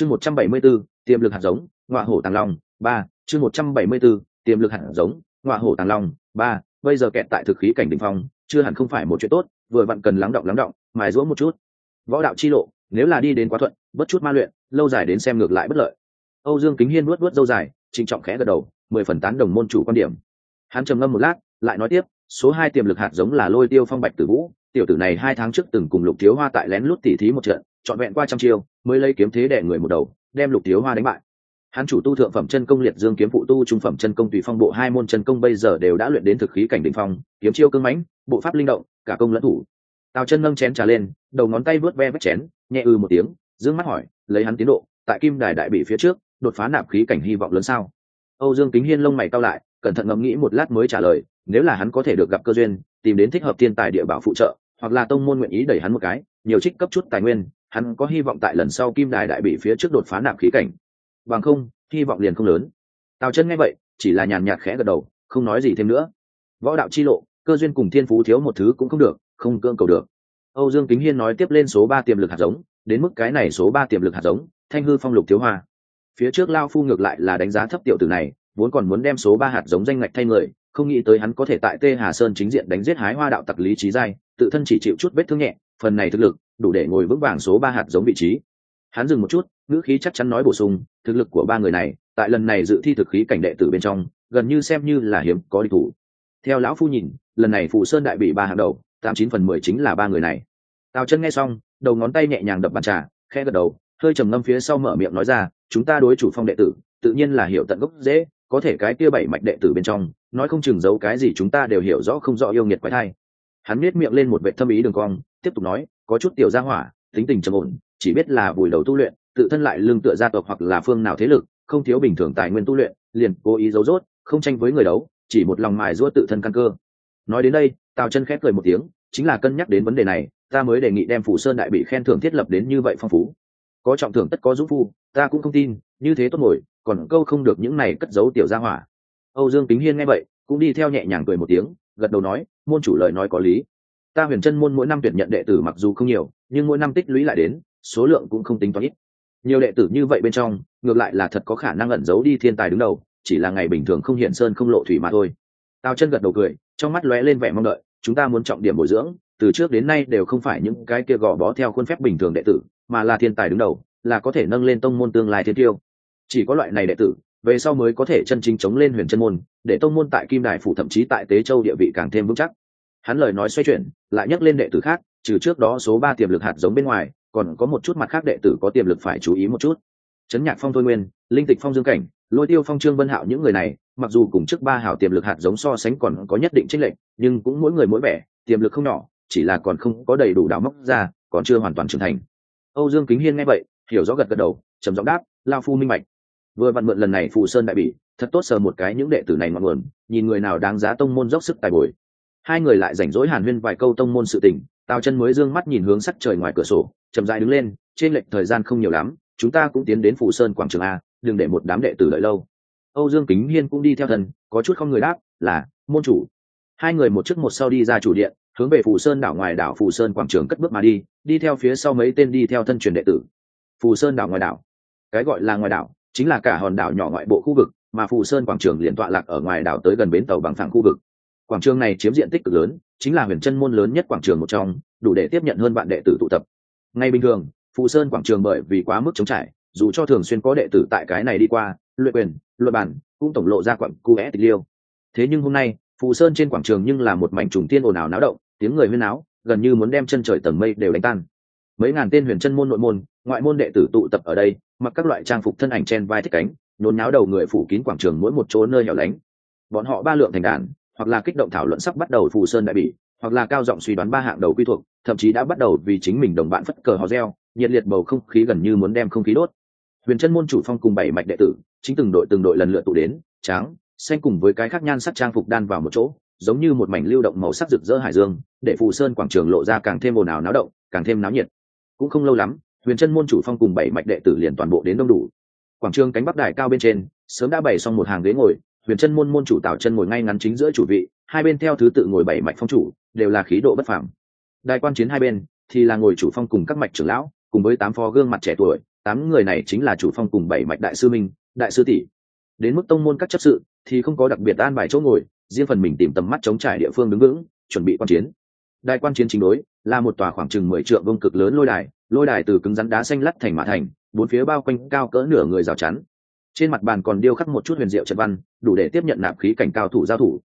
chương một trăm bảy mươi 174, tiềm lực hạt giống ngọa hổ tàng long ba chương một trăm bảy mươi 174, tiềm lực hạt giống ngọa hổ tàng long ba bây giờ kẹt tại thực khí cảnh đỉnh phong chưa hẳn không phải một chuyện tốt vừa vặn cần lắng động lắng động mài giũa một chút. Võ đạo chi lộ nếu là đi đến quá thuận bất chút ma luyện lâu dài đến xem ngược lại bất lợi. Âu dương kính hiên nuốt nuốt dâu dài trịnh trọng khẽ gật đầu mười phần tán đồng môn chủ quan điểm. Hắn trầm ngâm một lát lại nói tiếp số hai tiềm lực hạt giống là lôi tiêu phong bạch tử vũ tiểu tử này hai tháng trước từng cùng lục thiếu hoa tại lén lút tỉ thí một trận trọn vẹn qua trăm chiêu, mới lấy kiếm thế đẻ người một đầu, đem lục thiếu hoa đánh bại. Hắn chủ tu thượng phẩm chân công liệt dương kiếm phụ tu trung phẩm chân công tùy phong bộ hai môn chân công bây giờ đều đã luyện đến thực khí cảnh đ ỉ n h phong, kiếm chiêu cưng mãnh, bộ pháp linh động, cả công lẫn thủ. Tào chân nâng chén trà lên, đầu ngón tay vớt ve vách chén, nhẹ ư một tiếng d ư ơ n g mắt hỏi, lấy hắn tiến độ, tại kim đài đại bị phía trước, đột phá nạp khí cảnh hy vọng lớn sao? Âu dương kính hiên lông mày cao lại, cẩn thận ngẫm nghĩ một lát mới trả lời, nếu là hắn có thể được gặp cơ duyên, tìm đến thích hợp thiên tài địa bảo phụ trợ, hoặc là tông môn nguyện ý đẩy hắn một cái, nhiều trích cấp chút tài nguyên hắn có hy vọng tại lần sau kim đài đại bị phía trước đột phá nạp khí cảnh. Bằng không, hy vọng liền không lớn. Tào chân nghe vậy, chỉ là nhàn nhạt khẽ gật đầu, không nói gì thêm nữa. Võ đạo chi lộ, cơ duyên cùng thiên phú thiếu một thứ cũng không được, không cưỡng cầu được. Âu dương kính hiên nói tiếp lên số ba tiềm lực hạt giống, đến mức cái này số ba tiềm lực hạt giống, thanh hư phong lục thiếu hoa. Phía trước lao phu ngược lại là đánh giá thấp tiểu tử này, vốn còn muốn đem số ba hạt giống danh ngạch thay người, không nghĩ tới hắn có thể tại tê hà sơn chính diện đánh giết hái hoa đạo tặc lý trí giai, tự thân chỉ chịu chút vết thương nhẹ, phần này thực lực đủ để ngồi vững vàng số ba hạt giống vị trí. Hắn dừng một chút, ngữ khí chắc chắn nói bổ sung, thực lực của ba người này, tại lần này dự thi thực khí cảnh đệ tử bên trong, gần như xem như là hiếm có địch thủ. Theo lão phu nhìn, lần này phụ sơn đại bị ba hàng đầu, tám chín phần mười chính là ba người này. Tào chân nghe xong, đầu ngón tay nhẹ nhàng đập bàn trà khe gật đầu, hơi trầm ngâm phía sau mở miệng nói ra, chúng ta đối chủ phong đệ tử, tự nhiên là hiểu tận gốc dễ, có thể cái kia bảy mạch đệ tử bên trong, nói không chừng giấu cái gì chúng ta đều hiểu rõ không rõ yêu nghiệt quái thai. Hắn miết miệng lên một vệ thâm ý đường cong tiếp tục nói, có chút tiểu gia hỏa, tính tình trầm ổn, chỉ biết là vùi đầu tu luyện, tự thân lại lương tựa gia tộc hoặc là phương nào thế lực, không thiếu bình thường tài nguyên tu luyện, liền cố ý giấu rốt, không tranh với người đấu, chỉ một lòng mài giũa tự thân căn cơ. Nói đến đây, tào chân khép cười một tiếng, chính là cân nhắc đến vấn đề này, ta mới đề nghị đem phủ sơn đại bị khen thưởng thiết lập đến như vậy phong phú. Có trọng thưởng tất có giúp phu, ta cũng không tin, như thế tốt ngồi, còn câu không được những này cất giấu tiểu gia hỏa. Âu dương kính hiên nghe vậy, cũng đi theo nhẹ nhàng cười một tiếng, gật đầu nói, môn chủ lời nói có lý ta huyền chân môn mỗi năm tuyển nhận đệ tử mặc dù không nhiều, nhưng mỗi năm tích lũy lại đến, số lượng cũng không tính toán ít. Nhiều đệ tử như vậy bên trong, ngược lại là thật có khả năng ẩn giấu đi thiên tài đứng đầu, chỉ là ngày bình thường không hiện sơn không lộ thủy mà thôi. Tao chân gật đầu cười, trong mắt lóe lên vẻ mong đợi, chúng ta muốn trọng điểm bồi dưỡng, từ trước đến nay đều không phải những cái kia gò bó theo khuôn phép bình thường đệ tử, mà là thiên tài đứng đầu, là có thể nâng lên tông môn tương lai thiên tiêu. Chỉ có loại này đệ tử, về sau mới có thể chân chính chống lên huyền chân môn, để tông môn tại kim đài phủ thậm chí tại tế châu địa vị càng thêm vững chắc hắn lời nói xoay chuyển, lại nhắc lên đệ tử khác, trừ trước đó số ba tiềm lực hạt giống bên ngoài, còn có một chút mặt khác đệ tử có tiềm lực phải chú ý một chút. Chấn nhạc phong thôi nguyên, linh tịch phong dương cảnh, lôi tiêu phong trương vân hạo những người này, mặc dù cùng trước ba hảo tiềm lực hạt giống so sánh còn có nhất định chênh lệch, nhưng cũng mỗi người mỗi vẻ, tiềm lực không nhỏ, chỉ là còn không có đầy đủ đào móc ra, còn chưa hoàn toàn trưởng thành. Âu dương kính hiên nghe vậy, hiểu rõ gật gật đầu, trầm giọng đáp, lao phu minh mạch vừa vặn mượn lần này phù sơn đại bỉ, thật tốt sờ một cái những đệ tử này ngọn nguồn, nhìn người nào đáng giá tông môn dốc sức tài bồi hai người lại rảnh rỗi hàn huyên vài câu tông môn sự tình, tào chân mới d ư ơ n g mắt nhìn hướng sắc trời ngoài cửa sổ, chậm dại đứng lên, trên lệch thời gian không nhiều lắm, chúng ta cũng tiến đến phủ sơn quảng trường a, đừng để một đám đệ tử đợi lâu. Âu dương kính hiên cũng đi theo thần, có chút không người đáp, là, môn chủ. Hai người một trước một sau đi ra chủ điện, hướng về phủ sơn đảo ngoài đảo phủ sơn quảng trường cất bước mà đi đi theo phía sau mấy tên đi theo thân truyền đệ tử. Phù sơn đảo ngoài đảo. Cái gọi là ngoài đảo, chính là cả hòn đảo nhỏ ngoại bộ khu vực, mà phù sơn quảng trường liền tọa lạc ở ngoài đảo tới gần bến tàu bằng phẳng khu vực quảng trường này chiếm diện tích cực lớn, chính là huyền chân môn lớn nhất quảng trường một trong, đủ để tiếp nhận hơn bạn đệ tử tụ tập. Ngay bình thường, phù sơn quảng trường bởi vì quá mức chống trải, dù cho thường xuyên có đệ tử tại cái này đi qua, luyện quyền luật bản, cũng tổng lộ ra quặng cu é tịch liêu. Thế nhưng hôm nay, phù sơn trên quảng trường nhưng là một mảnh trùng tiên ồn ào náo động, tiếng người huyên náo, gần như muốn đem chân trời tầng mây đều đánh tan. Mấy ngàn tên huyền chân môn nội môn, ngoại môn đệ tử tụ tập ở đây, mặc các loại trang phục thân ảnh trên vai thích cánh nôn náo đầu người phủ kín quảng trường mỗi một chỗ nơi hẻo lánh. Bọn họ ba lượng thành đàn hoặc là kích động thảo luận sắp bắt đầu phù sơn đại bỉ, hoặc là cao giọng suy đoán ba hạng đầu quy thuộc, thậm chí đã bắt đầu vì chính mình đồng bạn phất cờ hò reo, nhiệt liệt bầu không khí gần như muốn đem không khí đốt. Huyền chân môn chủ phong cùng bảy mạch đệ tử, chính từng đội từng đội lần lượt tụ đến trắng xanh cùng với cái khác nhan sắc trang phục đan vào một chỗ, giống như một mảnh lưu động màu sắc rực rỡ hải dương, để phù sơn quảng trường lộ ra càng thêm ồn ào náo động, càng thêm náo nhiệt. Cũng không lâu lắm, huyền chân môn chủ phong cùng bảy mạch đệ tử liền toàn bộ đến đông đủ. Quảng trường cánh bắc đài cao bên trên, sớm đã bày xong một hàng ghế ngồi huyền chân môn môn chủ tào chân ngồi ngay ngắn chính giữa chủ vị, hai bên theo thứ tự ngồi bảy mạch phong chủ, đều là khí độ bất phẳng đại quan chiến hai bên thì là ngồi chủ phong cùng các mạch trưởng lão, cùng với tám phó gương mặt trẻ tuổi, tám người này chính là chủ phong cùng bảy mạch đại sư minh, đại sư tỷ. Đến mức tông môn các chấp sự thì không có đặc biệt an bài chỗ ngồi, riêng phần mình tìm tầm mắt chống trải địa phương đứng vững, chuẩn bị quan chiến. Đại quan chiến chính đối là một tòa khoảng chừng mười trượng vông cực lớn lôi đài lôi đài từ cứng rắn đá xanh lắt thành mã thành, bốn phía bao quanh cao cỡ nửa người rào chắn trên mặt bàn còn điêu khắc một chút huyền diệu trận văn, đủ để tiếp nhận nạp khí cảnh cao thủ giao thủ.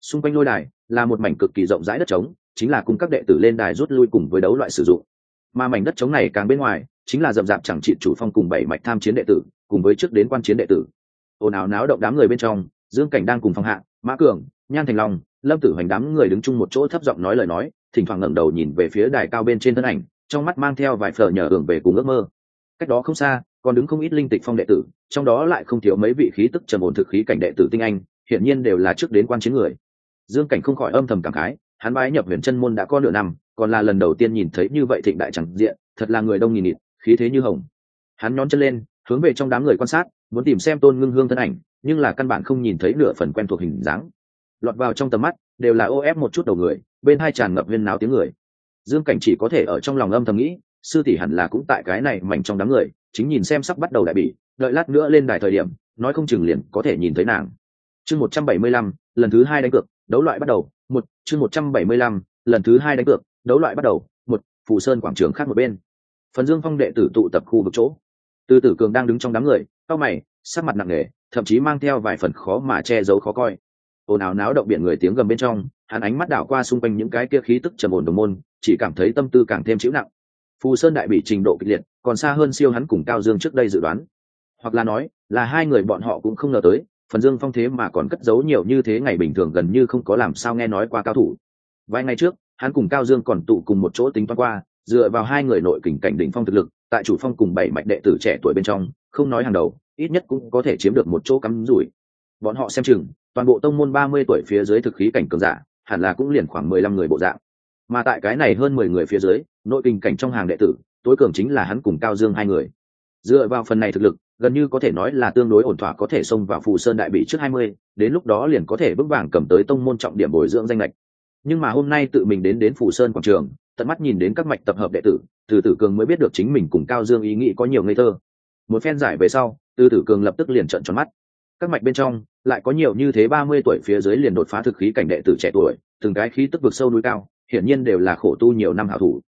Xung quanh lôi đài là một mảnh cực kỳ rộng rãi đất trống, chính là cùng các đệ tử lên đài rút lui cùng với đấu loại sử dụng. Mà mảnh đất trống này càng bên ngoài, chính là rậm rạp chẳng trị chủ phong cùng bảy mạch tham chiến đệ tử, cùng với trước đến quan chiến đệ tử. Ồn ào náo động đám người bên trong, dương cảnh đang cùng phong hạ, mã cường, nhan thành long, lâm tử hoành đám người đứng chung một chỗ thấp giọng nói lời nói, thỉnh thoảng ngẩng đầu nhìn về phía đài cao bên trên thân ảnh, trong mắt mang theo vài phở nhờ hưởng về cùng ước mơ. Cách đó không xa còn đứng không ít linh tịch phong đệ tử, trong đó lại không thiếu mấy vị khí tức trầm ổn thực khí cảnh đệ tử tinh anh, hiển nhiên đều là trước đến quan chiến người. Dương cảnh không khỏi âm thầm cảm khái, hắn bái nhập huyền chân môn đã có nửa năm, còn là lần đầu tiên nhìn thấy như vậy thịnh đại chẳng diện, thật là người đông nghìn nghịt, khí thế như hồng. Hắn nhón chân lên, hướng về trong đám người quan sát, muốn tìm xem tôn ngưng hương thân ảnh, nhưng là căn bản không nhìn thấy nửa phần quen thuộc hình dáng. Lọt vào trong tầm mắt, đều là ô ép một chút đầu người, bên hai tràn ngập viên náo tiếng người. Dương cảnh chỉ có thể ở trong lòng âm thầm nghĩ sư tỷ hẳn là cũng tại cái này mảnh trong đám người, chính nhìn xem sắp bắt đầu đại bị đợi lát nữa lên đài thời điểm, nói không chừng liền có thể nhìn thấy nàng. Chương một trăm bảy mươi lăm, lần thứ hai đánh cược, đấu loại bắt đầu, một, chương một trăm bảy mươi lăm, lần thứ hai đánh cược, đấu loại bắt đầu, một, phù sơn quảng trường khác một bên. Phần dương phong đệ tử tụ tập khu vực chỗ. Từ tử cường đang đứng trong đám người, cao mày, sắc mặt nặng nề, thậm chí mang theo vài phần khó mà che giấu khó coi. Ồn ào náo động biển người tiếng gầm bên trong, hắn ánh mắt đảo qua xung quanh những cái kia khí tức trầm ổn đồng môn, chỉ cảm thấy tâm tư càng thêm chịu nặng phù sơn đại bị trình độ kịch liệt, còn xa hơn siêu hắn cùng cao dương trước đây dự đoán. Hoặc là nói, là hai người bọn họ cũng không ngờ tới, phần dương phong thế mà còn cất giấu nhiều như thế ngày bình thường gần như không có làm sao nghe nói qua cao thủ. Vài ngày trước, hắn cùng cao dương còn tụ cùng một chỗ tính toán qua, dựa vào hai người nội kình cảnh đỉnh phong thực lực, tại chủ phong cùng bảy mạch đệ tử trẻ tuổi bên trong, không nói hàng đầu, ít nhất cũng có thể chiếm được một chỗ cắm rủi. Bọn họ xem chừng, toàn bộ tông môn ba mươi tuổi phía dưới thực khí cảnh cường giả, hẳn là cũng liền khoảng mười lăm người bộ dạng mà tại cái này hơn mười người phía dưới, nội tình cảnh trong hàng đệ tử, tối cường chính là hắn cùng cao dương hai người. Dựa vào phần này thực lực, gần như có thể nói là tương đối ổn thỏa có thể xông vào phù sơn đại bị trước hai mươi, đến lúc đó liền có thể bước vàng cầm tới tông môn trọng điểm bồi dưỡng danh lệch nhưng mà hôm nay tự mình đến đến phù sơn quảng trường, tận mắt nhìn đến các mạch tập hợp đệ tử, từ tử cường mới biết được chính mình cùng cao dương ý nghĩ có nhiều ngây thơ. Một phen giải về sau, từ tử cường lập tức liền trận tròn mắt. Các mạch bên trong, lại có nhiều như thế ba mươi tuổi phía dưới liền đột phá thực khí cảnh đệ tử trẻ tuổi, từng cái khí tức vực sâu núi cao hiển nhiên đều là khổ tu nhiều năm hảo thủ.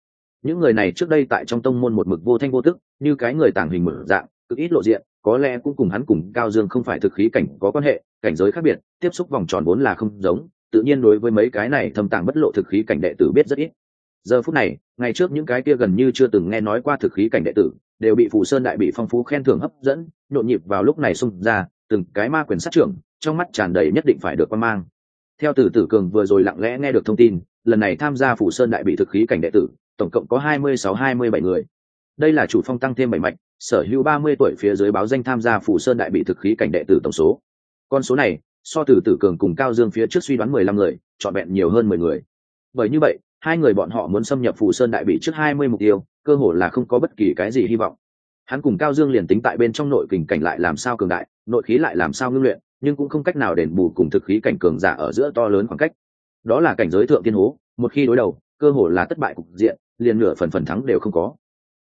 Những người này trước đây tại trong tông môn một mực vô thanh vô tức, như cái người tàng hình mở dạng, cực ít lộ diện, có lẽ cũng cùng hắn cùng cao dương không phải thực khí cảnh có quan hệ, cảnh giới khác biệt, tiếp xúc vòng tròn vốn là không giống, tự nhiên đối với mấy cái này thâm tàng bất lộ thực khí cảnh đệ tử biết rất ít. Giờ phút này, ngày trước những cái kia gần như chưa từng nghe nói qua thực khí cảnh đệ tử, đều bị phủ sơn đại bị phong phú khen thưởng hấp dẫn, nhộn nhịp vào lúc này xung ra, từng cái ma quyền sát trưởng, trong mắt tràn đầy nhất định phải được quan mang. Theo tử tử cường vừa rồi lặng lẽ nghe được thông tin lần này tham gia phủ sơn đại bị thực khí cảnh đệ tử, tổng cộng có hai mươi sáu, hai mươi bảy người. Đây là chủ phong tăng thêm bảy mạch, sở hữu ba mươi tuổi phía dưới báo danh tham gia phủ sơn đại bị thực khí cảnh đệ tử tổng số. Con số này, so từ tử cường cùng cao dương phía trước suy đoán mười lăm người, trọn vẹn nhiều hơn mười người. Bởi như vậy, hai người bọn họ muốn xâm nhập phủ sơn đại bị trước hai mươi mục tiêu, cơ hội là không có bất kỳ cái gì hy vọng. Hắn cùng cao dương liền tính tại bên trong nội kình cảnh lại làm sao cường đại, nội khí lại làm sao ngưng luyện, nhưng cũng không cách nào đền bù cùng thực khí cảnh cường giả ở giữa to lớn khoảng cách đó là cảnh giới thượng tiên hố, một khi đối đầu, cơ hồ là thất bại cục diện, liền nửa phần phần thắng đều không có.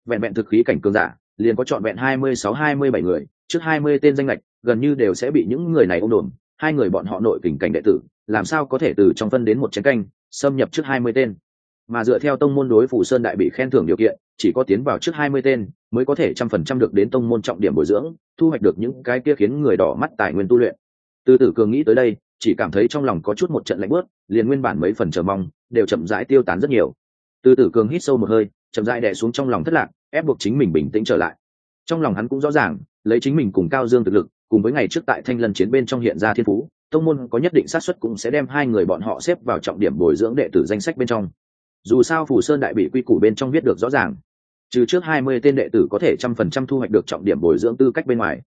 Vẹn vẹn thực khí cảnh cường giả, liền có trọn vẹn hai mươi sáu hai mươi bảy người, trước hai mươi tên danh lệch, gần như đều sẽ bị những người này ôm đồn hai người bọn họ nội kình cảnh đệ tử, làm sao có thể từ trong phân đến một chén canh, xâm nhập trước hai mươi tên. Mà dựa theo tông môn đối phủ sơn đại bị khen thưởng điều kiện, chỉ có tiến vào trước hai mươi tên, mới có thể trăm phần trăm được đến tông môn trọng điểm bồi dưỡng, thu hoạch được những cái kia khiến người đỏ mắt tài nguyên tu luyện. Từ tử cường nghĩ tới đây chỉ cảm thấy trong lòng có chút một trận lạnh bớt, liền nguyên bản mấy phần chờ mong, đều chậm rãi tiêu tán rất nhiều. Từ tử cường hít sâu một hơi, chậm rãi đè xuống trong lòng thất lạc, ép buộc chính mình bình tĩnh trở lại. Trong lòng hắn cũng rõ ràng, lấy chính mình cùng cao dương thực lực, cùng với ngày trước tại thanh lân chiến bên trong hiện ra thiên phú, tông môn có nhất định xác suất cũng sẽ đem hai người bọn họ xếp vào trọng điểm bồi dưỡng đệ tử danh sách bên trong. Dù sao phủ sơn đại bị quy củ bên trong viết được rõ ràng, trừ trước hai mươi tên đệ tử có thể trăm phần trăm thu hoạch được trọng điểm bồi dưỡng tư cách bên ngoài,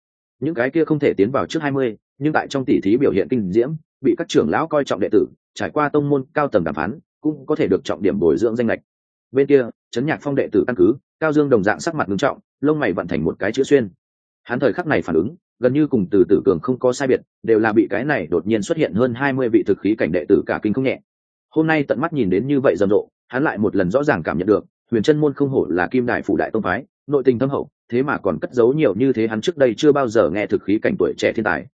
những cái kia không thể tiến vào trước hai mươi nhưng tại trong tỷ thí biểu hiện kinh diễm, bị các trưởng lão coi trọng đệ tử, trải qua tông môn cao tầng đàm phán, cũng có thể được trọng điểm bồi dưỡng danh lệch bên kia chấn nhạc phong đệ tử căn cứ, cao dương đồng dạng sắc mặt ngưng trọng, lông mày vận thành một cái chữ xuyên. Hắn thời khắc này phản ứng, gần như cùng từ tử cường không có sai biệt, đều là bị cái này đột nhiên xuất hiện hơn hai mươi vị thực khí cảnh đệ tử cả kinh không nhẹ. Hôm nay tận mắt nhìn đến như vậy rầm rộ, hắn lại một lần rõ ràng cảm nhận được, huyền chân môn không hổ là kim đại phủ đại tông phái, nội tình thâm hậu, thế mà còn cất giấu nhiều như thế hắn trước đây chưa bao giờ nghe thực khí cảnh tuổi trẻ thiên tài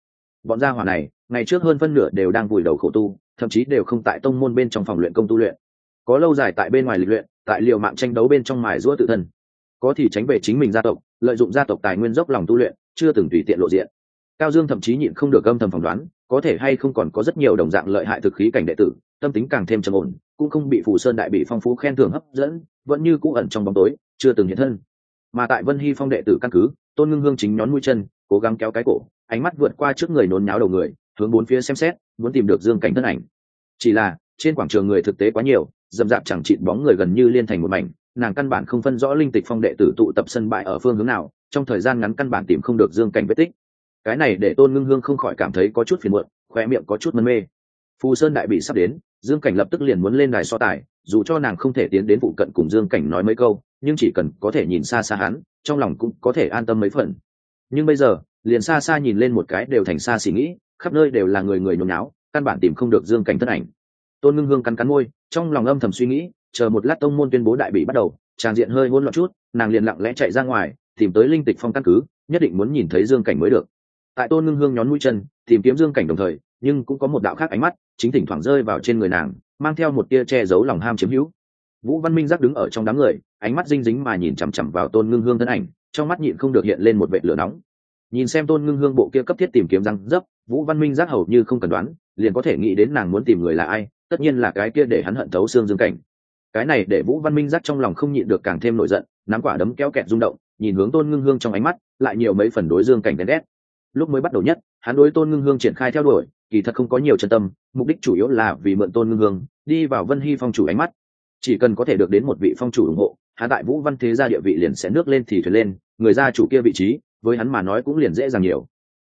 bọn gia hỏa này, ngày trước hơn phân nửa đều đang vùi đầu khổ tu, thậm chí đều không tại tông môn bên trong phòng luyện công tu luyện. Có lâu dài tại bên ngoài lịch luyện, tại liều mạng tranh đấu bên trong mài giũa tự thân. Có thì tránh về chính mình gia tộc, lợi dụng gia tộc tài nguyên dốc lòng tu luyện, chưa từng tùy tiện lộ diện. Cao dương thậm chí nhịn không được âm thầm phỏng đoán, có thể hay không còn có rất nhiều đồng dạng lợi hại thực khí cảnh đệ tử, tâm tính càng thêm trầm ổn, cũng không bị phù sơn đại bị phong phú khen thưởng hấp dẫn, vẫn như cũ ẩn trong bóng tối, chưa từng hiện thân. Mà tại vân hy phong đệ tử căn cứ, tôn ngưng hương chính nhón mũi chân, cố gắng kéo cái cổ ánh mắt vượt qua trước người nôn nháo đầu người, hướng bốn phía xem xét, muốn tìm được dương cảnh thân ảnh. Chỉ là, trên quảng trường người thực tế quá nhiều dầm dạp chẳng chịt bóng người gần như liên thành một mảnh, nàng căn bản không phân rõ linh tịch phong đệ tử tụ tập sân bãi ở phương hướng nào, trong thời gian ngắn căn bản tìm không được dương cảnh vết tích. Cái này để tôn ngưng hương không khỏi cảm thấy có chút phiền muộn khoe miệng có chút mân mê. Phù sơn đại bị sắp đến, dương cảnh lập tức liền muốn lên đài so tài, dù cho nàng không thể tiến đến vụ cận cùng dương cảnh nói mấy câu, nhưng chỉ cần có thể nhìn xa xa hắn, trong lòng cũng có thể an tâm mấy phần. Nhưng bây giờ liền xa xa nhìn lên một cái đều thành xa xỉ nghĩ, khắp nơi đều là người người nhốn náo căn bản tìm không được dương cảnh thân ảnh. Tôn ngưng hương cắn cắn môi, trong lòng âm thầm suy nghĩ, chờ một lát tông môn tuyên bố đại bị bắt đầu, tràng diện hơi hôn loạn chút, nàng liền lặng lẽ chạy ra ngoài, tìm tới linh tịch phong căn cứ, nhất định muốn nhìn thấy dương cảnh mới được. Tại tôn ngưng hương nhón mũi chân, tìm kiếm dương cảnh đồng thời, nhưng cũng có một đạo khác ánh mắt, chính thỉnh thoảng rơi vào trên người nàng, mang theo một tia che giấu lòng ham chiếm hữu. Vũ văn minh giác đứng ở trong đám người, ánh mắt dinh dính mà nhìn chằm chằm vào tôn ngưng hương thân ảnh, trong mắt nhịn không được hiện lên một vệ lửa nóng nhìn xem tôn ngưng hương bộ kia cấp thiết tìm kiếm răng dấp, vũ văn minh giác hầu như không cần đoán, liền có thể nghĩ đến nàng muốn tìm người là ai, tất nhiên là cái kia để hắn hận thấu xương dương cảnh. Cái này để vũ văn minh giác trong lòng không nhịn được càng thêm nổi giận, nắm quả đấm kéo kẹt rung động, nhìn hướng tôn ngưng hương trong ánh mắt, lại nhiều mấy phần đối dương cảnh đen đét lúc mới bắt đầu nhất, hắn đối tôn ngưng hương triển khai theo đuổi, kỳ thật không có nhiều chân tâm, mục đích chủ yếu là vì mượn tôn ngưng hương, đi vào vân hy phong chủ ánh mắt. Chỉ cần có thể được đến một vị phong chủ ủng hộ, hắn tại vũ văn thế gia địa vị liền sẽ nước lên thì thuyền lên, người gia chủ kia vị trí với hắn mà nói cũng liền dễ dàng nhiều.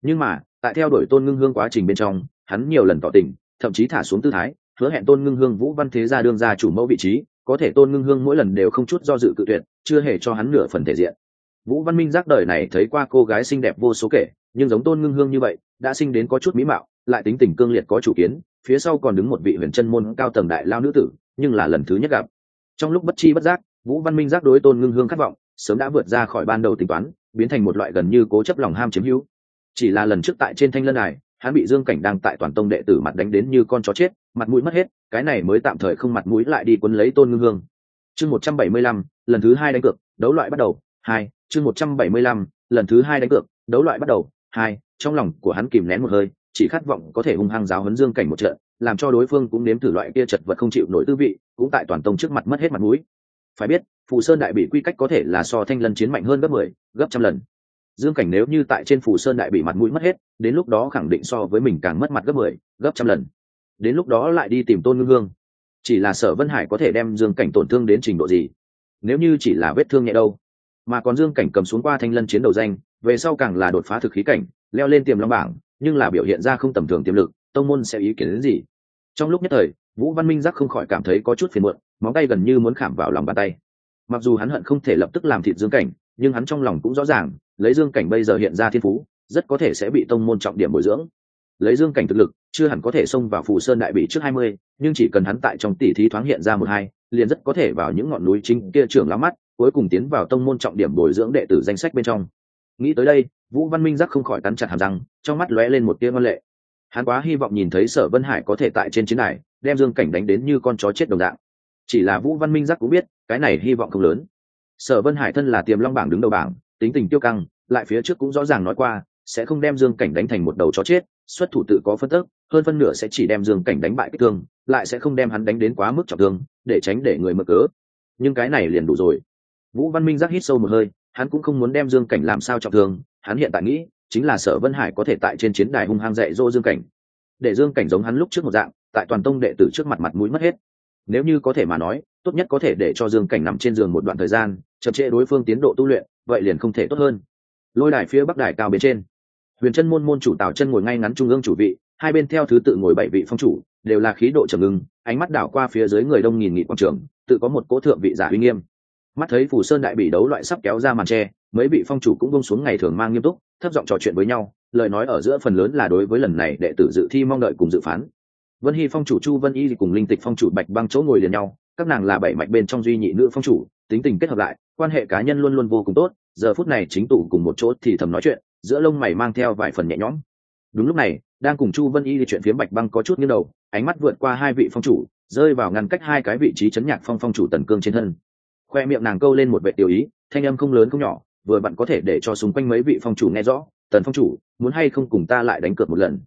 Nhưng mà, tại theo đuổi tôn ngưng hương quá trình bên trong, hắn nhiều lần tỏ tình, thậm chí thả xuống tư thái, hứa hẹn tôn ngưng hương vũ văn thế gia đương gia chủ mẫu vị trí, có thể tôn ngưng hương mỗi lần đều không chút do dự cự tuyệt, chưa hề cho hắn nửa phần thể diện. Vũ văn minh giác đời này thấy qua cô gái xinh đẹp vô số kể, nhưng giống tôn ngưng hương như vậy, đã sinh đến có chút mỹ mạo, lại tính tình cương liệt có chủ kiến, phía sau còn đứng một vị huyền chân môn cao tầng đại lao nữ tử, nhưng là lần thứ nhất gặp. Trong lúc bất chi bất giác, vũ văn minh giác đối tôn ngưng hương khát vọng, sớm đã vượt ra khỏi ban đầu tính toán biến thành một loại gần như cố chấp lòng ham chiếm hữu. Chỉ là lần trước tại trên thanh lân này hắn bị dương cảnh đang tại toàn tông đệ tử mặt đánh đến như con chó chết, mặt mũi mất hết, cái này mới tạm thời không mặt mũi lại đi quấn lấy tôn ngưng hương. Chương một trăm bảy mươi lăm, lần thứ hai đánh cược, đấu loại bắt đầu, hai, chương một trăm bảy mươi lăm, lần thứ hai đánh cược, đấu loại bắt đầu, hai, trong lòng của hắn kìm nén một hơi, chỉ khát vọng có thể hung hăng giáo huấn dương cảnh một trận, làm cho đối phương cũng nếm thử loại kia chật vật không chịu nổi tư vị, cũng tại toàn tông trước mặt mất hết mặt mũi phải biết phù sơn đại bị quy cách có thể là so thanh lân chiến mạnh hơn gấp mười 10, gấp trăm lần. Dương cảnh nếu như tại trên phù sơn đại bị mặt mũi mất hết đến lúc đó khẳng định so với mình càng mất mặt gấp mười gấp trăm lần. Đến lúc đó lại đi tìm tôn ngưng hương. Chỉ là sở vân hải có thể đem dương cảnh tổn thương đến trình độ gì? Nếu như chỉ là vết thương nhẹ đâu mà còn dương cảnh cầm xuống qua thanh lân chiến đầu danh về sau càng là đột phá thực khí cảnh leo lên tiềm long bảng nhưng là biểu hiện ra không tầm thường tiềm lực tông môn sẽ ý kiến đến gì? Trong lúc nhất thời vũ văn minh giác không khỏi cảm thấy có chút phiền muộn móng tay gần như muốn khảm vào lòng bàn tay. Mặc dù hắn hận không thể lập tức làm thịt dương cảnh, nhưng hắn trong lòng cũng rõ ràng, lấy dương cảnh bây giờ hiện ra thiên phú, rất có thể sẽ bị tông môn trọng điểm bồi dưỡng. Lấy dương cảnh thực lực, chưa hẳn có thể xông vào phù sơn đại bị trước hai mươi, nhưng chỉ cần hắn tại trong tỷ thí thoáng hiện ra một hai, liền rất có thể vào những ngọn núi chính kia trưởng lắm mắt, cuối cùng tiến vào tông môn trọng điểm bồi dưỡng đệ tử danh sách bên trong. Nghĩ tới đây, vũ văn minh giác không khỏi cắn chặt hàm răng, trong mắt lóe lên một tia ngân lệ. Hắn quá hy vọng nhìn thấy sở vân hải có thể tại trên chiến đài, đem dương cảnh đánh đến như con chó chết đồng dạng chỉ là vũ văn minh giác cũng biết, cái này hy vọng không lớn. Sở vân hải thân là tiềm long bảng đứng đầu bảng, tính tình tiêu căng, lại phía trước cũng rõ ràng nói qua, sẽ không đem dương cảnh đánh thành một đầu chó chết, xuất thủ tự có phân tức, hơn phân nửa sẽ chỉ đem dương cảnh đánh bại kích thương, lại sẽ không đem hắn đánh đến quá mức trọng thương, để tránh để người mở cớ. Nhưng cái này liền đủ rồi. Vũ văn minh giác hít sâu một hơi, hắn cũng không muốn đem dương cảnh làm sao trọng thương, hắn hiện tại nghĩ, chính là sở vân hải có thể tại trên chiến đài hung hăng dạy dỗ dương cảnh. Để dương cảnh giống hắn lúc trước một dạng, tại toàn tông đệ tử trước mặt mặt mũi mất hết nếu như có thể mà nói, tốt nhất có thể để cho dương cảnh nằm trên giường một đoạn thời gian, chậm trễ đối phương tiến độ tu luyện, vậy liền không thể tốt hơn. Lôi đài phía bắc đài cao bên trên, huyền chân môn môn chủ tào chân ngồi ngay ngắn trung ương chủ vị, hai bên theo thứ tự ngồi bảy vị phong chủ, đều là khí độ trầm ngưng, ánh mắt đảo qua phía dưới người đông nghìn nghị quang trường, tự có một cỗ thượng vị giả uy nghiêm. Mắt thấy phủ sơn đại bị đấu loại sắp kéo ra màn tre, mấy vị phong chủ cũng bông xuống ngày thường mang nghiêm túc, thấp giọng trò chuyện với nhau, lời nói ở giữa phần lớn là đối với lần này đệ tử dự thi mong đợi cùng dự phán vân hy phong chủ chu vân y cùng linh tịch phong chủ bạch băng chỗ ngồi liền nhau, các nàng là bảy mạch bên trong duy nhị nữ phong chủ, tính tình kết hợp lại, quan hệ cá nhân luôn luôn vô cùng tốt, giờ phút này chính tụ cùng một chỗ thì thầm nói chuyện, giữa lông mày mang theo vài phần nhẹ nhõm. Đúng lúc này, đang cùng chu vân y chuyện phía bạch băng có chút nghiêng đầu, ánh mắt vượt qua hai vị phong chủ, rơi vào ngăn cách hai cái vị trí chấn nhạc phong phong chủ tần cương trên thân. Khoe miệng nàng câu lên một vệ tiểu ý, thanh âm không lớn không nhỏ, vừa bạn có thể để cho xung quanh mấy vị phong chủ nghe rõ, tần phong chủ, muốn hay không cùng ta lại đánh cược một lần?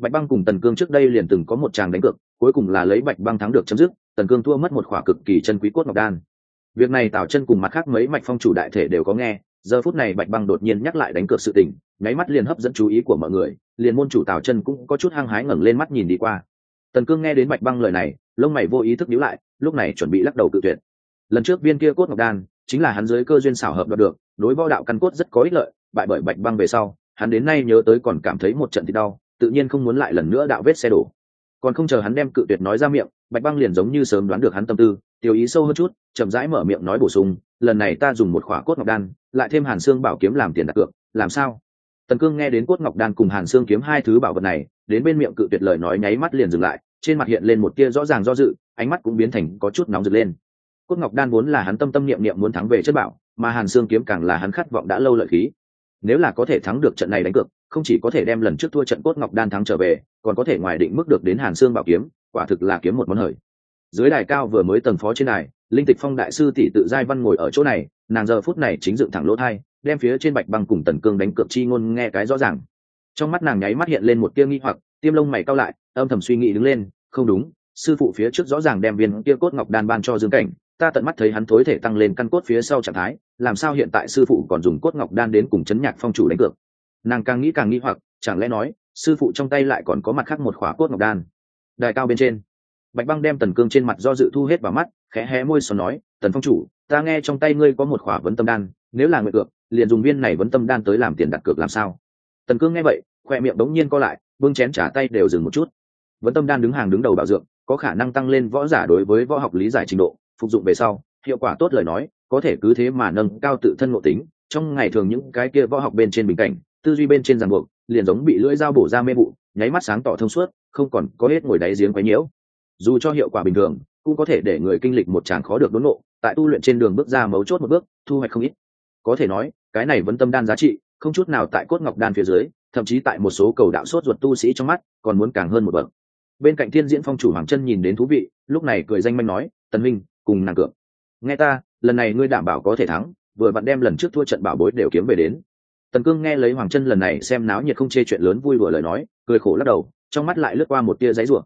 Bạch băng cùng tần cương trước đây liền từng có một tràng đánh cược, cuối cùng là lấy bạch băng thắng được chấm dứt, tần cương thua mất một khỏa cực kỳ chân quý cốt ngọc đan. Việc này tào chân cùng mặt khác mấy mạch phong chủ đại thể đều có nghe, giờ phút này bạch băng đột nhiên nhắc lại đánh cược sự tình, nháy mắt liền hấp dẫn chú ý của mọi người, liền môn chủ tào chân cũng có chút hăng hái ngẩng lên mắt nhìn đi qua. Tần cương nghe đến bạch băng lời này, lông mày vô ý thức nhíu lại, lúc này chuẩn bị lắc đầu cự tuyệt. Lần trước viên kia cốt ngọc đan, chính là hắn dưới cơ duyên xảo hợp đoạt được, đối võ đạo căn cốt rất có ích lợi, bại bởi bạch băng về sau, hắn đến nay nhớ tới còn cảm thấy một trận thì đau tự nhiên không muốn lại lần nữa đạo vết xe đổ. Còn không chờ hắn đem cự tuyệt nói ra miệng, bạch băng liền giống như sớm đoán được hắn tâm tư, tiêu ý sâu hơn chút, chậm rãi mở miệng nói bổ sung, lần này ta dùng một khỏa cốt ngọc đan, lại thêm hàn xương bảo kiếm làm tiền đặt cược, làm sao? Tần cương nghe đến cốt ngọc đan cùng hàn xương kiếm hai thứ bảo vật này, đến bên miệng cự tuyệt lời nói nháy mắt liền dừng lại, trên mặt hiện lên một tia rõ ràng do dự, ánh mắt cũng biến thành có chút nóng rực lên. Cốt ngọc đan vốn là hắn tâm tâm niệm niệm muốn thắng về chất bảo, mà hàn xương kiếm càng là hắn khát vọng đã lâu lợi khí. Nếu là có thể thắng được trận này đánh cược không chỉ có thể đem lần trước thua trận cốt ngọc đan thắng trở về, còn có thể ngoài định mức được đến hàn xương bảo kiếm, quả thực là kiếm một món hời. Dưới đài cao vừa mới tầng phó trên đài, linh tịch phong đại sư tỷ tự giai văn ngồi ở chỗ này, nàng giờ phút này chính dựng thẳng lỗ thai, đem phía trên bạch băng cùng tần cương đánh cược chi ngôn nghe cái rõ ràng. Trong mắt nàng nháy mắt hiện lên một tia nghi hoặc, tiêm lông mày cao lại, âm thầm suy nghĩ đứng lên, không đúng, sư phụ phía trước rõ ràng đem viên kia cốt ngọc đan ban cho dương cảnh, ta tận mắt thấy hắn thối thể tăng lên căn cốt phía sau trạng thái, làm sao hiện tại sư phụ còn dùng cốt ngọc đan đến cùng chấn nhạc phong chủ đánh cược? Nàng càng nghĩ càng nghi hoặc, chẳng lẽ nói, sư phụ trong tay lại còn có mặt khác một khóa cốt ngọc đan? Đài cao bên trên, bạch băng đem tần cương trên mặt do dự thu hết vào mắt, khẽ hé môi xò nói, tần phong chủ, ta nghe trong tay ngươi có một khỏa vấn tâm đan, nếu là nguyện cược, liền dùng viên này vấn tâm đan tới làm tiền đặt cược làm sao? Tần cương nghe vậy, khoe miệng đống nhiên co lại bưng chén trả tay đều dừng một chút. Vấn tâm đan đứng hàng đứng đầu bảo dưỡng, có khả năng tăng lên võ giả đối với võ học lý giải trình độ, phục dụng về sau, hiệu quả tốt lời nói, có thể cứ thế mà nâng cao tự thân ngộ tính, trong ngày thường những cái kia võ học bên trên bình cảnh tư duy bên trên ràng buộc, liền giống bị lưỡi dao bổ ra mê vụ, nháy mắt sáng tỏ thông suốt, không còn có hết ngồi đáy giếng quấy nhiễu. Dù cho hiệu quả bình thường, cũng có thể để người kinh lịch một tràng khó được đốn nộ tại tu luyện trên đường bước ra mấu chốt một bước, thu hoạch không ít. Có thể nói, cái này vẫn tâm đan giá trị, không chút nào tại cốt ngọc đan phía dưới, thậm chí tại một số cầu đạo sốt ruột tu sĩ trong mắt, còn muốn càng hơn một bậc. Bên cạnh thiên diễn phong chủ hoàng chân nhìn đến thú vị, lúc này cười danh manh nói, tần minh, cùng nàng cược. Nghe ta, lần này ngươi đảm bảo có thể thắng, vừa vặn đem lần trước thua trận bảo bối đều kiếm về đến tần cương nghe lấy hoàng chân lần này xem náo nhiệt không chê chuyện lớn vui vừa lời nói, cười khổ lắc đầu, trong mắt lại lướt qua một tia giấy ruộng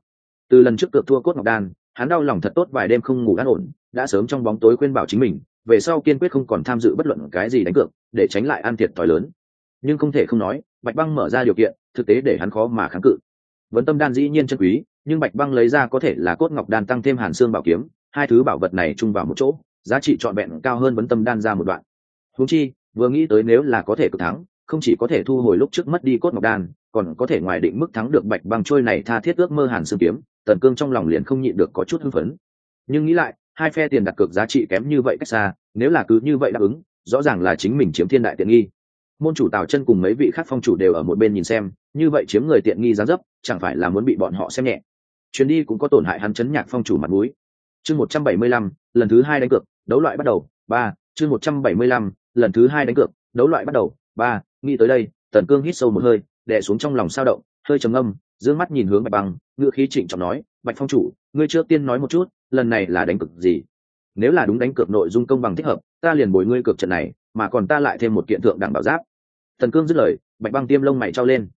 từ lần trước cược thua cốt ngọc đan, hắn đau lòng thật tốt vài đêm không ngủ an ổn, đã sớm trong bóng tối khuyên bảo chính mình, về sau kiên quyết không còn tham dự bất luận cái gì đánh cược, để tránh lại an thiệt thòi lớn. Nhưng không thể không nói, bạch băng mở ra điều kiện, thực tế để hắn khó mà kháng cự. Vấn tâm đan dĩ nhiên chân quý, nhưng bạch băng lấy ra có thể là cốt ngọc đan tăng thêm hàn xương bảo kiếm, hai thứ bảo vật này chung vào một chỗ, giá trị trọn vẹn cao hơn vấn tâm đan ra một đoạn. Húng chi vừa nghĩ tới nếu là có thể cực thắng, không chỉ có thể thu hồi lúc trước mất đi cốt ngọc đan, còn có thể ngoài định mức thắng được bạch băng trôi này tha thiết ước mơ hàn xương kiếm, tần cương trong lòng liền không nhịn được có chút hưng phấn. Nhưng nghĩ lại, hai phe tiền đặt cược giá trị kém như vậy cách xa, nếu là cứ như vậy đáp ứng, rõ ràng là chính mình chiếm thiên đại tiện nghi. Môn chủ tào chân cùng mấy vị khác phong chủ đều ở một bên nhìn xem, như vậy chiếm người tiện nghi giá dấp, chẳng phải là muốn bị bọn họ xem nhẹ. Chuyến đi cũng có tổn hại hắn chấn nhạc phong chủ mặt mũi. Chương một trăm bảy mươi lăm, lần thứ hai đánh cược, đấu loại bắt đầu, ba, chương một trăm bảy mươi lăm lần thứ hai đánh cược, đấu loại bắt đầu. Ba, nghĩ tới đây, tần cương hít sâu một hơi, đè xuống trong lòng sao động, hơi trầm ngâm d mắt nhìn hướng bạch băng, ngựa khí trịnh trọng nói, bạch phong chủ, ngươi trước tiên nói một chút, lần này là đánh cược gì? Nếu là đúng đánh cược nội dung công bằng thích hợp, ta liền bồi ngươi cược trận này, mà còn ta lại thêm một kiện thượng đẳng bảo giáp. Thần cương dứt lời, bạch băng tiêm lông mày trao lên.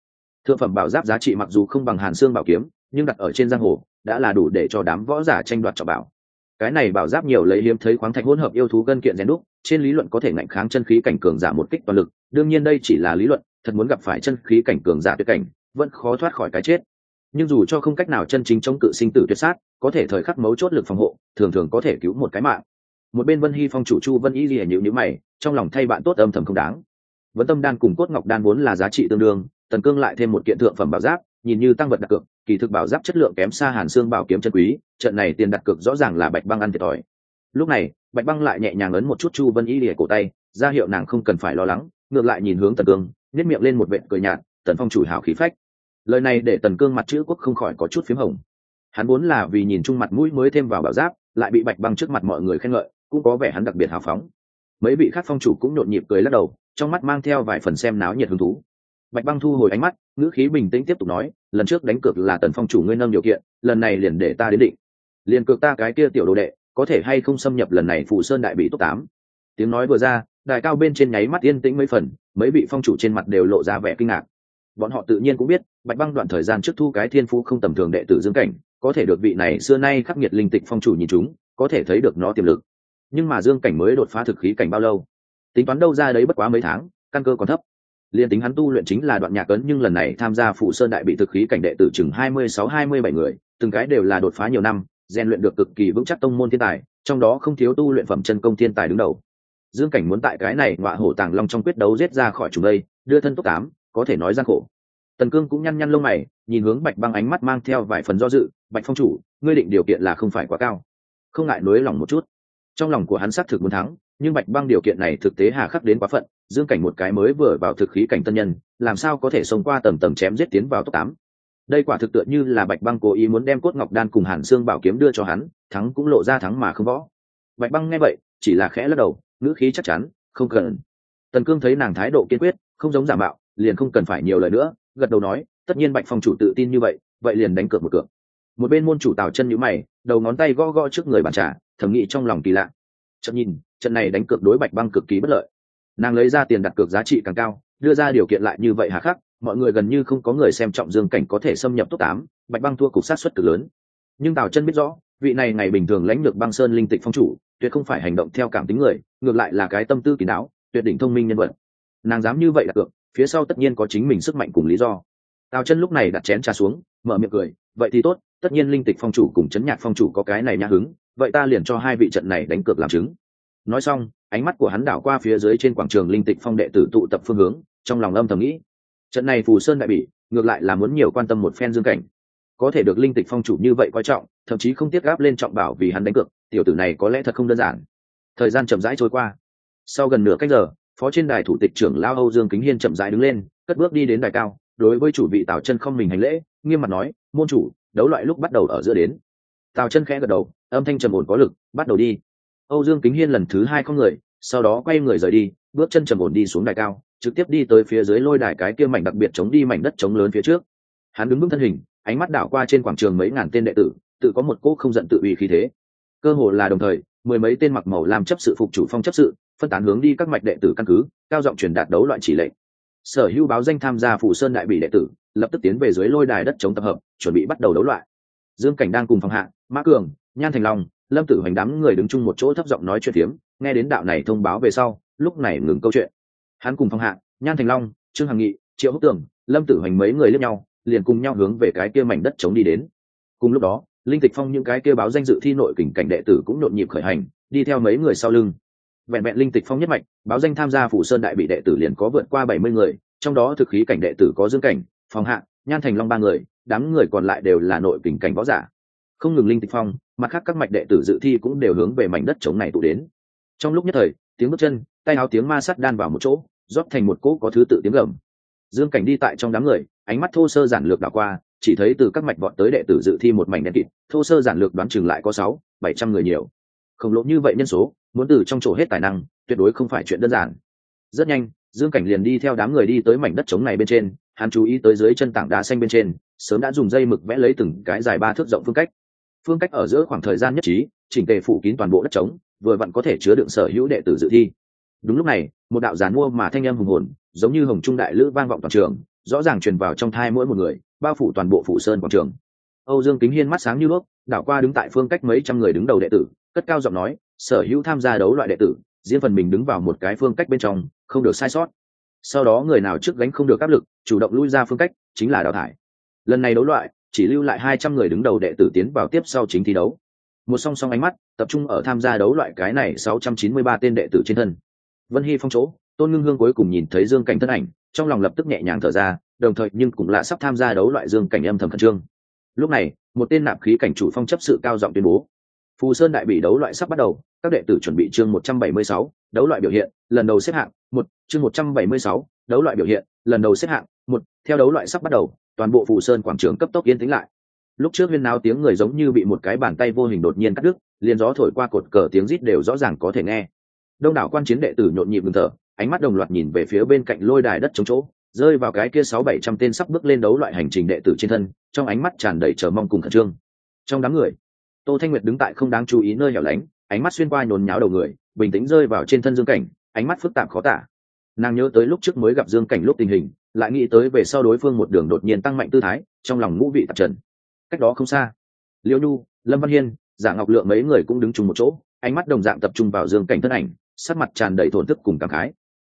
Thượng phẩm bảo giáp giá trị mặc dù không bằng hàn xương bảo kiếm, nhưng đặt ở trên giang hồ, đã là đủ để cho đám võ giả tranh đoạt cho bảo cái này bảo giáp nhiều lấy hiếm thấy khoáng thạch hỗn hợp yêu thú gân kiện rèn đúc, trên lý luận có thể ngạnh kháng chân khí cảnh cường giả một kích toàn lực, đương nhiên đây chỉ là lý luận, thật muốn gặp phải chân khí cảnh cường giả tuyệt cảnh, vẫn khó thoát khỏi cái chết. Nhưng dù cho không cách nào chân chính chống cự sinh tử tuyệt sát, có thể thời khắc mấu chốt lực phòng hộ, thường thường có thể cứu một cái mạng. Một bên vân hy phong chủ chu vân y lìa nhịu nhữ mày, trong lòng thay bạn tốt âm thầm không đáng. Vấn tâm đan cùng cốt ngọc đan vốn là giá trị tương đương, tần cương lại thêm một kiện thượng phẩm bảo giáp nhìn như tăng vật đặt cược, kỳ thực bảo giáp chất lượng kém xa hàn xương bảo kiếm chân quý, trận này tiền đặt cược rõ ràng là bạch băng ăn thiệt thòi. Lúc này, bạch băng lại nhẹ nhàng ấn một chút chu vân y lìa cổ tay, ra hiệu nàng không cần phải lo lắng, ngược lại nhìn hướng tần cương nhét miệng lên một vệ cười nhạt, tần phong chủ hào khí phách. Lời này để tần cương mặt chữ quốc không khỏi có chút p h í m hồng. Hắn vốn là vì nhìn chung mặt mũi mới thêm vào bảo giáp, lại bị bạch băng trước mặt mọi người khen ngợi, cũng có vẻ hắn đặc biệt hào phóng. Mấy vị khác phong chủ cũng nhộn nhịp cười lắc đầu, trong mắt mang theo vài phần xem náo nhiệt hứng thú bạch băng thu hồi ánh mắt, ngữ khí bình tĩnh tiếp tục nói, lần trước đánh cược là tần phong chủ ngươi nâng điều kiện, lần này liền để ta đến định. Liền cược ta cái kia tiểu đồ đệ, có thể hay không xâm nhập lần này phủ sơn đại bị top tám? Tiếng nói vừa ra, đại cao bên trên nháy mắt yên tĩnh mấy phần, mấy vị phong chủ trên mặt đều lộ ra vẻ kinh ngạc. Bọn họ tự nhiên cũng biết, bạch băng đoạn thời gian trước thu cái thiên phú không tầm thường đệ tử dương cảnh, có thể được vị này xưa nay khắc nghiệt linh tịch phong chủ nhìn chúng, có thể thấy được nó tiềm lực. Nhưng mà dương cảnh mới đột phá thực khí cảnh bao lâu? Tính toán đâu ra đấy bất quá mấy tháng, căn cơ còn thấp liên tính hắn tu luyện chính là đoạn nhạc ấn nhưng lần này tham gia phụ sơn đại bị thực khí cảnh đệ tử chừng hai mươi sáu hai mươi bảy người, từng cái đều là đột phá nhiều năm, rèn luyện được cực kỳ vững chắc tông môn thiên tài, trong đó không thiếu tu luyện phẩm chân công thiên tài đứng đầu. Dương cảnh muốn tại cái này ngọa hổ tàng long trong quyết đấu giết ra khỏi chúng đây, đưa thân tốc tám, có thể nói gian khổ. Tần cương cũng nhăn nhăn lông mày, nhìn hướng bạch băng ánh mắt mang theo vài phần do dự, bạch phong chủ, ngươi định điều kiện là không phải quá cao. Không ngại nối lòng một chút. Trong lòng của hắn xác thực muốn thắng nhưng bạch băng điều kiện này thực tế hà khắc đến quá phận, dương cảnh một cái mới vừa vào thực khí cảnh tân nhân, làm sao có thể xông qua tầm tầm chém giết tiến vào top tám? Đây quả thực tựa như là bạch băng cố ý muốn đem cốt ngọc đan cùng hàn xương bảo kiếm đưa cho hắn, thắng cũng lộ ra thắng mà không võ. Bạch băng nghe vậy, chỉ là khẽ lắc đầu, ngữ khí chắc chắn, không cần. Tần cương thấy nàng thái độ kiên quyết, không giống giả mạo, liền không cần phải nhiều lời nữa, gật đầu nói, tất nhiên bạch phong chủ tự tin như vậy vậy liền đánh cược một cược. Một bên môn chủ tào chân nhữ mày, đầu ngón tay gõ gõ trước người bàn trà, thầm nghĩ trong lòng kỳ lạ. Chậm nhìn trận này đánh cược đối bạch băng cực kỳ bất lợi. Nàng lấy ra tiền đặt cược giá trị càng cao, đưa ra điều kiện lại như vậy hà khắc, mọi người gần như không có người xem trọng dương cảnh có thể xâm nhập top tám, bạch băng thua cục sát xuất cực lớn. Nhưng tào chân biết rõ, vị này ngày bình thường lãnh được băng sơn linh tịch phong chủ, tuyệt không phải hành động theo cảm tính người, ngược lại là cái tâm tư kỳ não tuyệt đỉnh thông minh nhân vật. Nàng dám như vậy đặt cược, phía sau tất nhiên có chính mình sức mạnh cùng lý do. Tào chân lúc này đặt chén trà xuống, mở miệng cười, vậy thì tốt, tất nhiên linh tịch phong chủ cùng chấn nhạc phong chủ có cái này nhã hứng, vậy ta liền cho hai vị trận này đánh cược làm chứng nói xong, ánh mắt của hắn đảo qua phía dưới trên quảng trường linh tịch phong đệ tử tụ tập phương hướng, trong lòng âm thầm nghĩ, trận này phù sơn đại bỉ, ngược lại là muốn nhiều quan tâm một phen dương cảnh. Có thể được linh tịch phong chủ như vậy coi trọng, thậm chí không tiếc gáp lên trọng bảo vì hắn đánh cược, tiểu tử này có lẽ thật không đơn giản. Thời gian chậm rãi trôi qua. Sau gần nửa cách giờ, phó trên đài thủ tịch trưởng lao âu dương kính hiên chậm rãi đứng lên, cất bước đi đến đài cao, đối với chủ vị tào chân không mình hành lễ, nghiêm mặt nói, môn chủ, đấu loại lúc bắt đầu ở giữa đến. Tào chân khẽ gật đầu, âm thanh trầm ổn có lực, bắt đầu đi âu dương kính hiên lần thứ hai không người, sau đó quay người rời đi, bước chân trầm ổn đi xuống đài cao, trực tiếp đi tới phía dưới lôi đài cái kia mảnh đặc biệt chống đi mảnh đất chống lớn phía trước. Hắn đứng vững thân hình, ánh mắt đảo qua trên quảng trường mấy ngàn tên đệ tử, tự có một cỗ không giận tự uy khí thế. Cơ hồ là đồng thời, mười mấy tên mặc màu làm chấp sự phục chủ phong chấp sự, phân tán hướng đi các mạch đệ tử căn cứ, cao giọng truyền đạt đấu loại chỉ lệnh. Sở hữu báo danh tham gia phủ sơn đại bị đệ tử, lập tức tiến về dưới lôi đài đất chống tập hợp, chuẩn bị bắt đầu đấu loại. Dương cảnh đang cùng phòng hạ, mã cường, nhan thành long lâm tử hoành đám người đứng chung một chỗ thấp giọng nói chuyện phiếm nghe đến đạo này thông báo về sau lúc này ngừng câu chuyện. Hắn cùng Phong hạ nhan thành long trương hằng nghị triệu húc tường lâm tử hoành mấy người lướt nhau liền cùng nhau hướng về cái kia mảnh đất chống đi đến. Cùng lúc đó linh tịch phong những cái kia báo danh dự thi nội kình cảnh đệ tử cũng nhộn nhịp khởi hành đi theo mấy người sau lưng. Vẹn vẹn linh tịch phong nhất mạnh, báo danh tham gia phủ sơn đại bị đệ tử liền có vượt qua bảy mươi người trong đó thực khí cảnh đệ tử có dương cảnh phòng hạ nhan thành long ba người đám người còn lại đều là nội kình cảnh võ giả. Không ngừng linh tịch phong mặt khác các mạch đệ tử dự thi cũng đều hướng về mảnh đất trống này tụ đến. Trong lúc nhất thời, tiếng bước chân, tay áo tiếng ma sắt đan vào một chỗ, rót thành một cỗ có thứ tự tiếng gầm. Dương cảnh đi tại trong đám người, ánh mắt thô sơ giản lược đảo qua, chỉ thấy từ các mạch bọn tới đệ tử dự thi một mảnh đen kịt, thô sơ giản lược đoán chừng lại có sáu, bảy trăm người nhiều. Khổng lồ như vậy nhân số, muốn từ trong chỗ hết tài năng, tuyệt đối không phải chuyện đơn giản. Rất nhanh, dương cảnh liền đi theo đám người đi tới mảnh đất trống này bên trên, hắn chú ý tới dưới chân tảng đá xanh bên trên, sớm đã dùng dây mực vẽ lấy từng cái dài ba thước rộng phương cách phương cách ở giữa khoảng thời gian nhất trí, chỉnh tề phủ kín toàn bộ đất trống, vừa vặn có thể chứa đựng sở hữu đệ tử dự thi. Đúng lúc này, một đạo giàn mua mà thanh âm hùng hồn, giống như hồng trung đại lữ vang vọng toàn trường, rõ ràng truyền vào trong thai mỗi một người, bao phủ toàn bộ phủ sơn quảng trường. Âu dương kính hiên mắt sáng như đuốc đảo qua đứng tại phương cách mấy trăm người đứng đầu đệ tử, cất cao giọng nói, sở hữu tham gia đấu loại đệ tử, riêng phần mình đứng vào một cái phương cách bên trong, không được sai sót. Sau đó người nào trước gánh không được áp lực, chủ động lui ra phương cách, chính là đào thải. Lần này đấu loại chỉ lưu lại hai trăm người đứng đầu đệ tử tiến vào tiếp sau chính thi đấu. Một song song ánh mắt, tập trung ở tham gia đấu loại cái này sáu trăm chín mươi ba tên đệ tử trên thân. Vân hy phong chỗ, tôn ngưng hương cuối cùng nhìn thấy dương cảnh thân ảnh, trong lòng lập tức nhẹ nhàng thở ra, đồng thời nhưng cũng lạ sắp tham gia đấu loại dương cảnh âm thầm khẩn trương. Lúc này, một tên nạp khí cảnh chủ phong chấp sự cao giọng tuyên bố. Phù sơn đại bị đấu loại sắp bắt đầu, các đệ tử chuẩn bị chương một trăm bảy mươi sáu, đấu loại biểu hiện, lần đầu xếp hạng, một, chương một trăm bảy mươi sáu, đấu loại biểu hiện, lần đầu xếp hạng một, theo đấu loại sắp bắt đầu, toàn bộ phù sơn quảng trường cấp tốc yên tĩnh lại. Lúc trước huyên náo tiếng người giống như bị một cái bàn tay vô hình đột nhiên cắt đứt, liền gió thổi qua cột cờ tiếng rít đều rõ ràng có thể nghe. Đông đảo quan chiến đệ tử nhộn nhịp ngừng thở, ánh mắt đồng loạt nhìn về phía bên cạnh lôi đài đất chống chỗ, rơi vào cái kia sáu bảy trăm tên sắp bước lên đấu loại hành trình đệ tử trên thân, trong ánh mắt tràn đầy chờ mong cùng khẩn trương. Trong đám người, tô thanh nguyệt đứng tại không đáng chú ý nơi hẻo lánh, ánh mắt xuyên qua nhốn nháo đầu người, bình tĩnh rơi vào trên thân dương cảnh, ánh mắt phức tạp khó tả. Nàng nhớ tới lúc trước mới gặp dương cảnh lúc tình hình lại nghĩ tới về sau đối phương một đường đột nhiên tăng mạnh tư thái, trong lòng ngũ vị tạp trần. Cách đó không xa liêu nhu, lâm văn hiên, giả ngọc lượng mấy người cũng đứng chung một chỗ, ánh mắt đồng dạng tập trung vào dương cảnh thân ảnh, sắc mặt tràn đầy thổn thức cùng cảm khái.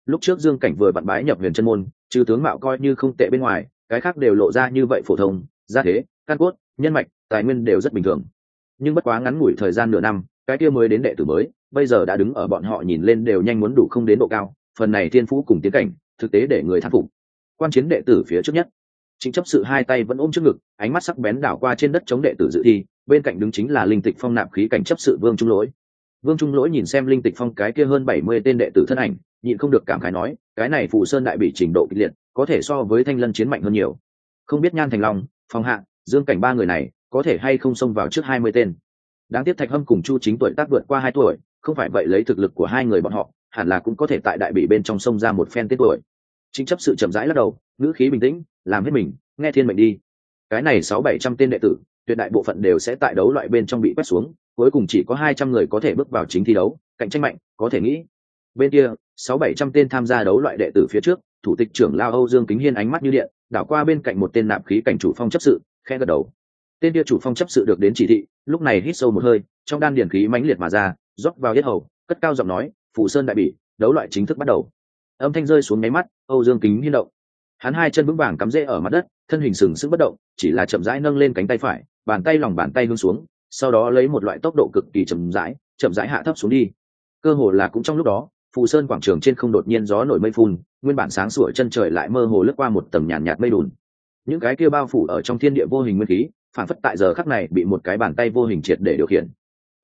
Lúc trước dương cảnh vừa bận bái nhập huyền chân môn trừ tướng mạo coi như không tệ bên ngoài, cái khác đều lộ ra như vậy phổ thông, gia thế, căn cốt, nhân mạch, tài nguyên đều rất bình thường. Nhưng bất quá ngắn ngủi thời gian nửa năm, cái kia mới đến đệ tử mới, bây giờ đã đứng ở bọn họ nhìn lên đều nhanh muốn đủ không đến độ cao, phần này thiên phú cùng tiến cảnh, thực tế để người thắc phục quan chiến đệ tử phía trước nhất. Chính chấp sự hai tay vẫn ôm trước ngực, ánh mắt sắc bén đảo qua trên đất chống đệ tử dự thi, bên cạnh đứng chính là linh tịch phong nạp khí cảnh chấp sự vương trung lỗi. Vương trung lỗi nhìn xem linh tịch phong cái kia hơn bảy mươi tên đệ tử thân ảnh, nhịn không được cảm khái nói, cái này phù sơn đại bị trình độ kịch liệt, có thể so với thanh lân chiến mạnh hơn nhiều. Không biết nhan thành long, phong hạ, dương cảnh ba người này, có thể hay không xông vào trước hai mươi tên. Đáng tiếc thạch hâm cùng chu chính tuổi tác vượt qua hai tuổi, không phải vậy lấy thực lực của hai người bọn họ, hẳn là cũng có thể tại đại bị bên trong sông ra một phen tiết tuổi chính chấp sự chậm rãi lắc đầu, ngữ khí bình tĩnh, làm hết mình, nghe thiên mệnh đi. Cái này sáu bảy trăm tên đệ tử, tuyệt đại bộ phận đều sẽ tại đấu loại bên trong bị quét xuống, cuối cùng chỉ có hai trăm người có thể bước vào chính thi đấu, cạnh tranh mạnh, có thể nghĩ. Bên kia, sáu bảy trăm tên tham gia đấu loại đệ tử phía trước, thủ tịch trưởng lao âu dương kính hiên ánh mắt như điện, đảo qua bên cạnh một tên nạp khí cảnh chủ phong chấp sự khe gật đầu. Tên kia chủ phong chấp sự được đến chỉ thị, lúc này hít sâu một hơi, trong đan điển khí mãnh liệt mà ra, rót vào yết hầu, cất cao giọng nói phụ sơn đại bỉ, đấu loại chính thức bắt đầu. Âm thanh rơi xuống máy mắt âu dương kính hiên động. Hắn hai chân vững vàng cắm rễ ở mặt đất thân hình sừng sững bất động chỉ là chậm rãi nâng lên cánh tay phải bàn tay lòng bàn tay hướng xuống sau đó lấy một loại tốc độ cực kỳ chậm rãi chậm rãi hạ thấp xuống đi. Cơ hồ là cũng trong lúc đó phù sơn quảng trường trên không đột nhiên gió nổi mây phun nguyên bản sáng sủa chân trời lại mơ hồ lướt qua một tầng nhàn nhạt, nhạt mây đùn. Những cái kia bao phủ ở trong thiên địa vô hình nguyên khí phản phất tại giờ khắc này bị một cái bàn tay vô hình triệt để điều khiển.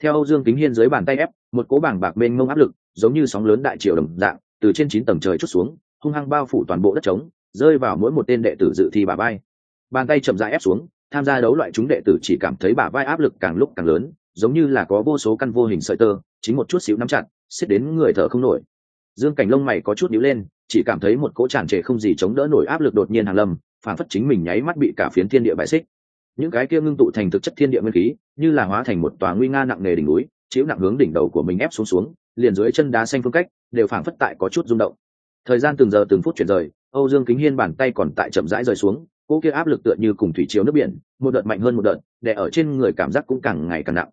Theo âu dương kính hiên dưới bàn tay ép một cố bảng bạc bên mông áp lực giống như sóng lớn đại triều đồng dạng từ trên chín tầng trời chút xuống hung hăng bao phủ toàn bộ đất trống, rơi vào mỗi một tên đệ tử dự thi bà vai. Bàn tay chậm rãi ép xuống, tham gia đấu loại chúng đệ tử chỉ cảm thấy bà vai áp lực càng lúc càng lớn, giống như là có vô số căn vô hình sợi tơ, chính một chút xíu nắm chặt, xiết đến người thở không nổi. Dương cảnh lông mày có chút nhíu lên, chỉ cảm thấy một cỗ tràn trề không gì chống đỡ nổi áp lực đột nhiên hàng lâm, phản phất chính mình nháy mắt bị cả phiến thiên địa bại xích. Những cái kia ngưng tụ thành thực chất thiên địa nguyên khí, như là hóa thành một tòa nguy nga nặng nề đỉnh núi, chiếu nặng hướng đỉnh đầu của mình ép xuống xuống, liền dưới chân đá xanh phương cách, đều phảng phất tại có chút rung động thời gian từng giờ từng phút chuyển rời, âu dương kính hiên bàn tay còn tại chậm rãi rời xuống, cỗ kia áp lực tựa như cùng thủy chiếu nước biển, một đợt mạnh hơn một đợt, để ở trên người cảm giác cũng càng ngày càng nặng.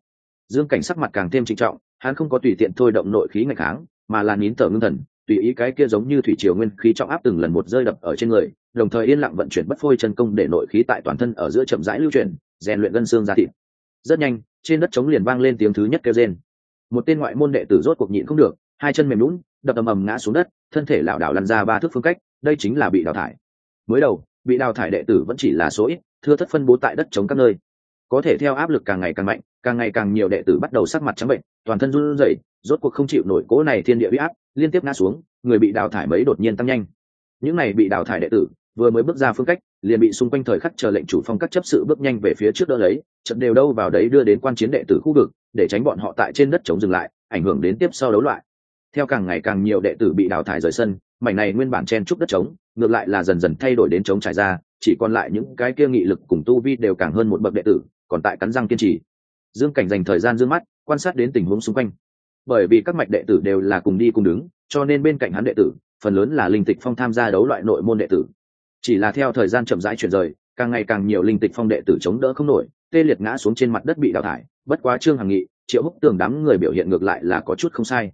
Dương cảnh sắc mặt càng thêm trinh trọng, hắn không có tùy tiện thôi động nội khí ngày kháng, mà là nín thở ngưng thần, tùy ý cái kia giống như thủy triều nguyên khí trọng áp từng lần một rơi đập ở trên người, đồng thời yên lặng vận chuyển bất phôi chân công để nội khí tại toàn thân ở giữa chậm rãi lưu chuyển, rèn luyện gân xương ra thịt. Rất nhanh, trên đất trống liền vang lên tiếng thứ nhất kêu rên. Một tên ngoại môn đệ tử rốt cuộc nhịn không được hai chân mềm lún đập ầm ầm ngã xuống đất, thân thể lảo đảo lăn ra ba thước phương cách, đây chính là bị đào thải. Mới đầu, bị đào thải đệ tử vẫn chỉ là số ít, thưa thất phân bố tại đất chống các nơi. Có thể theo áp lực càng ngày càng mạnh, càng ngày càng nhiều đệ tử bắt đầu sắc mặt trắng bệnh, toàn thân run rẩy, rốt cuộc không chịu nổi cố này thiên địa huy áp, liên tiếp ngã xuống, người bị đào thải mấy đột nhiên tăng nhanh. Những này bị đào thải đệ tử, vừa mới bước ra phương cách, liền bị xung quanh thời khắc chờ lệnh chủ phong các chấp sự bước nhanh về phía trước đỡ lấy trận đều đâu vào đấy đưa đến quan chiến đệ tử khu vực, để tránh bọn họ tại trên đất chống dừng lại, ảnh hưởng đến tiếp sau đấu loại theo càng ngày càng nhiều đệ tử bị đào thải rời sân, mảnh này nguyên bản chen trúc đất trống, ngược lại là dần dần thay đổi đến trống trải ra, chỉ còn lại những cái kia nghị lực cùng tu vi đều càng hơn một bậc đệ tử, còn tại cắn răng kiên trì. Dương cảnh dành thời gian d mắt, quan sát đến tình huống xung quanh. Bởi vì các mạch đệ tử đều là cùng đi cùng đứng, cho nên bên cạnh hắn đệ tử, phần lớn là linh tịch phong tham gia đấu loại nội môn đệ tử. Chỉ là theo thời gian chậm rãi chuyển rời, càng ngày càng nhiều linh tịch phong đệ tử chống đỡ không nổi, tê liệt ngã xuống trên mặt đất bị đào thải, bất quá trương hằng nghị, triệu húc tường đám người biểu hiện ngược lại là có chút không sai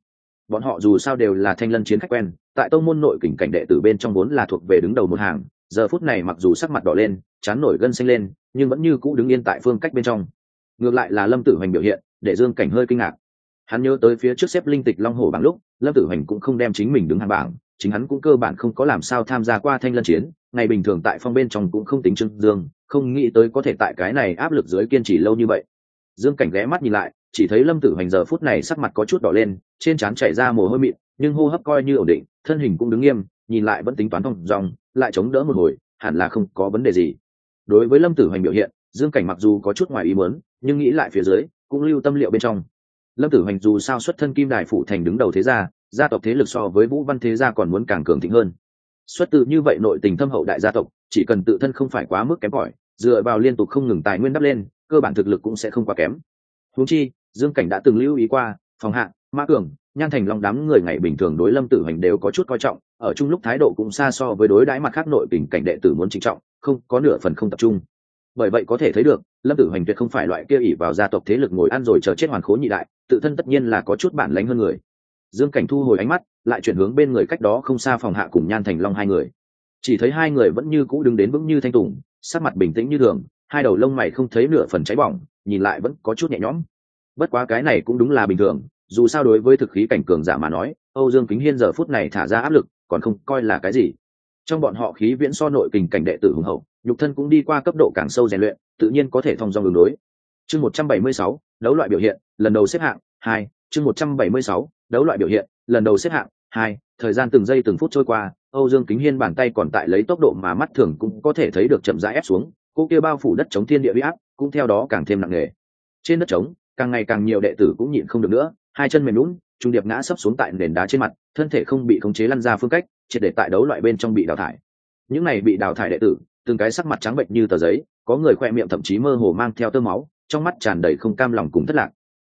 bọn họ dù sao đều là thanh lân chiến khách quen, tại tông môn nội kình cảnh đệ tử bên trong vốn là thuộc về đứng đầu một hàng, giờ phút này mặc dù sắc mặt đỏ lên, chán nổi gân xanh lên, nhưng vẫn như cũ đứng yên tại phương cách bên trong. Ngược lại là lâm tử hoành biểu hiện, để dương cảnh hơi kinh ngạc. Hắn nhớ tới phía trước xếp linh tịch long hổ bảng lúc, lâm tử hoành cũng không đem chính mình đứng hàng bảng, chính hắn cũng cơ bản không có làm sao tham gia qua thanh lân chiến, ngày bình thường tại phong bên trong cũng không tính trưng dương, không nghĩ tới có thể tại cái này áp lực dưới kiên trì lâu như vậy. Dương cảnh ghé mắt nhìn lại chỉ thấy lâm tử hoành giờ phút này sắc mặt có chút đỏ lên, trên trán chảy ra mồ hôi mịn, nhưng hô hấp coi như ổn định, thân hình cũng đứng nghiêm, nhìn lại vẫn tính toán thông dòng, lại chống đỡ một hồi, hẳn là không có vấn đề gì. Đối với lâm tử hoành biểu hiện, dương cảnh mặc dù có chút ngoài ý muốn, nhưng nghĩ lại phía dưới, cũng lưu tâm liệu bên trong. Lâm tử hoành dù sao xuất thân kim đài Phủ thành đứng đầu thế gia gia tộc thế lực so với vũ văn thế gia còn muốn càng cường thịnh hơn. Xuất tự như vậy nội tình thâm hậu đại gia tộc, chỉ cần tự thân không phải quá mức kém cỏi, dựa vào liên tục không ngừng tài nguyên đắp lên, cơ bản thực lực cũng sẽ không quá kém. Huống chi dương cảnh đã từng lưu ý qua, phòng hạ, ma cường, nhan thành long đám người ngày bình thường đối lâm tử hành đều có chút coi trọng, ở chung lúc thái độ cũng xa so với đối đãi mặt khác nội tình cảnh đệ tử muốn trịnh trọng, không, có nửa phần không tập trung. Bởi vậy có thể thấy được, lâm tử hành tuyệt không phải loại kia ỉ vào gia tộc thế lực ngồi ăn rồi chờ chết hoàn khố nhị đại, tự thân tất nhiên là có chút bản lánh hơn người. Dương cảnh thu hồi ánh mắt, lại chuyển hướng bên người cách đó không xa phòng hạ cùng nhan thành long hai người. Chỉ thấy hai người vẫn như cũ đứng đến vững như thanh tùng, sắc mặt bình tĩnh như thường, hai đầu lông mày không thấy nửa phần cháy bỏng, nhìn lại vẫn có chút nhẹ nhõm bất quá cái này cũng đúng là bình thường, dù sao đối với thực khí cảnh cường giả mà nói, âu dương kính hiên giờ phút này thả ra áp lực, còn không coi là cái gì. Trong bọn họ khí viễn so nội kình cảnh đệ tử hùng hậu, nhục thân cũng đi qua cấp độ càng sâu rèn luyện, tự nhiên có thể thông dong đường đối. Chương một trăm bảy mươi sáu, đấu loại biểu hiện, lần đầu xếp hạng, hai, chương một trăm bảy mươi sáu, đấu loại biểu hiện, lần đầu xếp hạng, hai, thời gian từng giây từng phút trôi qua, âu dương kính hiên bàn tay còn tại lấy tốc độ mà mắt thường cũng có thể thấy được chậm rãi ép xuống cô kia bao phủ đất chống thiên địa huy áp cũng theo đó càng thêm nặng nề. Trên đất trống càng ngày càng nhiều đệ tử cũng nhịn không được nữa, hai chân mềm lún trung điệp ngã sấp xuống tại nền đá trên mặt, thân thể không bị khống chế lăn ra phương cách, triệt để tại đấu loại bên trong bị đào thải. Những này bị đào thải đệ tử, từng cái sắc mặt trắng bệnh như tờ giấy, có người khoe miệng thậm chí mơ hồ mang theo tơ máu, trong mắt tràn đầy không cam lòng cùng thất lạc.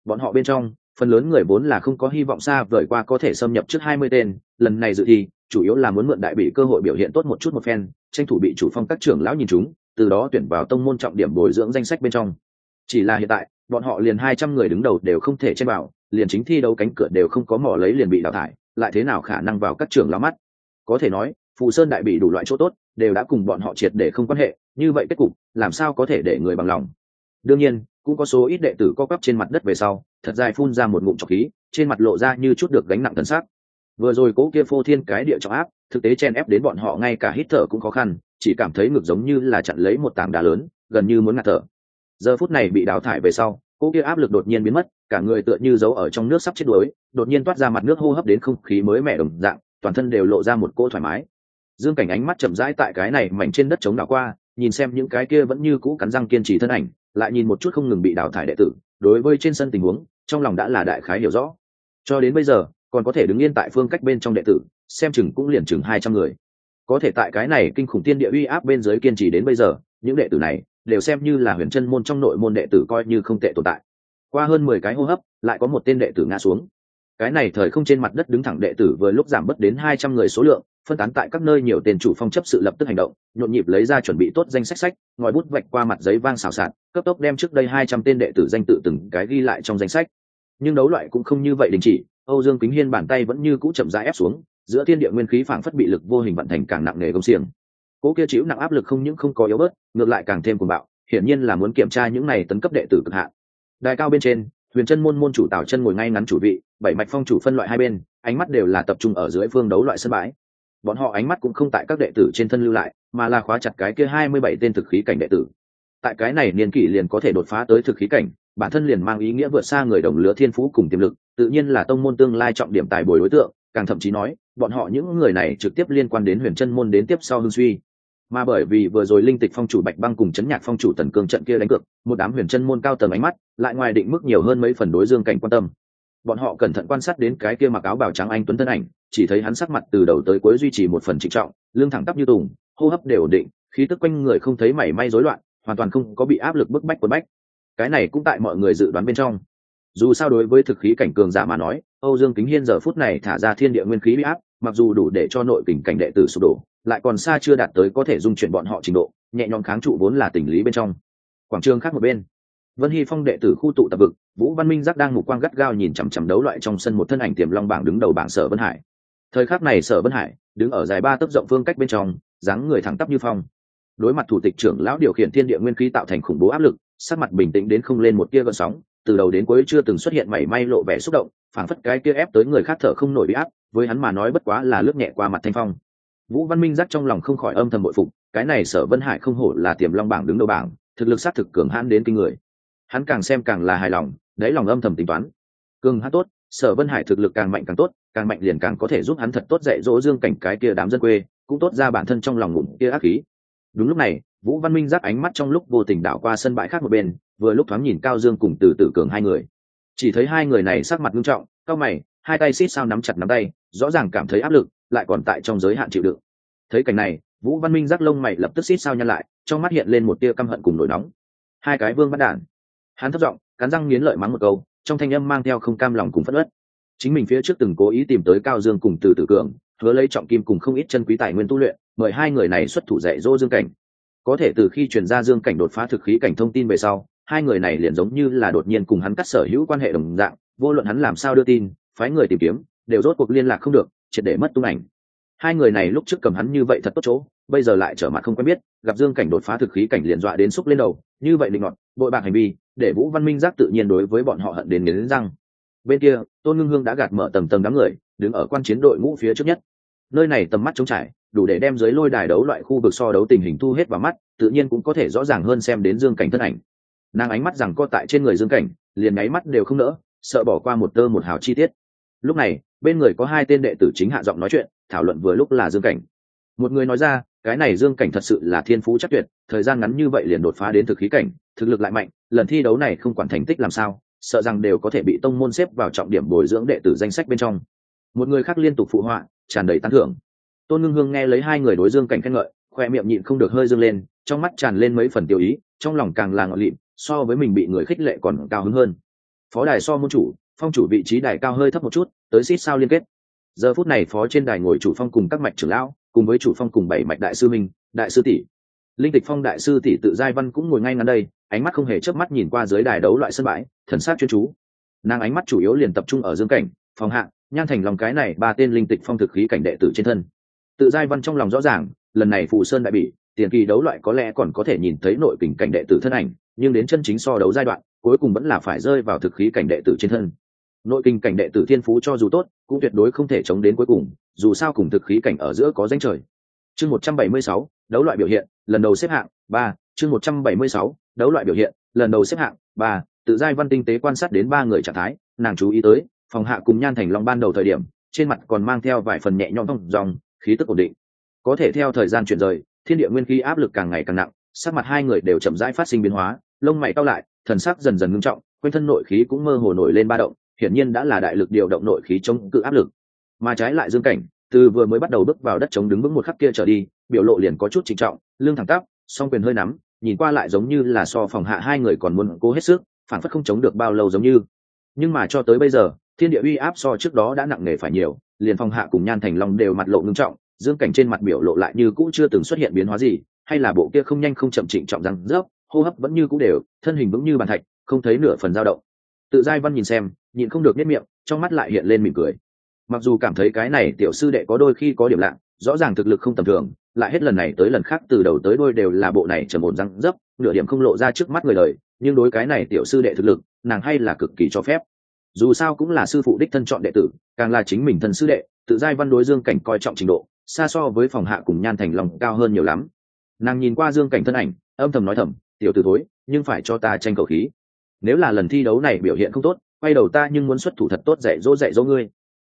Bọn họ bên trong, phần lớn người vốn là không có hy vọng xa vời qua có thể xâm nhập trước hai mươi tên, lần này dự thi, chủ yếu là muốn mượn đại bị cơ hội biểu hiện tốt một chút một phen, tranh thủ bị chủ phong các trưởng lão nhìn chúng, từ đó tuyển vào tông môn trọng điểm bồi dưỡng danh sách bên trong. Chỉ là hiện tại bọn họ liền hai trăm người đứng đầu đều không thể chen vào, liền chính thi đấu cánh cửa đều không có mỏ lấy liền bị đào thải, lại thế nào khả năng vào các trường lão mắt? Có thể nói, phù sơn đại bị đủ loại chỗ tốt, đều đã cùng bọn họ triệt để không quan hệ, như vậy kết cục, làm sao có thể để người bằng lòng? Đương nhiên, cũng có số ít đệ tử co quắp trên mặt đất về sau, thật dài phun ra một ngụm trọc khí, trên mặt lộ ra như chút được gánh nặng thân xác vừa rồi cố kia phô thiên cái địa trọng áp, thực tế chen ép đến bọn họ ngay cả hít thở cũng khó khăn, chỉ cảm thấy ngực giống như là chặn lấy một tảng đá lớn, gần như muốn ngạt thở giờ phút này bị đào thải về sau, cỗ kia áp lực đột nhiên biến mất, cả người tựa như giấu ở trong nước sắp chết đuối, đột nhiên toát ra mặt nước hô hấp đến không khí mới mẻ đồng dạng, toàn thân đều lộ ra một cô thoải mái. Dương cảnh ánh mắt chậm rãi tại cái này mảnh trên đất chống đảo qua, nhìn xem những cái kia vẫn như cũ cắn răng kiên trì thân ảnh, lại nhìn một chút không ngừng bị đào thải đệ tử, đối với trên sân tình huống, trong lòng đã là đại khái hiểu rõ. Cho đến bây giờ, còn có thể đứng yên tại phương cách bên trong đệ tử, xem chừng cũng liền chừng hai trăm người. Có thể tại cái này kinh khủng tiên địa uy áp bên dưới kiên trì đến bây giờ, những đệ tử này đều xem như là huyền chân môn trong nội môn đệ tử coi như không tệ tồn tại. Qua hơn mười cái hô hấp, lại có một tên đệ tử ngã xuống. Cái này thời không trên mặt đất đứng thẳng đệ tử vừa lúc giảm bớt đến hai trăm người số lượng, phân tán tại các nơi nhiều tên chủ phong chấp sự lập tức hành động, nhộn nhịp lấy ra chuẩn bị tốt danh sách sách, ngòi bút vạch qua mặt giấy vang xào xạc, cấp tốc đem trước đây hai trăm tên đệ tử danh tự từng cái ghi lại trong danh sách. Nhưng đấu loại cũng không như vậy đình chỉ, âu dương kính hiên bàn tay vẫn như cũ chậm rãi ép xuống, giữa thiên địa nguyên khí phảng phất bị lực vô hình vận thành càng nặng nề công xiềng cố kia chịu nặng áp lực không những không có yếu bớt, ngược lại càng thêm cuồng bạo, hiển nhiên là muốn kiểm tra những này tấn cấp đệ tử cực hạn. Đài cao bên trên, huyền chân môn môn chủ tào chân ngồi ngay ngắn chủ vị, bảy mạch phong chủ phân loại hai bên, ánh mắt đều là tập trung ở dưới phương đấu loại sân bãi. Bọn họ ánh mắt cũng không tại các đệ tử trên thân lưu lại, mà là khóa chặt cái kia hai mươi bảy tên thực khí cảnh đệ tử. Tại cái này niên kỷ liền có thể đột phá tới thực khí cảnh, bản thân liền mang ý nghĩa vượt xa người đồng lứa thiên phú cùng tiềm lực, tự nhiên là tông môn tương lai trọng điểm tài bồi đối tượng, càng thậm chí nói, bọn họ những người này trực tiếp liên quan đến huyền chân môn đến tiếp sau hương suy mà bởi vì vừa rồi linh tịch phong chủ bạch băng cùng chấn nhạc phong chủ tần cương trận kia đánh cược, một đám huyền chân môn cao tầng ánh mắt, lại ngoài định mức nhiều hơn mấy phần đối dương cảnh quan tâm. Bọn họ cẩn thận quan sát đến cái kia mặc áo bào trắng anh tuấn thân ảnh, chỉ thấy hắn sắc mặt từ đầu tới cuối duy trì một phần trịnh trọng, lưng thẳng tắp như tùng, hô hấp đều ổn định, khí tức quanh người không thấy mảy may rối loạn, hoàn toàn không có bị áp lực bức bách quấn bách. Cái này cũng tại mọi người dự đoán bên trong. Dù sao đối với thực khí cảnh cường giả mà nói, âu dương kính hiên giờ phút này thả ra thiên địa nguyên khí bị áp, mặc dù đủ để cho nội kình cảnh đệ tử sụp đổ lại còn xa chưa đạt tới có thể dung chuyển bọn họ trình độ, nhẹ nhõm kháng trụ vốn là tình lý bên trong. Quảng trường khác một bên. Vân hy phong đệ tử khu tụ tập vực, vũ văn minh giác đang mục quang gắt gao nhìn chằm chằm đấu loại trong sân một thân ảnh tiềm long bảng đứng đầu bảng sở vân hải. Thời khắc này sở vân hải đứng ở dài ba tấc rộng phương cách bên trong, dáng người thẳng tắp như phong. Đối mặt thủ tịch trưởng lão điều khiển thiên địa nguyên khí tạo thành khủng bố áp lực, sắc mặt bình tĩnh đến không lên một tia gợn sóng, từ đầu đến cuối chưa từng xuất hiện mảy may lộ vẻ xúc động, phảng phất cái kia ép tới người khác thở không nổi bị áp, với hắn mà nói bất quá là lướt nhẹ qua mặt thanh phong vũ văn minh giác trong lòng không khỏi âm thầm bội phục, cái này sở vân hải không hổ là tiềm long bảng đứng đầu bảng, thực lực sát thực cường hãn đến kinh người. Hắn càng xem càng là hài lòng đấy lòng âm thầm tính toán. Cường hãn tốt, sở vân hải thực lực càng mạnh càng tốt, càng mạnh liền càng có thể giúp hắn thật tốt dạy dỗ dương cảnh cái kia đám dân quê, cũng tốt ra bản thân trong lòng ngụm kia ác khí. Đúng lúc này, vũ văn minh giác ánh mắt trong lúc vô tình đảo qua sân bãi khác một bên, vừa lúc thoáng nhìn cao dương cùng từ tử cường hai người. Chỉ thấy hai người này sắc mặt nghiêm trọng, cao mày, hai tay xít sao nắm chặt nắm tay, rõ ràng cảm thấy áp lực lại còn tại trong giới hạn chịu đựng. Thấy cảnh này, vũ văn minh giác lông mày lập tức xít sao nhăn lại, trong mắt hiện lên một tia căm hận cùng nổi nóng. Hai cái vương bắt đản. Hắn thất giọng, cắn răng nghiến lợi mắng một câu, trong thanh âm mang theo không cam lòng cùng phất ớt chính mình phía trước từng cố ý tìm tới cao dương cùng từ tử cường, hứa lấy trọng kim cùng không ít chân quý tài nguyên tu luyện, mời hai người này xuất thủ dạy dỗ dương cảnh. Có thể từ khi chuyển ra dương cảnh đột phá thực khí cảnh thông tin về sau, hai người này liền giống như là đột nhiên cùng hắn cắt sở hữu quan hệ đồng dạng, vô luận hắn làm sao đưa tin, phái người tìm kiếm, đều rốt cuộc liên lạc không được triệt để mất tung ảnh. Hai người này lúc trước cầm hắn như vậy thật tốt chỗ, bây giờ lại trở mặt không quen biết, gặp dương cảnh đột phá thực khí cảnh liền dọa đến xúc lên đầu, như vậy định ngọn bội bạc hành vi, để vũ văn minh giác tự nhiên đối với bọn họ hận đến nghiến răng. Bên kia, tôn ngưng hương đã gạt mở tầng tầng đám người, đứng ở quan chiến đội ngũ phía trước nhất. Nơi này tầm mắt trống trải, đủ để đem dưới lôi đài đấu loại khu vực so đấu tình hình thu hết vào mắt, tự nhiên cũng có thể rõ ràng hơn xem đến dương cảnh thân ảnh. Nàng ánh mắt rằng co tại trên người dương cảnh, liền nháy mắt đều không nỡ, sợ bỏ qua một tơ một hào chi tiết. Lúc này bên người có hai tên đệ tử chính hạ giọng nói chuyện, thảo luận vừa lúc là dương cảnh. Một người nói ra, cái này dương cảnh thật sự là thiên phú chắc tuyệt, thời gian ngắn như vậy liền đột phá đến thực khí cảnh, thực lực lại mạnh, lần thi đấu này không quản thành tích làm sao, sợ rằng đều có thể bị tông môn xếp vào trọng điểm bồi dưỡng đệ tử danh sách bên trong. Một người khác liên tục phụ họa, tràn đầy tán thưởng. Tôn ngưng hương nghe lấy hai người đối dương cảnh khen ngợi, khoe miệng nhịn không được hơi dương lên, trong mắt tràn lên mấy phần tiêu ý, trong lòng càng là ngọn lịm, so với mình bị người khích lệ còn cao hứng hơn. Phó đài so môn chủ, phong chủ vị trí đài cao hơi thấp một chút tới xít sao liên kết. Giờ phút này phó trên đài ngồi chủ phong cùng các mạch trưởng lão, cùng với chủ phong cùng bảy mạch đại sư minh, đại sư tỷ. Linh tịch phong đại sư tỷ tự giai văn cũng ngồi ngay ngắn đây, ánh mắt không hề chớp mắt nhìn qua dưới đài đấu loại sân bãi, thần sát chuyên chú. Nàng ánh mắt chủ yếu liền tập trung ở dương cảnh, phòng hạng nhan thành lòng cái này ba tên linh tịch phong thực khí cảnh đệ tử trên thân. Tự giai văn trong lòng rõ ràng, lần này phù sơn đại bị tiền kỳ đấu loại có lẽ còn có thể nhìn thấy nội kình cảnh đệ tử thân ảnh, nhưng đến chân chính so đấu giai đoạn, cuối cùng vẫn là phải rơi vào thực khí cảnh đệ tử trên thân nội kinh cảnh đệ tử thiên phú cho dù tốt, cũng tuyệt đối không thể chống đến cuối cùng, dù sao cùng thực khí cảnh ở giữa có danh trời. Chương một trăm bảy mươi sáu, đấu loại biểu hiện, lần đầu xếp hạng, ba. Chương một trăm bảy mươi sáu, đấu loại biểu hiện, lần đầu xếp hạng, ba. Tự giai văn tinh tế quan sát đến ba người trạng thái, nàng chú ý tới, phòng hạ cùng nhan thành long ban đầu thời điểm, trên mặt còn mang theo vài phần nhẹ nhõm thông dòng, khí tức ổn định. Có thể theo thời gian chuyển rời, thiên địa nguyên khí áp lực càng ngày càng nặng, sắc mặt hai người đều chậm rãi phát sinh biến hóa, lông mày cao lại, thần sắc dần dần ngưng trọng, quanh thân nội khí cũng mơ hồ nổi lên ba động hiển nhiên đã là đại lực điều động nội khí chống cự áp lực. Mà trái lại dương cảnh, từ vừa mới bắt đầu bước vào đất chống đứng vững một khắc kia trở đi, biểu lộ liền có chút trịnh trọng, lưng thẳng tắp, song quyền hơi nắm, nhìn qua lại giống như là so phòng hạ hai người còn muốn cố hết sức, phản phất không chống được bao lâu giống như. Nhưng mà cho tới bây giờ, thiên địa uy áp so trước đó đã nặng nề phải nhiều, liền phòng hạ cùng nhan thành long đều mặt lộ ngưng trọng, dương cảnh trên mặt biểu lộ lại như cũ chưa từng xuất hiện biến hóa gì, hay là bộ kia không nhanh không chậm trịnh trọng răng rớp, hô hấp vẫn như cũ đều, thân hình vững như bàn thạch, không thấy nửa phần dao động. Tự giai văn nhìn xem nhịn không được nếp miệng, trong mắt lại hiện lên mỉm cười. Mặc dù cảm thấy cái này tiểu sư đệ có đôi khi có điểm lạ, rõ ràng thực lực không tầm thường, lại hết lần này tới lần khác từ đầu tới đôi đều là bộ này trầm ổn răng dấp, nửa điểm không lộ ra trước mắt người đời, nhưng đối cái này tiểu sư đệ thực lực, nàng hay là cực kỳ cho phép. Dù sao cũng là sư phụ đích thân chọn đệ tử, càng là chính mình thân sư đệ, tự giai văn đối dương cảnh coi trọng trình độ, xa so với phòng hạ cùng nhan thành lòng cao hơn nhiều lắm. Nàng nhìn qua dương cảnh thân ảnh, âm thầm nói thầm, tiểu t ử thối, nhưng phải cho ta tranh cầu khí. Nếu là lần thi đấu này biểu hiện không tốt quay đầu ta nhưng muốn xuất thủ thật tốt dạy dỗ dạy dỗ ngươi.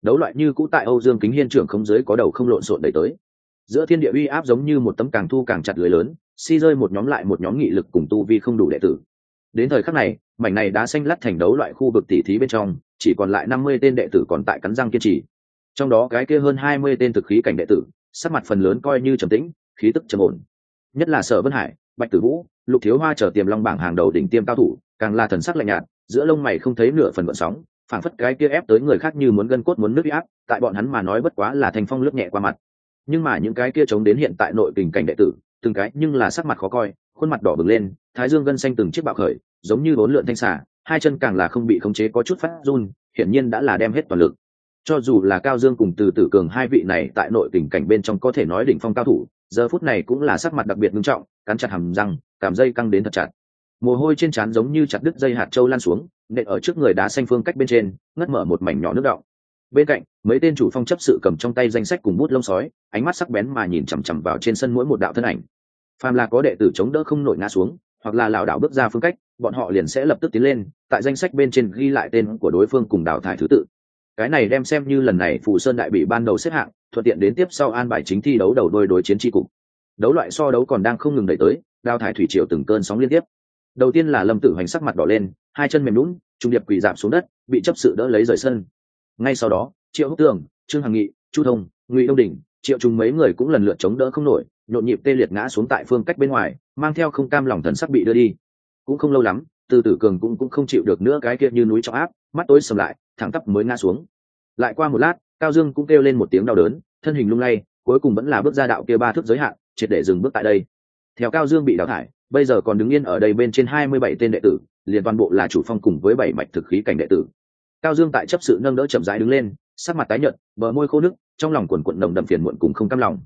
Đấu loại như cũ tại âu dương kính hiên trưởng không giới có đầu không lộn xộn đẩy tới. Giữa thiên địa uy áp giống như một tấm càng thu càng chặt lưới lớn, si rơi một nhóm lại một nhóm nghị lực cùng tu vi không đủ đệ tử. Đến thời khắc này, mảnh này đã xanh lắt thành đấu loại khu vực tỉ thí bên trong, chỉ còn lại năm mươi tên đệ tử còn tại cắn răng kiên trì. Trong đó cái kia hơn hai mươi tên thực khí cảnh đệ tử, sắc mặt phần lớn coi như trầm tĩnh, khí tức trầm ổn. Nhất là sở vân hải, bạch tử vũ, lục thiếu hoa trở tiềm long bảng hàng đầu đỉnh tiêm cao thủ, càng là thần sắc lạnh nhạt giữa lông mày không thấy nửa phần vận sóng, phảng phất cái kia ép tới người khác như muốn gân cốt muốn nước áp, tại bọn hắn mà nói bất quá là thành phong lướt nhẹ qua mặt. Nhưng mà những cái kia chống đến hiện tại nội tình cảnh đệ tử, từng cái nhưng là sắc mặt khó coi, khuôn mặt đỏ bừng lên, thái dương gân xanh từng chiếc bạo khởi, giống như bốn lượn thanh xả hai chân càng là không bị khống chế có chút phát run, hiển nhiên đã là đem hết toàn lực. Cho dù là cao dương cùng từ tử cường hai vị này tại nội tình cảnh bên trong có thể nói đỉnh phong cao thủ, giờ phút này cũng là sắc mặt đặc biệt nghiêm trọng, cắn chặt hầm răng, cảm dây căng đến thật chặt mồ hôi trên trán giống như chặt đứt dây hạt trâu lan xuống, nện ở trước người đá xanh phương cách bên trên, ngất mở một mảnh nhỏ nước đọng. Bên cạnh, mấy tên chủ phong chấp sự cầm trong tay danh sách cùng bút lông sói, ánh mắt sắc bén mà nhìn chằm chằm vào trên sân mỗi một đạo thân ảnh. Phàm là có đệ tử chống đỡ không nổi ngã xuống, hoặc là lảo đảo bước ra phương cách, bọn họ liền sẽ lập tức tiến lên, tại danh sách bên trên ghi lại tên của đối phương cùng đào thải thứ tự. Cái này đem xem như lần này phụ sơn đại bị ban đầu xếp hạng, thuận tiện đến tiếp sau an bài chính thi đấu đầu đôi đối chiến tri cục. Đấu loại so đấu còn đang không ngừng đẩy tới, đào thải thủy triều từng cơn sóng liên tiếp đầu tiên là lâm tử hoành sắc mặt đỏ lên, hai chân mềm lún trung điệp quỳ giảm xuống đất, bị chấp sự đỡ lấy rời sân. Ngay sau đó, triệu húc tường, trương hằng nghị, chu thông, ngụy đông đình triệu chúng mấy người cũng lần lượt chống đỡ không nổi, nhộn nhịp tê liệt ngã xuống tại phương cách bên ngoài, mang theo không cam lòng thần sắc bị đưa đi. Cũng không lâu lắm, từ tử cường cũng cũng không chịu được nữa cái kia như núi trọng áp, mắt tối sầm lại, thẳng tắp mới ngã xuống. Lại qua một lát, cao dương cũng kêu lên một tiếng đau đớn, thân hình lung lay, cuối cùng vẫn là bước ra đạo kia ba thước giới hạn, triệt để dừng bước tại đây. Theo cao dương bị đào thải bây giờ còn đứng yên ở đây bên trên hai mươi bảy tên đệ tử, liền toàn bộ là chủ phong cùng với bảy mạch thực khí cảnh đệ tử. Cao dương tại chấp sự nâng đỡ chậm rãi đứng lên, sắc mặt tái nhợt, bờ môi khô nước trong lòng quần quận nồng đậm phiền muộn cùng không cam lòng.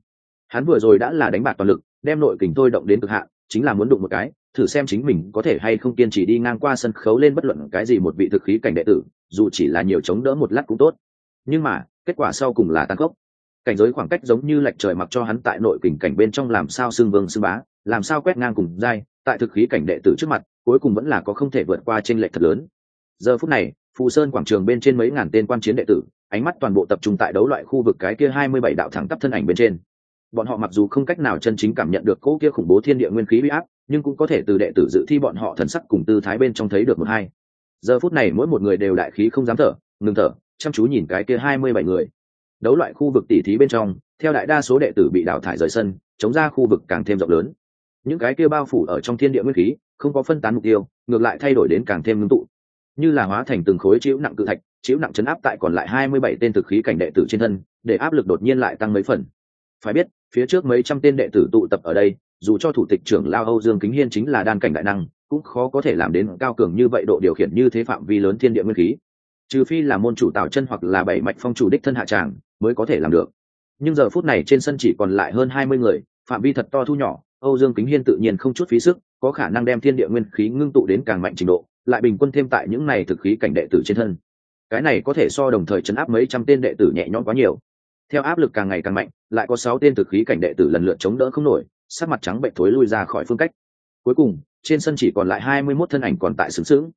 Hắn vừa rồi đã là đánh bạc toàn lực, đem nội kình thôi động đến cực hạn, chính là muốn đụng một cái, thử xem chính mình có thể hay không kiên trì đi ngang qua sân khấu lên bất luận cái gì một vị thực khí cảnh đệ tử, dù chỉ là nhiều chống đỡ một lát cũng tốt. Nhưng mà, kết quả sau cùng là tăng cốc cảnh giới khoảng cách giống như lệch trời mặc cho hắn tại nội kình cảnh bên trong làm sao xương vương xương bá làm sao quét ngang cùng giai tại thực khí cảnh đệ tử trước mặt, cuối cùng vẫn là có không thể vượt qua trên lệch thật lớn. Giờ phút này, phù sơn quảng trường bên trên mấy ngàn tên quan chiến đệ tử, ánh mắt toàn bộ tập trung tại đấu loại khu vực cái kia hai mươi bảy đạo thẳng tắp thân ảnh bên trên. Bọn họ mặc dù không cách nào chân chính cảm nhận được cỗ kia khủng bố thiên địa nguyên khí bị áp, nhưng cũng có thể từ đệ tử dự thi bọn họ thần sắc cùng tư thái bên trong thấy được một hai. Giờ phút này mỗi một người đều đại khí không dám thở, ngừng thở, chăm chú nhìn cái kia hai mươi bảy người. Đấu loại khu vực tỉ thí bên trong, theo đại đa số đệ tử bị đào thải rời sân, chống ra khu vực càng thêm rộng lớn những cái kia bao phủ ở trong thiên địa nguyên khí, không có phân tán mục tiêu, ngược lại thay đổi đến càng thêm ngưng tụ. Như là hóa thành từng khối chịu nặng cự thạch chịu nặng chấn áp tại còn lại hai mươi bảy tên thực khí cảnh đệ tử trên thân, để áp lực đột nhiên lại tăng mấy phần. Phải biết, phía trước mấy trăm tên đệ tử tụ tập ở đây, dù cho thủ tịch trưởng lao âu dương kính hiên chính là đan cảnh đại năng, cũng khó có thể làm đến cao cường như vậy độ điều khiển như thế phạm vi lớn thiên địa nguyên khí. Trừ phi là môn chủ tạo chân hoặc là bảy mạch phong chủ đích thân hạ tràng, mới có thể làm được. Nhưng giờ phút này trên sân chỉ còn lại hơn hai mươi người, phạm vi thật to thu nhỏ âu dương kính hiên tự nhiên không chút phí sức, có khả năng đem thiên địa nguyên khí ngưng tụ đến càng mạnh trình độ, lại bình quân thêm tại những này thực khí cảnh đệ tử trên thân. Cái này có thể so đồng thời chấn áp mấy trăm tên đệ tử nhẹ nhõm quá nhiều. Theo áp lực càng ngày càng mạnh, lại có sáu tên thực khí cảnh đệ tử lần lượt chống đỡ không nổi, sắc mặt trắng bệnh thối lui ra khỏi phương cách. Cuối cùng, trên sân chỉ còn lại hai mươi 21 thân ảnh còn tại sướng sướng.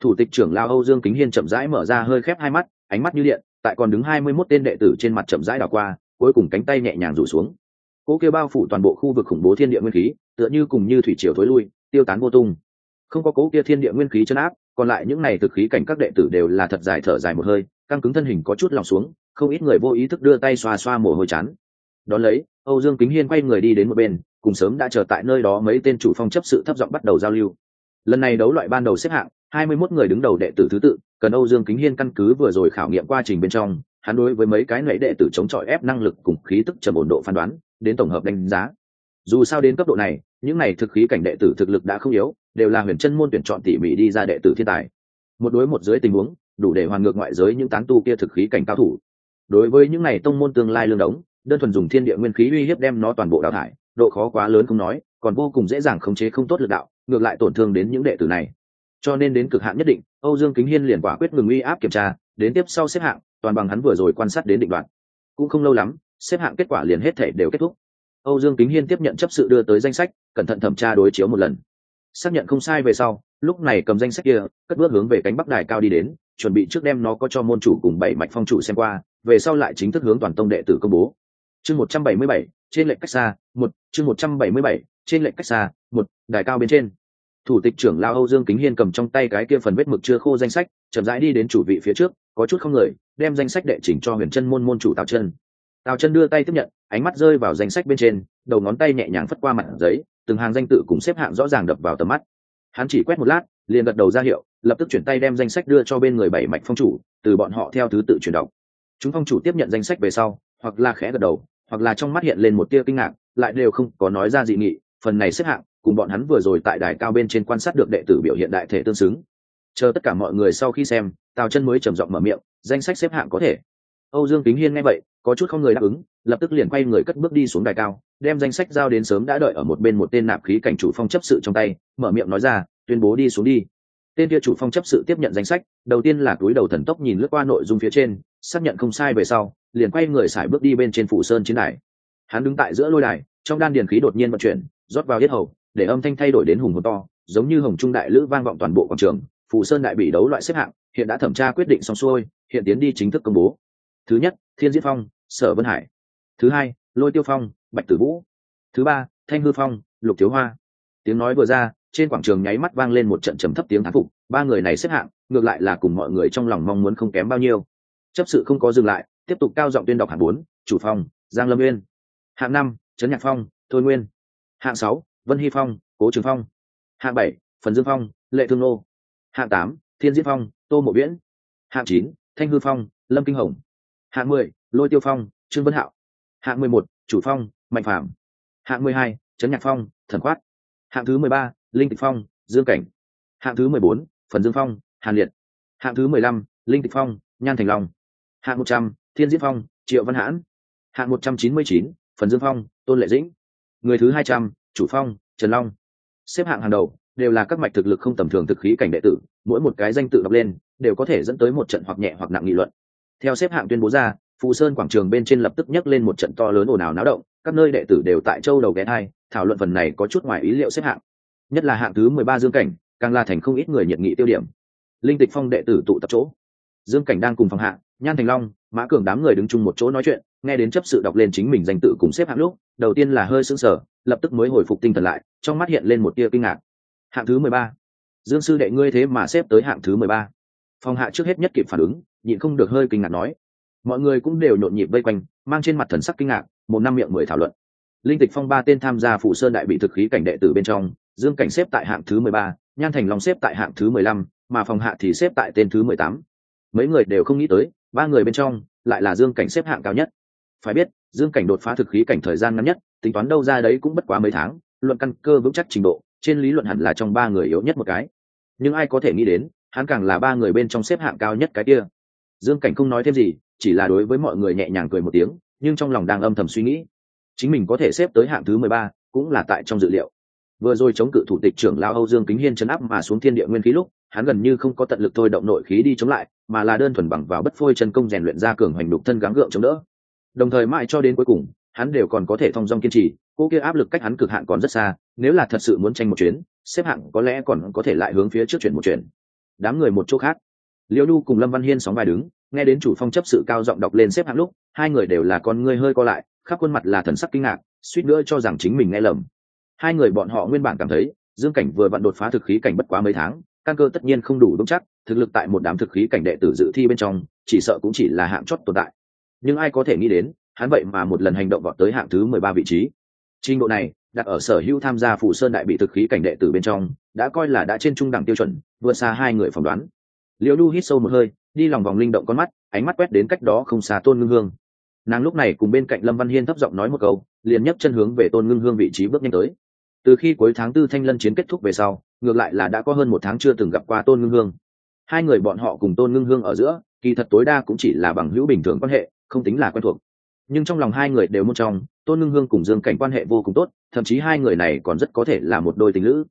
thủ tịch trưởng lao âu dương kính hiên chậm rãi mở ra hơi khép hai mắt, ánh mắt như điện, tại còn đứng hai mươi 21 tên đệ tử trên mặt chậm rãi đảo qua, cuối cùng cánh tay nhẹ nhàng rủ xuống cỗ kia bao phủ toàn bộ khu vực khủng bố thiên địa nguyên khí, tựa như cùng như thủy triều thối lui, tiêu tán vô tung. Không có cỗ kia thiên địa nguyên khí chân áp, còn lại những này thực khí cảnh các đệ tử đều là thật dài thở dài một hơi, căng cứng thân hình có chút lòng xuống, không ít người vô ý thức đưa tay xoa xoa mồ hôi chán. Đón lấy, âu dương kính hiên quay người đi đến một bên, cùng sớm đã chờ tại nơi đó mấy tên chủ phong chấp sự thấp giọng bắt đầu giao lưu. Lần này đấu loại ban đầu xếp hạng, hai mươi 21 người đứng đầu đệ tử thứ tự, cần âu dương kính hiên căn cứ vừa rồi khảo nghiệm quá trình bên trong, hắn đối với mấy cái nệ đệ tử chống chọi ép năng lực cùng khí tức trầm ổn độ phán đoán đến tổng hợp đánh giá. Dù sao đến cấp độ này, những này thực khí cảnh đệ tử thực lực đã không yếu, đều là huyền chân môn tuyển chọn tỉ mỉ đi ra đệ tử thiên tài. Một đối một dưới tình huống, đủ để hoàn ngược ngoại giới những tán tu kia thực khí cảnh cao thủ. Đối với những này tông môn tương lai lương đống, đơn thuần dùng thiên địa nguyên khí uy hiếp đem nó toàn bộ đào thải, độ khó quá lớn không nói, còn vô cùng dễ dàng khống chế không tốt lực đạo, ngược lại tổn thương đến những đệ tử này. Cho nên đến cực hạn nhất định, âu dương kính hiên liền quả quyết ngừng uy áp kiểm tra, đến tiếp sau xếp hạng, toàn bằng hắn vừa rồi quan sát đến định đoạn. Cũng không lâu lắm xếp hạng kết quả liền hết thể đều kết thúc. Âu dương kính hiên tiếp nhận chấp sự đưa tới danh sách, cẩn thận thẩm tra đối chiếu một lần. Xác nhận không sai về sau, lúc này cầm danh sách kia, cất bước hướng về cánh bắc đài cao đi đến, chuẩn bị trước đem nó có cho môn chủ cùng bảy mạch phong chủ xem qua, về sau lại chính thức hướng toàn tông đệ tử công bố. Chương một trăm bảy mươi bảy, trên lệnh cách xa, một, chương một trăm bảy mươi bảy, trên lệnh cách xa, một, đài cao bên trên. Thủ tịch trưởng lao âu dương kính hiên cầm trong tay cái kia phần vết mực chưa khô danh sách, chậm rãi đi đến chủ vị phía trước, có chút không người, đem danh sách đệ chỉnh cho huyền chân môn môn chủ tạo chân tào chân đưa tay tiếp nhận, ánh mắt rơi vào danh sách bên trên, đầu ngón tay nhẹ nhàng phất qua mặt giấy, từng hàng danh tự cùng xếp hạng rõ ràng đập vào tầm mắt. Hắn chỉ quét một lát, liền gật đầu ra hiệu, lập tức chuyển tay đem danh sách đưa cho bên người bảy mạch phong chủ, từ bọn họ theo thứ tự chuyển đọc chúng phong chủ tiếp nhận danh sách về sau, hoặc là khẽ gật đầu, hoặc là trong mắt hiện lên một tia kinh ngạc, lại đều không có nói ra dị nghị, phần này xếp hạng, cùng bọn hắn vừa rồi tại đài cao bên trên quan sát được đệ tử biểu hiện đại thể tương xứng. Chờ tất cả mọi người sau khi xem, tào chân mới trầm giọng mở miệng, danh sách xếp hạng có thể âu dương kính hiên nghe vậy, có chút không người đáp ứng, lập tức liền quay người cất bước đi xuống đài cao, đem danh sách giao đến sớm đã đợi ở một bên một tên nạp khí cảnh chủ phong chấp sự trong tay, mở miệng nói ra, tuyên bố đi xuống đi. Tên kia chủ phong chấp sự tiếp nhận danh sách, đầu tiên là túi đầu thần tốc nhìn lướt qua nội dung phía trên, xác nhận không sai về sau, liền quay người xài bước đi bên trên phủ sơn chiến đài. Hắn đứng tại giữa lôi đài, trong đan điền khí đột nhiên vận chuyển, rót vào yết hầu, để âm thanh thay đổi đến hùng hồn to, giống như hồng trung đại lữ vang vọng toàn bộ quảng trường, phủ sơn đại bị đấu loại xếp hạng, hiện đã thẩm tra quyết định xong xuôi, hiện tiến đi chính thức công bố thứ nhất, thiên diễn phong, sở vân hải. Thứ hai, lôi tiêu phong, bạch tử vũ. Thứ ba, thanh hư phong, lục thiếu hoa. Tiếng nói vừa ra, trên quảng trường nháy mắt vang lên một trận trầm thấp tiếng thán phục. Ba người này xếp hạng, ngược lại là cùng mọi người trong lòng mong muốn không kém bao nhiêu. Chấp sự không có dừng lại, tiếp tục cao giọng tuyên đọc hạng bốn, chủ phong, giang lâm nguyên hạng năm, trấn nhạc phong, thôi nguyên. Hạng sáu, vân hy phong, cố trường phong. Hạng bảy, phần dương phong, lệ thương nô. Hạng tám, thiên diễn phong, tô mộ viễn. Hạng chín, thanh hư phong, lâm kinh hồng hạng mười, lôi tiêu phong, trương vân hạo. Hạng mười một, chủ phong, mạnh phạm hạng mười hai, trấn nhạc phong, thần khoát. Hạng thứ mười ba, linh tịch phong, dương cảnh. Hạng thứ mười bốn, phần dương phong, hàn liệt. Hạng thứ mười lăm, linh tịch phong, nhan thành long. Hạng một trăm, thiên diễn phong, triệu văn hãn. Hạng một trăm chín mươi chín, phần dương phong, tôn lệ dĩnh. Người thứ hai trăm, chủ phong, trần long. Xếp hạng hàng đầu, đều là các mạch thực lực không tầm thường thực khí cảnh đệ tử, mỗi một cái danh tự đọc lên, đều có thể dẫn tới một trận hoặc nhẹ hoặc nặng nghị luận theo xếp hạng tuyên bố ra phù sơn quảng trường bên trên lập tức nhấc lên một trận to lớn ồn ào náo động, các nơi đệ tử đều tại châu đầu ghé hai thảo luận phần này có chút ngoài ý liệu xếp hạng. Nhất là hạng thứ mười ba dương cảnh, càng là thành không ít người nhiệt nghị tiêu điểm. Linh tịch phong đệ tử tụ tập chỗ. Dương cảnh đang cùng phòng hạng nhan thành long, mã cường đám người đứng chung một chỗ nói chuyện, nghe đến chấp sự đọc lên chính mình danh tự cùng xếp hạng lúc, đầu tiên là hơi sững sờ, lập tức mới hồi phục tinh thần lại, trong mắt hiện lên một tia kinh ngạc. Hạng thứ mười ba. Dương sư đệ ngươi thế mà xếp tới hạng thứ mười ba phòng hạ trước hết nhất kịp phản ứng, nhịn không được hơi kinh ngạc nói. Mọi người cũng đều nhộn nhịp vây quanh, mang trên mặt thần sắc kinh ngạc, một năm miệng mười thảo luận. Linh tịch phong ba tên tham gia phụ sơn đại bị thực khí cảnh đệ tử bên trong, dương cảnh xếp tại hạng thứ mười ba, nhan thành long xếp tại hạng thứ mười lăm, mà phòng hạ thì xếp tại tên thứ mười tám. Mấy người đều không nghĩ tới, ba người bên trong, lại là dương cảnh xếp hạng cao nhất. Phải biết, dương cảnh đột phá thực khí cảnh thời gian ngắn nhất, tính toán đâu ra đấy cũng bất quá mấy tháng, luận căn cơ vững chắc trình độ, trên lý luận hẳn là trong ba người yếu nhất một cái. Nhưng ai có thể nghĩ đến hắn càng là ba người bên trong xếp hạng cao nhất cái kia. Dương cảnh không nói thêm gì, chỉ là đối với mọi người nhẹ nhàng cười một tiếng, nhưng trong lòng đang âm thầm suy nghĩ. Chính mình có thể xếp tới hạng thứ mười ba, cũng là tại trong dự liệu. Vừa rồi chống cự thủ tịch trưởng lao âu dương kính hiên chấn áp mà xuống thiên địa nguyên khí lúc, hắn gần như không có tận lực thôi động nội khí đi chống lại, mà là đơn thuần bằng vào bất phôi chân công rèn luyện ra cường hoành đục thân gắng gượng chống đỡ. Đồng thời mãi cho đến cuối cùng, hắn đều còn có thể thong dong kiên trì cô kia áp lực cách hắn cực hạn còn rất xa, nếu là thật sự muốn tranh một chuyến, xếp hạng có lẽ còn có thể lại hướng phía trước chuyển một chuyển đám người một chỗ khác. Liễu nhu cùng lâm văn hiên sóng vai đứng, nghe đến chủ phong chấp sự cao giọng đọc lên xếp hạng lúc, hai người đều là con ngươi hơi co lại, khắp khuôn mặt là thần sắc kinh ngạc, suýt nữa cho rằng chính mình nghe lầm. Hai người bọn họ nguyên bản cảm thấy, dương cảnh vừa vặn đột phá thực khí cảnh bất quá mấy tháng, căn cơ tất nhiên không đủ vững chắc, thực lực tại một đám thực khí cảnh đệ tử dự thi bên trong, chỉ sợ cũng chỉ là hạng chót tồn tại. Nhưng ai có thể nghĩ đến, hắn vậy mà một lần hành động vọt tới hạng thứ mười ba vị trí. Trình độ này đặt ở sở hữu tham gia phủ sơn đại bị thực khí cảnh đệ tử bên trong, đã coi là đã trên trung đẳng tiêu chuẩn, vượt xa hai người phỏng đoán. Liễu đu hít sâu một hơi, đi lòng vòng linh động con mắt, ánh mắt quét đến cách đó không xa tôn ngưng hương. Nàng lúc này cùng bên cạnh lâm văn hiên thấp giọng nói một câu, liền nhấc chân hướng về tôn ngưng hương vị trí bước nhanh tới. Từ khi cuối tháng tư thanh lân chiến kết thúc về sau, ngược lại là đã có hơn một tháng chưa từng gặp qua tôn ngưng hương. Hai người bọn họ cùng tôn ngưng hương ở giữa, kỳ thật tối đa cũng chỉ là bằng hữu bình thường quan hệ, không tính là quen thuộc. Nhưng trong lòng hai người đều một trong, tôn ngưng hương cùng dương cảnh quan hệ vô cùng tốt thậm chí hai người này còn rất có thể là một đôi tình lữ.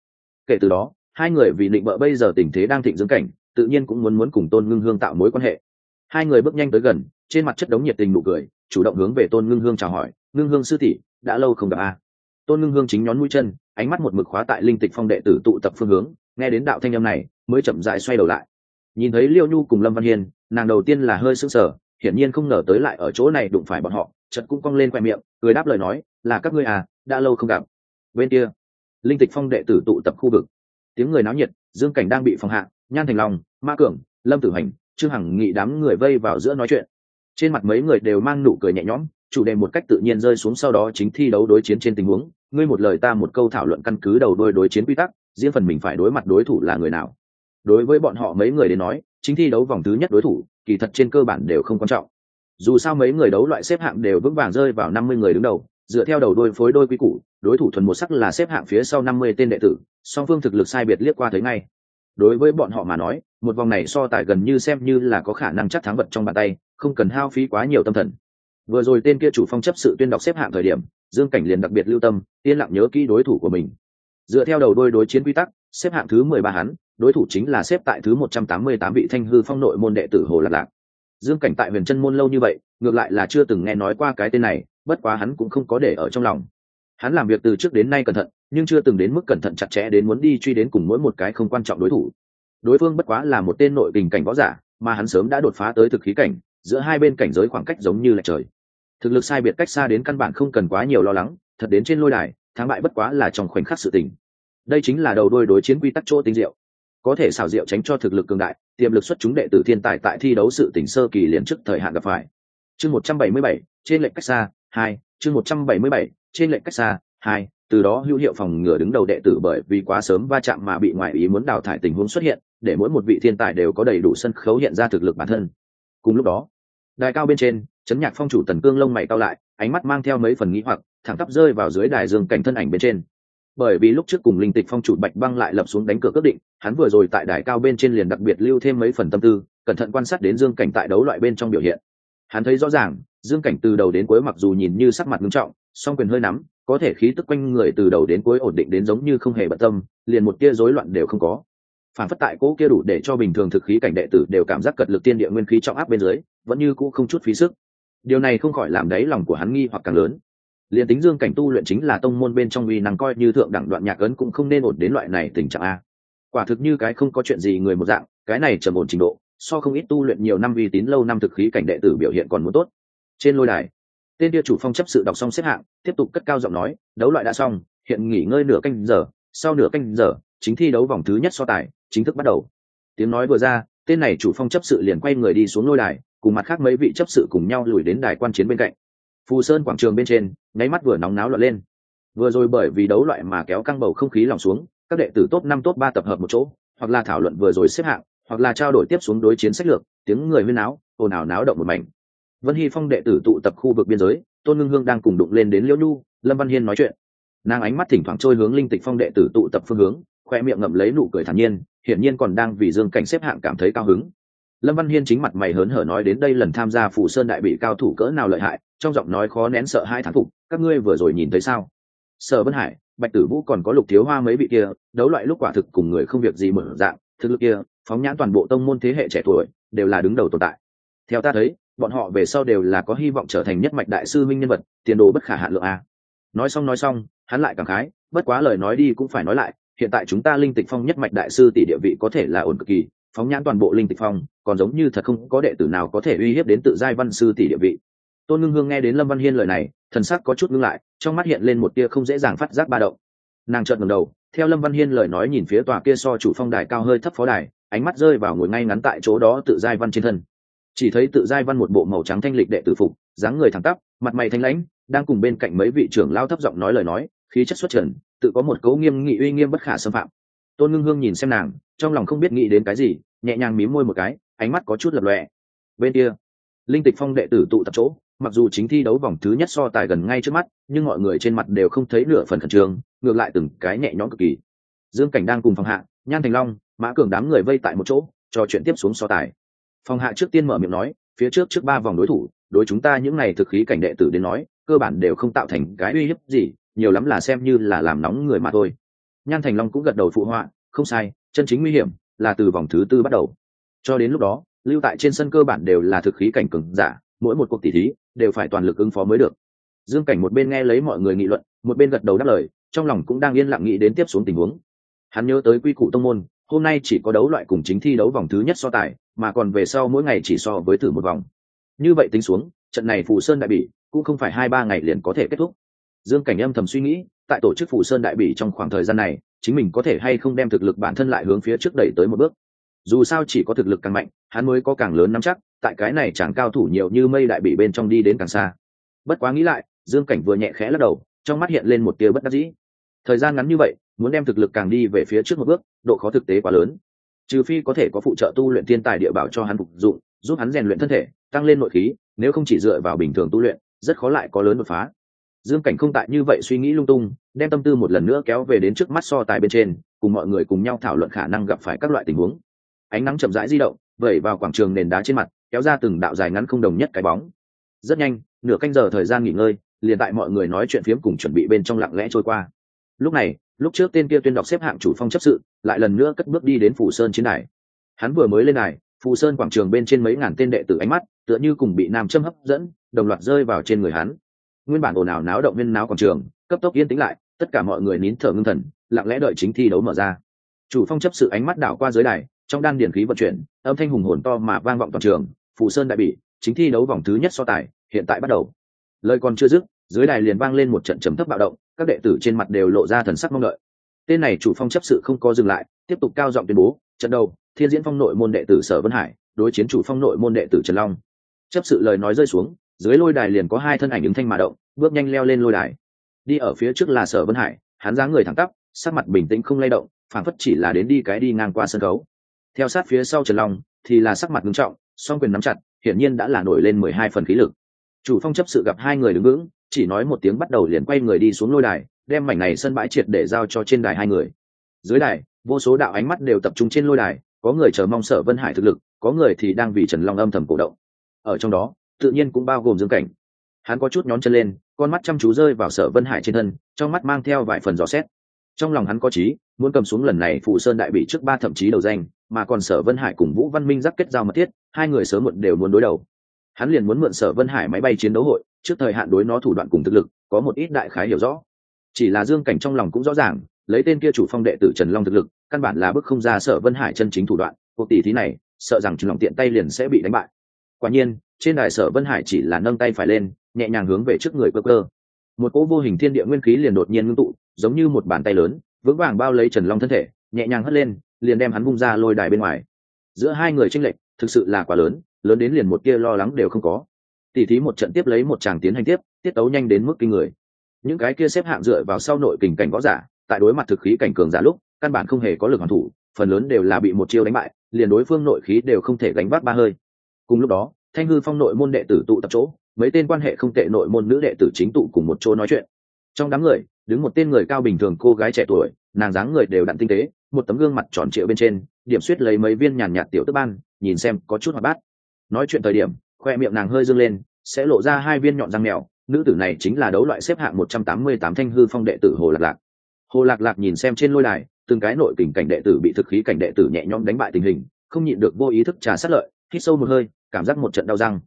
Kể từ đó, hai người vì định bợ bây giờ tình thế đang thịnh dưỡng cảnh, tự nhiên cũng muốn muốn cùng tôn ngưng hương tạo mối quan hệ. Hai người bước nhanh tới gần, trên mặt chất đống nhiệt tình nụ cười, chủ động hướng về tôn ngưng hương chào hỏi, ngưng hương sư tỷ, đã lâu không gặp a. Tôn ngưng hương chính nhón mũi chân, ánh mắt một mực khóa tại linh tịch phong đệ tử tụ tập phương hướng, nghe đến đạo thanh âm này, mới chậm dại xoay đầu lại. Nhìn thấy liêu nhu cùng lâm văn hiên, nàng đầu tiên là hơi sững sờ, hiển nhiên không ngờ tới lại ở chỗ này đụng phải bọn họ chật cũng cong lên khoe miệng, cười đáp lời nói, là các ngươi à đã lâu không gặp. Bên kia, linh tịch phong đệ tử tụ tập khu vực. Tiếng người náo nhiệt, dương cảnh đang bị phòng hạ, nhan thành long, ma cường, lâm tử hành, trương hằng nghị đám người vây vào giữa nói chuyện. Trên mặt mấy người đều mang nụ cười nhẹ nhõm, chủ đề một cách tự nhiên rơi xuống sau đó chính thi đấu đối chiến trên tình huống. Ngươi một lời ta một câu thảo luận căn cứ đầu đôi đối chiến quy tắc, riêng phần mình phải đối mặt đối thủ là người nào? Đối với bọn họ mấy người đến nói, chính thi đấu vòng thứ nhất đối thủ, kỳ thật trên cơ bản đều không quan trọng. Dù sao mấy người đấu loại xếp hạng đều vững vàng rơi vào năm mươi người đứng đầu dựa theo đầu đôi phối đôi quy củ, đối thủ thuần một sắc là xếp hạng phía sau năm mươi tên đệ tử, song phương thực lực sai biệt liếc qua thấy ngay. Đối với bọn họ mà nói, một vòng này so tài gần như xem như là có khả năng chắc thắng vật trong bàn tay, không cần hao phí quá nhiều tâm thần. Vừa rồi tên kia chủ phong chấp sự tuyên đọc xếp hạng thời điểm, dương cảnh liền đặc biệt lưu tâm, yên lặng nhớ kỹ đối thủ của mình. Dựa theo đầu đôi đối chiến quy tắc, xếp hạng thứ mười ba hắn, đối thủ chính là xếp tại thứ một trăm tám mươi tám vị thanh hư phong nội môn đệ tử hồ lạc lạc. Dương cảnh tại huyền chân môn lâu như vậy, ngược lại là chưa từng nghe nói qua cái tên này bất quá hắn cũng không có để ở trong lòng. Hắn làm việc từ trước đến nay cẩn thận, nhưng chưa từng đến mức cẩn thận chặt chẽ đến muốn đi truy đến cùng mỗi một cái không quan trọng đối thủ. Đối phương bất quá là một tên nội tình cảnh võ giả, mà hắn sớm đã đột phá tới thực khí cảnh, giữa hai bên cảnh giới khoảng cách giống như là trời. Thực lực sai biệt cách xa đến căn bản không cần quá nhiều lo lắng, thật đến trên lôi đài, thắng bại bất quá là trong khoảnh khắc sự tình. Đây chính là đầu đôi đối chiến quy tắc chỗ tinh diệu. Có thể xảo diệu tránh cho thực lực cường đại, tiềm lực xuất chúng đệ tử thiên tài tại thi đấu sự tỉnh sơ kỳ liền trước thời hạn gặp phải. Chương một trăm bảy mươi bảy, trên lệnh cách xa hai, chương một trăm bảy mươi bảy, trên lệnh cách xa. Hai, từ đó hữu hiệu phòng ngừa đứng đầu đệ tử bởi vì quá sớm va chạm mà bị ngoại ý muốn đào thải tình huống xuất hiện, để mỗi một vị thiên tài đều có đầy đủ sân khấu hiện ra thực lực bản thân. Cùng lúc đó, đài cao bên trên, chấn nhạc phong chủ tần cương lông mày cao lại, ánh mắt mang theo mấy phần nghĩ hoặc, thẳng tắp rơi vào dưới đài dương cảnh thân ảnh bên trên. Bởi vì lúc trước cùng linh tịch phong chủ bạch băng lại lập xuống đánh cửa quyết định, hắn vừa rồi tại đài cao bên trên liền đặc biệt lưu thêm mấy phần tâm tư, cẩn thận quan sát đến dương cảnh tại đấu loại bên trong biểu hiện. Hắn thấy rõ ràng dương cảnh từ đầu đến cuối mặc dù nhìn như sắc mặt nghiêm trọng, song quyền hơi nắm, có thể khí tức quanh người từ đầu đến cuối ổn định đến giống như không hề bận tâm, liền một tia rối loạn đều không có. Phản phất tại cỗ kia đủ để cho bình thường thực khí cảnh đệ tử đều cảm giác cật lực tiên địa nguyên khí trọng áp bên dưới, vẫn như cũ không chút phí sức. Điều này không khỏi làm đáy lòng của hắn nghi hoặc càng lớn. Liền tính dương cảnh tu luyện chính là tông môn bên trong uy năng coi như thượng đẳng đoạn nhạc ấn cũng không nên ổn đến loại này tình trạng a. Quả thực như cái không có chuyện gì người một dạng, cái này trầm ổn trình độ, so không ít tu luyện nhiều năm uy tín lâu năm thực khí cảnh đệ tử biểu hiện còn muốn tốt trên lôi đài. Tên địa chủ phong chấp sự đọc xong xếp hạng, tiếp tục cất cao giọng nói, đấu loại đã xong, hiện nghỉ ngơi nửa canh giờ, sau nửa canh giờ, chính thi đấu vòng thứ nhất so tài, chính thức bắt đầu. Tiếng nói vừa ra, tên này chủ phong chấp sự liền quay người đi xuống lôi đài, cùng mặt khác mấy vị chấp sự cùng nhau lùi đến đài quan chiến bên cạnh. Phù sơn quảng trường bên trên, nháy mắt vừa nóng náo loạn lên. Vừa rồi bởi vì đấu loại mà kéo căng bầu không khí lòng xuống, các đệ tử top năm, top ba tập hợp một chỗ, hoặc là thảo luận vừa rồi xếp hạng, hoặc là trao đổi tiếp xuống đối chiến sách lược, tiếng người huyên náo, ồn ào náo động một mảnh vân hy phong đệ tử tụ tập khu vực biên giới, tôn ngưng hương đang cùng đụng lên đến liễu nhu, lâm văn hiên nói chuyện. Nàng ánh mắt thỉnh thoảng trôi hướng linh tịch phong đệ tử tụ tập phương hướng, khoe miệng ngậm lấy nụ cười thản nhiên, hiển nhiên còn đang vì dương cảnh xếp hạng cảm thấy cao hứng. Lâm văn hiên chính mặt mày hớn hở nói đến đây lần tham gia phủ sơn đại bị cao thủ cỡ nào lợi hại, trong giọng nói khó nén sợ hai thán phục, các ngươi vừa rồi nhìn thấy sao? Sở vân hải, bạch tử vũ còn có lục thiếu hoa mấy vị kia, đấu loại lúc quả thực cùng người không việc gì mở dạng, thực lực kia, phóng nhãn toàn bộ tông môn thế hệ trẻ tuổi, đều là đứng đầu tồn tại. Theo ta thấy bọn họ về sau đều là có hy vọng trở thành nhất mạch đại sư minh nhân vật, tiền đồ bất khả hạn lượng a. Nói xong nói xong, hắn lại cảm khái, bất quá lời nói đi cũng phải nói lại, hiện tại chúng ta linh tịch phong nhất mạch đại sư tỷ địa vị có thể là ổn cực kỳ, phóng nhãn toàn bộ linh tịch phong, còn giống như thật không có đệ tử nào có thể uy hiếp đến tự giai văn sư tỷ địa vị. Tôn ngưng hương nghe đến lâm văn hiên lời này, thần sắc có chút ngưng lại, trong mắt hiện lên một tia không dễ dàng phát giác ba động. Nàng trợn ngầm đầu, theo lâm văn hiên lời nói nhìn phía tòa kia so chủ phong đài cao hơi thấp phó đài, ánh mắt rơi vào ngồi ngay ngắn tại chỗ đó tự giai văn trên thân chỉ thấy tự giai văn một bộ màu trắng thanh lịch đệ tử phục, dáng người thẳng tắp, mặt mày thanh lãnh, đang cùng bên cạnh mấy vị trưởng lao thấp giọng nói lời nói, khí chất xuất trần, tự có một cấu nghiêm nghị uy nghiêm bất khả xâm phạm. Tôn ngưng hương nhìn xem nàng, trong lòng không biết nghĩ đến cái gì, nhẹ nhàng mím môi một cái, ánh mắt có chút lập lòe. Bên kia, linh tịch phong đệ tử tụ tập chỗ, mặc dù chính thi đấu vòng thứ nhất so tài gần ngay trước mắt, nhưng mọi người trên mặt đều không thấy nửa phần khẩn trương, ngược lại từng cái nhẹ nhõm cực kỳ. Dương cảnh đang cùng phòng hạ, nhan thành long, mã cường đám người vây tại một chỗ, trò chuyện tiếp xuống so tài phòng hạ trước tiên mở miệng nói, phía trước trước ba vòng đối thủ, đối chúng ta những n à y thực khí cảnh đệ tử đến nói, cơ bản đều không tạo thành cái uy hiếp gì, nhiều lắm là xem như là làm nóng người mà thôi. Nhan thành long cũng gật đầu phụ họa, không sai, chân chính nguy hiểm là từ vòng thứ tư bắt đầu. Cho đến lúc đó, lưu tại trên sân cơ bản đều là thực khí cảnh cừng giả, mỗi một cuộc tỉ thí đều phải toàn lực ứng phó mới được. Dương cảnh một bên nghe lấy mọi người nghị luận, một bên gật đầu đáp lời, trong lòng cũng đang yên lặng nghĩ đến tiếp xuống tình huống. Hắn nhớ tới quy củ tông môn, hôm nay chỉ có đấu loại cùng chính thi đấu vòng thứ nhất so tài mà còn về sau mỗi ngày chỉ so với thử một vòng. Như vậy tính xuống, trận này phù sơn đại bỉ cũng không phải hai ba ngày liền có thể kết thúc. Dương cảnh âm thầm suy nghĩ, tại tổ chức phù sơn đại bỉ trong khoảng thời gian này, chính mình có thể hay không đem thực lực bản thân lại hướng phía trước đẩy tới một bước. Dù sao chỉ có thực lực càng mạnh, hắn mới có càng lớn nắm chắc, tại cái này chẳng cao thủ nhiều như mây đại bỉ bên trong đi đến càng xa. Bất quá nghĩ lại, dương cảnh vừa nhẹ khẽ lắc đầu, trong mắt hiện lên một tia bất đắc dĩ. Thời gian ngắn như vậy, muốn đem thực lực càng đi về phía trước một bước, độ khó thực tế quá lớn trừ phi có thể có phụ trợ tu luyện thiên tài địa bảo cho hắn phục dụng, giúp hắn rèn luyện thân thể, tăng lên nội khí, nếu không chỉ dựa vào bình thường tu luyện, rất khó lại có lớn đột phá. Dương cảnh không tại như vậy suy nghĩ lung tung, đem tâm tư một lần nữa kéo về đến trước mắt so tài bên trên, cùng mọi người cùng nhau thảo luận khả năng gặp phải các loại tình huống. Ánh nắng chậm rãi di động, vẩy vào quảng trường nền đá trên mặt, kéo ra từng đạo dài ngắn không đồng nhất cái bóng. Rất nhanh, nửa canh giờ thời gian nghỉ ngơi, liền tại mọi người nói chuyện phiếm cùng chuẩn bị bên trong lặng lẽ trôi qua. Lúc này lúc trước tên kia tuyên đọc xếp hạng chủ phong chấp sự, lại lần nữa cất bước đi đến phủ sơn chiến đài. Hắn vừa mới lên đài, phù sơn quảng trường bên trên mấy ngàn tên đệ tử ánh mắt, tựa như cùng bị nam châm hấp dẫn, đồng loạt rơi vào trên người hắn. Nguyên bản ồn ào náo động viên náo quảng trường, cấp tốc yên tĩnh lại, tất cả mọi người nín thở ngưng thần, lặng lẽ đợi chính thi đấu mở ra. Chủ phong chấp sự ánh mắt đảo qua dưới đài, trong đan điển khí vận chuyển, âm thanh hùng hồn to mà vang vọng toàn trường, phù sơn đại bị, chính thi đấu vòng thứ nhất so tài, hiện tại bắt đầu. Lời còn chưa dứt, dưới đài liền vang lên một trận chấm thấp bạo động các đệ tử trên mặt đều lộ ra thần sắc mong đợi. Tên này chủ phong chấp sự không có dừng lại, tiếp tục cao giọng tuyên bố, trận đầu, thiên diễn phong nội môn đệ tử sở vân hải, đối chiến chủ phong nội môn đệ tử trần long. Chấp sự lời nói rơi xuống, dưới lôi đài liền có hai thân ảnh ứng thanh mà động, bước nhanh leo lên lôi đài. Đi ở phía trước là sở vân hải, hắn dáng người thẳng tắp, sắc mặt bình tĩnh không lay động, phảng phất chỉ là đến đi cái đi ngang qua sân khấu. Theo sát phía sau trần long, thì là sắc mặt nghiêm trọng, song quyền nắm chặt, hiển nhiên đã là nổi lên mười hai phần khí lực. Chủ phong chấp sự gặp hai người đứng vững chỉ nói một tiếng bắt đầu liền quay người đi xuống lôi đài, đem mảnh này sân bãi triệt để giao cho trên đài hai người. Dưới đài, vô số đạo ánh mắt đều tập trung trên lôi đài, có người chờ mong sở vân hải thực lực, có người thì đang vì trần long âm thầm cổ động. Ở trong đó, tự nhiên cũng bao gồm dương cảnh. Hắn có chút nhón chân lên, con mắt chăm chú rơi vào sở vân hải trên thân, trong mắt mang theo vài phần dò xét. Trong lòng hắn có trí muốn cầm xuống lần này phụ sơn đại bị trước ba thậm chí đầu danh, mà còn sở vân hải cùng vũ văn minh giáp kết giao mật thiết, hai người sớm muộn đều muốn đối đầu hắn liền muốn mượn sở vân hải máy bay chiến đấu hội, trước thời hạn đối nó thủ đoạn cùng thực lực, có một ít đại khái hiểu rõ. Chỉ là dương cảnh trong lòng cũng rõ ràng, lấy tên kia chủ phong đệ tử trần long thực lực, căn bản là bức không ra sở vân hải chân chính thủ đoạn, cuộc tỷ thí này, sợ rằng trần long tiện tay liền sẽ bị đánh bại. Quả nhiên, trên đài sở vân hải chỉ là nâng tay phải lên, nhẹ nhàng hướng về trước người cơ cơ. Một cỗ vô hình thiên địa nguyên khí liền đột nhiên ngưng tụ, giống như một bàn tay lớn, vững vàng bao lấy trần long thân thể, nhẹ nhàng hất lên, liền đem hắn bung ra lôi đài bên ngoài. Giữa hai người tranh lệch, thực sự là quá lớn lớn đến liền một kia lo lắng đều không có. Tỉ thí một trận tiếp lấy một chàng tiến hành tiếp, tiết tấu nhanh đến mức kinh người. Những cái kia xếp hạng dựa vào sau nội kình cảnh võ giả, tại đối mặt thực khí cảnh cường giả lúc, căn bản không hề có lực hoàn thủ, phần lớn đều là bị một chiêu đánh bại, liền đối phương nội khí đều không thể gánh vác ba hơi. Cùng lúc đó, thanh hư phong nội môn đệ tử tụ tập chỗ, mấy tên quan hệ không tệ nội môn nữ đệ tử chính tụ cùng một chỗ nói chuyện. Trong đám người, đứng một tên người cao bình thường cô gái trẻ tuổi, nàng dáng người đều đặn tinh tế, một tấm gương mặt tròn trịa bên trên, điểm suýt lấy mấy viên nhàn nhạt tiểu tức ban, nhìn xem có chút hoạt bát nói chuyện thời điểm, khoe miệng nàng hơi dâng lên, sẽ lộ ra hai viên nhọn răng mèo. Nữ tử này chính là đấu loại xếp hạng một trăm tám mươi tám thanh hư phong đệ tử hồ lạc lạc. Hồ lạc lạc nhìn xem trên lôi đài, từng cái nội kình cảnh đệ tử bị thực khí cảnh đệ tử nhẹ nhõm đánh bại tình hình, không nhịn được vô ý thức trà sát lợi, hít sâu một hơi, cảm giác một trận đau răng.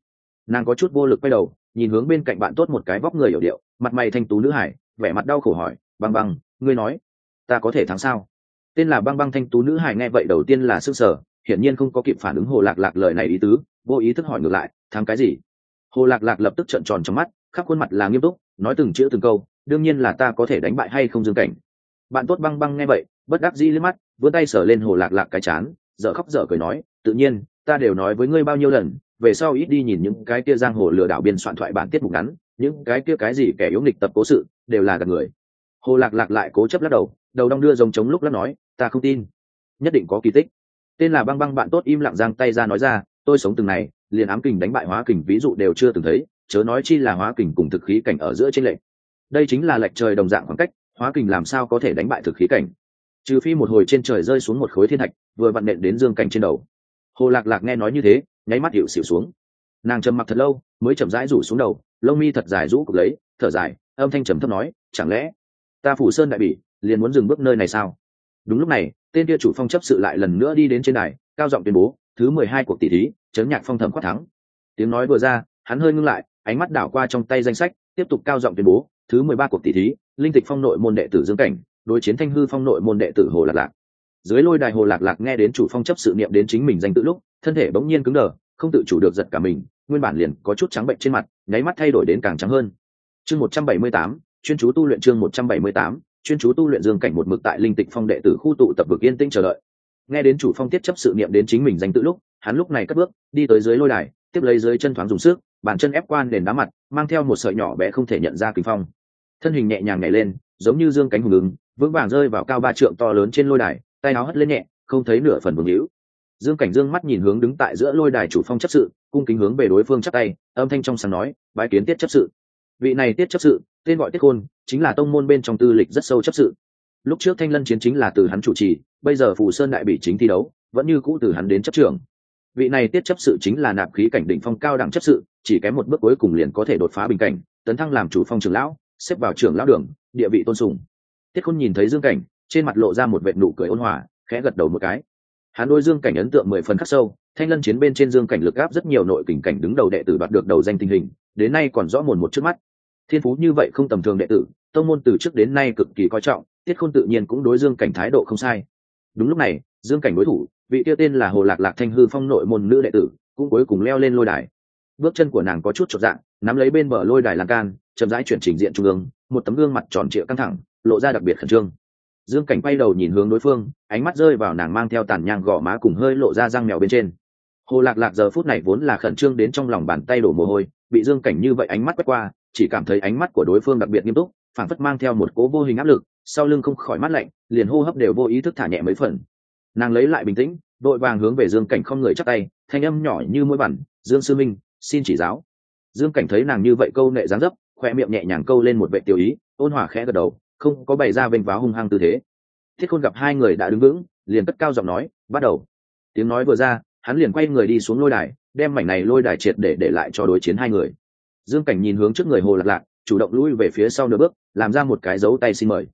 Nàng có chút vô lực quay đầu, nhìn hướng bên cạnh bạn tốt một cái vóc người hiểu điệu, mặt mày thanh tú nữ hải, vẻ mặt đau khổ hỏi, băng băng, ngươi nói, ta có thể thắng sao? Tên là băng băng thanh tú nữ hải nghe vậy đầu tiên là s ư sở hiển nhiên không có kịp phản ứng hồ lạc lạc lời này ý tứ, vô ý thức hỏi ngược lại, thắng cái gì? Hồ lạc lạc lập tức trợn tròn trong mắt, khắp khuôn mặt là nghiêm túc, nói từng chữ từng câu, đương nhiên là ta có thể đánh bại hay không dương cảnh. Bạn tốt băng băng nghe vậy, bất đắc dĩ liếc mắt, vươn tay sờ lên hồ lạc lạc cái chán, dở khóc dở cười nói, tự nhiên, ta đều nói với ngươi bao nhiêu lần, về sau ít đi nhìn những cái kia giang hồ lừa đảo biên soạn thoại bản tiết mục ngắn, những cái kia cái gì kẻ yếu nghịch tập cố sự, đều là gạt người. Hồ lạc lạc lại cố chấp lắc đầu đầu đong đưa giống chống lúc lắc nói, ta không tin. Nhất định có kỳ tích tên là băng băng bạn tốt im lặng giang tay ra nói ra, tôi sống từng này, liền ám kình đánh bại hóa kình ví dụ đều chưa từng thấy, chớ nói chi là hóa kình cùng thực khí cảnh ở giữa trên lệnh đây chính là lệch trời đồng dạng khoảng cách, hóa kình làm sao có thể đánh bại thực khí cảnh? Trừ phi một hồi trên trời rơi xuống một khối thiên thạch, vừa vặn nện đến dương cảnh trên đầu. Hồ lạc lạc nghe nói như thế, nháy mắt hiệu xịu xuống. Nàng trầm mặc thật lâu, mới chậm rãi rủ xuống đầu, lông mi thật dài rũ cục lấy, thở dài, âm thanh trầm thấp nói, chẳng lẽ ta phủ sơn đại bỉ, liền muốn dừng bước nơi này sao? Đúng lúc này tên kia chủ phong chấp sự lại lần nữa đi đến trên đài, cao giọng tuyên bố, thứ mười hai cuộc tỷ thí, chấn nhạc phong thẩm quát thắng. Tiếng nói vừa ra, hắn hơi ngưng lại, ánh mắt đảo qua trong tay danh sách, tiếp tục cao giọng tuyên bố, thứ mười ba cuộc tỷ thí, linh tịch phong nội môn đệ tử dương cảnh, đối chiến thanh hư phong nội môn đệ tử hồ lạc lạc. Dưới lôi đài hồ lạc lạc nghe đến chủ phong chấp sự niệm đến chính mình danh tự lúc, thân thể bỗng nhiên cứng đờ, không tự chủ được giật cả mình, nguyên bản liền có chút trắng bệnh trên mặt, nháy mắt thay đổi đến càng trắng hơn. Chương một trăm bảy mươi tám, chuyên chú tu luyện chương một trăm bảy mươi tám chuyên chú tu luyện dương cảnh một mực tại linh tịch phong đệ tử khu tụ tập vực yên tĩnh chờ đợi. Nghe đến chủ phong tiết chấp sự niệm đến chính mình danh tự lúc, hắn lúc này cất bước, đi tới dưới lôi đài, tiếp lấy dưới chân thoáng dùng sức, bàn chân ép quan nền đá mặt, mang theo một sợi nhỏ bé không thể nhận ra kinh phong. Thân hình nhẹ nhàng nhảy lên, giống như dương cánh hùng ứng, vững vàng rơi vào cao ba trượng to lớn trên lôi đài, tay áo hất lên nhẹ, không thấy nửa phần vương hữu dương cảnh dương mắt nhìn hướng đứng tại giữa lôi đài chủ phong chấp sự, cung kính hướng về đối phương chắc tay, âm thanh trong sáng nói, bái kiến tiết chấp sự. Vị này tiết chấp sự tên gọi tiết khôn chính là tông môn bên trong tư lịch rất sâu chấp sự. Lúc trước thanh lân chiến chính là từ hắn chủ trì, bây giờ phù sơn đại bị chính thi đấu, vẫn như cũ từ hắn đến chấp trường. vị này tiết chấp sự chính là nạp khí cảnh đỉnh phong cao đẳng chấp sự, chỉ kém một bước cuối cùng liền có thể đột phá bình cảnh, tấn thăng làm chủ phong trưởng lão, xếp vào trưởng lão đường, địa vị tôn sùng. Tiết khôn nhìn thấy dương cảnh, trên mặt lộ ra một vệ nụ cười ôn hòa, khẽ gật đầu một cái. Hắn đôi dương cảnh ấn tượng mười phần khắc sâu, thanh lân chiến bên trên dương cảnh lực áp rất nhiều nội kình cảnh đứng đầu đệ tử đoạt được đầu danh tình hình, đến nay còn rõ mồn một trước mắt thiên phú như vậy không tầm thường đệ tử, tông môn từ trước đến nay cực kỳ coi trọng, tiết khôn tự nhiên cũng đối dương cảnh thái độ không sai. Đúng lúc này, dương cảnh đối thủ, vị tiêu tên là hồ lạc lạc thanh hư phong nội môn nữ đệ tử, cũng cuối cùng leo lên lôi đài. Bước chân của nàng có chút chột dạng, nắm lấy bên bờ lôi đài lan can, chậm rãi chuyển trình diện trung ương, một tấm gương mặt tròn trịa căng thẳng, lộ ra đặc biệt khẩn trương. Dương cảnh quay đầu nhìn hướng đối phương, ánh mắt rơi vào nàng mang theo tàn nhang gò má cùng hơi lộ ra răng mèo bên trên. Hồ lạc lạc giờ phút này vốn là khẩn trương đến trong lòng bàn tay đổ mồ hôi, bị dương cảnh như vậy ánh mắt quét qua chỉ cảm thấy ánh mắt của đối phương đặc biệt nghiêm túc phản phất mang theo một cố vô hình áp lực, sau lưng không khỏi mắt lạnh, liền hô hấp đều vô ý thức thả nhẹ mấy phần. Nàng lấy lại bình tĩnh, đội vàng hướng về dương cảnh không người chắc tay, thanh âm nhỏ như mũi bản dương sư minh, xin chỉ giáo. Dương cảnh thấy nàng như vậy câu nệ dáng dấp, khoe miệng nhẹ nhàng câu lên một vệ tiểu ý, ôn hòa khẽ gật đầu, không có bày ra vênh váo hung hăng tư thế. Thiết khôn gặp hai người đã đứng vững, liền cất cao giọng nói, bắt đầu. Tiếng nói vừa ra, hắn liền quay người đi xuống lôi đài, đem mảnh này lôi đài triệt để để lại cho đối chiến hai người dương cảnh nhìn hướng trước người hồ lạc lạc, chủ động lui về phía sau nửa bước, làm ra một cái dấu tay xin mời.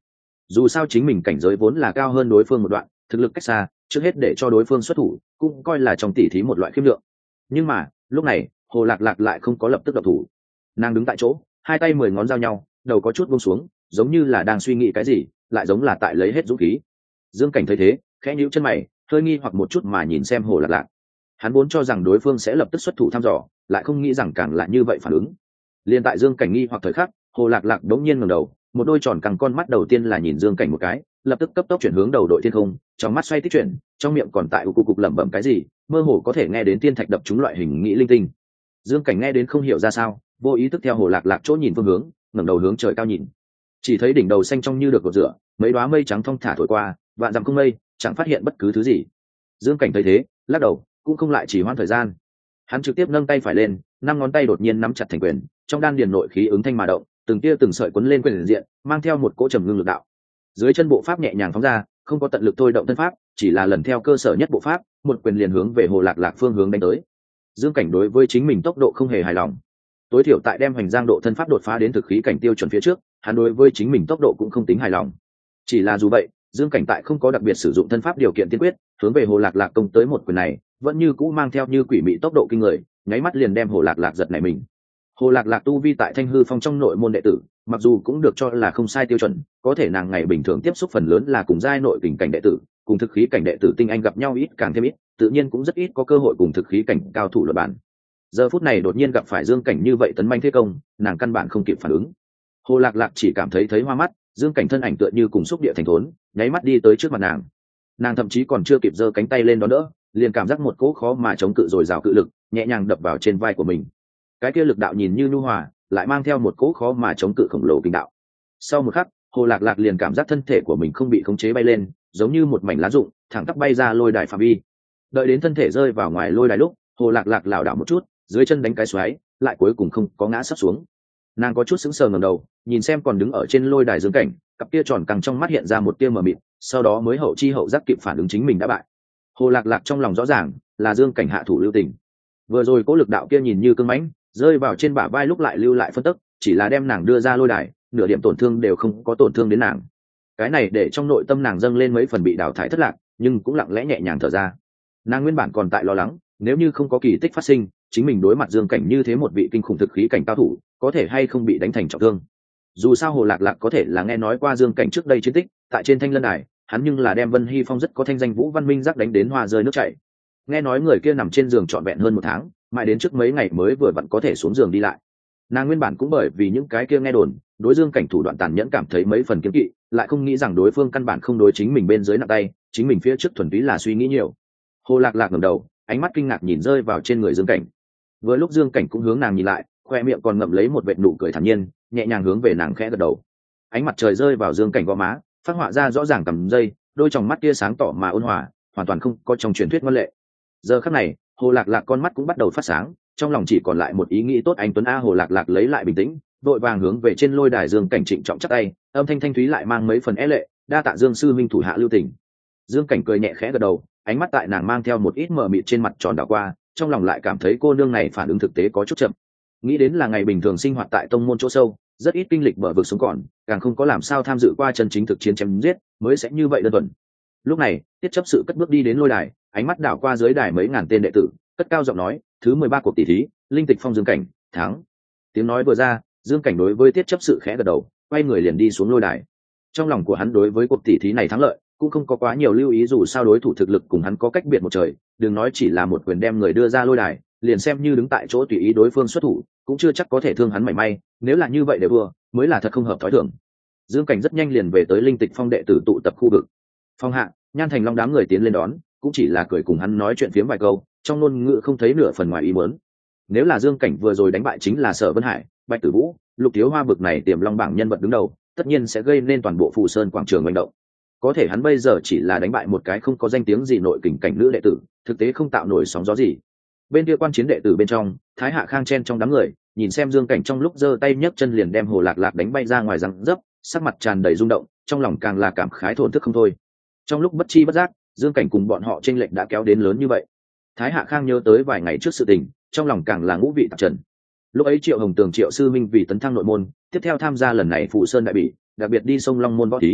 Dù sao chính mình cảnh giới vốn là cao hơn đối phương một đoạn, thực lực cách xa, trước hết để cho đối phương xuất thủ, cũng coi là trong tỉ thí một loại khiêm lượng. Nhưng mà, lúc này, hồ lạc lạc lại không có lập tức đập thủ. Nàng đứng tại chỗ, hai tay mười ngón giao nhau, đầu có chút buông xuống, giống như là đang suy nghĩ cái gì, lại giống là tại lấy hết dũng khí. Dương cảnh thấy thế, khẽ nhíu chân mày, hơi nghi hoặc một chút mà nhìn xem hồ lạc lạc. Hắn vốn cho rằng đối phương sẽ lập tức xuất thủ thăm dò, lại không nghĩ rằng càng lại như vậy phản ứng liền tại dương cảnh nghi hoặc thời khắc, hồ lạc lạc đống nhiên ngầm đầu, một đôi tròn cằn con mắt đầu tiên là nhìn dương cảnh một cái, lập tức cấp tốc chuyển hướng đầu đội thiên không, trong mắt xoay tích chuyển, trong miệng còn tại cục cục lẩm bẩm cái gì, mơ hồ có thể nghe đến tiên thạch đập chúng loại hình nghĩ linh tinh. Dương cảnh nghe đến không hiểu ra sao, vô ý thức theo hồ lạc lạc chỗ nhìn phương hướng, ngẩng đầu hướng trời cao nhìn. Chỉ thấy đỉnh đầu xanh trong như được gột rửa, mấy đoá mây trắng thong thả thổi qua, vạn dặm không mây, chẳng phát hiện bất cứ thứ gì. Dương cảnh thấy thế, lắc đầu, cũng không lại chỉ hoãn thời gian. Hắn trực tiếp nâng tay phải lên, năm ngón tay đột nhiên nắm chặt thành quyền trong đan điền nội khí ứng thanh mà động, từng tia từng sợi quấn lên quyền diện, mang theo một cỗ trầm ngưng lực đạo. Dưới chân bộ pháp nhẹ nhàng phóng ra, không có tận lực thôi động thân pháp, chỉ là lần theo cơ sở nhất bộ pháp, một quyền liền hướng về hồ lạc lạc phương hướng đánh tới. Dương cảnh đối với chính mình tốc độ không hề hài lòng. Tối thiểu tại đem hành giang độ thân pháp đột phá đến thực khí cảnh tiêu chuẩn phía trước, hắn đối với chính mình tốc độ cũng không tính hài lòng. Chỉ là dù vậy, dương cảnh tại không có đặc biệt sử dụng thân pháp điều kiện tiên quyết, hướng về hồ lạc lạc công tới một quyền này, vẫn như cũ mang theo như quỷ mị tốc độ kinh người, nháy mắt liền đem hồ lạc lạc giật này mình hồ lạc lạc tu vi tại thanh hư phong trong nội môn đệ tử mặc dù cũng được cho là không sai tiêu chuẩn có thể nàng ngày bình thường tiếp xúc phần lớn là cùng giai nội tình cảnh đệ tử cùng thực khí cảnh đệ tử tinh anh gặp nhau ít càng thêm ít tự nhiên cũng rất ít có cơ hội cùng thực khí cảnh cao thủ luật bản giờ phút này đột nhiên gặp phải dương cảnh như vậy tấn manh thế công nàng căn bản không kịp phản ứng. Hồ lạc lạc chỉ cảm thấy thấy hoa mắt dương cảnh thân ảnh tựa như cùng xúc địa thành thốn nháy mắt đi tới trước mặt nàng. Nàng thậm chí còn chưa kịp giơ cánh tay lên đó nữa, liền cảm giác một cỗ khó mà chống cự rồi rào cự lực nhẹ nhàng đập vào trên vai của mình cái kia lực đạo nhìn như nhu hòa, lại mang theo một cỗ khó mà chống cự khổng lồ kinh đạo. Sau một khắc, hồ lạc lạc liền cảm giác thân thể của mình không bị khống chế bay lên, giống như một mảnh lá rụng, thẳng tắp bay ra lôi đài phạm vi. Đợi đến thân thể rơi vào ngoài lôi đài lúc, hồ lạc lạc lảo đảo một chút, dưới chân đánh cái xoáy, lại cuối cùng không có ngã sắp xuống. Nàng có chút sững sờ ngầm đầu, nhìn xem còn đứng ở trên lôi đài dương cảnh, cặp kia tròn căng trong mắt hiện ra một tia mờ mịt, sau đó mới hậu chi hậu giác kịp phản ứng chính mình đã bại. Hồ lạc lạc trong lòng rõ ràng, là dương cảnh hạ thủ lưu tình. Vừa rồi cố lực đạo kia nhìn như cưng mãnh rơi vào trên bả vai lúc lại lưu lại phân tức, chỉ là đem nàng đưa ra lôi đài, nửa điểm tổn thương đều không có tổn thương đến nàng. Cái này để trong nội tâm nàng dâng lên mấy phần bị đào thải thất lạc, nhưng cũng lặng lẽ nhẹ nhàng thở ra. Nàng nguyên bản còn tại lo lắng, nếu như không có kỳ tích phát sinh, chính mình đối mặt dương cảnh như thế một vị kinh khủng thực khí cảnh cao thủ, có thể hay không bị đánh thành trọng thương. Dù sao hồ lạc lạc có thể là nghe nói qua dương cảnh trước đây chiến tích, tại trên thanh lân đài, hắn nhưng là đem vân hy phong rất có thanh danh vũ văn minh giác đánh đến hoa rơi nước chảy. Nghe nói người kia nằm trên giường trọn vẹn hơn một tháng mãi đến trước mấy ngày mới vừa vặn có thể xuống giường đi lại. Nàng nguyên bản cũng bởi vì những cái kia nghe đồn, đối dương cảnh thủ đoạn tàn nhẫn cảm thấy mấy phần kiếm kỵ, lại không nghĩ rằng đối phương căn bản không đối chính mình bên dưới nặng tay, chính mình phía trước thuần túy là suy nghĩ nhiều. Hồ lạc lạc ngầm đầu, ánh mắt kinh ngạc nhìn rơi vào trên người dương cảnh. Vừa lúc dương cảnh cũng hướng nàng nhìn lại, khoe miệng còn ngậm lấy một vệt nụ cười thản nhiên, nhẹ nhàng hướng về nàng khẽ gật đầu. Ánh mặt trời rơi vào dương cảnh gò má, phát họa ra rõ ràng cầm dây, đôi tròng mắt kia sáng tỏ mà ôn hòa, hoàn toàn không có trong truyền thuyết ngân lệ. Giờ khắc này hồ lạc lạc con mắt cũng bắt đầu phát sáng, trong lòng chỉ còn lại một ý nghĩ tốt, anh tuấn a hồ lạc lạc lấy lại bình tĩnh, vội vàng hướng về trên lôi đài dương cảnh trịnh trọng chắc tay, âm thanh thanh thúy lại mang mấy phần é lệ, đa tạ dương sư minh thủ hạ lưu tình. Dương cảnh cười nhẹ khẽ gật đầu, ánh mắt tại nàng mang theo một ít mờ mịt trên mặt tròn đảo qua, trong lòng lại cảm thấy cô nương này phản ứng thực tế có chút chậm. Nghĩ đến là ngày bình thường sinh hoạt tại tông môn chỗ sâu, rất ít kinh lịch mở vực sống còn, càng không có làm sao tham dự qua chân chính thực chiến chém giết, mới sẽ như vậy đơn thuần. Lúc này, tiết chấp sự cất bước đi đến lôi đài ánh mắt đảo qua dưới đài mấy ngàn tên đệ tử, cất cao giọng nói, thứ mười ba cuộc tỷ thí, linh tịch phong dương cảnh, thắng. Tiếng nói vừa ra, dương cảnh đối với tiết chấp sự khẽ gật đầu, quay người liền đi xuống lôi đài. Trong lòng của hắn đối với cuộc tỷ thí này thắng lợi, cũng không có quá nhiều lưu ý dù sao đối thủ thực lực cùng hắn có cách biệt một trời, đừng nói chỉ là một quyền đem người đưa ra lôi đài, liền xem như đứng tại chỗ tùy ý đối phương xuất thủ, cũng chưa chắc có thể thương hắn mảy may, nếu là như vậy để vừa mới là thật không hợp thói thường. Dương cảnh rất nhanh liền về tới linh tịch phong đệ tử tụ tập khu vực. Phong hạ, nhan thành long đám người tiến lên đón cũng chỉ là cười cùng hắn nói chuyện phiếm vài câu, trong ngôn ngữ không thấy nửa phần ngoài ý muốn. Nếu là dương cảnh vừa rồi đánh bại chính là sở vân hải, bạch tử vũ, lục thiếu hoa bực này tiềm long bảng nhân vật đứng đầu, tất nhiên sẽ gây nên toàn bộ phù sơn quảng trường manh động. Có thể hắn bây giờ chỉ là đánh bại một cái không có danh tiếng gì nội kình cảnh nữ đệ tử, thực tế không tạo nổi sóng gió gì. Bên kia quan chiến đệ tử bên trong, thái hạ khang chen trong đám người, nhìn xem dương cảnh trong lúc giơ tay nhấc chân liền đem hồ lạc lạc đánh bay ra ngoài răng dấp, sắc mặt tràn đầy rung động, trong lòng càng là cảm khái thổn thức không thôi. Trong lúc bất chi bất giác dương cảnh cùng bọn họ t r ê n lệch đã kéo đến lớn như vậy. Thái hạ khang nhớ tới vài ngày trước sự tình, trong lòng càng là ngũ vị tạp trần. Lúc ấy triệu hồng tường, triệu sư minh vì tấn thăng nội môn, tiếp theo tham gia lần này phụ sơn đại bỉ, đặc biệt đi sông long môn võ thí.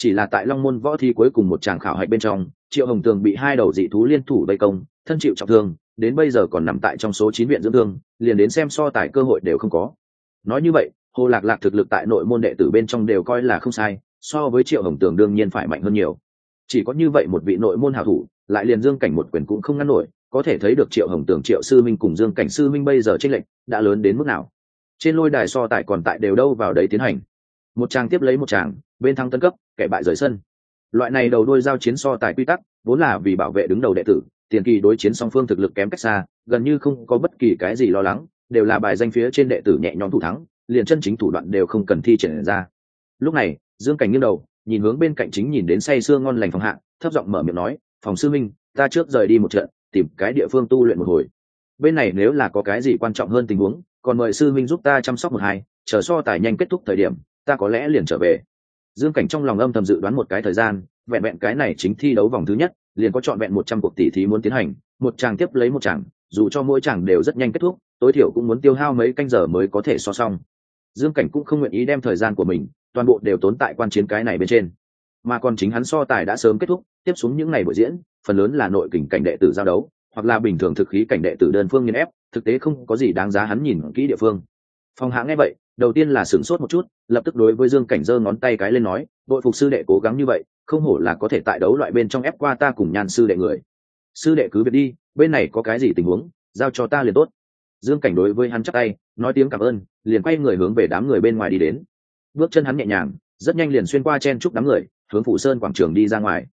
Chỉ là tại long môn võ thi cuối cùng một tràng khảo hạch bên trong, triệu hồng tường bị hai đầu dị thú liên thủ vây công, thân chịu trọng thương, đến bây giờ còn nằm tại trong số chín viện dưỡng thương, liền đến xem so tài cơ hội đều không có. Nói như vậy, hồ lạc lạc thực lực tại nội môn đệ tử bên trong đều coi là không sai, so với triệu hồng tường đương nhiên phải mạnh hơn nhiều chỉ có như vậy một vị nội môn hảo thủ, lại liền dương cảnh một quyền cũng không ngăn nổi, có thể thấy được triệu hồng tường triệu sư minh cùng dương cảnh sư minh bây giờ tranh lệch đã lớn đến mức nào. Trên lôi đài so tài còn tại đều đâu vào đấy tiến hành. Một chàng tiếp lấy một chàng, bên thắng tấn cấp, kẻ bại rời sân. Loại này đầu đôi giao chiến so tài quy tắc, vốn là vì bảo vệ đứng đầu đệ tử, tiền kỳ đối chiến song phương thực lực kém cách xa, gần như không có bất kỳ cái gì lo lắng, đều là bài danh phía trên đệ tử nhẹ nhõm thủ thắng, liền chân chính thủ đoạn đều không cần thi triển ra. Lúc này, dương cảnh nghiêng đầu nhìn hướng bên cạnh chính nhìn đến say sưa ngon lành phòng hạ, thấp giọng mở miệng nói, phòng sư minh, ta trước rời đi một trận, tìm cái địa phương tu luyện một hồi. Bên này nếu là có cái gì quan trọng hơn tình huống, còn mời sư minh giúp ta chăm sóc một hai, chờ so tài nhanh kết thúc thời điểm, ta có lẽ liền trở về. Dương cảnh trong lòng âm thầm dự đoán một cái thời gian, vẹn vẹn cái này chính thi đấu vòng thứ nhất, liền có trọn vẹn một trăm cuộc tỷ thí muốn tiến hành, một chàng tiếp lấy một chàng, dù cho mỗi chàng đều rất nhanh kết thúc, tối thiểu cũng muốn tiêu hao mấy canh giờ mới có thể so xong dương cảnh cũng không nguyện ý đem thời gian của mình toàn bộ đều tốn tại quan chiến cái này bên trên. Mà còn chính hắn so tài đã sớm kết thúc, tiếp xuống những ngày buổi diễn, phần lớn là nội kình cảnh đệ tử giao đấu, hoặc là bình thường thực khí cảnh đệ tử đơn phương nghiên ép, thực tế không có gì đáng giá hắn nhìn kỹ địa phương. Phong hạ nghe vậy, đầu tiên là sửng sốt một chút, lập tức đối với dương cảnh giơ ngón tay cái lên nói, đội phục sư đệ cố gắng như vậy, không hổ là có thể tại đấu loại bên trong ép qua ta cùng nhan sư đệ người. Sư đệ cứ việc đi, bên này có cái gì tình huống, giao cho ta liền tốt. Dương cảnh đối với hắn chắc tay, nói tiếng cảm ơn, liền quay người hướng về đám người bên ngoài đi đến bước chân hắn nhẹ nhàng, rất nhanh liền xuyên qua chen chúc đám người, hướng phủ sơn quảng trường đi ra ngoài.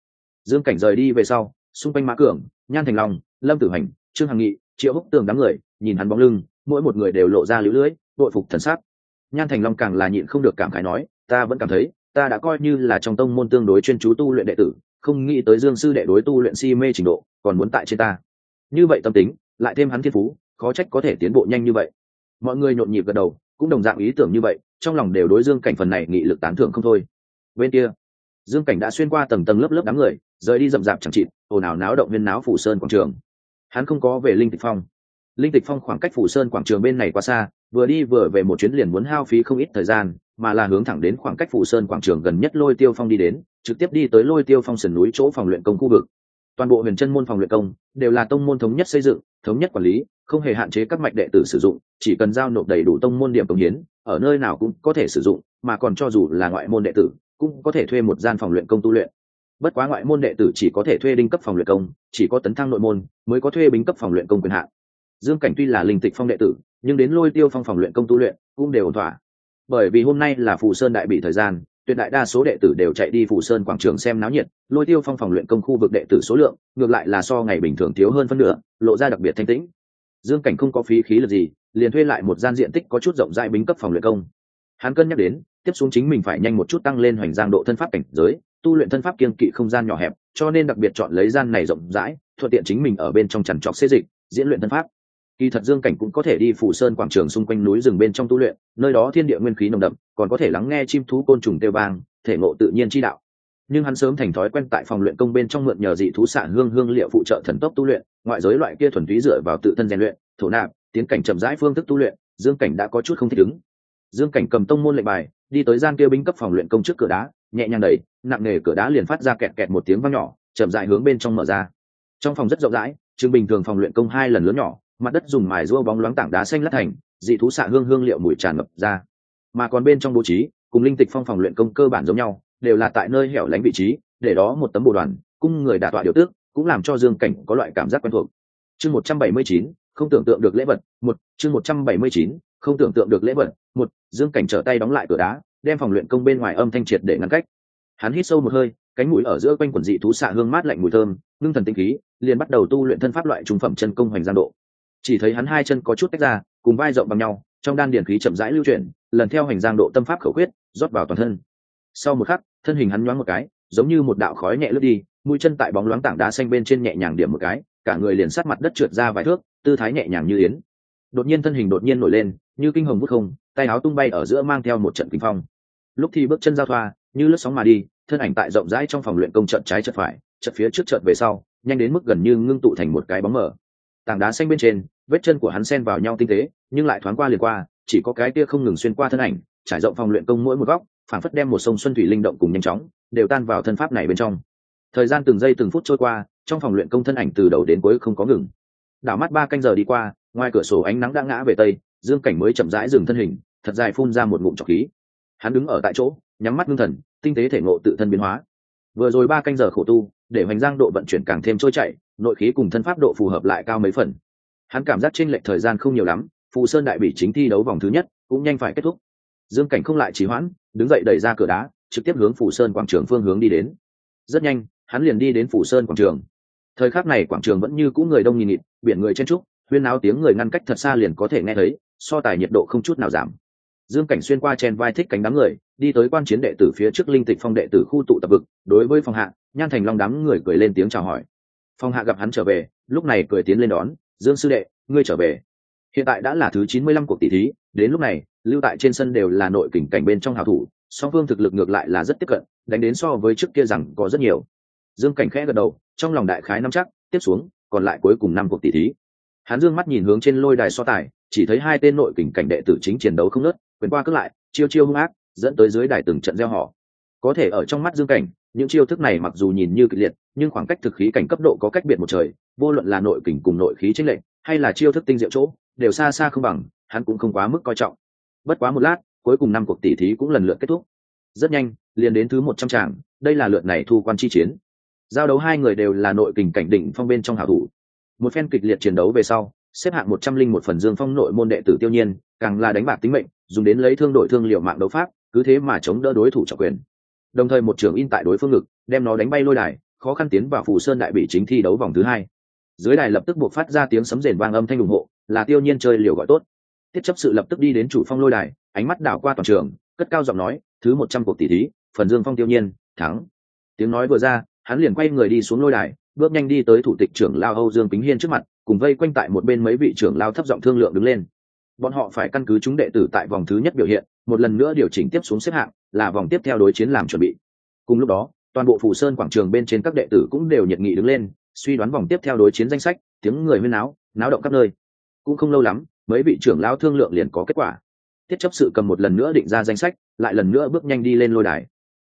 Dương cảnh rời đi về sau, xung quanh mã cường, nhan thành long, lâm tử hành, trương hằng nghị, triệu húc tường đám người, nhìn hắn bóng lưng, mỗi một người đều lộ ra lũ lưỡi, đội phục thần sắc. Nhan thành long càng là nhịn không được cảm khái nói, ta vẫn cảm thấy, ta đã coi như là trong tông môn tương đối chuyên chú tu luyện đệ tử, không nghĩ tới dương sư đệ đối tu luyện si mê trình độ, còn muốn tại trên ta. Như vậy tâm tính, lại thêm hắn thiên phú, khó trách có thể tiến bộ nhanh như vậy. Mọi người nhộn nhịp gật đầu, cũng đồng dạng ý tưởng như vậy trong lòng đều đối dương cảnh phần này nghị lực tán thưởng không thôi. Bên kia, dương cảnh đã xuyên qua tầng tầng lớp lớp đám người, rời đi rậm rạp chẳng chịt, ồn ào náo động viên náo phủ sơn quảng trường. Hắn không có về linh tịch phong. Linh tịch phong khoảng cách phủ sơn quảng trường bên này quá xa, vừa đi vừa về một chuyến liền muốn hao phí không ít thời gian, mà là hướng thẳng đến khoảng cách phủ sơn quảng trường gần nhất lôi tiêu phong đi đến, trực tiếp đi tới lôi tiêu phong sườn núi chỗ phòng luyện công khu vực. Toàn bộ huyền chân môn phòng luyện công đều là tông môn thống nhất xây dựng, thống nhất quản lý không hề hạn chế các mạch đệ tử sử dụng, chỉ cần giao nộp đầy đủ tông môn điểm công hiến, ở nơi nào cũng có thể sử dụng, mà còn cho dù là ngoại môn đệ tử, cũng có thể thuê một gian phòng luyện công tu luyện. Bất quá ngoại môn đệ tử chỉ có thể thuê đinh cấp phòng luyện công, chỉ có tấn thăng nội môn mới có thuê bính cấp phòng luyện công quyền hạn. Dương cảnh tuy là linh tịch phong đệ tử, nhưng đến lôi tiêu phong phòng luyện công tu luyện cũng đều ổn thỏa. Bởi vì hôm nay là phù sơn đại bị thời gian, tuyệt đại đa số đệ tử đều chạy đi phù sơn quảng trường xem náo nhiệt, lôi tiêu phong phòng luyện công khu vực đệ tử số lượng, ngược lại là so ngày bình thường thiếu hơn phân nửa, lộ ra đặc biệt thanh tĩnh dương cảnh không có phí khí lực gì, liền thuê lại một gian diện tích có chút rộng rãi bính cấp phòng luyện công. Hắn cân nhắc đến, tiếp xuống chính mình phải nhanh một chút tăng lên hoành giang độ thân pháp cảnh giới, tu luyện thân pháp kiên kỵ không gian nhỏ hẹp, cho nên đặc biệt chọn lấy gian này rộng rãi, thuận tiện chính mình ở bên trong trằn trọc xê dịch, diễn luyện thân pháp. Kỳ thật dương cảnh cũng có thể đi phủ sơn quảng trường xung quanh núi rừng bên trong tu luyện, nơi đó thiên địa nguyên khí nồng đậm, còn có thể lắng nghe chim thú côn trùng têu vang, thể ngộ tự nhiên chi đạo nhưng hắn sớm thành thói quen tại phòng luyện công bên trong mượn nhờ dị thú xạ hương hương liệu phụ trợ thần tốc tu luyện, ngoại giới loại kia thuần túy dựa vào tự thân rèn luyện, thổ nạp, tiến cảnh chậm rãi phương thức tu luyện, dương cảnh đã có chút không thích ứng. Dương cảnh cầm tông môn lệnh bài, đi tới gian kia binh cấp phòng luyện công trước cửa đá, nhẹ nhàng đẩy, nặng nề cửa đá liền phát ra kẹt kẹt một tiếng vang nhỏ, chậm rãi hướng bên trong mở ra. Trong phòng rất rộng rãi chừng bình thường phòng luyện công hai lần lớn nhỏ, mặt đất dùng mài rua bóng loáng tảng đá xanh lát thành, dị thú xạ hương hương liệu mùi tràn ngập ra. Mà còn bên trong bố trí, cùng linh tịch phong phòng luyện công cơ bản giống nhau đều là tại nơi hẻo lánh vị trí, để đó một tấm bồ đoàn, cung người đả tọa điều tước, cũng làm cho dương cảnh có loại cảm giác quen thuộc. Chương một trăm bảy mươi chín, không tưởng tượng được lễ vật, một, chương một trăm bảy mươi chín, không tưởng tượng được lễ vật, một, dương cảnh trở tay đóng lại cửa đá, đem phòng luyện công bên ngoài âm thanh triệt để ngăn cách. Hắn hít sâu một hơi, cánh mũi ở giữa quanh quần dị thú xạ hương mát lạnh mùi thơm, ngưng thần tinh khí, liền bắt đầu tu luyện thân pháp loại trung phẩm chân công hoành giang độ. Chỉ thấy hắn hai chân có chút tách ra, cùng vai rộng bằng nhau, trong đan điển khí chậm rãi lưu chuyển, lần theo hành giang độ tâm pháp khẩu quyết, rót vào toàn thân sau một khắc, thân hình hắn nhoáng một cái, giống như một đạo khói nhẹ lướt đi, mũi chân tại bóng loáng tảng đá xanh bên trên nhẹ nhàng điểm một cái, cả người liền sát mặt đất trượt ra vài thước, tư thái nhẹ nhàng như yến. Đột nhiên thân hình đột nhiên nổi lên, như kinh hồng vút không, tay áo tung bay ở giữa mang theo một trận kinh phong. Lúc thì bước chân giao thoa, như lướt sóng mà đi, thân ảnh tại rộng rãi trong phòng luyện công trận trái trận phải trận phía trước trận về sau, nhanh đến mức gần như ngưng tụ thành một cái bóng mở tảng đá xanh bên trên, vết chân của hắn xen vào nhau tinh tế, nhưng lại thoáng qua liền qua, chỉ có cái kia không ngừng xuyên qua thân ảnh, trải rộng phòng luyện công mỗi một góc phảng phất đem một sông xuân thủy linh động cùng nhanh chóng, đều tan vào thân pháp này bên trong. Thời gian từng giây từng phút trôi qua, trong phòng luyện công thân ảnh từ đầu đến cuối không có ngừng. Đảo mắt ba canh giờ đi qua, ngoài cửa sổ ánh nắng đã ngã về tây, dương cảnh mới chậm rãi dừng thân hình, thật dài phun ra một ngụm trọc khí. Hắn đứng ở tại chỗ, nhắm mắt ngưng thần, tinh tế thể ngộ tự thân biến hóa. Vừa rồi ba canh giờ khổ tu, để hoành giang độ vận chuyển càng thêm trôi chảy, nội khí cùng thân pháp độ phù hợp lại cao mấy phần. Hắn cảm giác trên lệch thời gian không nhiều lắm, phù sơn đại bị chính thi đấu vòng thứ nhất, cũng nhanh phải kết thúc. Dương cảnh không lại trì hoãn đứng dậy đẩy ra cửa đá, trực tiếp hướng phủ sơn quảng trường phương hướng đi đến. Rất nhanh, hắn liền đi đến phủ sơn quảng trường. Thời khắc này quảng trường vẫn như cũ người đông nghìn nghịt, biển người chen trúc, huyên náo tiếng người ngăn cách thật xa liền có thể nghe thấy, so tài nhiệt độ không chút nào giảm. Dương cảnh xuyên qua chen vai thích cánh đám người, đi tới quan chiến đệ tử phía trước linh tịch phong đệ tử khu tụ tập vực, đối với phòng hạ, nhan thành long đám người cười lên tiếng chào hỏi. Phong hạ gặp hắn trở về, lúc này cười tiến lên đón, dương sư đệ, ngươi trở về. Hiện tại đã là thứ chín mươi lăm cuộc tỷ thí, đến lúc này lưu tại trên sân đều là nội kình cảnh bên trong hào thủ, song phương thực lực ngược lại là rất tiếp cận, đánh đến so với trước kia rằng có rất nhiều. Dương cảnh khẽ gật đầu, trong lòng đại khái năm chắc, tiếp xuống, còn lại cuối cùng năm cuộc tỷ thí. Hắn dương mắt nhìn hướng trên lôi đài so tài, chỉ thấy hai tên nội kình cảnh đệ tử chính chiến đấu không nớt quyền qua cướp lại, chiêu chiêu hung ác, dẫn tới dưới đài từng trận gieo họ. Có thể ở trong mắt dương cảnh, những chiêu thức này mặc dù nhìn như kịch liệt, nhưng khoảng cách thực khí cảnh cấp độ có cách biệt một trời, vô luận là nội kình cùng nội khí tranh lệch, hay là chiêu thức tinh diệu chỗ, đều xa xa không bằng, hắn cũng không quá mức coi trọng bất quá một lát, cuối cùng năm cuộc tỷ thí cũng lần lượt kết thúc. Rất nhanh, liền đến thứ một trăm tràng, đây là lượt này thu quan chi chiến. Giao đấu hai người đều là nội kình cảnh đỉnh phong bên trong hảo thủ. Một phen kịch liệt chiến đấu về sau, xếp hạng một trăm linh một phần dương phong nội môn đệ tử tiêu nhiên, càng là đánh bạc tính mệnh, dùng đến lấy thương đội thương liệu mạng đấu pháp, cứ thế mà chống đỡ đối thủ trọng quyền. Đồng thời một trường in tại đối phương ngực, đem nó đánh bay lôi đài, khó khăn tiến vào phủ sơn đại bị chính thi đấu vòng thứ hai. Dưới đài lập tức buộc phát ra tiếng sấm rền vang âm thanh ủng hộ, là tiêu nhiên chơi liều gọi tốt tiết chấp sự lập tức đi đến chủ phong lôi đài, ánh mắt đảo qua toàn trường, cất cao giọng nói, thứ một trăm cuộc tỷ thí, phần dương phong tiêu nhiên, thắng. Tiếng nói vừa ra, hắn liền quay người đi xuống lôi đài, bước nhanh đi tới thủ tịch trưởng lao âu dương kính hiên trước mặt, cùng vây quanh tại một bên mấy vị trưởng lao thấp giọng thương lượng đứng lên. Bọn họ phải căn cứ chúng đệ tử tại vòng thứ nhất biểu hiện, một lần nữa điều chỉnh tiếp xuống xếp hạng, là vòng tiếp theo đối chiến làm chuẩn bị. Cùng lúc đó, toàn bộ phủ sơn quảng trường bên trên các đệ tử cũng đều nhiệt nghị đứng lên, suy đoán vòng tiếp theo đối chiến danh sách, tiếng người huyên náo náo động khắp nơi. Cũng không lâu lắm mấy vị trưởng lao thương lượng liền có kết quả. Tiết chấp sự cầm một lần nữa định ra danh sách, lại lần nữa bước nhanh đi lên lôi đài.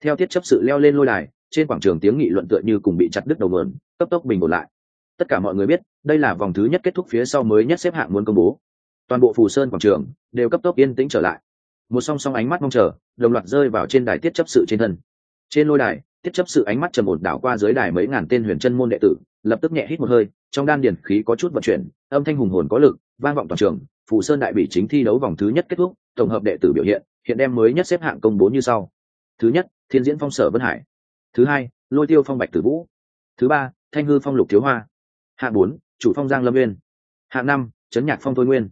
Theo tiết chấp sự leo lên lôi đài, trên quảng trường tiếng nghị luận tựa như cùng bị chặt đứt đầu mượn, cấp tốc bình ổn lại. Tất cả mọi người biết, đây là vòng thứ nhất kết thúc phía sau mới nhất xếp hạng muốn công bố. Toàn bộ phù sơn quảng trường đều cấp tốc yên tĩnh trở lại. Một song song ánh mắt mong chờ, đồng loạt rơi vào trên đài tiết chấp sự trên thân. Trên lôi đài, tiết chấp sự ánh mắt trầm ổn đảo qua dưới đài mấy ngàn tên huyền chân môn đệ tử, lập tức nhẹ hít một hơi, trong đan điển khí có chút vận chuyển, âm thanh hùng hồn có lực vang vọng toàn trường, phù sơn đại bị chính thi đấu vòng thứ nhất kết thúc, tổng hợp đệ tử biểu hiện hiện đem mới nhất xếp hạng công bố như sau. Thứ nhất, thiên diễn phong sở vân hải. Thứ hai, lôi tiêu phong bạch tử vũ. Thứ ba, thanh hư phong lục thiếu hoa. Hạng bốn, chủ phong giang lâm nguyên hạng năm, trấn nhạc phong thôi nguyên.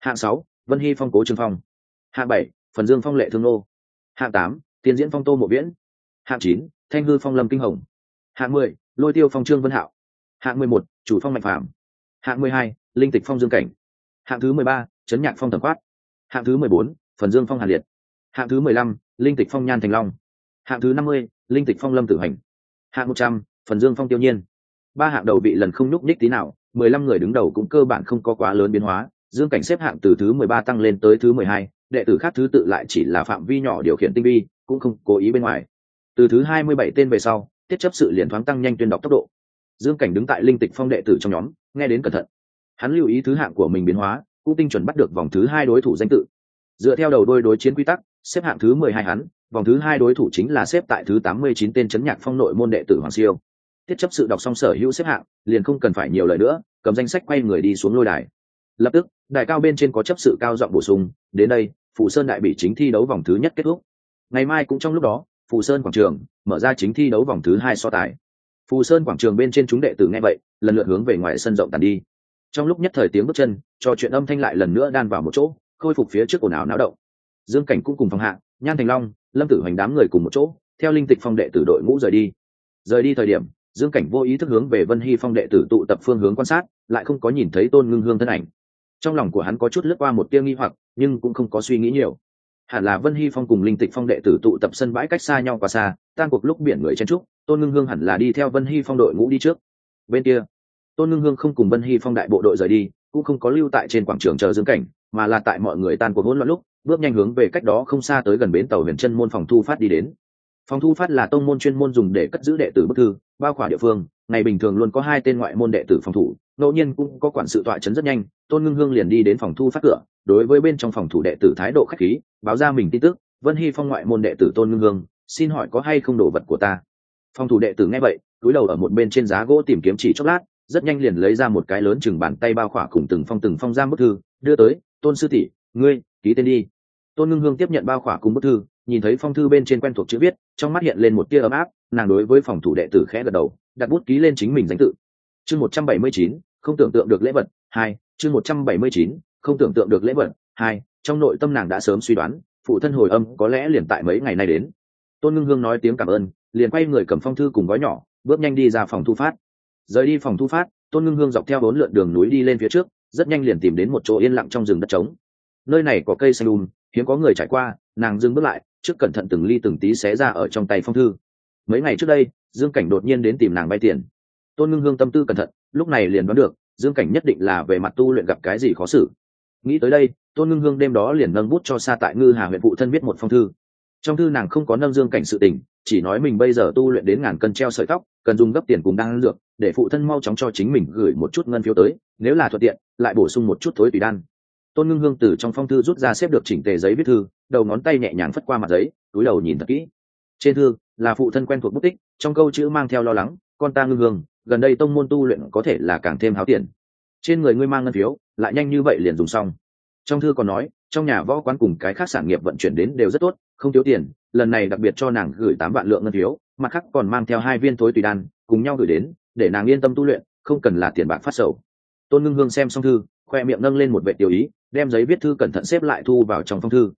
Hạng sáu, vân hy phong cố trường phong. Hạng bảy, phần dương phong lệ thương nô. Hạng tám, tiên diễn phong tô mộ viễn. Hạng chín, thanh hư phong lâm kinh hồng. Hạng mười, lôi tiêu phong trương vân hạo. Hạng mười một, chủ phong mạnh phạm hạng mười hai, linh tịch phong dương cảnh hạng thứ mười ba trấn nhạc phong thẩm quát. Hạng thứ mười bốn, phần dương phong hàn liệt. Hạng thứ mười lăm, linh tịch phong nhan thành long. Hạng thứ năm mươi, linh tịch phong lâm tử hành. Hạng một trăm, phần dương phong tiêu nhiên. Ba hạng đầu bị lần không nhúc nhích tí nào, mười lăm người đứng đầu cũng cơ bản không có quá lớn biến hóa, dương cảnh xếp hạng từ thứ mười ba tăng lên tới thứ mười hai, đệ tử khác thứ tự lại chỉ là phạm vi nhỏ điều khiển tinh vi, cũng không cố ý bên ngoài. Từ thứ hai mươi bảy tên về sau, tiết chấp sự liền thoáng tăng nhanh tuyên đọc tốc độ. Dương cảnh đứng tại linh tịch phong đệ tử trong nhóm, nghe đến cẩn thận hắn lưu ý thứ hạng của mình biến hóa, cũng tinh chuẩn bắt được vòng thứ hai đối thủ danh tự. Dựa theo đầu đôi đối chiến quy tắc, xếp hạng thứ mười hai hắn, vòng thứ hai đối thủ chính là xếp tại thứ tám mươi chín tên chấn nhạc phong nội môn đệ tử hoàng siêu. Thiết chấp sự đọc xong sở hữu xếp hạng, liền không cần phải nhiều lời nữa, cầm danh sách quay người đi xuống lôi đài. Lập tức, đài cao bên trên có chấp sự cao giọng bổ sung, đến đây phụ sơn đại bị chính thi đấu vòng thứ nhất kết thúc. Ngày mai cũng trong lúc đó phụ sơn quảng trường mở ra chính thi đấu vòng thứ hai so tài. Phù sơn quảng trường bên trên chúng đệ tử nghe vậy, lần lượt hướng về ngoài sân rộng tàn đi trong lúc nhất thời tiếng bước chân, trò chuyện âm thanh lại lần nữa đan vào một chỗ, khôi phục phía trước ồn ào náo động. Dương cảnh cũng cùng phòng hạ, nhan thành long, lâm tử hoành đám người cùng một chỗ, theo linh tịch phong đệ tử đội ngũ rời đi. Rời đi thời điểm, dương cảnh vô ý thức hướng về vân hy phong đệ tử tụ tập phương hướng quan sát, lại không có nhìn thấy tôn ngưng hương thân ảnh. Trong lòng của hắn có chút lướt qua một tia nghi hoặc, nhưng cũng không có suy nghĩ nhiều. Hẳn là vân hy phong cùng linh tịch phong đệ tử tụ tập sân bãi cách xa nhau quá xa, tan cuộc lúc biển người chen trúc tôn ngưng hương hẳn là đi theo vân hy phong đội ngũ đi trước. Bên kia tôn ngưng hương không cùng vân hy phong đại bộ đội rời đi, cũng không có lưu tại trên quảng trường chờ dương cảnh, mà là tại mọi người tan cuộc hỗn loạn lúc, bước nhanh hướng về cách đó không xa tới gần bến tàu huyền chân môn phòng thu phát đi đến. Phòng thu phát là tông môn chuyên môn dùng để cất giữ đệ tử bức thư, bao khỏa địa phương, ngày bình thường luôn có hai tên ngoại môn đệ tử phòng thủ, ngẫu nhiên cũng có quản sự tọa chấn rất nhanh, tôn ngưng hương liền đi đến phòng thu phát cửa, đối với bên trong phòng thủ đệ tử thái độ khách khí, báo ra mình tin tức, vân hy phong ngoại môn đệ tử tôn ngưng hương, xin hỏi có hay không đồ vật của ta? Phòng thủ đệ tử nghe vậy cúi đầu ở một bên trên giá gỗ tìm kiếm chỉ chốc lát rất nhanh liền lấy ra một cái lớn chừng bàn tay bao khỏa cùng từng phong từng phong giam bức thư, đưa tới, tôn sư tỷ, ngươi, ký tên đi. Tôn ngưng hương tiếp nhận bao khỏa cùng bức thư, nhìn thấy phong thư bên trên quen thuộc chữ viết, trong mắt hiện lên một tia ấm áp, nàng đối với phòng thủ đệ tử khẽ gật đầu, đặt bút ký lên chính mình danh tự. Chương một trăm bảy mươi chín, không tưởng tượng được lễ vật, hai, chương một trăm bảy mươi chín, không tưởng tượng được lễ vật, hai, trong nội tâm nàng đã sớm suy đoán, phụ thân hồi âm có lẽ liền tại mấy ngày nay đến. Tôn ngưng hương nói tiếng cảm ơn, liền quay người cầm phong thư cùng gói nhỏ, bước nhanh đi ra phòng thu phát rời đi phòng thu phát, tôn ngưng hương dọc theo bốn lượn đường núi đi lên phía trước, rất nhanh liền tìm đến một chỗ yên lặng trong rừng đất trống. Nơi này có cây xanh um hiếm có người trải qua, nàng dừng bước lại, trước cẩn thận từng ly từng tí xé ra ở trong tay phong thư. Mấy ngày trước đây, dương cảnh đột nhiên đến tìm nàng vay tiền. Tôn ngưng hương tâm tư cẩn thận, lúc này liền đoán được, dương cảnh nhất định là về mặt tu luyện gặp cái gì khó xử. Nghĩ tới đây, tôn ngưng hương đêm đó liền nâng bút cho xa tại ngư hà huyện phụ thân biết một phong thư. Trong thư nàng không có nâng dương cảnh sự tình, chỉ nói mình bây giờ tu luyện đến ngàn cân treo sợi tóc cần dùng gấp tiền cùng đan dược, để phụ thân mau chóng cho chính mình gửi một chút ngân phiếu tới, nếu là thuận tiện, lại bổ sung một chút thối tùy đan. Tôn ngưng hương từ trong phong thư rút ra xếp được chỉnh tề giấy viết thư, đầu ngón tay nhẹ nhàng phất qua mặt giấy, túi đầu nhìn thật kỹ. Trên thư, là phụ thân quen thuộc bút tích, trong câu chữ mang theo lo lắng, con ta ngưng hương, gần đây tông môn tu luyện có thể là càng thêm háo tiền. Trên người ngươi mang ngân phiếu, lại nhanh như vậy liền dùng xong. Trong thư còn nói, trong nhà võ quán cùng cái khác sản nghiệp vận chuyển đến đều rất tốt, không thiếu tiền lần này đặc biệt cho nàng gửi tám vạn lượng ngân phiếu, mặt khác còn mang theo hai viên thối tùy đan, cùng nhau gửi đến, để nàng yên tâm tu luyện, không cần là tiền bạc phát sầu. Tôn ngưng hương xem xong thư, khoe miệng nâng lên một vệ tiểu ý, đem giấy viết thư cẩn thận xếp lại thu vào trong phong thư.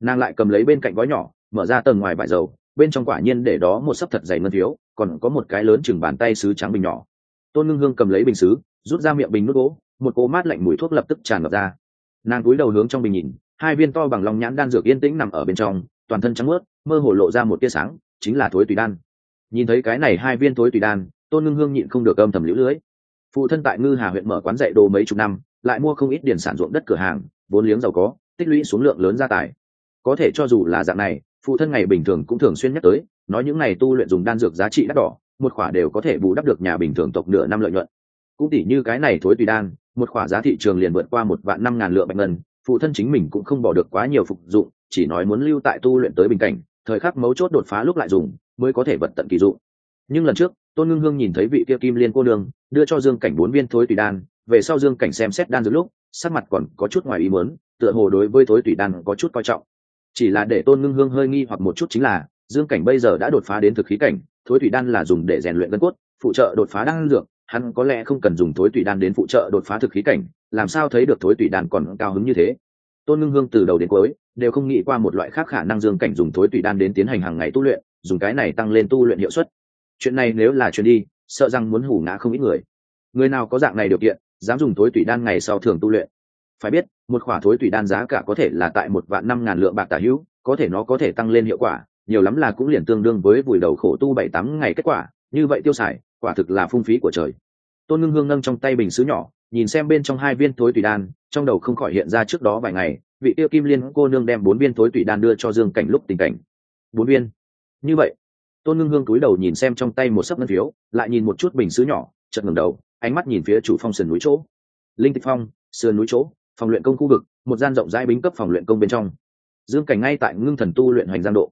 Nàng lại cầm lấy bên cạnh gói nhỏ, mở ra tầng ngoài vải dầu, bên trong quả nhiên để đó một sấp thật dày ngân phiếu, còn có một cái lớn chừng bàn tay sứ trắng bình nhỏ. Tôn ngưng hương cầm lấy bình sứ, rút ra miệng bình nước gỗ, một cỗ mát lạnh mùi thuốc lập tức tràn ngập ra. Nàng cúi đầu hướng trong bình nhìn, hai viên to bằng lòng nhãn đan dược yên tĩnh nằm ở bên trong toàn thân trắng ướt, mơ hồ lộ ra một tia sáng, chính là thối tùy đan. Nhìn thấy cái này hai viên thối tùy đan, tôn ngưng hương nhịn không được âm thầm lũ lưới. Phụ thân tại ngư hà huyện mở quán dạy đồ mấy chục năm, lại mua không ít điển sản ruộng đất cửa hàng, vốn liếng giàu có, tích lũy xuống lượng lớn gia tài. Có thể cho dù là dạng này, phụ thân ngày bình thường cũng thường xuyên nhắc tới, nói những ngày tu luyện dùng đan dược giá trị đắt đỏ, một khỏa đều có thể bù đắp được nhà bình thường tộc nửa năm lợi nhuận. Cũng tỉ như cái này thối tùy đan, một khỏa giá thị trường liền vượt qua một vạn năm ngàn lượng bạch ngân phụ thân chính mình cũng không bỏ được quá nhiều phục dụng, chỉ nói muốn lưu tại tu luyện tới bình cảnh, thời khắc mấu chốt đột phá lúc lại dùng, mới có thể vật tận kỳ dụng. Nhưng lần trước, tôn ngưng hương nhìn thấy vị kia kim liên cô nương, đưa cho dương cảnh bốn viên thối tùy đan, về sau dương cảnh xem xét đan dược lúc, sắc mặt còn có chút ngoài ý muốn, tựa hồ đối với thối tùy đan có chút coi trọng. Chỉ là để tôn ngưng hương hơi nghi hoặc một chút chính là, dương cảnh bây giờ đã đột phá đến thực khí cảnh, thối tùy đan là dùng để rèn luyện gân cốt, phụ trợ đột phá đan dược hắn có lẽ không cần dùng thối tùy đan đến phụ trợ đột phá thực khí cảnh, làm sao thấy được thối tùy đan còn cao hứng như thế? Tôn ngưng hương từ đầu đến cuối đều không nghĩ qua một loại khác khả năng dương cảnh dùng thối tùy đan đến tiến hành hàng ngày tu luyện, dùng cái này tăng lên tu luyện hiệu suất. Chuyện này nếu là chuyện đi, sợ rằng muốn hủ ngã không ít người. Người nào có dạng này điều kiện, dám dùng thối tùy đan ngày sau thường tu luyện? Phải biết, một khỏa thối tùy đan giá cả có thể là tại một vạn năm ngàn lượng bạc tả hữu, có thể nó có thể tăng lên hiệu quả, nhiều lắm là cũng liền tương đương với vùi đầu khổ tu bảy tám ngày kết quả như vậy tiêu xài, quả thực là phung phí của trời. Tôn ngưng hương nâng trong tay bình xứ nhỏ, nhìn xem bên trong hai viên thối tùy đan, trong đầu không khỏi hiện ra trước đó vài ngày, vị tiêu kim liên cô nương đem bốn viên thối tùy đan đưa cho dương cảnh lúc tình cảnh. Bốn viên? Như vậy, tôn ngưng hương cúi đầu nhìn xem trong tay một sấp ngân phiếu, lại nhìn một chút bình xứ nhỏ chật ngừng đầu, ánh mắt nhìn phía chủ phong sườn núi chỗ. Linh tịch phong, sườn núi chỗ, phòng luyện công khu vực, một gian rộng rãi bính cấp phòng luyện công bên trong. Dương cảnh ngay tại ngưng thần tu luyện hoành giang độ.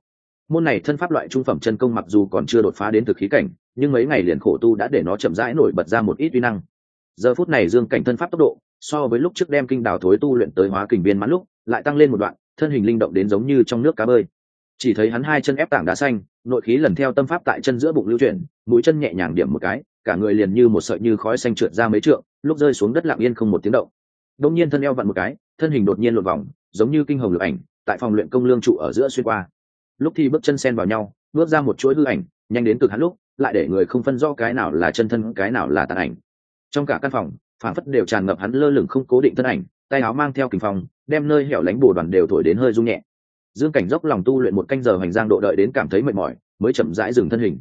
Môn này thân pháp loại trung phẩm chân công mặc dù còn chưa đột phá đến thực khí cảnh nhưng mấy ngày liền khổ tu đã để nó chậm rãi nổi bật ra một ít uy năng. Giờ phút này dương cảnh thân pháp tốc độ, so với lúc trước đem kinh đào thối tu luyện tới hóa kình viên mãn lúc, lại tăng lên một đoạn, thân hình linh động đến giống như trong nước cá bơi. Chỉ thấy hắn hai chân ép tảng đá xanh, nội khí lần theo tâm pháp tại chân giữa bụng lưu chuyển, mũi chân nhẹ nhàng điểm một cái, cả người liền như một sợi như khói xanh trượt ra mấy trượng, lúc rơi xuống đất lặng yên không một tiếng động. Đông nhiên thân eo vặn một cái, thân hình đột nhiên lột vòng, giống như kinh hồng lực ảnh, tại phòng luyện công lương trụ ở giữa xuyên qua. Lúc thì bước chân sen vào nhau, bước ra một chuỗi hư ảnh, nhanh đến cực hắn lúc lại để người không phân rõ cái nào là chân thân, cái nào là tàn ảnh. Trong cả căn phòng phản phất đều tràn ngập hắn lơ lửng không cố định thân ảnh, tay áo mang theo kình phòng đem nơi hẻo lánh bồ đoàn đều thổi đến hơi rung nhẹ. Dương cảnh dốc lòng tu luyện một canh giờ hoành giang độ đợi đến cảm thấy mệt mỏi, mới chậm rãi dừng thân hình.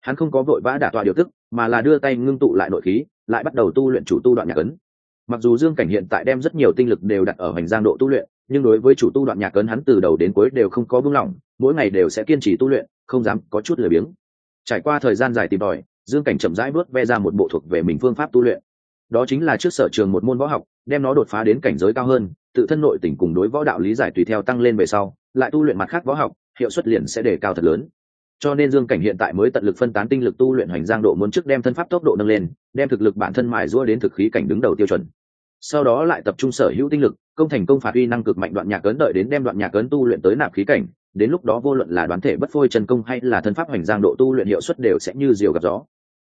Hắn không có vội vã đả tọa điều tức, mà là đưa tay ngưng tụ lại nội khí, lại bắt đầu tu luyện chủ tu đoạn nhạc ấn. Mặc dù dương cảnh hiện tại đem rất nhiều tinh lực đều đặt ở hoành giang độ tu luyện, nhưng đối với chủ tu đoạn nhạc ấn hắn từ đầu đến cuối đều không có buông lỏng, mỗi ngày đều sẽ kiên trì tu luyện, không dám có chút lười biếng trải qua thời gian dài tìm tòi, dương cảnh chậm rãi bước ve ra một bộ thuộc về mình phương pháp tu luyện. Đó chính là trước sở trường một môn võ học, đem nó đột phá đến cảnh giới cao hơn, tự thân nội tỉnh cùng đối võ đạo lý giải tùy theo tăng lên về sau, lại tu luyện mặt khác võ học, hiệu suất liền sẽ đề cao thật lớn. Cho nên dương cảnh hiện tại mới tận lực phân tán tinh lực tu luyện hoành giang độ muốn trước đem thân pháp tốc độ nâng lên, đem thực lực bản thân mài rũa đến thực khí cảnh đứng đầu tiêu chuẩn. Sau đó lại tập trung sở hữu tinh lực, công thành công phạt uy năng cực mạnh đoạn nhạc ấn đợi đến đem đoạn nhạc ấn tu luyện tới nạp khí cảnh đến lúc đó vô luận là đoán thể bất phôi chân công hay là thân pháp hoành giang độ tu luyện hiệu suất đều sẽ như diều gặp gió.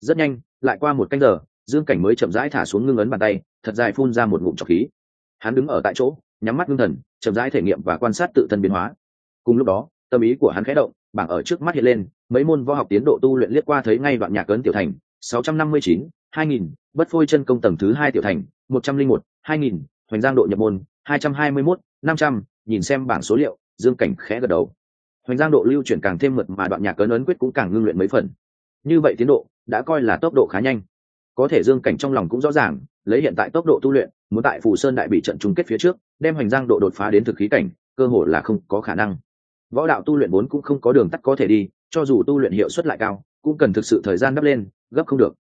Rất nhanh lại qua một canh giờ dương cảnh mới chậm rãi thả xuống ngưng ấn bàn tay thật dài phun ra một ngụm trọc khí. Hắn đứng ở tại chỗ nhắm mắt ngưng thần chậm rãi thể nghiệm và quan sát tự thân biến hóa. Cùng lúc đó tâm ý của hắn khẽ động bảng ở trước mắt hiện lên mấy môn võ học tiến độ tu luyện liếc qua thấy ngay đoạn nhạc ấn tiểu thành 659, 2000, bất phôi chân công tầng thứ hai tiểu thành 101, 2000, hoành giang độ nhập môn 221, 500, nhìn xem bảng số liệu dương cảnh khẽ gật đầu. Hoành giang độ lưu chuyển càng thêm mượt mà đoạn nhạc ấn ấn quyết cũng càng ngưng luyện mấy phần. Như vậy tiến độ đã coi là tốc độ khá nhanh. Có thể dương cảnh trong lòng cũng rõ ràng, lấy hiện tại tốc độ tu luyện, muốn tại phù sơn đại bị trận chung kết phía trước, đem hoành giang độ đột phá đến thực khí cảnh, cơ hội là không có khả năng. Võ đạo tu luyện vốn cũng không có đường tắt có thể đi, cho dù tu luyện hiệu suất lại cao, cũng cần thực sự thời gian đắp lên, gấp không được.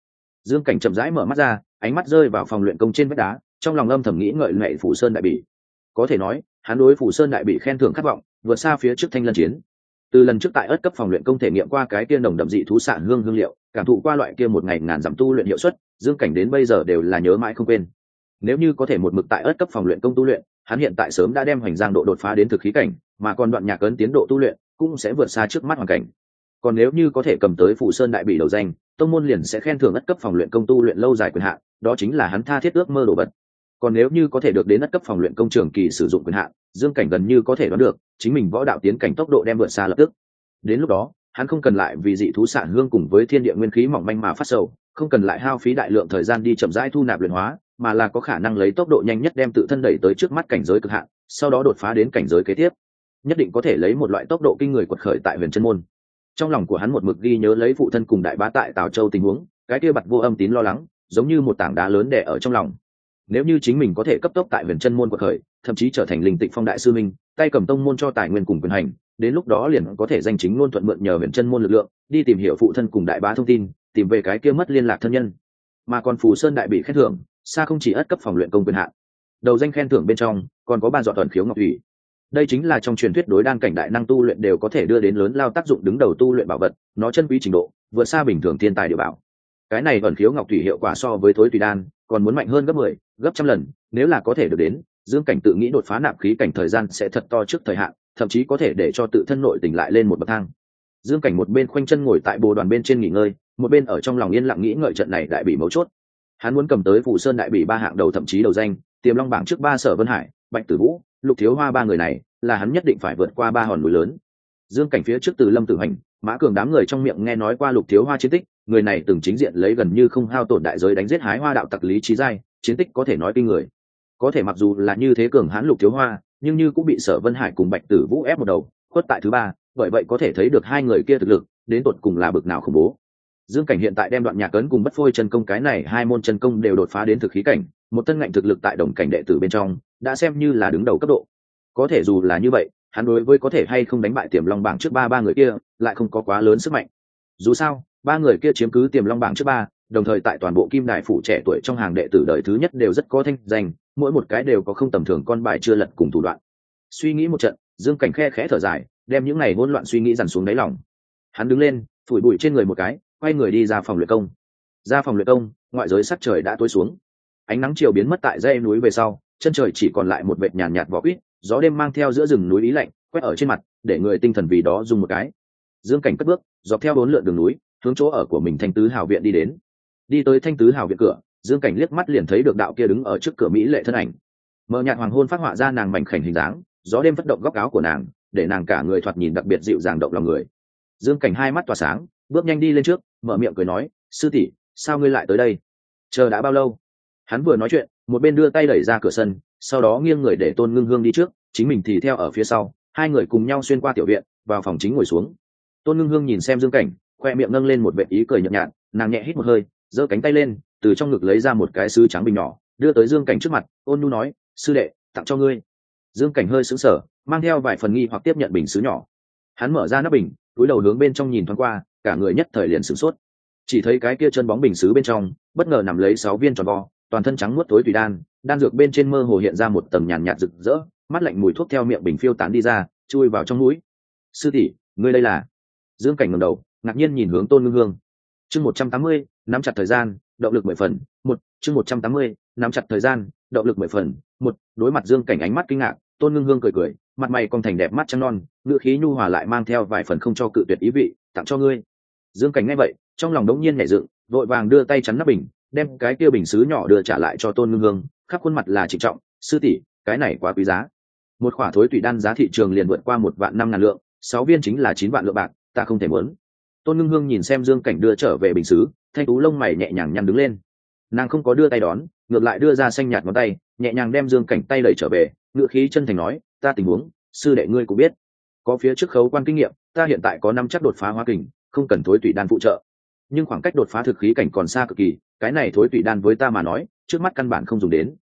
Dương cảnh chậm rãi mở mắt ra, ánh mắt rơi vào phòng luyện công trên vách đá, trong lòng âm thầm nghĩ ngợi lệ phủ sơn đại Bỉ. có thể nói hắn đối phủ sơn đại bị khen thưởng khát vọng, vượt xa phía trước thanh lân chiến. Từ lần trước tại ớt cấp phòng luyện công thể nghiệm qua cái kia nồng đậm dị thú xạ hương hương liệu, cảm thụ qua loại kia một ngày ngàn giảm tu luyện hiệu suất, dương cảnh đến bây giờ đều là nhớ mãi không quên. Nếu như có thể một mực tại ớt cấp phòng luyện công tu luyện, hắn hiện tại sớm đã đem hoành giang độ đột phá đến thực khí cảnh, mà còn đoạn nhạc ấn tiến độ tu luyện cũng sẽ vượt xa trước mắt hoàn cảnh. Còn nếu như có thể cầm tới phủ sơn đại bị đầu danh, tông môn liền sẽ khen thưởng ất cấp phòng luyện công tu luyện lâu dài quyền hạn, đó chính là hắn tha thiết ước mơ đồ vật còn nếu như có thể được đến đất cấp phòng luyện công trường kỳ sử dụng quyền hạn, dương cảnh gần như có thể đoán được, chính mình võ đạo tiến cảnh tốc độ đem vượt xa lập tức. Đến lúc đó, hắn không cần lại vì dị thú sản hương cùng với thiên địa nguyên khí mỏng manh mà phát sầu, không cần lại hao phí đại lượng thời gian đi chậm rãi thu nạp luyện hóa, mà là có khả năng lấy tốc độ nhanh nhất đem tự thân đẩy tới trước mắt cảnh giới cực hạn, sau đó đột phá đến cảnh giới kế tiếp. Nhất định có thể lấy một loại tốc độ kinh người quật khởi tại huyền chân môn. Trong lòng của hắn một mực ghi nhớ lấy phụ thân cùng đại bá tại tào châu tình huống, cái kia bặt vô âm tín lo lắng, giống như một tảng đá lớn đè ở trong lòng nếu như chính mình có thể cấp tốc tại huyền chân môn quật khởi, thậm chí trở thành linh Tịnh phong đại sư minh, tay cầm tông môn cho tài nguyên cùng quyền hành, đến lúc đó liền có thể danh chính luôn thuận mượn nhờ huyền chân môn lực lượng, đi tìm hiểu phụ thân cùng đại bá thông tin, tìm về cái kia mất liên lạc thân nhân. Mà còn phù sơn đại bị khen thưởng, xa không chỉ ất cấp phòng luyện công quyền hạn. Đầu danh khen thưởng bên trong, còn có ban dọn toàn khiếu ngọc thủy. Đây chính là trong truyền thuyết đối đan cảnh đại năng tu luyện đều có thể đưa đến lớn lao tác dụng đứng đầu tu luyện bảo vật, nó chân quý trình độ, vượt xa bình thường thiên tài địa bảo. Cái này ẩn khiếu ngọc thủy hiệu quả so với thối tùy đan còn muốn mạnh hơn gấp mười 10, gấp trăm lần nếu là có thể được đến dương cảnh tự nghĩ đột phá nạp khí cảnh thời gian sẽ thật to trước thời hạn thậm chí có thể để cho tự thân nội tỉnh lại lên một bậc thang. Dương cảnh một bên khoanh chân ngồi tại bồ đoàn bên trên nghỉ ngơi một bên ở trong lòng yên lặng nghĩ ngợi trận này đại bị mấu chốt. Hắn muốn cầm tới phủ sơn đại bị ba hạng đầu thậm chí đầu danh tiềm long bảng trước ba sở vân hải bạch tử vũ lục thiếu hoa ba người này là hắn nhất định phải vượt qua ba hòn núi lớn. Dương cảnh phía trước từ lâm tử hành mã cường đám người trong miệng nghe nói qua lục thiếu hoa chiến tích người này từng chính diện lấy gần như không hao tổn đại giới đánh giết hái hoa đạo tặc lý trí giai, chiến tích có thể nói kinh người. Có thể mặc dù là như thế cường hãn lục thiếu hoa, nhưng như cũng bị sở vân hải cùng bạch tử vũ ép một đầu, khuất tại thứ ba, bởi vậy có thể thấy được hai người kia thực lực, đến tột cùng là bực nào khủng bố. Dương cảnh hiện tại đem đoạn nhạc cấn cùng bất phôi chân công cái này hai môn chân công đều đột phá đến thực khí cảnh, một tân ngạnh thực lực tại đồng cảnh đệ tử bên trong, đã xem như là đứng đầu cấp độ. Có thể dù là như vậy, hắn đối với có thể hay không đánh bại tiềm long bảng trước ba ba người kia, lại không có quá lớn sức mạnh. Dù sao ba người kia chiếm cứ tiềm long bảng trước ba đồng thời tại toàn bộ kim đại phủ trẻ tuổi trong hàng đệ tử đời thứ nhất đều rất có thanh danh mỗi một cái đều có không tầm thường con bài chưa lật cùng thủ đoạn. Suy nghĩ một trận dương cảnh khe khẽ thở dài đem những này hỗn loạn suy nghĩ dằn xuống đáy lòng. Hắn đứng lên phủi bụi trên người một cái quay người đi ra phòng luyện công. Ra phòng luyện công ngoại giới sắc trời đã tối xuống. Ánh nắng chiều biến mất tại dãy núi về sau chân trời chỉ còn lại một vệt nhàn nhạt, nhạt vỏ quýt gió đêm mang theo giữa rừng núi ý lạnh quét ở trên mặt để người tinh thần vì đó dùng một cái. Dương cảnh cất bước dọc theo bốn lượn đường núi hướng chỗ ở của mình thanh tứ hào viện đi đến. Đi tới thanh tứ hào viện cửa, dương cảnh liếc mắt liền thấy được đạo kia đứng ở trước cửa mỹ lệ thân ảnh. Mờ nhạt hoàng hôn phát họa ra nàng mảnh khảnh hình dáng, gió đêm phất động góc áo của nàng, để nàng cả người thoạt nhìn đặc biệt dịu dàng động lòng người. Dương cảnh hai mắt tỏa sáng, bước nhanh đi lên trước, mở miệng cười nói, sư tỷ, sao ngươi lại tới đây? Chờ đã bao lâu? Hắn vừa nói chuyện, một bên đưa tay đẩy ra cửa sân, sau đó nghiêng người để tôn ngưng hương đi trước, chính mình thì theo ở phía sau, hai người cùng nhau xuyên qua tiểu viện, vào phòng chính ngồi xuống. Tôn ngưng hương nhìn xem dương cảnh khoe miệng nâng lên một vệ ý cười nhợt nhạt, nàng nhẹ hít một hơi, giơ cánh tay lên, từ trong ngực lấy ra một cái sứ trắng bình nhỏ, đưa tới dương cảnh trước mặt, ôn nu nói, sư đệ, tặng cho ngươi. Dương cảnh hơi sững sờ, mang theo vài phần nghi hoặc tiếp nhận bình sứ nhỏ. Hắn mở ra nắp bình, túi đầu hướng bên trong nhìn thoáng qua, cả người nhất thời liền sửng sốt. Chỉ thấy cái kia chân bóng bình sứ bên trong, bất ngờ nằm lấy sáu viên tròn vo, toàn thân trắng muốt tối tùy đan đan dược bên trên mơ hồ hiện ra một tầng nhàn nhạt rực rỡ, mắt lạnh mùi thuốc theo miệng bình phiêu tán đi ra, chui vào trong mũi. Sư tỷ, ngươi đây là? Dương cảnh ngầm đầu ngạc nhiên nhìn hướng tôn ngưng hương chương một trăm tám mươi nắm chặt thời gian động lực mười phần một chương một trăm tám mươi nắm chặt thời gian động lực mười phần một đối mặt dương cảnh ánh mắt kinh ngạc tôn ngưng hương cười cười mặt mày còn thành đẹp mắt trăng non ngựa khí nhu hòa lại mang theo vài phần không cho cự tuyệt ý vị tặng cho ngươi dương cảnh nghe vậy trong lòng đống nhiên nhảy dựng vội vàng đưa tay chắn nắp bình đem cái kia bình xứ nhỏ đưa trả lại cho tôn ngưng hương khắp khuôn mặt là trịnh trọng sư tỷ cái này quá quý giá một khỏa thối tùy đan giá thị trường liền vượt qua một vạn năm ngàn lượng sáu viên chính là chín vạn lượng bạc ta không thể muốn tôn ngưng hương nhìn xem dương cảnh đưa trở về bình xứ, thanh tú lông mày nhẹ nhàng nhăn đứng lên. Nàng không có đưa tay đón, ngược lại đưa ra xanh nhạt ngón tay, nhẹ nhàng đem dương cảnh tay đẩy trở về, ngựa khí chân thành nói, ta tình huống, sư đệ ngươi cũng biết. Có phía trước khấu quan kinh nghiệm, ta hiện tại có năm chắc đột phá hoa kình, không cần thối tụy đan phụ trợ. Nhưng khoảng cách đột phá thực khí cảnh còn xa cực kỳ, cái này thối tụy đan với ta mà nói, trước mắt căn bản không dùng đến.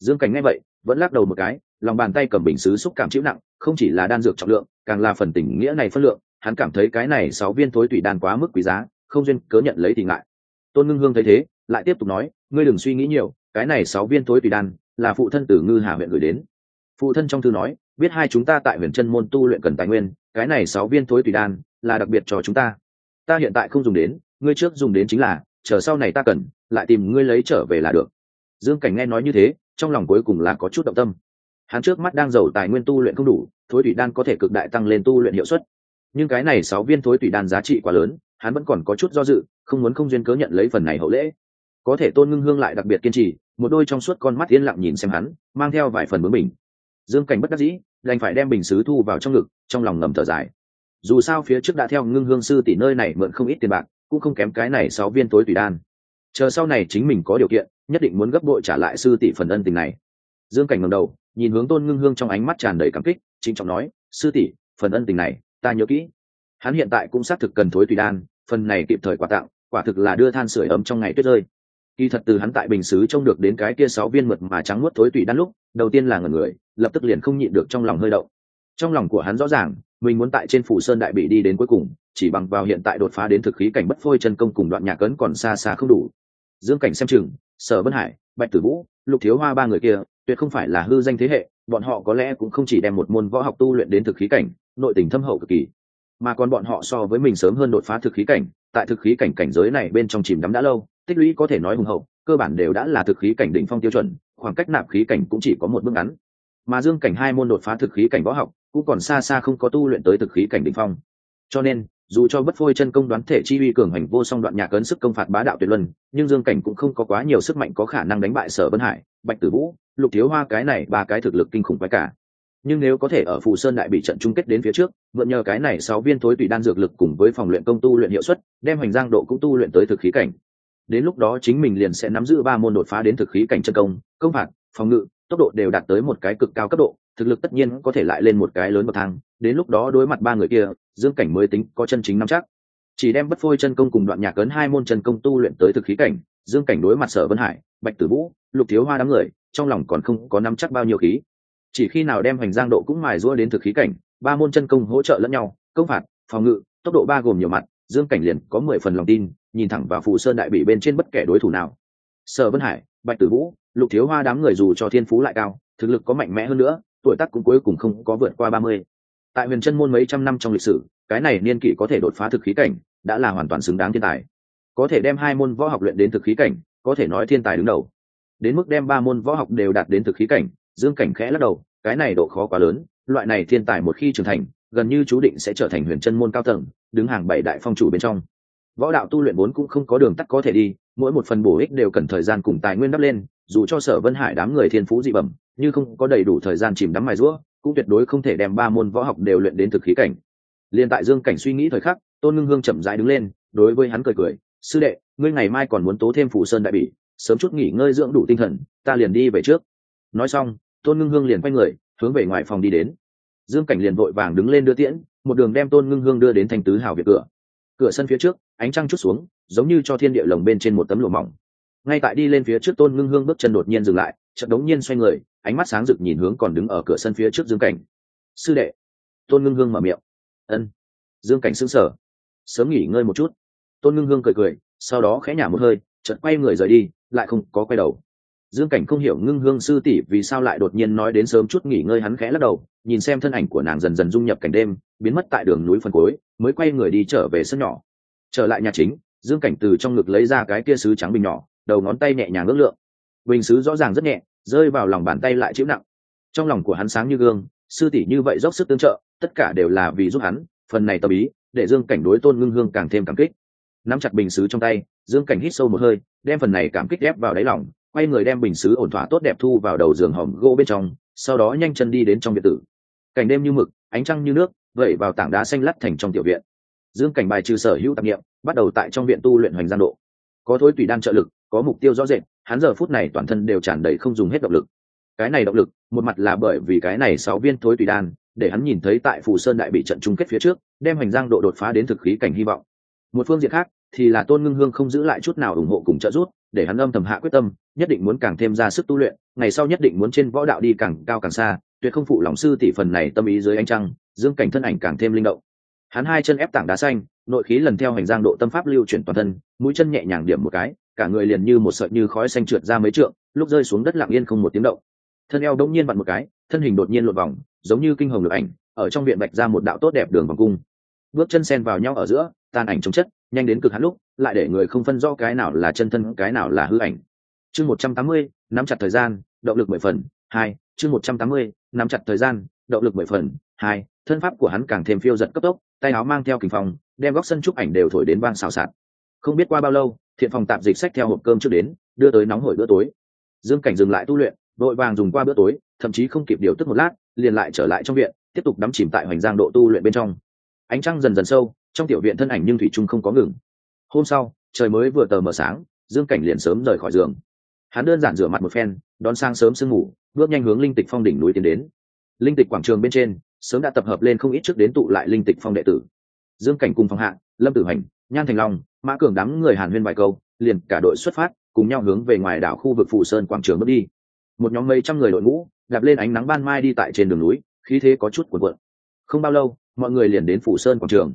Dương cảnh nghe vậy, vẫn lắc đầu một cái, lòng bàn tay cầm bình xứ xúc cảm chịu nặng, không chỉ là đan dược trọng lượng, càng là phần tình nghĩa này phân lượng hắn cảm thấy cái này sáu viên thối tủy đan quá mức quý giá, không duyên cớ nhận lấy thì ngại. Tôn ngưng hương thấy thế, lại tiếp tục nói, ngươi đừng suy nghĩ nhiều, cái này sáu viên thối tủy đan là phụ thân từ ngư hà huyện gửi đến. Phụ thân trong thư nói, biết hai chúng ta tại huyện chân môn tu luyện cần tài nguyên, cái này sáu viên thối tùy đan là đặc biệt cho chúng ta. Ta hiện tại không dùng đến, ngươi trước dùng đến chính là, chờ sau này ta cần, lại tìm ngươi lấy trở về là được. Dương cảnh nghe nói như thế, trong lòng cuối cùng là có chút động tâm. Hắn trước mắt đang giàu tài nguyên tu luyện không đủ, thối tùy đan có thể cực đại tăng lên tu luyện hiệu suất nhưng cái này sáu viên thối tùy đan giá trị quá lớn, hắn vẫn còn có chút do dự, không muốn không duyên cớ nhận lấy phần này hậu lễ. Có thể tôn ngưng hương lại đặc biệt kiên trì, một đôi trong suốt con mắt yên lặng nhìn xem hắn, mang theo vài phần bướng mình dương cảnh bất đắc dĩ, đành phải đem bình xứ thu vào trong ngực, trong lòng ngầm thở dài. Dù sao phía trước đã theo ngưng hương sư tỷ nơi này mượn không ít tiền bạc, cũng không kém cái này sáu viên tối tùy đan. Chờ sau này chính mình có điều kiện, nhất định muốn gấp bội trả lại sư tỷ phần ân tình này. Dương cảnh ngầm đầu, nhìn hướng tôn ngưng hương trong ánh mắt tràn đầy cảm kích chính trọng nói, sư tỷ, phần ân tình này ta nhớ kỹ. Hắn hiện tại cũng xác thực cần thối tùy đan, phần này kịp thời quà tặng, quả thực là đưa than sửa ấm trong ngày tuyết rơi. Kỳ thật từ hắn tại bình xứ trông được đến cái kia sáu viên mượt mà trắng nuốt thối tùy đan lúc, đầu tiên là ngần người, lập tức liền không nhịn được trong lòng hơi động. Trong lòng của hắn rõ ràng, mình muốn tại trên phủ sơn đại bị đi đến cuối cùng, chỉ bằng vào hiện tại đột phá đến thực khí cảnh bất phôi chân công cùng đoạn nhạc cấn còn xa xa không đủ. Dương cảnh xem chừng, sở vân hải, bạch tử vũ, lục thiếu hoa ba người kia, tuyệt không phải là hư danh thế hệ, bọn họ có lẽ cũng không chỉ đem một môn võ học tu luyện đến thực khí cảnh nội tình thâm hậu cực kỳ. Mà còn bọn họ so với mình sớm hơn đột phá thực khí cảnh, tại thực khí cảnh cảnh giới này bên trong chìm đắm đã lâu, tích lũy có thể nói hùng hậu, cơ bản đều đã là thực khí cảnh đỉnh phong tiêu chuẩn, khoảng cách nạp khí cảnh cũng chỉ có một bước ngắn. Mà dương cảnh hai môn đột phá thực khí cảnh võ học, cũng còn xa xa không có tu luyện tới thực khí cảnh đỉnh phong. Cho nên, dù cho bất phôi chân công đoán thể chi uy cường hành vô song đoạn nhạc ấn sức công phạt bá đạo tuyệt luân, nhưng dương cảnh cũng không có quá nhiều sức mạnh có khả năng đánh bại sở vân hải, bạch tử vũ, lục thiếu hoa cái này ba cái thực lực kinh khủng quái cả nhưng nếu có thể ở phù sơn đại bị trận chung kết đến phía trước, mượn nhờ cái này sáu viên thối tùy đan dược lực cùng với phòng luyện công tu luyện hiệu suất, đem hành giang độ cũng tu luyện tới thực khí cảnh. Đến lúc đó chính mình liền sẽ nắm giữ ba môn đột phá đến thực khí cảnh chân công công phạt, phòng ngự, tốc độ đều đạt tới một cái cực cao cấp độ, thực lực tất nhiên có thể lại lên một cái lớn bậc thang. Đến lúc đó đối mặt ba người kia, dương cảnh mới tính có chân chính nắm chắc. Chỉ đem bất phôi chân công cùng đoạn nhạc ấn hai môn chân công tu luyện tới thực khí cảnh, dương cảnh đối mặt sở vân hải, bạch tử vũ, lục thiếu hoa đám người, trong lòng còn không có nắm chắc bao nhiêu khí chỉ khi nào đem hành giang độ cũng mài rũa đến thực khí cảnh, ba môn chân công hỗ trợ lẫn nhau, công phạt, phòng ngự, tốc độ ba gồm nhiều mặt, dương cảnh liền có mười phần lòng tin, nhìn thẳng vào phù sơn đại bị bên trên bất kể đối thủ nào. Sở vân hải, bạch tử vũ, lục thiếu hoa đám người dù cho thiên phú lại cao, thực lực có mạnh mẽ hơn nữa, tuổi tác cũng cuối cùng không có vượt qua ba mươi. Tại huyền chân môn mấy trăm năm trong lịch sử, cái này niên kỷ có thể đột phá thực khí cảnh, đã là hoàn toàn xứng đáng thiên tài. Có thể đem hai môn võ học luyện đến thực khí cảnh, có thể nói thiên tài đứng đầu. Đến mức đem ba môn võ học đều đạt đến thực khí cảnh dương cảnh khẽ lắc đầu, cái này độ khó quá lớn, loại này thiên tài một khi trưởng thành, gần như chú định sẽ trở thành huyền chân môn cao tầng, đứng hàng bảy đại phong chủ bên trong. Võ đạo tu luyện vốn cũng không có đường tắt có thể đi, mỗi một phần bổ ích đều cần thời gian cùng tài nguyên đắp lên, dù cho sở vân hải đám người thiên phú dị bẩm, như không có đầy đủ thời gian chìm đắm mài rũa cũng tuyệt đối không thể đem ba môn võ học đều luyện đến thực khí cảnh. Liền tại dương cảnh suy nghĩ thời khắc, tôn ngưng hương chậm rãi đứng lên, đối với hắn cười cười, sư đệ, ngươi ngày mai còn muốn tố thêm phủ sơn đại bỉ, sớm chút nghỉ ngơi dưỡng đủ tinh thần, ta liền đi về trước. Nói xong tôn ngưng hương liền quay người, hướng về ngoài phòng đi đến. Dương cảnh liền vội vàng đứng lên đưa tiễn, một đường đem tôn ngưng hương đưa đến thành tứ hào việt cửa. Cửa sân phía trước, ánh trăng chút xuống, giống như cho thiên địa lồng bên trên một tấm lụa mỏng. Ngay tại đi lên phía trước, tôn ngưng hương bước chân đột nhiên dừng lại, chợt đống nhiên xoay người, ánh mắt sáng rực nhìn hướng còn đứng ở cửa sân phía trước dương cảnh. Sư đệ. Tôn ngưng hương mở miệng. Ân. Dương cảnh sững sờ. Sớm nghỉ ngơi một chút. Tôn ngưng hương cười cười, sau đó khẽ nhả một hơi, chợt quay người rời đi, lại không có quay đầu dương cảnh không hiểu ngưng hương sư tỷ vì sao lại đột nhiên nói đến sớm chút nghỉ ngơi hắn khẽ lắc đầu, nhìn xem thân ảnh của nàng dần dần dung nhập cảnh đêm, biến mất tại đường núi phần cuối, mới quay người đi trở về sân nhỏ. Trở lại nhà chính, dương cảnh từ trong ngực lấy ra cái kia sứ trắng bình nhỏ, đầu ngón tay nhẹ nhàng ước lượng. Bình sứ rõ ràng rất nhẹ, rơi vào lòng bàn tay lại chịu nặng. Trong lòng của hắn sáng như gương, sư tỷ như vậy dốc sức tương trợ, tất cả đều là vì giúp hắn, phần này tâm ý, để dương cảnh đối tôn ngưng hương càng thêm cảm kích. Nắm chặt bình sứ trong tay, dương cảnh hít sâu một hơi, đem phần này cảm kích ép vào đáy lòng quay người đem bình sứ ổn thỏa tốt đẹp thu vào đầu giường hòm gỗ bên trong, sau đó nhanh chân đi đến trong biệt tử. Cảnh đêm như mực, ánh trăng như nước, vẩy vào tảng đá xanh lắt thành trong tiểu viện. Dương cảnh bài trừ sở hữu tạp nghiệm bắt đầu tại trong viện tu luyện hoành gian độ. Có thối tùy đan trợ lực, có mục tiêu rõ rệt, hắn giờ phút này toàn thân đều tràn đầy không dùng hết động lực. Cái này động lực, một mặt là bởi vì cái này sáu viên thối tùy đan, để hắn nhìn thấy tại phù sơn đại bị trận chung kết phía trước, đem hoành giang độ đột phá đến thực khí cảnh hy vọng. Một phương diện khác, thì là tôn ngưng hương không giữ lại chút nào ủng hộ cùng trợ giúp để hắn âm thầm hạ quyết tâm, nhất định muốn càng thêm ra sức tu luyện, ngày sau nhất định muốn trên võ đạo đi càng cao càng xa, tuyệt không phụ lòng sư tỷ phần này tâm ý dưới ánh trăng, dương cảnh thân ảnh càng thêm linh động. Hắn hai chân ép tảng đá xanh, nội khí lần theo hành giang độ tâm pháp lưu chuyển toàn thân, mũi chân nhẹ nhàng điểm một cái, cả người liền như một sợi như khói xanh trượt ra mấy trượng, lúc rơi xuống đất lặng yên không một tiếng động. Thân eo đống nhiên vặn một cái, thân hình đột nhiên lột vòng, giống như kinh hồng được ảnh, ở trong viện bạch ra một đạo tốt đẹp đường vòng cung. Bước chân sen vào nhau ở giữa tan ảnh chống chất, nhanh đến cực hắn lúc lại để người không phân rõ cái nào là chân thân, cái nào là hư ảnh. Chương một trăm tám mươi, nắm chặt thời gian, động lực mười phần, hai, chương một trăm tám mươi, nắm chặt thời gian, động lực mười phần, hai, thân pháp của hắn càng thêm phiêu giật cấp tốc, tay áo mang theo kình phòng đem góc sân chúc ảnh đều thổi đến vang xào xạc. Không biết qua bao lâu, thiện phòng tạp dịch sách theo hộp cơm trước đến, đưa tới nóng hổi bữa tối. Dương cảnh dừng lại tu luyện, vội vàng dùng qua bữa tối, thậm chí không kịp điều tức một lát, liền lại trở lại trong viện, tiếp tục đắm chìm tại hoành giang độ tu luyện bên trong. Ánh trăng dần dần sâu, trong tiểu viện thân ảnh nhưng thủy trung không có ngừng hôm sau, trời mới vừa tờ mờ sáng, dương cảnh liền sớm rời khỏi giường. Hắn đơn giản rửa mặt một phen, đón sang sớm sương ngủ bước nhanh hướng linh tịch phong đỉnh núi tiến đến. Linh tịch quảng trường bên trên, sớm đã tập hợp lên không ít trước đến tụ lại linh tịch phong đệ tử. Dương cảnh cùng phong hạ, lâm tử hành, nhan thành long, mã cường đám người hàn huyên vài câu, liền cả đội xuất phát, cùng nhau hướng về ngoài đảo khu vực phủ sơn quảng trường bước đi. Một nhóm mấy trăm người đội ngũ, đạp lên ánh nắng ban mai đi tại trên đường núi, khí thế có chút cuộn cuộn. Không bao lâu, mọi người liền đến phủ sơn quảng trường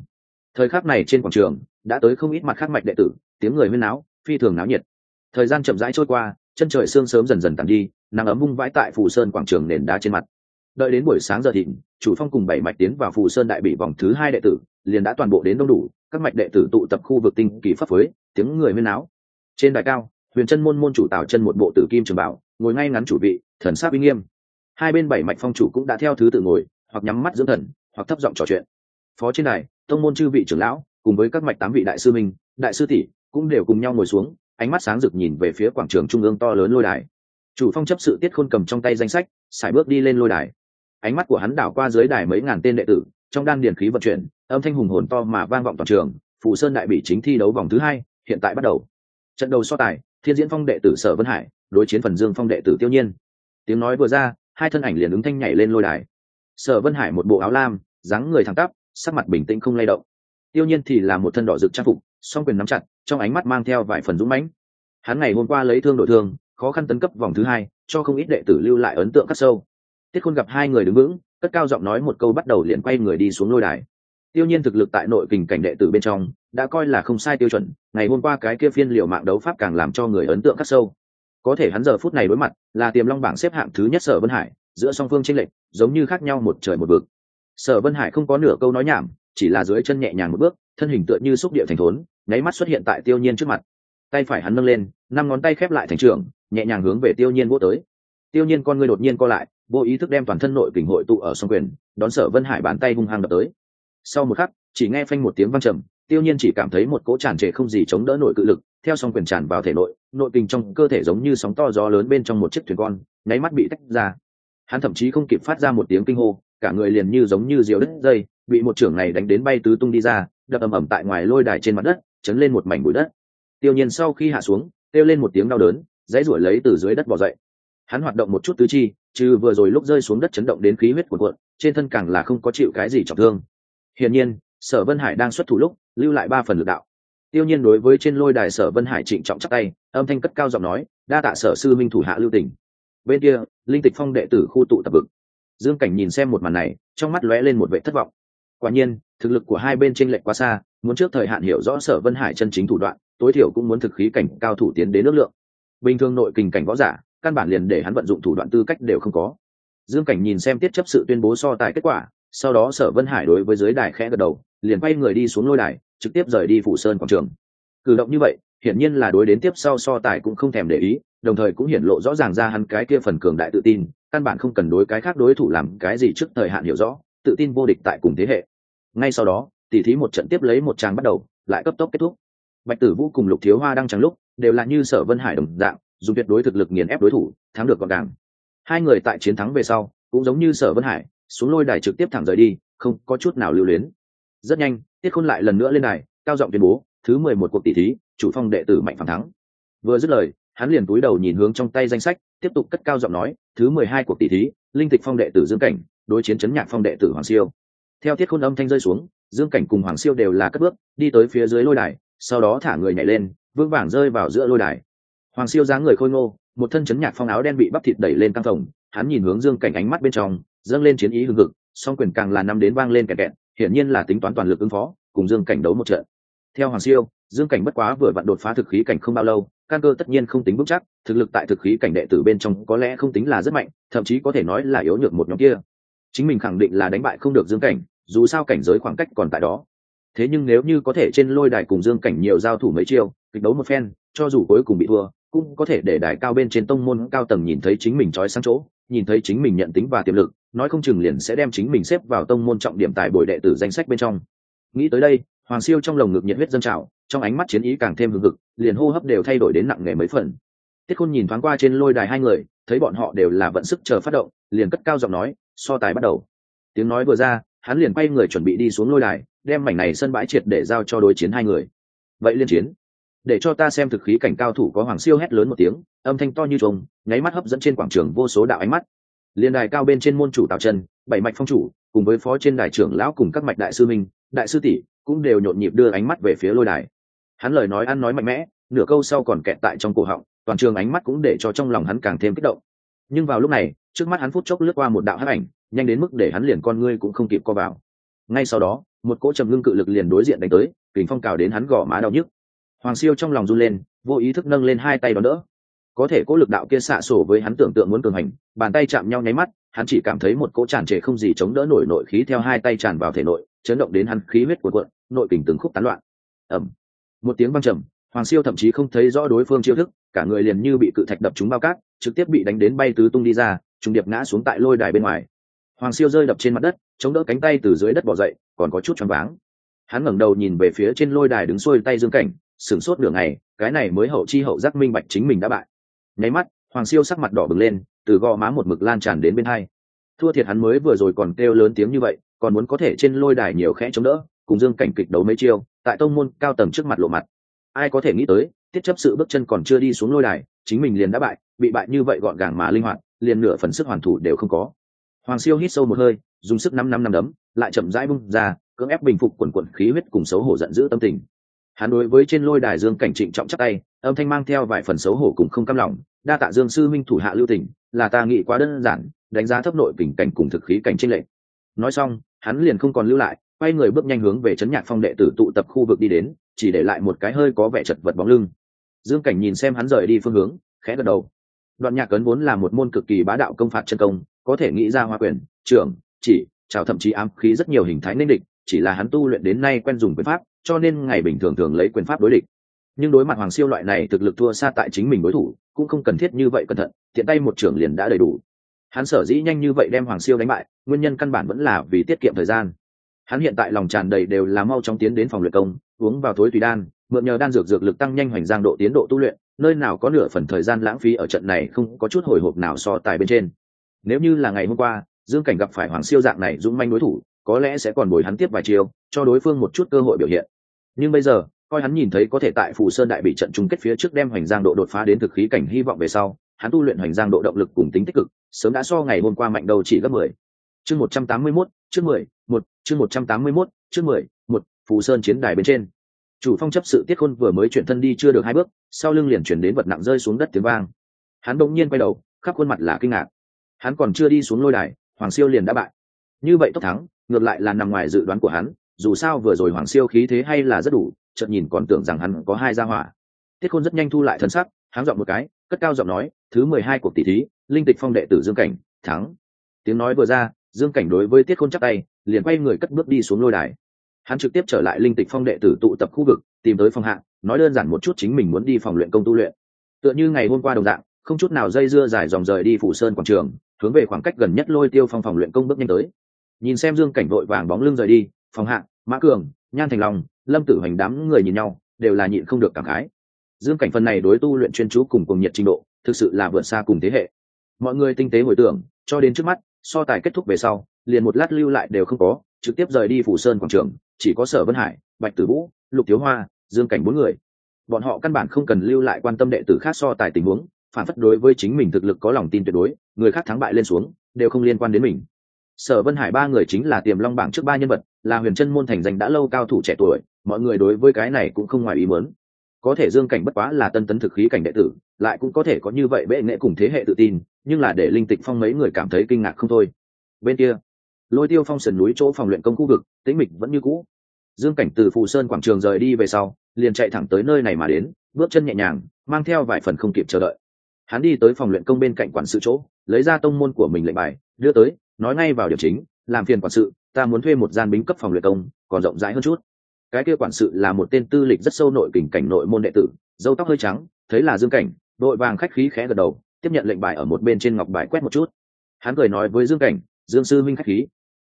thời khắc này trên quảng trường, đã tới không ít mặt khác mạch đệ tử, tiếng người huyên náo, phi thường náo nhiệt. Thời gian chậm rãi trôi qua, chân trời sương sớm dần dần tàn đi, nắng ấm vung vãi tại phù sơn quảng trường nền đá trên mặt. Đợi đến buổi sáng giờ thịnh, chủ phong cùng bảy mạch tiến vào phù sơn đại bị vòng thứ hai đệ tử, liền đã toàn bộ đến đông đủ, các mạch đệ tử tụ tập khu vực tinh kỳ pháp phối, tiếng người huyên náo. Trên đài cao, huyền chân môn môn chủ tào chân một bộ tử kim trường bảo, ngồi ngay ngắn chủ vị, thần sát uy nghiêm. Hai bên bảy mạch phong chủ cũng đã theo thứ tự ngồi, hoặc nhắm mắt dưỡng thần, hoặc thấp giọng trò chuyện. Phó trên đài tông môn chư vị trưởng lão, cùng với các mạch tám vị đại sư minh, đại sư tỷ, cũng đều cùng nhau ngồi xuống, ánh mắt sáng rực nhìn về phía quảng trường trung ương to lớn lôi đài. Chủ phong chấp sự tiết khôn cầm trong tay danh sách, sải bước đi lên lôi đài. Ánh mắt của hắn đảo qua dưới đài mấy ngàn tên đệ tử, trong đan điển khí vận chuyển, âm thanh hùng hồn to mà vang vọng toàn trường phụ sơn đại bị chính thi đấu vòng thứ hai, hiện tại bắt đầu. Trận đầu so tài, thiên diễn phong đệ tử sở vân hải, đối chiến phần dương phong đệ tử tiêu nhiên. Tiếng nói vừa ra, hai thân ảnh liền ứng thanh nhảy lên lôi đài. Sở vân hải một bộ áo lam, dáng người thẳng tắp sắc mặt bình tĩnh không lay động. Tiêu nhiên thì là một thân đỏ rực trang phục, song quyền nắm chặt, trong ánh mắt mang theo vài phần dũng mãnh. Hắn ngày hôm qua lấy thương đội thương, khó khăn tấn cấp vòng thứ hai, cho không ít đệ tử lưu lại ấn tượng khắc sâu. Tiết khôn gặp hai người đứng vững, cất cao giọng nói một câu bắt đầu liền quay người đi xuống lôi đài. Tiêu nhiên thực lực tại nội kình cảnh đệ tử bên trong, đã coi là không sai tiêu chuẩn, ngày hôm qua cái kia phiên liệu mạng đấu pháp càng làm cho người ấn tượng khắc sâu. Có thể hắn giờ phút này đối mặt là tiềm long bảng xếp hạng thứ nhất sở vân hải, giữa song phương tranh lệch, giống như khác nhau một trời một vực sở vân hải không có nửa câu nói nhảm, chỉ là dưới chân nhẹ nhàng một bước, thân hình tựa như xúc địa thành thốn, nháy mắt xuất hiện tại tiêu nhiên trước mặt. Tay phải hắn nâng lên, năm ngón tay khép lại thành trường, nhẹ nhàng hướng về tiêu nhiên vô tới. Tiêu nhiên con người đột nhiên co lại, vô ý thức đem toàn thân nội kình hội tụ ở song quyền, đón sở vân hải bàn tay hung hăng đập tới. Sau một khắc, chỉ nghe phanh một tiếng vang trầm, tiêu nhiên chỉ cảm thấy một cỗ tràn trề không gì chống đỡ nội cự lực, theo song quyền tràn vào thể nội nội kình trong cơ thể giống như sóng to gió lớn bên trong một chiếc thuyền con, nháy mắt bị tách ra. Hắn thậm chí không kịp phát ra một tiếng kinh hô cả người liền như giống như diều đất, dây bị một trưởng này đánh đến bay tứ tung đi ra đập ầm ầm tại ngoài lôi đài trên mặt đất chấn lên một mảnh bụi đất. Tiêu nhiên sau khi hạ xuống kêu lên một tiếng đau đớn dãy ruổi lấy từ dưới đất bỏ dậy. Hắn hoạt động một chút tứ chi trừ vừa rồi lúc rơi xuống đất chấn động đến khí huyết cuộn cuộn trên thân càng là không có chịu cái gì trọng thương. Hiển nhiên sở vân hải đang xuất thủ lúc lưu lại ba phần lực đạo. Tiêu nhiên đối với trên lôi đài sở vân hải trịnh trọng chắc tay âm thanh cất cao giọng nói đa tạ sở sư minh thủ hạ lưu tỉnh bên kia linh tịch phong đệ tử khu tụ tập vực dương cảnh nhìn xem một màn này, trong mắt lóe lên một vệ thất vọng. Quả nhiên, thực lực của hai bên tranh lệch quá xa, muốn trước thời hạn hiểu rõ sở vân hải chân chính thủ đoạn, tối thiểu cũng muốn thực khí cảnh cao thủ tiến đến nước lượng. Bình thường nội kình cảnh võ giả, căn bản liền để hắn vận dụng thủ đoạn tư cách đều không có. Dương cảnh nhìn xem tiết chấp sự tuyên bố so tài kết quả, sau đó sở vân hải đối với giới đài khẽ gật đầu, liền quay người đi xuống lôi đài, trực tiếp rời đi phủ sơn quảng trường. Cử động như vậy, hiển nhiên là đối đến tiếp sau so tài cũng không thèm để ý, đồng thời cũng hiển lộ rõ ràng ra hắn cái kia phần cường đại tự tin căn bản không cần đối cái khác đối thủ làm cái gì trước thời hạn hiểu rõ, tự tin vô địch tại cùng thế hệ. Ngay sau đó, tỉ thí một trận tiếp lấy một tràng bắt đầu, lại cấp tốc kết thúc. Bạch tử vũ cùng lục thiếu hoa đang trắng lúc, đều là như sở vân hải đồng dạng, dùng tuyệt đối thực lực nghiền ép đối thủ, thắng được gọn gàng. Hai người tại chiến thắng về sau, cũng giống như sở vân hải, xuống lôi đài trực tiếp thẳng rời đi, không có chút nào lưu luyến. Rất nhanh, tiết khôn lại lần nữa lên đài, cao giọng tuyên bố, thứ mười một cuộc tỷ thí, chủ phong đệ tử mạnh phản thắng. Vừa dứt lời, hắn liền túi đầu nhìn hướng trong tay danh sách tiếp tục cất cao giọng nói, thứ mười hai cuộc tỷ thí, linh tịch phong đệ tử dương cảnh, đối chiến chấn nhạc phong đệ tử hoàng siêu. Theo tiết khôn âm thanh rơi xuống, dương cảnh cùng hoàng siêu đều là cất bước, đi tới phía dưới lôi đài, sau đó thả người nhảy lên, vững vàng rơi vào giữa lôi đài. Hoàng siêu dáng người khôi ngô, một thân chấn nhạc phong áo đen bị bắp thịt đẩy lên căng phồng, hắn nhìn hướng dương cảnh ánh mắt bên trong, dâng lên chiến ý hừng hực, song quyền càng là năm đến vang lên kẹt kẹt, hiển nhiên là tính toán toàn lực ứng phó, cùng dương cảnh đấu một trận. Theo hoàng siêu, dương cảnh bất quá vừa vặn đột phá thực khí cảnh không bao lâu căn cơ tất nhiên không tính vững chắc, thực lực tại thực khí cảnh đệ tử bên trong có lẽ không tính là rất mạnh, thậm chí có thể nói là yếu nhược một nhóm kia. Chính mình khẳng định là đánh bại không được dương cảnh, dù sao cảnh giới khoảng cách còn tại đó. Thế nhưng nếu như có thể trên lôi đài cùng dương cảnh nhiều giao thủ mấy chiêu, kịch đấu một phen, cho dù cuối cùng bị thua, cũng có thể để đài cao bên trên tông môn cao tầng nhìn thấy chính mình trói sang chỗ, nhìn thấy chính mình nhận tính và tiềm lực, nói không chừng liền sẽ đem chính mình xếp vào tông môn trọng điểm tại bồi đệ tử danh sách bên trong. Nghĩ tới đây, hoàng siêu trong lồng ngực nhiệt huyết dân trào trong ánh mắt chiến ý càng thêm hừng hực, liền hô hấp đều thay đổi đến nặng nề mấy phần. Tiết khôn nhìn thoáng qua trên lôi đài hai người, thấy bọn họ đều là vận sức chờ phát động, liền cất cao giọng nói, so tài bắt đầu. Tiếng nói vừa ra, hắn liền quay người chuẩn bị đi xuống lôi đài, đem mảnh này sân bãi triệt để giao cho đối chiến hai người. Vậy liên chiến, để cho ta xem thực khí cảnh cao thủ có hoàng siêu hét lớn một tiếng, âm thanh to như trống nháy mắt hấp dẫn trên quảng trường vô số đạo ánh mắt. Liên đài cao bên trên môn chủ tào trần, bảy mạch phong chủ, cùng với phó trên đài trưởng lão cùng các mạch đại sư minh, đại sư tỷ, cũng đều nhộn nhịp đưa ánh mắt về phía lôi đài hắn lời nói ăn nói mạnh mẽ, nửa câu sau còn kẹt tại trong cổ họng, toàn trường ánh mắt cũng để cho trong lòng hắn càng thêm kích động. Nhưng vào lúc này, trước mắt hắn phút chốc lướt qua một đạo hắc ảnh, nhanh đến mức để hắn liền con ngươi cũng không kịp co vào. Ngay sau đó, một cỗ trầm ngưng cự lực liền đối diện đánh tới, kình phong cào đến hắn gò má đau nhức. Hoàng siêu trong lòng run lên, vô ý thức nâng lên hai tay đón đỡ. Có thể cỗ lực đạo kia xạ sổ với hắn tưởng tượng muốn cường hành, bàn tay chạm nhau nháy mắt, hắn chỉ cảm thấy một cỗ tràn trề không gì chống đỡ nổi nội khí theo hai tay tràn vào thể nội, chấn động đến hắn khí huyết cuộn cuộn, nội kình từng khúc tán loạn. Ẩm một tiếng văng trầm, hoàng siêu thậm chí không thấy rõ đối phương chiêu thức, cả người liền như bị cự thạch đập trúng bao cát, trực tiếp bị đánh đến bay tứ tung đi ra, trùng điệp ngã xuống tại lôi đài bên ngoài. Hoàng siêu rơi đập trên mặt đất, chống đỡ cánh tay từ dưới đất bỏ dậy, còn có chút choáng váng. Hắn ngẩng đầu nhìn về phía trên lôi đài đứng xuôi tay dương cảnh, sửng sốt nửa ngày, cái này mới hậu chi hậu giác minh bạch chính mình đã bại. Nháy mắt, hoàng siêu sắc mặt đỏ bừng lên, từ gò má một mực lan tràn đến bên hai. Thua thiệt hắn mới vừa rồi còn kêu lớn tiếng như vậy, còn muốn có thể trên lôi đài nhiều khẽ chống đỡ cùng dương cảnh kịch đấu mấy chiêu, tại tông môn cao tầng trước mặt lộ mặt. Ai có thể nghĩ tới, tiết chấp sự bước chân còn chưa đi xuống lôi đài, chính mình liền đã bại, bị bại như vậy gọn gàng mà linh hoạt, liền nửa phần sức hoàn thủ đều không có. Hoàng siêu hít sâu một hơi, dùng sức năm năm năm đấm, lại chậm rãi bung ra, cưỡng ép bình phục quần quận khí huyết cùng xấu hổ giận dữ tâm tình. Hắn đối với trên lôi đài dương cảnh trịnh trọng chắc tay, âm thanh mang theo vài phần xấu hổ cùng không cam lòng, đa tạ dương sư minh thủ hạ lưu tình, là ta nghĩ quá đơn giản, đánh giá thấp nội tình cảnh cùng thực khí cảnh tranh lệ nói xong, hắn liền không còn lưu lại quay người bước nhanh hướng về chấn nhạc phong đệ tử tụ tập khu vực đi đến, chỉ để lại một cái hơi có vẻ chật vật bóng lưng. Dương cảnh nhìn xem hắn rời đi phương hướng, khẽ gật đầu. Đoạn nhạc cấn vốn là một môn cực kỳ bá đạo công phạt chân công, có thể nghĩ ra hoa quyền, trưởng, chỉ chào thậm chí ám khí rất nhiều hình thái nên địch, chỉ là hắn tu luyện đến nay quen dùng quyền pháp, cho nên ngày bình thường thường lấy quyền pháp đối địch. Nhưng đối mặt hoàng siêu loại này thực lực thua xa tại chính mình đối thủ, cũng không cần thiết như vậy cẩn thận, tiện tay một trưởng liền đã đầy đủ. Hắn sở dĩ nhanh như vậy đem hoàng siêu đánh bại, nguyên nhân căn bản vẫn là vì tiết kiệm thời gian hắn hiện tại lòng tràn đầy đều là mau chóng tiến đến phòng luyện công, uống vào thối tùy đan, mượn nhờ đan dược dược lực tăng nhanh hoành giang độ tiến độ tu luyện, nơi nào có nửa phần thời gian lãng phí ở trận này không có chút hồi hộp nào so tài bên trên. Nếu như là ngày hôm qua, dương cảnh gặp phải hoàng siêu dạng này dũng manh đối thủ, có lẽ sẽ còn bồi hắn tiếp vài chiều cho đối phương một chút cơ hội biểu hiện. Nhưng bây giờ, coi hắn nhìn thấy có thể tại phù sơn đại bị trận chung kết phía trước đem hoành giang độ đột phá đến thực khí cảnh hy vọng về sau, hắn tu luyện hoành giang độ động lực cùng tính tích cực, sớm đã so ngày hôm qua mạnh đầu chỉ gấp mười. Chương một trăm tám mươi mốt chương mười, một, chương một trăm tám mươi mốt, chương mười, một, phù sơn chiến đài bên trên. Chủ phong chấp sự tiết khôn vừa mới chuyển thân đi chưa được hai bước, sau lưng liền chuyển đến vật nặng rơi xuống đất tiếng vang. Hắn đ ỗ n g nhiên quay đầu, khắp khuôn mặt là kinh ngạc. Hắn còn chưa đi xuống lôi đài, hoàng siêu liền đã bại. Như vậy tốc thắng, ngược lại là nằm ngoài dự đoán của hắn, dù sao vừa rồi hoàng siêu khí thế hay là rất đủ, chợt nhìn còn tưởng rằng hắn có hai gia hỏa. Tiết khôn rất nhanh thu lại thân sắc hắn giọng một cái, cất cao giọng nói, thứ mười hai cuộc tỷ thí, linh tịch phong đệ tử dương cảnh, thắng. Tiếng nói vừa ra dương cảnh đối với tiết khôn chắc tay, liền quay người cất bước đi xuống lôi đài. Hắn trực tiếp trở lại linh tịch phong đệ tử tụ tập khu vực, tìm tới phòng hạng nói đơn giản một chút chính mình muốn đi phòng luyện công tu luyện. Tựa như ngày hôm qua đồng dạng, không chút nào dây dưa dài dòng rời đi phủ sơn quảng trường, hướng về khoảng cách gần nhất lôi tiêu phong phòng luyện công bước nhanh tới. Nhìn xem dương cảnh vội vàng bóng lưng rời đi, phòng hạng mã cường, nhan thành long, lâm tử hoành đám người nhìn nhau, đều là nhịn không được cảm khái. Dương cảnh phần này đối tu luyện chuyên chú cùng cùng nhiệt trình độ, thực sự là vượt xa cùng thế hệ. Mọi người tinh tế hồi tưởng, cho đến trước mắt so tài kết thúc về sau, liền một lát lưu lại đều không có, trực tiếp rời đi phủ sơn quảng trường, chỉ có sở vân hải, bạch tử vũ, lục thiếu hoa, dương cảnh bốn người. Bọn họ căn bản không cần lưu lại quan tâm đệ tử khác so tài tình huống, phản phất đối với chính mình thực lực có lòng tin tuyệt đối, người khác thắng bại lên xuống, đều không liên quan đến mình. Sở vân hải ba người chính là tiềm long bảng trước ba nhân vật, là huyền chân môn thành danh đã lâu cao thủ trẻ tuổi, mọi người đối với cái này cũng không ngoài ý muốn. Có thể dương cảnh bất quá là tân tấn thực khí cảnh đệ tử, lại cũng có thể có như vậy bệ nghệ cùng thế hệ tự tin nhưng là để linh tịch phong mấy người cảm thấy kinh ngạc không thôi. Bên kia, lôi tiêu phong sườn núi chỗ phòng luyện công khu vực, tĩnh mịch vẫn như cũ. Dương cảnh từ phù sơn quảng trường rời đi về sau, liền chạy thẳng tới nơi này mà đến, bước chân nhẹ nhàng, mang theo vài phần không kịp chờ đợi. Hắn đi tới phòng luyện công bên cạnh quản sự chỗ, lấy ra tông môn của mình lệnh bài, đưa tới, nói ngay vào điểm chính, làm phiền quản sự, ta muốn thuê một gian bính cấp phòng luyện công, còn rộng rãi hơn chút. Cái kia quản sự là một tên tư lịch rất sâu nội kình cảnh nội môn đệ tử dâu tóc hơi trắng, thấy là dương cảnh, đội vàng khách khí khẽ gật đầu tiếp nhận lệnh bài ở một bên trên ngọc bài quét một chút. Hắn cười nói với dương cảnh, dương sư minh khách khí.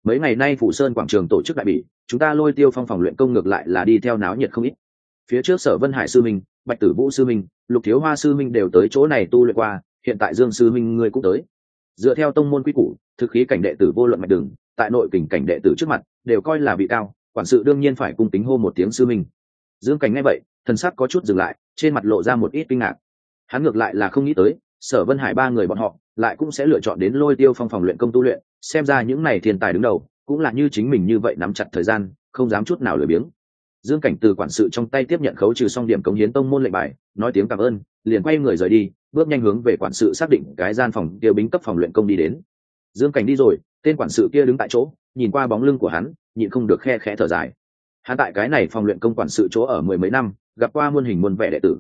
Mấy ngày nay phủ sơn quảng trường tổ chức đại bỉ, chúng ta lôi tiêu phong phòng luyện công ngược lại là đi theo náo nhiệt không ít. Phía trước sở vân hải sư minh bạch tử vũ sư minh lục thiếu hoa sư minh đều tới chỗ này tu luyện qua, hiện tại dương sư minh ngươi cũng tới. Dựa theo tông môn quy củ, thực khí cảnh đệ tử vô luận mạch đường, tại nội kình cảnh đệ tử trước mặt, đều coi là vị cao, quản sự đương nhiên phải cung kính hô một tiếng sư minh dương cảnh nghe vậy, thần sắc có chút dừng lại, trên mặt lộ ra một ít kinh ngạc. Hắn ngược lại là không nghĩ tới sở vân hải ba người bọn họ lại cũng sẽ lựa chọn đến lôi tiêu phong phòng luyện công tu luyện, xem ra những này thiên tài đứng đầu cũng là như chính mình như vậy nắm chặt thời gian, không dám chút nào lười biếng. Dương cảnh từ quản sự trong tay tiếp nhận khấu trừ xong điểm cống hiến tông môn lệnh bài, nói tiếng cảm ơn, liền quay người rời đi, bước nhanh hướng về quản sự xác định cái gian phòng kia bính cấp phòng luyện công đi đến. Dương cảnh đi rồi, tên quản sự kia đứng tại chỗ, nhìn qua bóng lưng của hắn, nhịn không được khe khẽ thở dài. Hắn tại cái này phòng luyện công quản sự chỗ ở mười mấy năm, gặp qua muôn hình muôn vẻ đệ tử.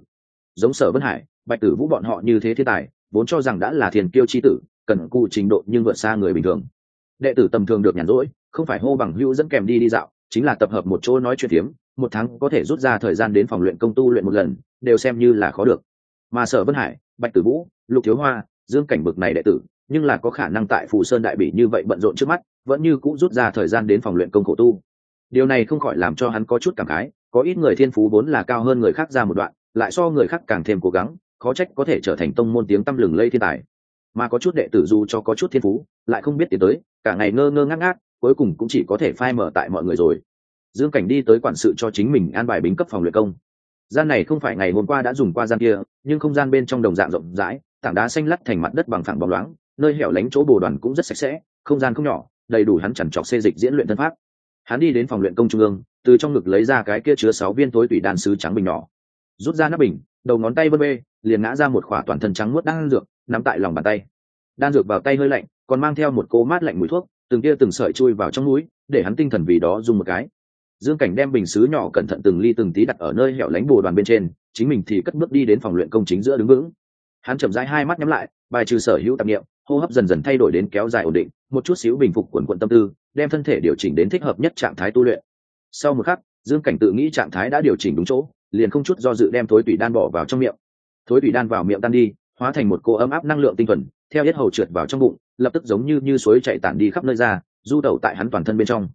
Giống sở vân hải, bạch tử vũ bọn họ như thế thiên tài vốn cho rằng đã là thiền kiêu chi tử, cần cụ trình độ nhưng vượt xa người bình thường. Đệ tử tầm thường được nhàn rỗi, không phải hô bằng hữu dẫn kèm đi đi dạo, chính là tập hợp một chỗ nói chuyện phiếm, một tháng có thể rút ra thời gian đến phòng luyện công tu luyện một lần, đều xem như là khó được. Mà sở vân hải, bạch tử vũ, lục thiếu hoa, dương cảnh bực này đệ tử, nhưng là có khả năng tại phù sơn đại bỉ như vậy bận rộn trước mắt, vẫn như cũng rút ra thời gian đến phòng luyện công khổ tu. Điều này không khỏi làm cho hắn có chút cảm khái, có ít người thiên phú vốn là cao hơn người khác ra một đoạn, lại so người khác càng thêm cố gắng khó trách có thể trở thành tông môn tiếng tăm lừng lây thiên tài. Mà có chút đệ tử dù cho có chút thiên phú, lại không biết tiến tới, cả ngày ngơ ngơ ngác ngác, cuối cùng cũng chỉ có thể phai mở tại mọi người rồi. Dương cảnh đi tới quản sự cho chính mình an bài bính cấp phòng luyện công. Gian này không phải ngày hôm qua đã dùng qua gian kia, nhưng không gian bên trong đồng dạng rộng rãi, tảng đá xanh lắt thành mặt đất bằng phẳng bóng loáng, nơi hẻo lánh chỗ bồ đoàn cũng rất sạch sẽ, không gian không nhỏ, đầy đủ hắn chằn trọc xê dịch diễn luyện thân pháp. Hắn đi đến phòng luyện công trung ương, từ trong ngực lấy ra cái kia chứa sáu viên tối tủy đàn sứ trắng bình nhỏ, rút ra nắp bình đầu ngón tay vân bê liền ngã ra một khỏa toàn thân trắng muốt đan dược, nắm tại lòng bàn tay. Đan dược vào tay hơi lạnh, còn mang theo một cỗ mát lạnh mùi thuốc, từng kia từng sợi chui vào trong núi để hắn tinh thần vì đó dùng một cái. Dương cảnh đem bình xứ nhỏ cẩn thận từng ly từng tí đặt ở nơi hẻo lánh bồ đoàn bên trên, chính mình thì cất bước đi đến phòng luyện công chính giữa đứng vững. Hắn chậm rãi hai mắt nhắm lại, bài trừ sở hữu tạp nghiệm hô hấp dần dần thay đổi đến kéo dài ổn định, một chút xíu bình phục quần quận tâm tư, đem thân thể điều chỉnh đến thích hợp nhất trạng thái tu luyện. Sau một khắc, dương cảnh tự nghĩ trạng thái đã điều chỉnh đúng chỗ liền không chút do dự đem thối tủy đan bỏ vào trong miệng. Thối tủy đan vào miệng tan đi, hóa thành một cô ấm áp năng lượng tinh thuần, theo yết hầu trượt vào trong bụng, lập tức giống như như suối chạy tản đi khắp nơi ra, du tẩu tại hắn toàn thân bên trong.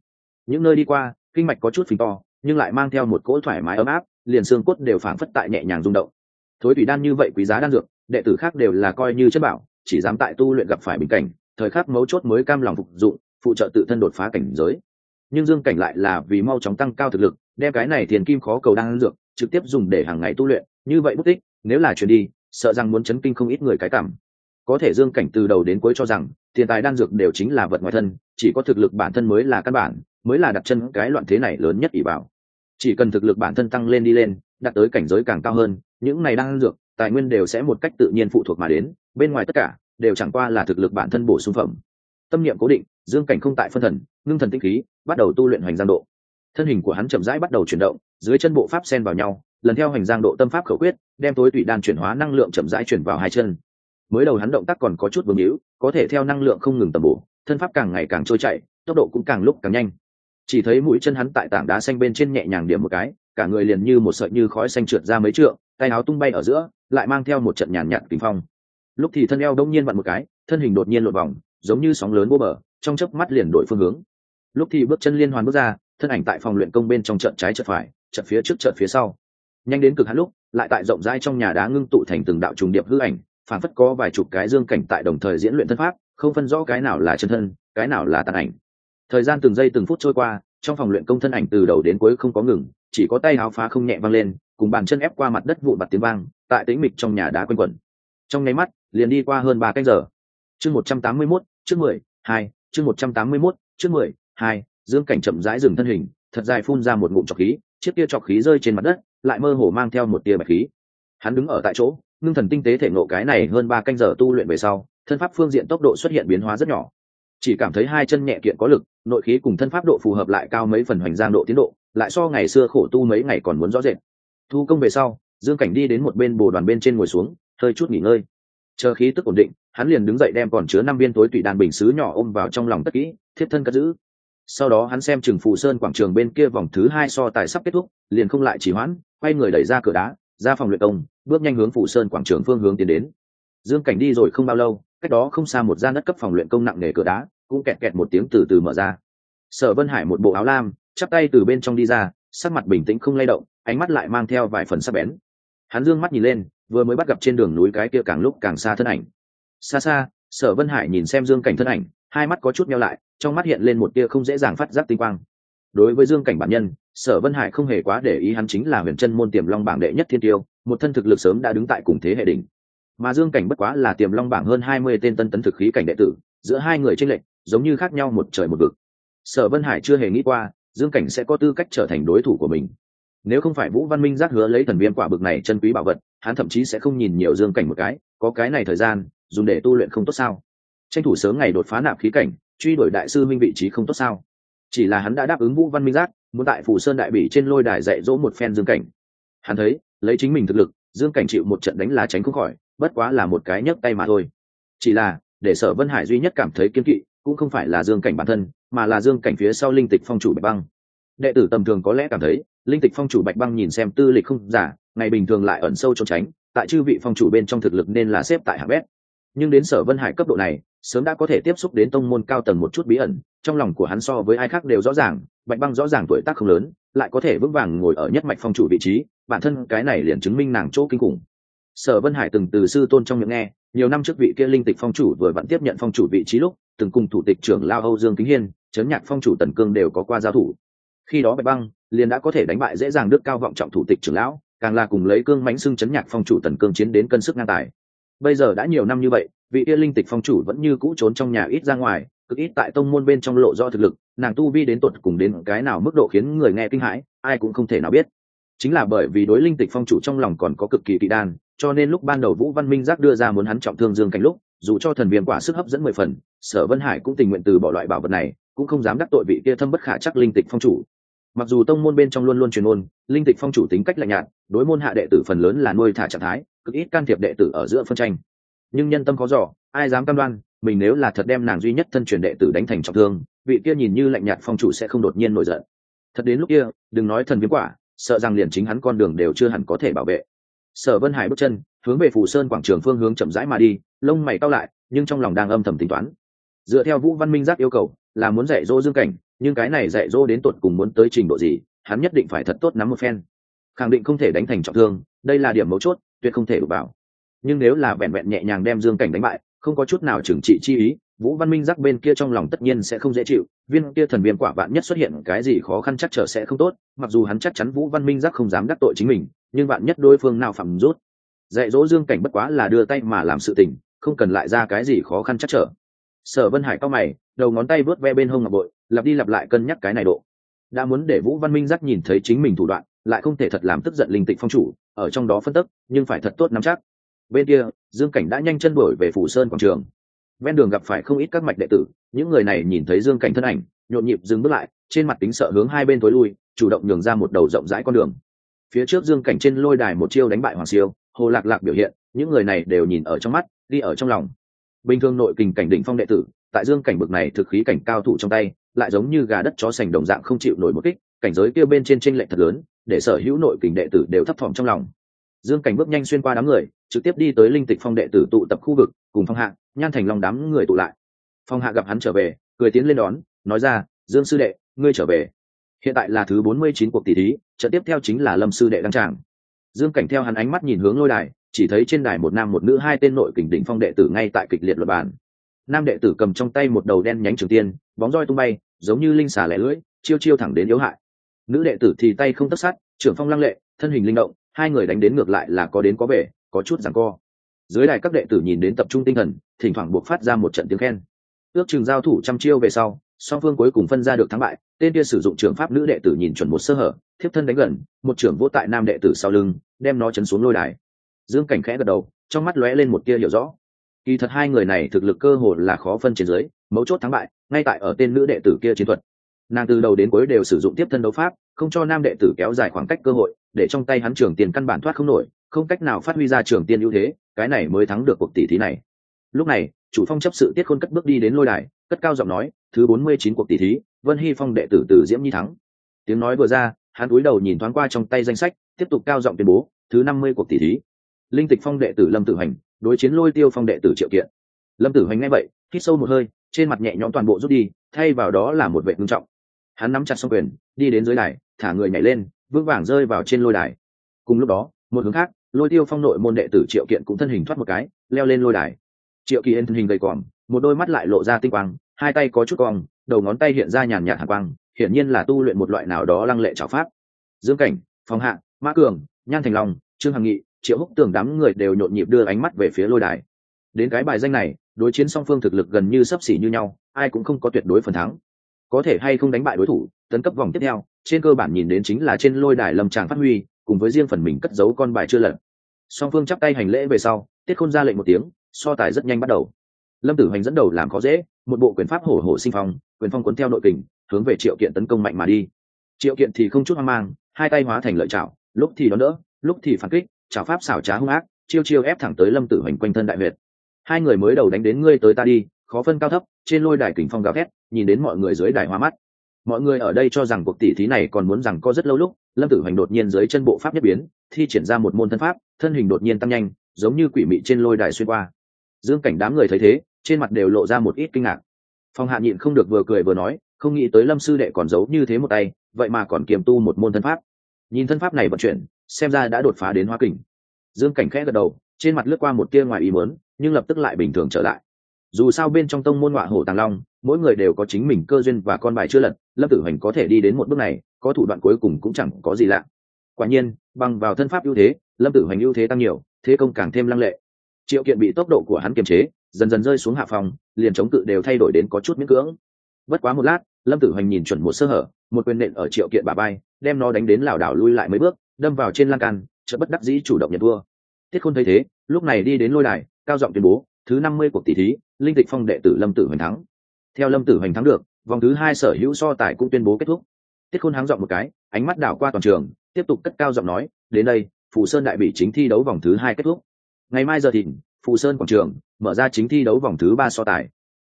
Những nơi đi qua, kinh mạch có chút phình to, nhưng lại mang theo một cỗ thoải mái ấm áp, liền xương cốt đều phảng phất tại nhẹ nhàng rung động. Thối tủy đan như vậy quý giá đan dược, đệ tử khác đều là coi như chất bảo, chỉ dám tại tu luyện gặp phải bình cảnh, thời khắc mấu chốt mới cam lòng phục dụng phụ trợ tự thân đột phá cảnh giới. Nhưng dương cảnh lại là vì mau chóng tăng cao thực lực, đem cái này tiền kim khó cầu đan dược trực tiếp dùng để hàng ngày tu luyện, như vậy bút tích, nếu là chuyển đi, sợ rằng muốn chấn kinh không ít người cái cảm. Có thể dương cảnh từ đầu đến cuối cho rằng, tiền tài đan dược đều chính là vật ngoài thân, chỉ có thực lực bản thân mới là căn bản, mới là đặt chân cái loạn thế này lớn nhất ỷ bảo chỉ cần thực lực bản thân tăng lên đi lên, đạt tới cảnh giới càng cao hơn, những này đan dược, tài nguyên đều sẽ một cách tự nhiên phụ thuộc mà đến, bên ngoài tất cả, đều chẳng qua là thực lực bản thân bổ sung phẩm. Tâm niệm cố định, dương cảnh không tại phân thần, ngưng thần tinh khí, bắt đầu tu luyện hoành giang độ thân hình của hắn chậm rãi bắt đầu chuyển động, dưới chân bộ pháp sen vào nhau, lần theo hành giang độ tâm pháp khẩu quyết, đem tối tụy đan chuyển hóa năng lượng chậm rãi chuyển vào hai chân. Mới đầu hắn động tác còn có chút vương hữu có thể theo năng lượng không ngừng tầm bổ, thân pháp càng ngày càng trôi chạy tốc độ cũng càng lúc càng nhanh. Chỉ thấy mũi chân hắn tại tảng đá xanh bên trên nhẹ nhàng điểm một cái, cả người liền như một sợi như khói xanh trượt ra mấy trượng, tay áo tung bay ở giữa, lại mang theo một trận nhàn nhạt kinh phong. Lúc thì thân eo đông nhiên vặn một cái, thân hình đột nhiên lột vòng, giống như sóng lớn vô bờ trong chớp mắt liền đổi phương hướng. Lúc thì bước chân liên hoàn bước ra thân ảnh tại phòng luyện công bên trong trận trái trận phải, trận phía trước trận phía sau. Nhanh đến cực hạn lúc, lại tại rộng rãi trong nhà đá ngưng tụ thành từng đạo trùng điệp hư ảnh phản phất có vài chục cái dương cảnh tại đồng thời diễn luyện thân pháp, không phân rõ cái nào là chân thân, cái nào là tàn ảnh. Thời gian từng giây từng phút trôi qua, trong phòng luyện công thân ảnh từ đầu đến cuối không có ngừng, chỉ có tay háo phá không nhẹ văng lên, cùng bàn chân ép qua mặt đất vụn bặt tiếng vang, tại tĩnh mịch trong nhà đá quanh quẩn. Trong nháy mắt, liền đi qua hơn ba canh giờ. Chương một trăm tám mươi mốt, chương mười hai, chương một trăm tám mươi mốt, chương mười hai dương cảnh chậm rãi dừng thân hình, thật dài phun ra một ngụm trọc khí, chiếc kia trọc khí rơi trên mặt đất, lại mơ hồ mang theo một tia bạch khí. Hắn đứng ở tại chỗ, ngưng thần tinh tế thể ngộ cái này hơn ba canh giờ tu luyện về sau, thân pháp phương diện tốc độ xuất hiện biến hóa rất nhỏ. Chỉ cảm thấy hai chân nhẹ kiện có lực, nội khí cùng thân pháp độ phù hợp lại cao mấy phần hoành giang độ tiến độ, lại so ngày xưa khổ tu mấy ngày còn muốn rõ rệt. Thu công về sau, dương cảnh đi đến một bên bồ đoàn bên trên ngồi xuống, hơi chút nghỉ ngơi. Chờ khí tức ổn định, hắn liền đứng dậy đem còn chứa năm viên tối tụy đàn bình xứ nhỏ ôm vào trong lòng tất kỹ, thiếp thân cất giữ sau đó hắn xem chừng phù sơn quảng trường bên kia vòng thứ hai so tài sắp kết thúc, liền không lại chỉ hoãn, quay người đẩy ra cửa đá, ra phòng luyện công, bước nhanh hướng phù sơn quảng trường phương hướng tiến đến. Dương cảnh đi rồi không bao lâu, cách đó không xa một gian đất cấp phòng luyện công nặng nề cửa đá, cũng kẹt kẹt một tiếng từ từ mở ra. Sở vân hải một bộ áo lam, chắp tay từ bên trong đi ra, sắc mặt bình tĩnh không lay động, ánh mắt lại mang theo vài phần sắc bén. Hắn dương mắt nhìn lên, vừa mới bắt gặp trên đường núi cái kia càng lúc càng xa thân ảnh. Xa xa, sở vân hải nhìn xem dương cảnh thân ảnh, hai mắt có chút meo lại trong mắt hiện lên một tia không dễ dàng phát giác tinh quang. Đối với dương cảnh bản nhân, sở vân hải không hề quá để ý hắn chính là huyền chân môn tiềm long bảng đệ nhất thiên tiêu, một thân thực lực sớm đã đứng tại cùng thế hệ đỉnh. Mà dương cảnh bất quá là tiềm long bảng hơn hai mươi tên tân tấn thực khí cảnh đệ tử, giữa hai người tranh lệch, giống như khác nhau một trời một vực. Sở vân hải chưa hề nghĩ qua, dương cảnh sẽ có tư cách trở thành đối thủ của mình. Nếu không phải vũ văn minh giác hứa lấy thần viêm quả bực này chân quý bảo vật, hắn thậm chí sẽ không nhìn nhiều dương cảnh một cái, có cái này thời gian, dùng để tu luyện không tốt sao? Tranh thủ sớm ngày đột phá nạp khí cảnh truy đuổi đại sư minh vị trí không tốt sao? Chỉ là hắn đã đáp ứng vũ văn minh giác, muốn tại phủ sơn đại bỉ trên lôi đài dạy dỗ một phen dương cảnh. Hắn thấy, lấy chính mình thực lực, dương cảnh chịu một trận đánh lá tránh không khỏi, bất quá là một cái nhấc tay mà thôi. Chỉ là, để sở vân hải duy nhất cảm thấy kiên kỵ, cũng không phải là dương cảnh bản thân, mà là dương cảnh phía sau linh tịch phong chủ bạch băng. Đệ tử tầm thường có lẽ cảm thấy, linh tịch phong chủ bạch băng nhìn xem tư lịch không giả, ngày bình thường lại ẩn sâu trốn tránh, tại chư vị phong chủ bên trong thực lực nên là xếp tại hạng bét. Nhưng đến sở vân hải cấp độ này sớm đã có thể tiếp xúc đến tông môn cao tầng một chút bí ẩn, trong lòng của hắn so với ai khác đều rõ ràng, bạch băng rõ ràng tuổi tác không lớn, lại có thể vững vàng ngồi ở nhất mạch phong chủ vị trí, bản thân cái này liền chứng minh nàng chỗ kinh khủng. Sở vân hải từng từ sư tôn trong miệng nghe, nhiều năm trước vị kia linh tịch phong chủ vừa vặn tiếp nhận phong chủ vị trí lúc, từng cùng thủ tịch trưởng lao âu dương kính hiên chấn nhạc phong chủ tần cương đều có qua giao thủ. Khi đó bạch băng liền đã có thể đánh bại dễ dàng đức cao vọng trọng thủ tịch trưởng lão, càng là cùng lấy cương mánh xưng chấn nhạc phong chủ tần cương chiến đến cân sức ngang tài. Bây giờ đã nhiều năm như vậy vị kia linh tịch phong chủ vẫn như cũ trốn trong nhà ít ra ngoài, cực ít tại tông môn bên trong lộ do thực lực, nàng tu vi đến tột cùng đến cái nào mức độ khiến người nghe kinh hãi, ai cũng không thể nào biết. Chính là bởi vì đối linh tịch phong chủ trong lòng còn có cực kỳ kỵ đan, cho nên lúc ban đầu vũ văn minh giác đưa ra muốn hắn trọng thương dương cảnh lúc, dù cho thần viêm quả sức hấp dẫn mười phần, sở vân hải cũng tình nguyện từ bỏ loại bảo vật này, cũng không dám đắc tội vị kia thâm bất khả chắc linh tịch phong chủ. Mặc dù tông môn bên trong luôn luôn truyền ôn, linh tịch phong chủ tính cách lạnh nhạt, đối môn hạ đệ tử phần lớn là nuôi thả trạng thái, cực ít can thiệp đệ tử ở giữa phân tranh nhưng nhân tâm có dò, ai dám cam đoan, mình nếu là thật đem nàng duy nhất thân truyền đệ tử đánh thành trọng thương, vị kia nhìn như lạnh nhạt phong chủ sẽ không đột nhiên nổi giận. Thật đến lúc kia, đừng nói thần viêm quả, sợ rằng liền chính hắn con đường đều chưa hẳn có thể bảo vệ. Sở vân hải bước chân, hướng về phủ sơn quảng trường phương hướng chậm rãi mà đi, lông mày cao lại, nhưng trong lòng đang âm thầm tính toán. Dựa theo vũ văn minh giác yêu cầu, là muốn dạy dỗ dương cảnh, nhưng cái này dạy dỗ đến tột cùng muốn tới trình độ gì, hắn nhất định phải thật tốt nắm một phen. Khẳng định không thể đánh thành trọng thương, đây là điểm mấu chốt, tuyệt không thể đụng bảo nhưng nếu là vẹn vẹn nhẹ nhàng đem dương cảnh đánh bại, không có chút nào trừng trị chi ý, vũ văn minh giác bên kia trong lòng tất nhiên sẽ không dễ chịu. Viên kia thần viêm quả vạn nhất xuất hiện cái gì khó khăn chắc trở sẽ không tốt, mặc dù hắn chắc chắn vũ văn minh giác không dám đắc tội chính mình, nhưng vạn nhất đối phương nào phạm rút. Dạy dỗ dương cảnh bất quá là đưa tay mà làm sự tình, không cần lại ra cái gì khó khăn chắc trở. Sở vân hải cao mày, đầu ngón tay vớt ve bên hông ngọc bội, lặp đi lặp lại cân nhắc cái này độ. Đã muốn để vũ văn minh giác nhìn thấy chính mình thủ đoạn, lại không thể thật làm tức giận linh tịch phong chủ, ở trong đó phân tức, nhưng phải thật tốt nắm chắc bên kia, dương cảnh đã nhanh chân đổi về phủ sơn quảng trường. Ven đường gặp phải không ít các mạch đệ tử, những người này nhìn thấy dương cảnh thân ảnh, nhộn nhịp dừng bước lại, trên mặt tính sợ hướng hai bên thối lui, chủ động nhường ra một đầu rộng rãi con đường. Phía trước dương cảnh trên lôi đài một chiêu đánh bại hoàng siêu, hồ lạc lạc biểu hiện, những người này đều nhìn ở trong mắt đi ở trong lòng. Bình thường nội kình cảnh đỉnh phong đệ tử, tại dương cảnh bực này thực khí cảnh cao thủ trong tay, lại giống như gà đất chó sành đồng dạng không chịu nổi một kích, cảnh giới kia bên trên tranh lệch thật lớn, để sở hữu nội kình đệ tử đều thấp thỏm trong lòng. Dương cảnh bước nhanh xuyên qua đám người trực tiếp đi tới linh tịch phong đệ tử tụ tập khu vực, cùng phong hạ, nhan thành long đám người tụ lại. Phong hạ gặp hắn trở về, cười tiến lên đón, nói ra, dương sư đệ, ngươi trở về. Hiện tại là thứ bốn mươi chín cuộc tỷ thí, trận tiếp theo chính là lâm sư đệ đăng tràng. Dương cảnh theo hắn ánh mắt nhìn hướng lôi đài, chỉ thấy trên đài một nam một nữ hai tên nội kình đỉnh phong đệ tử ngay tại kịch liệt luật bản nam đệ tử cầm trong tay một đầu đen nhánh trường tiên, bóng roi tung bay, giống như linh xà lẻ lưỡi, chiêu chiêu thẳng đến yếu hại. Nữ đệ tử thì tay không tất sát, trưởng phong lăng lệ, thân hình linh động, hai người đánh đến ngược lại là có đến có về có chút giằng co. Dưới đài các đệ tử nhìn đến tập trung tinh thần, thỉnh thoảng buộc phát ra một trận tiếng khen. Ước chừng giao thủ trăm chiêu về sau, song phương cuối cùng phân ra được thắng bại, tên kia sử dụng trường pháp nữ đệ tử nhìn chuẩn một sơ hở, thiếp thân đánh gần, một trưởng vỗ tại nam đệ tử sau lưng, đem nó chấn xuống lôi đài. Dương cảnh khẽ gật đầu, trong mắt lóe lên một tia hiểu rõ. Kỳ thật hai người này thực lực cơ hồ là khó phân trên dưới, mấu chốt thắng bại, ngay tại ở tên nữ đệ tử kia chiến thuật. Nàng từ đầu đến cuối đều sử dụng tiếp thân đấu pháp, không cho nam đệ tử kéo dài khoảng cách cơ hội, để trong tay hắn trưởng tiền căn bản thoát không nổi không cách nào phát huy ra trường tiên ưu thế, cái này mới thắng được cuộc tỷ thí này. Lúc này, chủ phong chấp sự tiết khôn cất bước đi đến lôi đài, cất cao giọng nói, thứ bốn mươi chín cuộc tỷ thí, vân hy phong đệ tử từ diễm nhi thắng. Tiếng nói vừa ra, hắn cúi đầu nhìn thoáng qua trong tay danh sách, tiếp tục cao giọng tuyên bố, thứ năm mươi cuộc tỷ thí. Linh tịch phong đệ tử lâm tử hành đối chiến lôi tiêu phong đệ tử triệu kiện. Lâm tử hành nghe vậy, hít sâu một hơi, trên mặt nhẹ nhõm toàn bộ rút đi, thay vào đó là một vệ ngưng trọng. Hắn nắm chặt xong quyền, đi đến dưới đài, thả người nhảy lên, vững vàng rơi vào trên lôi đài. Cùng lúc đó, một hướng khác lôi tiêu phong nội môn đệ tử triệu kiện cũng thân hình thoát một cái, leo lên lôi đài. Triệu kỳ yên thân hình gầy còm một đôi mắt lại lộ ra tinh quang, hai tay có chút cong, đầu ngón tay hiện ra nhàn nhạt hạ quang, hiển nhiên là tu luyện một loại nào đó lăng lệ trào pháp. Dương cảnh, phong hạ, mã cường, nhan thành long, trương hằng nghị, triệu húc tường đám người đều nhộn nhịp đưa ánh mắt về phía lôi đài. Đến cái bài danh này, đối chiến song phương thực lực gần như sấp xỉ như nhau, ai cũng không có tuyệt đối phần thắng. Có thể hay không đánh bại đối thủ, tấn cấp vòng tiếp theo, trên cơ bản nhìn đến chính là trên lôi đài lâm tràng phát huy cùng với riêng phần mình cất giấu con bài chưa lật. Song phương chắp tay hành lễ về sau, tiết khôn ra lệnh một tiếng, so tài rất nhanh bắt đầu. Lâm tử hoành dẫn đầu làm khó dễ, một bộ quyền pháp hổ hổ sinh phong, quyền phong cuốn theo nội kình, hướng về triệu kiện tấn công mạnh mà đi. Triệu kiện thì không chút hoang mang, hai tay hóa thành lợi chảo lúc thì đón đỡ, lúc thì phản kích chảo pháp xảo trá hung ác, chiêu chiêu ép thẳng tới lâm tử hoành quanh thân đại huyệt. Hai người mới đầu đánh đến ngươi tới ta đi, khó phân cao thấp, trên lôi đài kình phong gào thét, nhìn đến mọi người dưới đài hoa mắt. Mọi người ở đây cho rằng cuộc tỷ thí này còn muốn rằng có rất lâu lúc lâm tử hoành đột nhiên dưới chân bộ pháp nhất biến, thi triển ra một môn thân pháp, thân hình đột nhiên tăng nhanh, giống như quỷ mị trên lôi đài xuyên qua. Dương cảnh đám người thấy thế, trên mặt đều lộ ra một ít kinh ngạc. Phong hạ nhịn không được vừa cười vừa nói, không nghĩ tới lâm sư đệ còn giấu như thế một tay, vậy mà còn kiềm tu một môn thân pháp. Nhìn thân pháp này vận chuyển, xem ra đã đột phá đến hoa kình. Dương cảnh khẽ gật đầu, trên mặt lướt qua một tia ngoài ý muốn, nhưng lập tức lại bình thường trở lại. Dù sao bên trong tông môn họa hổ tàng long, mỗi người đều có chính mình cơ duyên và con bài chưa lật, lâm tử hoành có thể đi đến một bước này có thủ đoạn cuối cùng cũng chẳng có gì lạ. Quả nhiên, bằng vào thân pháp ưu thế, lâm tử hoành ưu thế tăng nhiều, thế công càng thêm lăng lệ. Triệu kiện bị tốc độ của hắn kiềm chế, dần dần rơi xuống hạ phòng, liền chống cự đều thay đổi đến có chút miễn cưỡng. Bất quá một lát, lâm tử hoành nhìn chuẩn một sơ hở, một quyền nện ở triệu kiện bà bay đem nó đánh đến lảo đảo lui lại mấy bước, đâm vào trên lan can chợ bất đắc dĩ chủ động nhận vua thiết khôn thấy thế, lúc này đi đến lôi đài, cao giọng tuyên bố, thứ năm mươi cuộc tỷ thí, linh tịch phong đệ tử lâm tử hoành thắng. Theo lâm tử hoành thắng được, vòng thứ hai sở hữu so tài cũng tuyên bố kết thúc tiết khôn háng dọn một cái, ánh mắt đảo qua toàn trường, tiếp tục cất cao giọng nói, đến đây, phù sơn đại bị chính thi đấu vòng thứ hai kết thúc. Ngày mai giờ thìn phù sơn quảng trường, mở ra chính thi đấu vòng thứ ba so tài.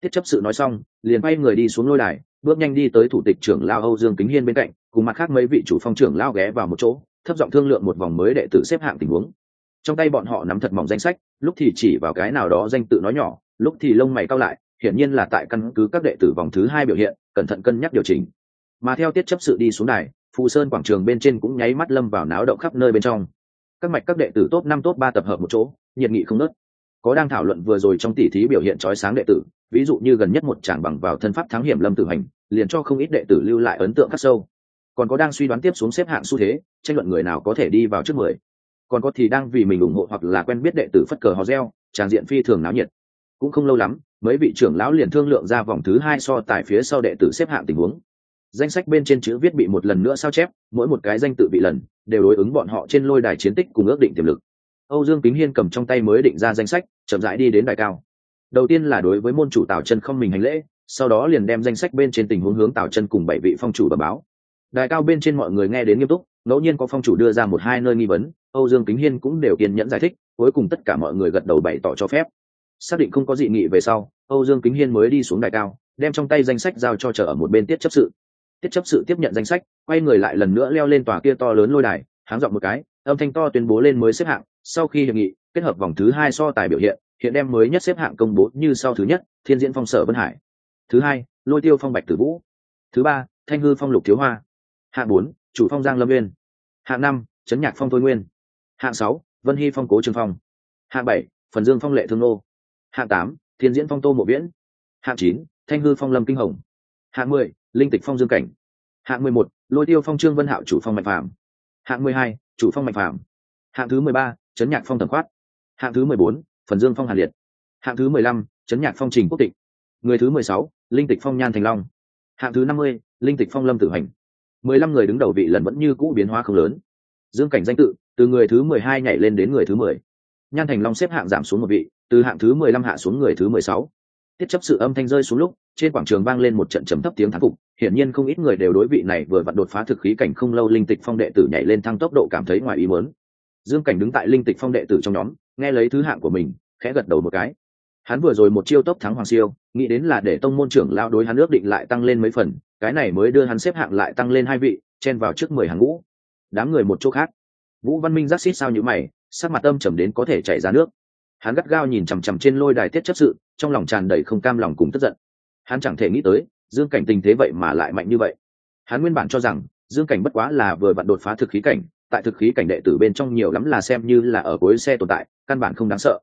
Tiết chấp sự nói xong, liền quay người đi xuống lôi đài, bước nhanh đi tới thủ tịch trưởng lao âu dương kính hiên bên cạnh, cùng mặt khác mấy vị chủ phong trưởng lao ghé vào một chỗ, thấp giọng thương lượng một vòng mới đệ tử xếp hạng tình huống. Trong tay bọn họ nắm thật mỏng danh sách, lúc thì chỉ vào cái nào đó danh tự nói nhỏ, lúc thì lông mày cao lại, hiển nhiên là tại căn cứ các đệ tử vòng thứ hai biểu hiện, cẩn thận cân nhắc điều chỉnh mà theo tiết chấp sự đi xuống đài, phù sơn quảng trường bên trên cũng nháy mắt lâm vào náo động khắp nơi bên trong. Các mạch các đệ tử top năm, top ba tập hợp một chỗ, nhiệt nghị không nớt có đang thảo luận vừa rồi trong tỉ thí biểu hiện trói sáng đệ tử, ví dụ như gần nhất một tràng bằng vào thân pháp thắng hiểm lâm tử hành, liền cho không ít đệ tử lưu lại ấn tượng khắc sâu. Còn có đang suy đoán tiếp xuống xếp hạng xu thế, tranh luận người nào có thể đi vào trước mười. Còn có thì đang vì mình ủng hộ hoặc là quen biết đệ tử phất cờ hò reo tràng diện phi thường náo nhiệt. Cũng không lâu lắm, mấy vị trưởng lão liền thương lượng ra vòng thứ hai so tài phía sau đệ tử xếp hạng tình huống danh sách bên trên chữ viết bị một lần nữa sao chép, mỗi một cái danh tự bị lần, đều đối ứng bọn họ trên lôi đài chiến tích cùng ước định tiềm lực. Âu dương kính hiên cầm trong tay mới định ra danh sách, chậm rãi đi đến đài cao. Đầu tiên là đối với môn chủ tào chân không mình hành lễ, sau đó liền đem danh sách bên trên tình huống hướng tào chân cùng bảy vị phong chủ bẩm báo. Đài cao bên trên mọi người nghe đến nghiêm túc, ngẫu nhiên có phong chủ đưa ra một hai nơi nghi vấn, âu dương kính hiên cũng đều kiên nhẫn giải thích, cuối cùng tất cả mọi người gật đầu bày tỏ cho phép. Xác định không có dị nghị về sau, âu dương kính hiên mới đi xuống đài cao, đem trong tay danh sách giao cho chờ ở một bên tiết chấp sự tiết chấp sự tiếp nhận danh sách, quay người lại lần nữa leo lên tòa kia to lớn lôi đài, háng dọn một cái, âm thanh to tuyên bố lên mới xếp hạng. Sau khi hiệp nghị, kết hợp vòng thứ hai so tài biểu hiện hiện đem mới nhất xếp hạng công bố như sau thứ nhất, thiên diễn phong sở vân hải. Thứ hai, lôi tiêu phong bạch tử vũ. Thứ ba, thanh hư phong lục thiếu hoa. Hạng bốn, chủ phong giang lâm nguyên. Hạng năm, trấn nhạc phong thôi nguyên. Hạng sáu, vân hy phong cố trường phong. Hạng bảy, phần dương phong lệ thương nô. Hạng tám, thiên diễn phong tô mộ viễn. Hạng chín, thanh hư phong lâm kinh hồng. Hạng mười linh tịch phong dương cảnh. Hạng mười một, lôi tiêu phong trương vân hạo chủ phong mạnh phạm hạng mười hai, chủ phong mạnh phạm hạng thứ mười ba, chấn nhạc phong thẩm khoát hạng thứ mười bốn, phần dương phong hàn liệt. Hạng thứ mười lăm, chấn nhạc phong trình quốc tịch. Người thứ mười sáu, linh tịch phong nhan thành long. Hạng thứ năm mươi, linh tịch phong lâm tử hành. Mười lăm người đứng đầu vị lần vẫn như cũ biến hóa không lớn. Dương cảnh danh tự, từ người thứ mười hai nhảy lên đến người thứ mười. Nhan thành long xếp hạng giảm xuống một vị, từ hạng thứ mười lăm hạ xuống người thứ mười sáu. Tiết chấp sự âm thanh rơi xuống lúc trên quảng trường vang lên một trận trầm thấp tiếng thán phục, hiển nhiên không ít người đều đối vị này vừa vặn đột phá thực khí cảnh không lâu linh tịch phong đệ tử nhảy lên thăng tốc độ cảm thấy ngoài ý muốn. Dương cảnh đứng tại linh tịch phong đệ tử trong nhóm, nghe lấy thứ hạng của mình, khẽ gật đầu một cái. Hắn vừa rồi một chiêu tốc thắng hoàng siêu, nghĩ đến là để tông môn trưởng lao đối hắn ước định lại tăng lên mấy phần, cái này mới đưa hắn xếp hạng lại tăng lên hai vị, chen vào trước mười hàng ngũ. Đám người một chỗ khác. Vũ văn minh giác xít sao như mày, sắc mặt âm trầm đến có thể chảy ra nước. Hắn gắt gao nhìn chằm chằm trên lôi đài tiết chấp sự, trong lòng tràn đầy không cam lòng cùng tức giận hắn chẳng thể nghĩ tới, dương cảnh tình thế vậy mà lại mạnh như vậy. Hắn nguyên bản cho rằng, dương cảnh bất quá là vừa vặn đột phá thực khí cảnh, tại thực khí cảnh đệ tử bên trong nhiều lắm là xem như là ở cuối xe tồn tại, căn bản không đáng sợ.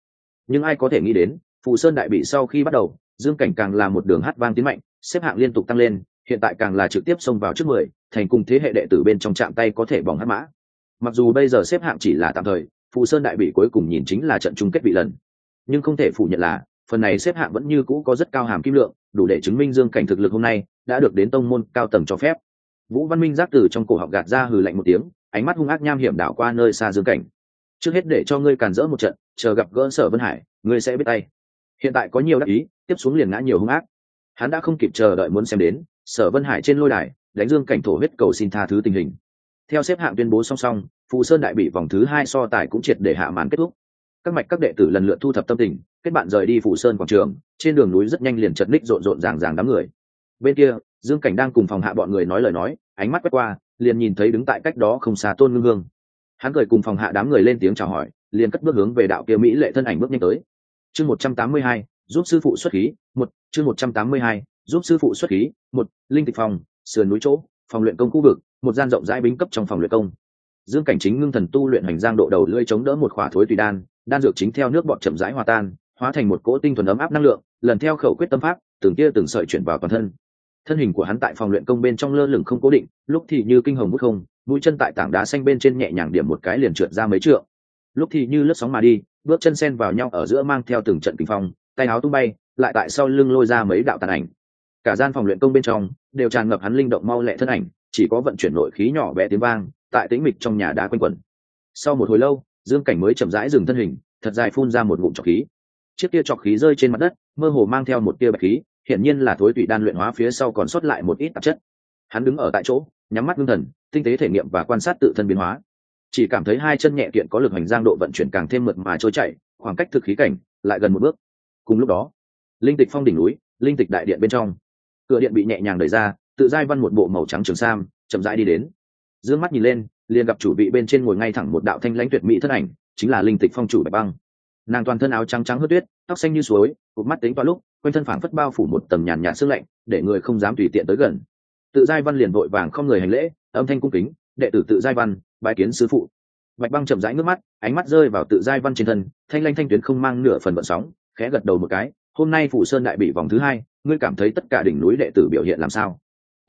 Nhưng ai có thể nghĩ đến, phù sơn đại bị sau khi bắt đầu, dương cảnh càng là một đường hát vang tiến mạnh, xếp hạng liên tục tăng lên, hiện tại càng là trực tiếp xông vào trước mười, thành cùng thế hệ đệ tử bên trong chạm tay có thể bỏng hát mã. Mặc dù bây giờ xếp hạng chỉ là tạm thời, phù sơn đại bị cuối cùng nhìn chính là trận chung kết bị lần. Nhưng không thể phủ nhận là phần này xếp hạng vẫn như cũ có rất cao hàm kim lượng, đủ để chứng minh dương cảnh thực lực hôm nay đã được đến tông môn cao tầng cho phép. Vũ văn minh giác từ trong cổ họng gạt ra hừ lạnh một tiếng, ánh mắt hung ác nham hiểm đảo qua nơi xa dương cảnh. Trước hết để cho ngươi càn rỡ một trận, chờ gặp gỡ sở vân hải, ngươi sẽ biết tay. Hiện tại có nhiều đắc ý, tiếp xuống liền ngã nhiều hung ác. Hắn đã không kịp chờ đợi muốn xem đến, sở vân hải trên lôi đài, đánh dương cảnh thổ huyết cầu xin tha thứ tình hình. Theo xếp hạng tuyên bố song song, phù sơn đại bị vòng thứ hai so tài cũng triệt để hạ màn kết thúc các mạch các đệ tử lần lượt thu thập tâm tình, kết bạn rời đi phủ sơn quảng trường, trên đường núi rất nhanh liền chật ních rộn rộn ràng ràng đám người. Bên kia, dương cảnh đang cùng phòng hạ bọn người nói lời nói, ánh mắt quét qua, liền nhìn thấy đứng tại cách đó không xa tôn ngưng hương. Hắn cười cùng phòng hạ đám người lên tiếng chào hỏi, liền cất bước hướng về đạo kia mỹ lệ thân ảnh bước nhanh tới. Chương một trăm tám mươi hai, giúp sư phụ xuất khí, một, chương một trăm tám mươi hai, giúp sư phụ xuất khí, một, linh tịch phòng, sườn núi chỗ, phòng luyện công khu vực, một gian rộng rãi bính cấp trong phòng luyện công. Dương cảnh chính ngưng thần tu luyện hành giang độ đầu lưỡi chống đỡ một khỏa thối tùy đan đan dược chính theo nước bọt chậm rãi hòa tan, hóa thành một cỗ tinh thuần ấm áp năng lượng, lần theo khẩu quyết tâm pháp, từng kia từng sợi chuyển vào toàn thân. Thân hình của hắn tại phòng luyện công bên trong lơ lửng không cố định, lúc thì như kinh hồng bút không, mũi chân tại tảng đá xanh bên trên nhẹ nhàng điểm một cái liền trượt ra mấy trượng. Lúc thì như lướt sóng mà đi, bước chân sen vào nhau ở giữa mang theo từng trận kinh phong, tay áo tung bay, lại tại sau lưng lôi ra mấy đạo tàn ảnh. Cả gian phòng luyện công bên trong, đều tràn ngập hắn linh động mau lẹ thân ảnh, chỉ có vận chuyển nội khí nhỏ bé tiếng vang, tại tĩnh mịch trong nhà đá quanh quẩn. Sau một hồi lâu dương cảnh mới chậm rãi dừng thân hình, thật dài phun ra một ngụm trọc khí. Chiếc kia trọc khí rơi trên mặt đất, mơ hồ mang theo một tia bạch khí, hiển nhiên là thối tụy đan luyện hóa phía sau còn sót lại một ít tạp chất. Hắn đứng ở tại chỗ, nhắm mắt ngưng thần, tinh tế thể nghiệm và quan sát tự thân biến hóa. Chỉ cảm thấy hai chân nhẹ kiện có lực hành giang độ vận chuyển càng thêm mượt mà trôi chảy, khoảng cách thực khí cảnh lại gần một bước. Cùng lúc đó, linh tịch phong đỉnh núi, linh tịch đại điện bên trong. Cửa điện bị nhẹ nhàng đẩy ra, tự giai văn một bộ màu trắng trường sam, chậm rãi đi đến. D mắt nhìn lên liền gặp chủ vị bên trên ngồi ngay thẳng một đạo thanh lãnh tuyệt mỹ thân ảnh, chính là linh tịch phong chủ bạch băng. Nàng toàn thân áo trắng trắng hớt tuyết, tóc xanh như suối cụp mắt tính toán lúc, quanh thân phảng phất bao phủ một tầng nhàn nhạt sương lạnh, để người không dám tùy tiện tới gần. Tự giai văn liền vội vàng không người hành lễ, âm thanh cung kính, đệ tử tự giai văn bài kiến sứ phụ. Bạch băng chậm rãi nước mắt, ánh mắt rơi vào tự giai văn trên thân, thanh lanh thanh tuyến không mang nửa phần vận sóng, khẽ gật đầu một cái, hôm nay phủ sơn đại bị vòng thứ hai, ngươi cảm thấy tất cả đỉnh núi đệ tử biểu hiện làm sao?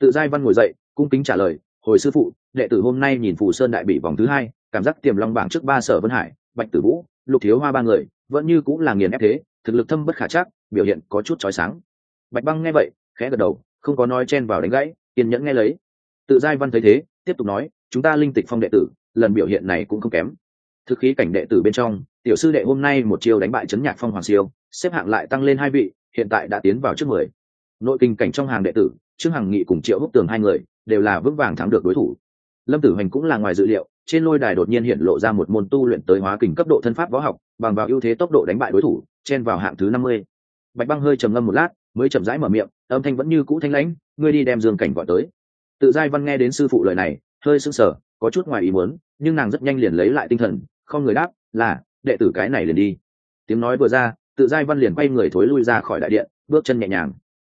Tự giai văn ngồi dậy, cung kính trả lời, hồi sư phụ đệ tử hôm nay nhìn phù sơn đại bị vòng thứ hai, cảm giác tiềm long bảng trước ba sở vân hải, bạch tử vũ, lục thiếu hoa ba người, vẫn như cũng là nghiền ép thế, thực lực thâm bất khả chắc, biểu hiện có chút trói sáng. Bạch băng nghe vậy, khẽ gật đầu, không có nói chen vào đánh gãy, kiên nhẫn nghe lấy. Tự giai văn thấy thế, tiếp tục nói, chúng ta linh tịch phong đệ tử, lần biểu hiện này cũng không kém. Thực khí cảnh đệ tử bên trong, tiểu sư đệ hôm nay một chiêu đánh bại chấn nhạc phong hoàng siêu, xếp hạng lại tăng lên hai vị, hiện tại đã tiến vào trước mười. Nội kinh cảnh trong hàng đệ tử, trương hằng nghị cùng triệu húc tường hai người, đều là vững vàng thắng được đối thủ lâm tử hoành cũng là ngoài dự liệu, trên lôi đài đột nhiên hiện lộ ra một môn tu luyện tới hóa kình cấp độ thân pháp võ học, bằng vào ưu thế tốc độ đánh bại đối thủ, chen vào hạng thứ năm mươi. Bạch băng hơi trầm ngâm một lát, mới chậm rãi mở miệng, âm thanh vẫn như cũ thanh lãnh, ngươi đi đem dương cảnh gọi tới. Tự giai văn nghe đến sư phụ lời này, hơi sưng sở có chút ngoài ý muốn, nhưng nàng rất nhanh liền lấy lại tinh thần, không người đáp, là, đệ tử cái này liền đi. Tiếng nói vừa ra, tự giai văn liền quay người thối lui ra khỏi đại điện, bước chân nhẹ nhàng.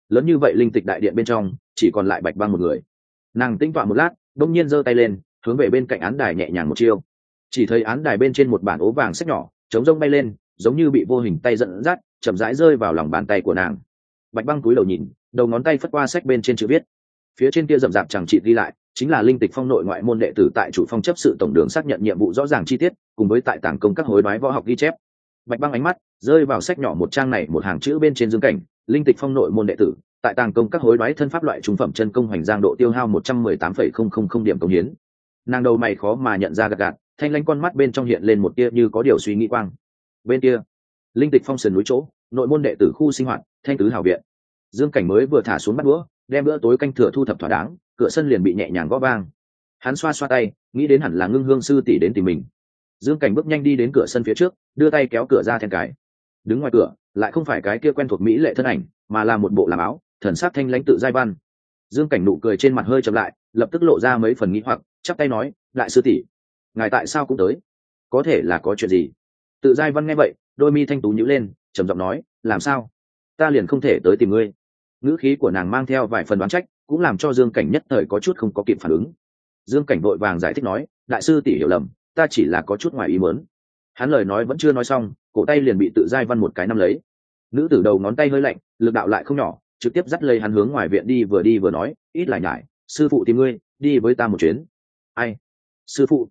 Lớn như vậy linh tịch đại điện bên trong, chỉ còn lại bạch băng một người. Nàng tĩnh tọa một lát đông nhiên giơ tay lên, hướng về bên cạnh án đài nhẹ nhàng một chiêu. Chỉ thấy án đài bên trên một bản ố vàng sách nhỏ, chống rông bay lên, giống như bị vô hình tay dẫn dắt, chậm rãi rơi vào lòng bàn tay của nàng. Bạch băng cúi đầu nhìn, đầu ngón tay phất qua sách bên trên chữ viết. Phía trên kia rậm rạp chẳng chị ghi lại, chính là linh tịch phong nội ngoại môn đệ tử tại chủ phong chấp sự tổng đường xác nhận nhiệm vụ rõ ràng chi tiết, cùng với tại tảng công các hối đoái võ học ghi chép. Bạch băng ánh mắt rơi vào sách nhỏ một trang này một hàng chữ bên trên dương cảnh, linh tịch phong nội môn đệ tử tại tàng công các hối đoái thân pháp loại trung phẩm chân công hoành giang độ tiêu hao một trăm mười tám phẩy không không không điểm công hiến. Nàng đầu mày khó mà nhận ra gạt gạt, thanh lanh con mắt bên trong hiện lên một tia như có điều suy nghĩ quang. Bên kia, linh tịch phong sườn núi chỗ, nội môn đệ tử khu sinh hoạt, thanh tứ hào viện. Dương cảnh mới vừa thả xuống bắt đũa, đem bữa tối canh thừa thu thập thỏa đáng, cửa sân liền bị nhẹ nhàng gõ vang. Hắn xoa xoa tay, nghĩ đến hẳn là ngưng hương sư tỷ đến tìm mình. Dương cảnh bước nhanh đi đến cửa sân phía trước, đưa tay kéo cửa ra then cái đứng ngoài cửa, lại không phải cái kia quen thuộc mỹ lệ thân ảnh, mà là một bộ làm áo thần sát thanh lãnh tự giai văn. Dương cảnh nụ cười trên mặt hơi chậm lại, lập tức lộ ra mấy phần nghĩ hoặc, chắp tay nói, đại sư tỷ, ngài tại sao cũng tới? Có thể là có chuyện gì? Tự giai văn nghe vậy, đôi mi thanh tú nhữ lên, trầm giọng nói, làm sao? Ta liền không thể tới tìm ngươi. Ngữ khí của nàng mang theo vài phần đoán trách, cũng làm cho dương cảnh nhất thời có chút không có kịp phản ứng. Dương cảnh vội vàng giải thích nói, đại sư tỷ hiểu lầm, ta chỉ là có chút ngoài ý mớn hắn lời nói vẫn chưa nói xong, cổ tay liền bị tự giai văn một cái năm lấy. Nữ tử đầu ngón tay hơi lạnh, lực đạo lại không nhỏ trực tiếp dắt lấy hắn hướng ngoài viện đi, vừa đi vừa nói, ít lại nhải, sư phụ tìm ngươi, đi với ta một chuyến. Ai? Sư phụ?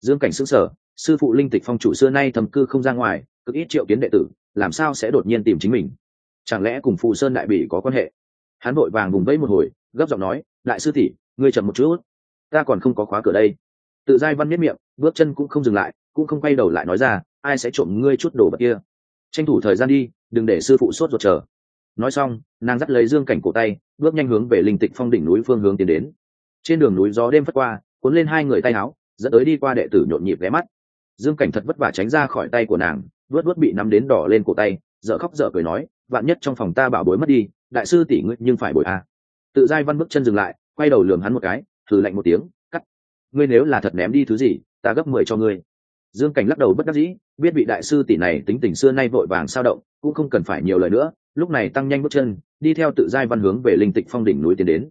Dương cảnh xứng sở sư phụ linh tịch phong chủ xưa nay thầm cư không ra ngoài, cực ít triệu kiến đệ tử, làm sao sẽ đột nhiên tìm chính mình? Chẳng lẽ cùng phù sơn đại bỉ có quan hệ? Hắn vội vàng vùng vẫy một hồi, gấp giọng nói, đại sư tỷ, ngươi chậm một chút, ta còn không có khóa cửa đây. Tự giai văn miết miệng, bước chân cũng không dừng lại, cũng không quay đầu lại nói ra, ai sẽ trộm ngươi chút đồ vật kia? Tranh thủ thời gian đi, đừng để sư phụ sốt ruột chờ nói xong, nàng dắt lấy dương cảnh cổ tay, bước nhanh hướng về linh tịch phong đỉnh núi phương hướng tiến đến. Trên đường núi gió đêm phất qua, cuốn lên hai người tay áo, dẫn tới đi qua đệ tử nhộn nhịp ghé mắt. Dương cảnh thật vất vả tránh ra khỏi tay của nàng vớt vớt bị nắm đến đỏ lên cổ tay dợ khóc dợ cười nói, vạn nhất trong phòng ta bảo bối mất đi, đại sư tỷ ngươi nhưng phải bồi a. À. tự giai văn bước chân dừng lại, quay đầu lườm hắn một cái, thử lạnh một tiếng, cắt, ngươi nếu là thật ném đi thứ gì, ta gấp mười cho ngươi dương cảnh lắc đầu bất đắc dĩ, biết vị đại sư tỷ này tính tình xưa nay vội vàng sao động, cũng không cần phải nhiều lời nữa, lúc này tăng nhanh bước chân, đi theo tự giai văn hướng về linh tịch phong đỉnh núi tiến đến.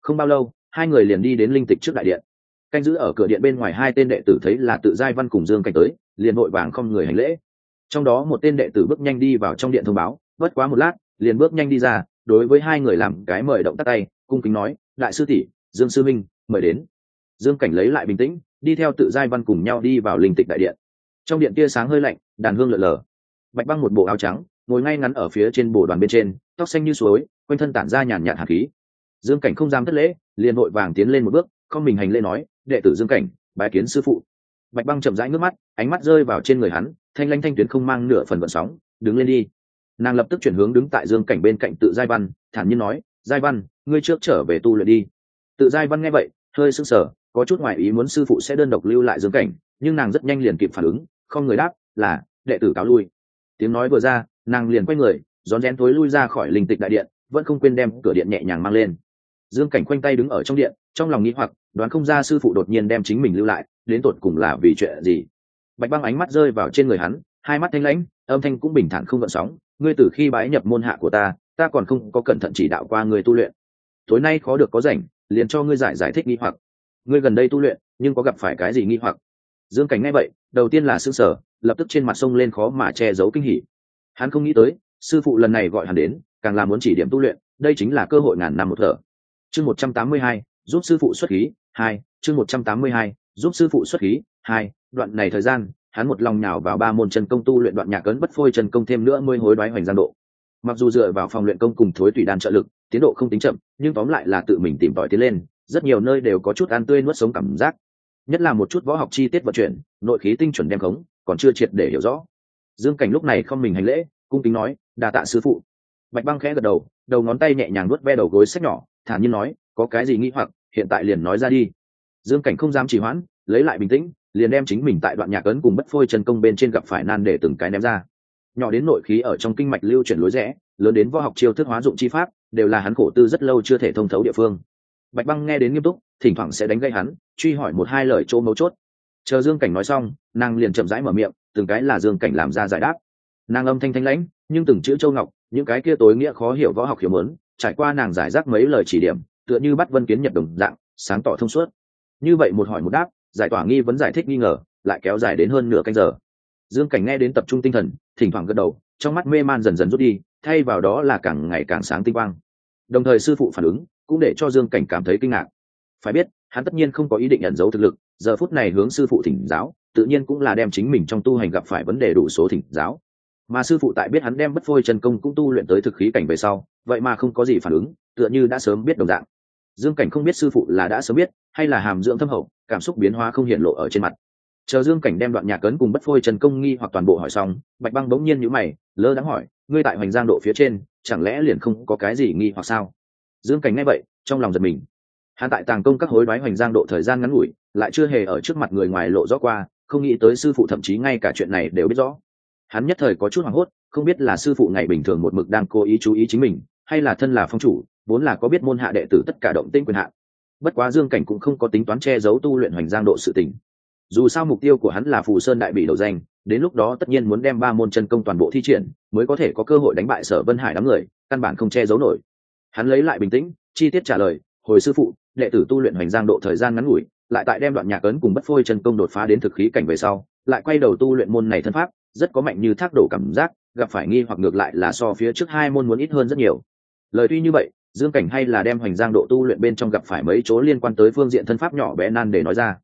Không bao lâu, hai người liền đi đến linh tịch trước đại điện. Canh giữ ở cửa điện bên ngoài hai tên đệ tử thấy là tự giai văn cùng dương cảnh tới, liền vội vàng không người hành lễ. Trong đó một tên đệ tử bước nhanh đi vào trong điện thông báo, bất quá một lát, liền bước nhanh đi ra, đối với hai người làm cái mời động tắt tay, cung kính nói, đại sư tỷ, dương sư minh mời đến. Dương cảnh lấy lại bình tĩnh đi theo tự giai văn cùng nhau đi vào linh tịch đại điện. Trong điện tia sáng hơi lạnh, đàn hương lợn lờ. Bạch băng một bộ áo trắng, ngồi ngay ngắn ở phía trên bồ đoàn bên trên, tóc xanh như suối, quanh thân tản ra nhàn nhạt hạt khí. Dương cảnh không dám thất lễ, liền vội vàng tiến lên một bước, không mình hành lễ nói, đệ tử dương cảnh bài kiến sư phụ. Bạch băng chậm rãi nước mắt, ánh mắt rơi vào trên người hắn, thanh lanh thanh tuyến không mang nửa phần vận sóng, đứng lên đi. Nàng lập tức chuyển hướng đứng tại dương cảnh bên cạnh tự giai văn, thản nhiên nói, giai văn, ngươi trước trở về tu luyện đi. Tự giai văn nghe vậy hơi sưng sờ, có chút ngoại ý muốn sư phụ sẽ đơn độc lưu lại dương cảnh, nhưng nàng rất nhanh liền kịp phản ứng, không người đáp, là, đệ tử cáo lui. Tiếng nói vừa ra, nàng liền quay người, rón rén thối lui ra khỏi linh tịch đại điện, vẫn không quên đem cửa điện nhẹ nhàng mang lên. Dương cảnh khoanh tay đứng ở trong điện, trong lòng nghĩ hoặc, đoán không ra sư phụ đột nhiên đem chính mình lưu lại, đến tột cùng là vì chuyện gì. Bạch băng ánh mắt rơi vào trên người hắn, hai mắt thanh lãnh, âm thanh cũng bình thản không gợn sóng, ngươi từ khi bái nhập môn hạ của ta ta còn không có cẩn thận chỉ đạo qua ngươi tu luyện. Tối nay khó được có rảnh liền cho ngươi giải giải thích nghi hoặc. Ngươi gần đây tu luyện, nhưng có gặp phải cái gì nghi hoặc? Dương cảnh nghe vậy, đầu tiên là s ư sở lập tức trên mặt sông lên khó mà che giấu kinh hỉ. Hắn không nghĩ tới, sư phụ lần này gọi hắn đến, càng là muốn chỉ điểm tu luyện, đây chính là cơ hội ngàn năm một thở. Chương một trăm tám mươi hai, giúp sư phụ xuất khí, hai, chương một trăm tám mươi hai, giúp sư phụ xuất khí, hai, đoạn này thời gian, hắn một lòng nhào vào ba môn chân công tu luyện đoạn nhạc ấn bất phôi chân công thêm nữa mới hối đoái hoành giang độ. Mặc dù dựa vào phòng luyện công cùng thối tùy đan trợ lực tiến độ không tính chậm, nhưng tóm lại là tự mình tìm tòi tiến lên, rất nhiều nơi đều có chút ăn tươi nuốt sống cảm giác. Nhất là một chút võ học chi tiết vận chuyển, nội khí tinh chuẩn đem khống, còn chưa triệt để hiểu rõ. Dương cảnh lúc này không mình hành lễ, cung kính nói đà tạ sư phụ. Bạch băng khẽ gật đầu đầu ngón tay nhẹ nhàng nuốt ve đầu gối sách nhỏ, thản nhiên nói, có cái gì nghĩ hoặc, hiện tại liền nói ra đi. Dương cảnh không dám trì hoãn, lấy lại bình tĩnh, liền đem chính mình tại đoạn nhạc ấn cùng bất phôi chân công bên trên gặp phải nan để từng cái ném ra. Nhỏ đến nội khí ở trong kinh mạch lưu chuyển lối rẽ lớn đến võ học chiêu thức hóa dụng chi pháp, đều là hắn khổ tư rất lâu chưa thể thông thấu địa phương. Bạch băng nghe đến nghiêm túc, thỉnh thoảng sẽ đánh gây hắn, truy hỏi một hai lời chỗ mấu chốt. Chờ dương cảnh nói xong, nàng liền chậm rãi mở miệng, từng cái là dương cảnh làm ra giải đáp. Nàng âm thanh thanh lãnh, nhưng từng chữ châu ngọc, những cái kia tối nghĩa khó hiểu võ học hiểu mớn trải qua nàng giải rác mấy lời chỉ điểm, tựa như bắt vân kiến nhập đồng dạng, sáng tỏ thông suốt. Như vậy một hỏi một đáp, giải tỏa nghi vấn giải thích nghi ngờ, lại kéo dài đến hơn nửa canh giờ. Dương cảnh nghe đến tập trung tinh thần, thỉnh thoảng gật đầu trong mắt mê man dần dần rút đi, thay vào đó là càng ngày càng sáng tinh quang. Đồng thời sư phụ phản ứng cũng để cho dương cảnh cảm thấy kinh ngạc. Phải biết, hắn tất nhiên không có ý định nhận dấu thực lực, giờ phút này hướng sư phụ thỉnh giáo, tự nhiên cũng là đem chính mình trong tu hành gặp phải vấn đề đủ số thỉnh giáo. Mà sư phụ tại biết hắn đem bất phôi chân công cũng tu luyện tới thực khí cảnh về sau, vậy mà không có gì phản ứng, tựa như đã sớm biết đồng dạng. Dương cảnh không biết sư phụ là đã sớm biết, hay là hàm dưỡng thâm hậu, cảm xúc biến hóa không hiện lộ ở trên mặt chờ dương cảnh đem đoạn nhạc cấn cùng bất phôi Trần công nghi hoặc toàn bộ hỏi xong, bạch băng bỗng nhiên nhữ mày, lơ đáng hỏi, ngươi tại hoành giang độ phía trên, chẳng lẽ liền không có cái gì nghi hoặc sao? Dương cảnh nghe vậy, trong lòng giật mình. Hắn tại tàng công các hối đoái hoành giang độ thời gian ngắn ngủi, lại chưa hề ở trước mặt người ngoài lộ rõ qua, không nghĩ tới sư phụ thậm chí ngay cả chuyện này đều biết rõ. Hắn nhất thời có chút hoảng hốt, không biết là sư phụ ngày bình thường một mực đang cố ý chú ý chính mình, hay là thân là phong chủ, vốn là có biết môn hạ đệ tử tất cả động tinh quyền hạn. Bất quá dương cảnh cũng không có tính toán che giấu tu luyện hoành giang độ sự tình dù sao mục tiêu của hắn là phù sơn đại bị đầu danh, đến lúc đó tất nhiên muốn đem ba môn chân công toàn bộ thi triển, mới có thể có cơ hội đánh bại sở vân hải đám người, căn bản không che giấu nổi. Hắn lấy lại bình tĩnh, chi tiết trả lời, hồi sư phụ, đệ tử tu luyện hoành giang độ thời gian ngắn ngủi, lại tại đem đoạn nhạc ấn cùng bất phôi chân công đột phá đến thực khí cảnh về sau, lại quay đầu tu luyện môn này thân pháp, rất có mạnh như thác đổ cảm giác, gặp phải nghi hoặc ngược lại là so phía trước hai môn muốn ít hơn rất nhiều. Lời tuy như vậy, dương cảnh hay là đem hoành giang độ tu luyện bên trong gặp phải mấy chỗ liên quan tới phương diện thân pháp nhỏ bé nan để nói ra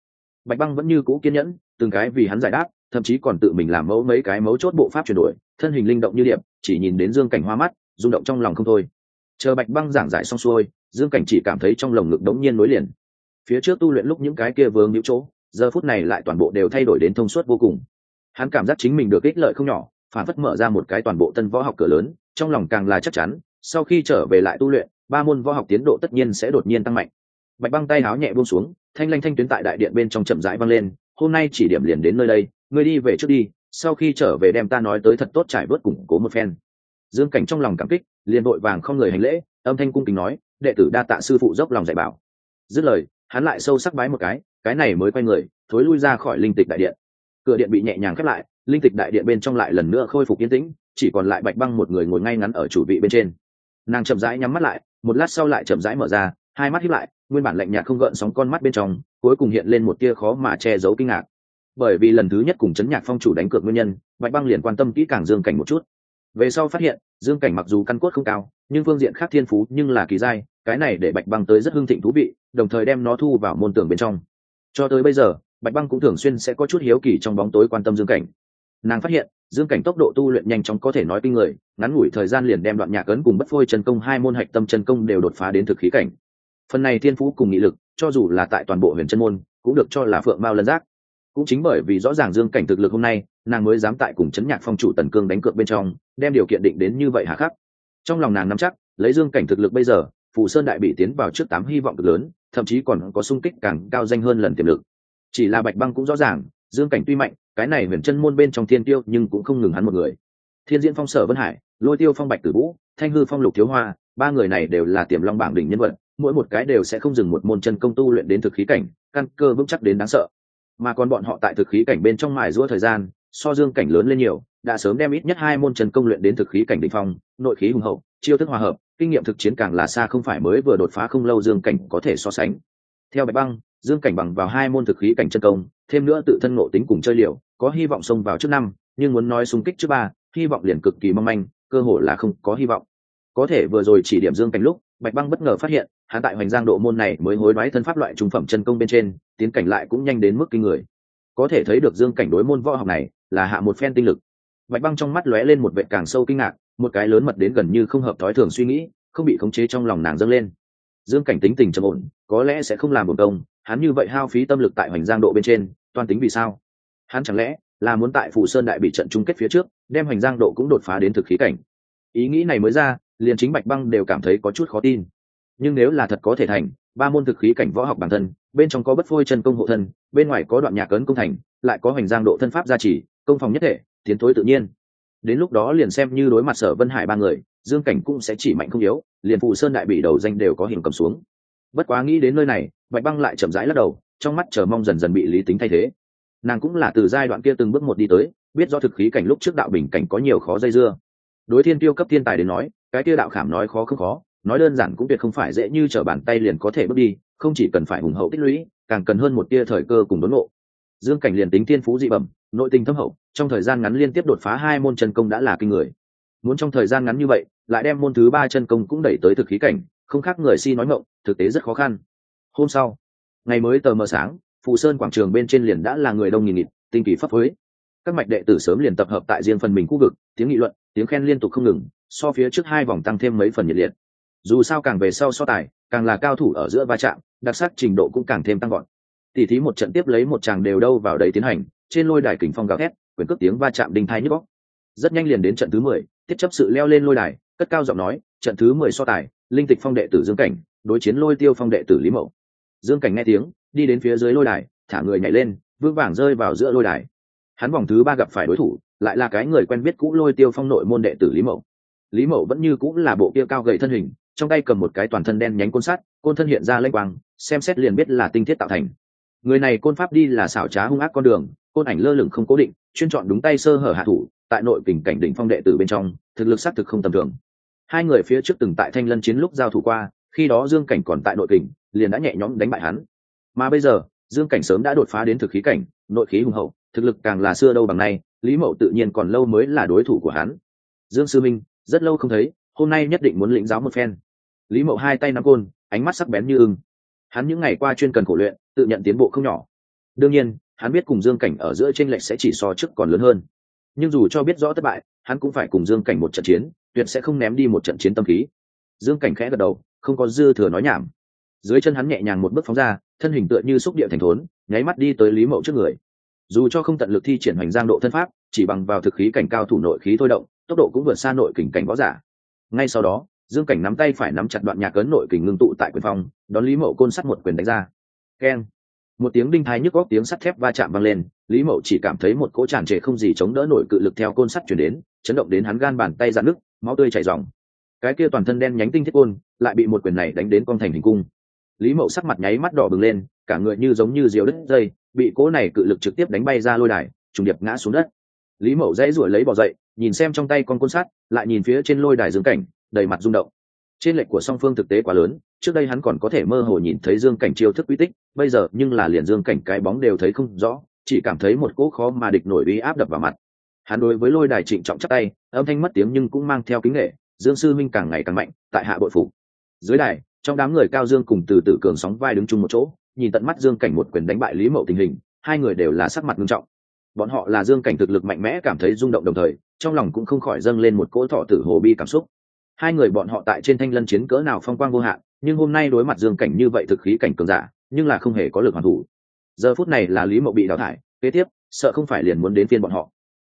bạch băng vẫn như cũ kiên nhẫn, từng cái vì hắn giải đáp, thậm chí còn tự mình làm mẫu mấy cái mấu chốt bộ pháp chuyển đổi, thân hình linh động như điệp, chỉ nhìn đến dương cảnh hoa mắt, rung động trong lòng không thôi. Chờ bạch băng giảng giải xong xuôi, dương cảnh chỉ cảm thấy trong lồng ngực đống nhiên nối liền. Phía trước tu luyện lúc những cái kia vướng những chỗ, giờ phút này lại toàn bộ đều thay đổi đến thông suốt vô cùng. Hắn cảm giác chính mình được ích lợi không nhỏ, phản phất mở ra một cái toàn bộ tân võ học cửa lớn, trong lòng càng là chắc chắn, sau khi trở về lại tu luyện, ba môn võ học tiến độ tất nhiên sẽ đột nhiên tăng mạnh bạch băng tay háo nhẹ buông xuống, thanh lanh thanh tuyến tại đại điện bên trong chậm rãi vang lên, hôm nay chỉ điểm liền đến nơi đây, ngươi đi về trước đi, sau khi trở về đem ta nói tới thật tốt trải bớt củng cố một phen. Dương cảnh trong lòng cảm kích, liền vội vàng không người hành lễ, âm thanh cung kính nói, đệ tử đa tạ sư phụ dốc lòng dạy bảo. Dứt lời, hắn lại sâu sắc bái một cái cái này mới quay người, thối lui ra khỏi linh tịch đại điện. Cửa điện bị nhẹ nhàng khép lại, linh tịch đại điện bên trong lại lần nữa khôi phục yên tĩnh, chỉ còn lại bạch băng một người ngồi ngay ngắn ở chủ vị bên trên. Nàng chậm rãi nhắm mắt lại, một lát sau lại chậm rãi mở ra hai mắt hiếp lại, nguyên bản lạnh nhạt không gợn sóng con mắt bên trong, cuối cùng hiện lên một tia khó mà che giấu kinh ngạc. Bởi vì lần thứ nhất cùng chấn nhạc phong chủ đánh cược nguyên nhân, bạch băng liền quan tâm kỹ càng dương cảnh một chút. Về sau phát hiện, dương cảnh mặc dù căn cốt không cao, nhưng phương diện khác thiên phú nhưng là kỳ giai, cái này để bạch băng tới rất hưng thịnh thú vị, đồng thời đem nó thu vào môn tưởng bên trong. Cho tới bây giờ, bạch băng cũng thường xuyên sẽ có chút hiếu kỳ trong bóng tối quan tâm dương cảnh. Nàng phát hiện, dương cảnh tốc độ tu luyện nhanh chóng có thể nói kinh người, ngắn ngủi thời gian liền đem đoạn nhạc ấn cùng bất phôi chân công hai môn hạch tâm chân công đều đột phá đến thực khí cảnh phần này thiên phú cùng nghị lực, cho dù là tại toàn bộ huyền chân môn, cũng được cho là phượng mao lân giác. Cũng chính bởi vì rõ ràng dương cảnh thực lực hôm nay, nàng mới dám tại cùng chấn nhạc phong chủ tần cương đánh cược bên trong, đem điều kiện định đến như vậy hà khắc. Trong lòng nàng nắm chắc, lấy dương cảnh thực lực bây giờ phụ sơn đại bị tiến vào trước tám hy vọng cực lớn, thậm chí còn có sung kích càng cao danh hơn lần tiềm lực. Chỉ là bạch băng cũng rõ ràng, dương cảnh tuy mạnh, cái này huyền chân môn bên trong thiên tiêu nhưng cũng không ngừng hắn một người. Thiên diễn phong sở vân hải, lôi tiêu phong bạch tử vũ, thanh hư phong lục thiếu hoa ba người này đều là tiềm long bảng đỉnh nhân vật mỗi một cái đều sẽ không dừng một môn chân công tu luyện đến thực khí cảnh căn cơ vững chắc đến đáng sợ. Mà còn bọn họ tại thực khí cảnh bên trong mài giũa thời gian so dương cảnh lớn lên nhiều đã sớm đem ít nhất hai môn chân công luyện đến thực khí cảnh đ ỉ n h phong nội khí hùng hậu chiêu thức hòa hợp kinh nghiệm thực chiến càng là xa không phải mới vừa đột phá không lâu dương cảnh có thể so sánh. Theo bạch băng dương cảnh bằng vào hai môn thực khí cảnh chân công thêm nữa tự thân ngộ tính cùng chơi liều, có hy vọng xông vào trước năm nhưng muốn nói xung kích trước ba hy vọng liền cực kỳ mong manh cơ hội là không có hy vọng có thể vừa rồi chỉ điểm dương cảnh lúc, bạch băng bất ngờ phát hiện, hắn tại hoành giang độ môn này mới hối đoái thân pháp loại trung phẩm chân công bên trên, tiến cảnh lại cũng nhanh đến mức kinh người. Có thể thấy được dương cảnh đối môn võ học này, là hạ một phen tinh lực. Bạch băng trong mắt lóe lên một vệ càng sâu kinh ngạc, một cái lớn mật đến gần như không hợp thói thường suy nghĩ, không bị khống chế trong lòng nàng dâng lên. Dương cảnh tính tình trầm ổn, có lẽ sẽ không làm một công, hắn như vậy hao phí tâm lực tại hoành giang độ bên trên toan tính vì sao? Hắn chẳng lẽ là muốn tại phủ sơn đại bị trận chung kết phía trước, đem hoành giang độ cũng đột phá đến thực khí cảnh? Ý nghĩ này mới ra liền chính bạch băng đều cảm thấy có chút khó tin. Nhưng nếu là thật có thể thành, ba môn thực khí cảnh võ học bản thân, bên trong có bất phôi chân công hộ thân, bên ngoài có đoạn nhạc ấn công thành, lại có hoành giang độ thân pháp gia trì, công phòng nhất thể, tiến thối tự nhiên. Đến lúc đó liền xem như đối mặt sở vân hải ba người, dương cảnh cũng sẽ chỉ mạnh không yếu, liền phụ sơn đại bị đầu danh đều có hình cầm xuống. Bất quá nghĩ đến nơi này, bạch băng lại chậm rãi lắc đầu, trong mắt chờ mong dần dần bị lý tính thay thế. Nàng cũng là từ giai đoạn kia từng bước một đi tới, biết do thực khí cảnh lúc trước đạo bình cảnh có nhiều khó dây dưa. Đối thiên tiêu cấp thiên tài đến nói cái kia đạo khảm nói khó không khó nói đơn giản cũng tuyệt không phải dễ như trở bàn tay liền có thể bước đi không chỉ cần phải hùng hậu tích lũy càng cần hơn một tia thời cơ cùng đốn ngộ. Dương cảnh liền tính thiên phú dị bẩm nội tình thâm hậu trong thời gian ngắn liên tiếp đột phá hai môn chân công đã là kinh người. Muốn trong thời gian ngắn như vậy lại đem môn thứ ba chân công cũng đẩy tới thực khí cảnh không khác người si nói mộng, thực tế rất khó khăn. Hôm sau ngày mới tờ mờ sáng phụ sơn quảng trường bên trên liền đã là người đông nghìn nghịt tinh kỳ pháp huế các mạch đệ tử sớm liền tập hợp tại riêng phần mình khu vực tiếng nghị luận tiếng khen liên tục không ngừng so phía trước hai vòng tăng thêm mấy phần nhiệt liệt. Dù sao càng về sau so tài, càng là cao thủ ở giữa va chạm, đặc sắc trình độ cũng càng thêm tăng gọn tỉ thí một trận tiếp lấy một chàng đều đâu vào đấy tiến hành, trên lôi đài kình phong gào thét, quyền cước tiếng va chạm đinh thai nhức góc rất nhanh liền đến trận thứ mười, tiết chấp sự leo lên lôi đài, cất cao giọng nói, trận thứ mười so tài, linh tịch phong đệ tử dương cảnh, đối chiến lôi tiêu phong đệ tử lý mậu. Dương cảnh nghe tiếng, đi đến phía dưới lôi đài, thả người nhảy lên vương vàng rơi vào giữa lôi đài. Hắn vòng thứ ba gặp phải đối thủ, lại là cái người quen biết cũ lôi tiêu phong nội môn đệ tử lý mậu lý mậu vẫn như cũng là bộ kia cao gầy thân hình, trong tay cầm một cái toàn thân đen nhánh côn sắt, côn thân hiện ra lênh quang, xem xét liền biết là tinh thiết tạo thành. Người này côn pháp đi là xảo trá hung ác con đường, côn ảnh lơ lửng không cố định, chuyên chọn đúng tay sơ hở hạ thủ, tại nội kình cảnh đỉnh phong đệ tử bên trong, thực lực xác thực không tầm thường. Hai người phía trước từng tại thanh lân chiến lúc giao thủ qua, khi đó dương cảnh còn tại nội kình, liền đã nhẹ nhõm đánh bại hắn. Mà bây giờ, dương cảnh sớm đã đột phá đến thực khí cảnh, nội khí hùng hậu, thực lực càng là xưa đâu bằng nay, lý mậu tự nhiên còn lâu mới là đối thủ của hắn. Dương sư minh rất lâu không thấy, hôm nay nhất định muốn lĩnh giáo một phen. Lý mậu hai tay nắm côn, ánh mắt sắc bén như ưng. Hắn những ngày qua chuyên cần khổ luyện, tự nhận tiến bộ không nhỏ. Đương nhiên, hắn biết cùng dương cảnh ở giữa tranh lệch sẽ chỉ so trước còn lớn hơn. Nhưng dù cho biết rõ thất bại, hắn cũng phải cùng dương cảnh một trận chiến, tuyệt sẽ không ném đi một trận chiến tâm khí. Dương cảnh khẽ gật đầu, không có dư thừa nói nhảm. Dưới chân hắn nhẹ nhàng một bước phóng ra, thân hình tựa như xúc địa thành thốn, nháy mắt đi tới lý mậu trước người. Dù cho không tận lực thi triển hoành giang độ thân pháp, chỉ bằng vào thực khí cảnh cao thủ nội khí thôi động tốc độ cũng vượt xa nội kình cảnh võ giả. Ngay sau đó, dương cảnh nắm tay phải nắm chặt đoạn nhạc cấn nội kình ngưng tụ tại quyền phòng đón lý mậu côn sắt một quyền đánh ra. Keng. Một tiếng đinh thái nhức góc tiếng sắt thép va chạm vang lên, lý mậu chỉ cảm thấy một cỗ tràn trề không gì chống đỡ nổi cự lực theo côn sắt chuyển đến, chấn động đến hắn gan bàn tay dạn nước máu tươi chảy dòng cái kia toàn thân đen nhánh tinh thiết côn lại bị một quyền này đánh đến con thành hình cung. Lý mậu sắc mặt nháy mắt đỏ bừng lên, cả người như giống như diều đứt dây, bị cỗ này cự lực trực tiếp đánh bay ra lôi đài, trùng điệp ngã xuống đất lý mậu dãy ruổi lấy bỏ dậy, nhìn xem trong tay con côn sắt lại nhìn phía trên lôi đài dương cảnh, đầy mặt rung động. Trên lệnh của song phương thực tế quá lớn, trước đây hắn còn có thể mơ hồ nhìn thấy dương cảnh chiêu thức uy tích, bây giờ nhưng là liền dương cảnh cái bóng đều thấy không rõ, chỉ cảm thấy một cỗ khó mà địch nổi uy áp đập vào mặt. Hắn đối với lôi đài trịnh trọng chắc tay, âm thanh mất tiếng nhưng cũng mang theo kính nghệ dương sư minh càng ngày càng mạnh, tại hạ bội phủ dưới đài, trong đám người cao dương cùng từ tử cường sóng vai đứng chung một chỗ, nhìn tận mắt dương cảnh một quyền đánh bại lý mậu tình hình, hai người đều là sắc mặt nghiêm trọng bọn họ là dương cảnh thực lực mạnh mẽ cảm thấy rung động đồng thời, trong lòng cũng không khỏi dâng lên một cỗ thọ tử hồ bi cảm xúc. Hai người bọn họ tại trên thanh lân chiến cỡ nào phong quang vô hạn, nhưng hôm nay đối mặt dương cảnh như vậy thực khí cảnh cường giả, nhưng là không hề có lực hoàn thủ. Giờ phút này là lý mậu bị đào thải, kế tiếp, sợ không phải liền muốn đến phiên bọn họ.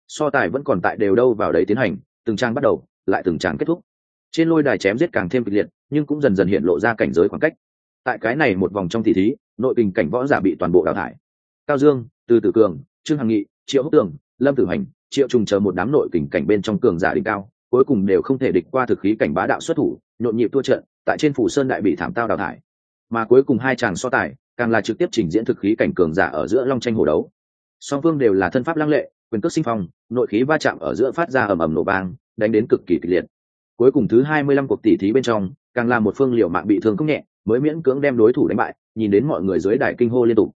So tài vẫn còn tại đều đâu vào đấy tiến hành, từng trang bắt đầu, lại từng trang kết thúc. Trên lôi đài chém giết càng thêm kịch liệt, nhưng cũng dần dần hiện lộ ra cảnh giới khoảng cách. Tại cái này một vòng trong tỷ thí, nội tình cảnh võ giả bị toàn bộ đào thải. Cao dương, từ tử cường trương hằng nghị, triệu húc tường, lâm tử hành, triệu trùng chờ một đám nội kình cảnh bên trong cường giả đỉnh cao, cuối cùng đều không thể địch qua thực khí cảnh bá đạo xuất thủ, nhộn nhịp thua trận, tại trên phủ sơn đại bị thảm tao đào thải. Mà cuối cùng hai chàng so tài, càng là trực tiếp trình diễn thực khí cảnh cường giả ở giữa long tranh hồ đấu. Song phương đều là thân pháp lăng lệ, quyền cước sinh phong, nội khí va chạm ở giữa phát ra ầm ầm nổ vang, đánh đến cực kỳ kịch liệt. Cuối cùng thứ hai mươi lăm cuộc tỷ thí bên trong, càng là một phương liệu mạng bị thương không nhẹ, mới miễn cưỡng đem đối thủ đánh bại, nhìn đến mọi người dưới đài kinh hô liên tục.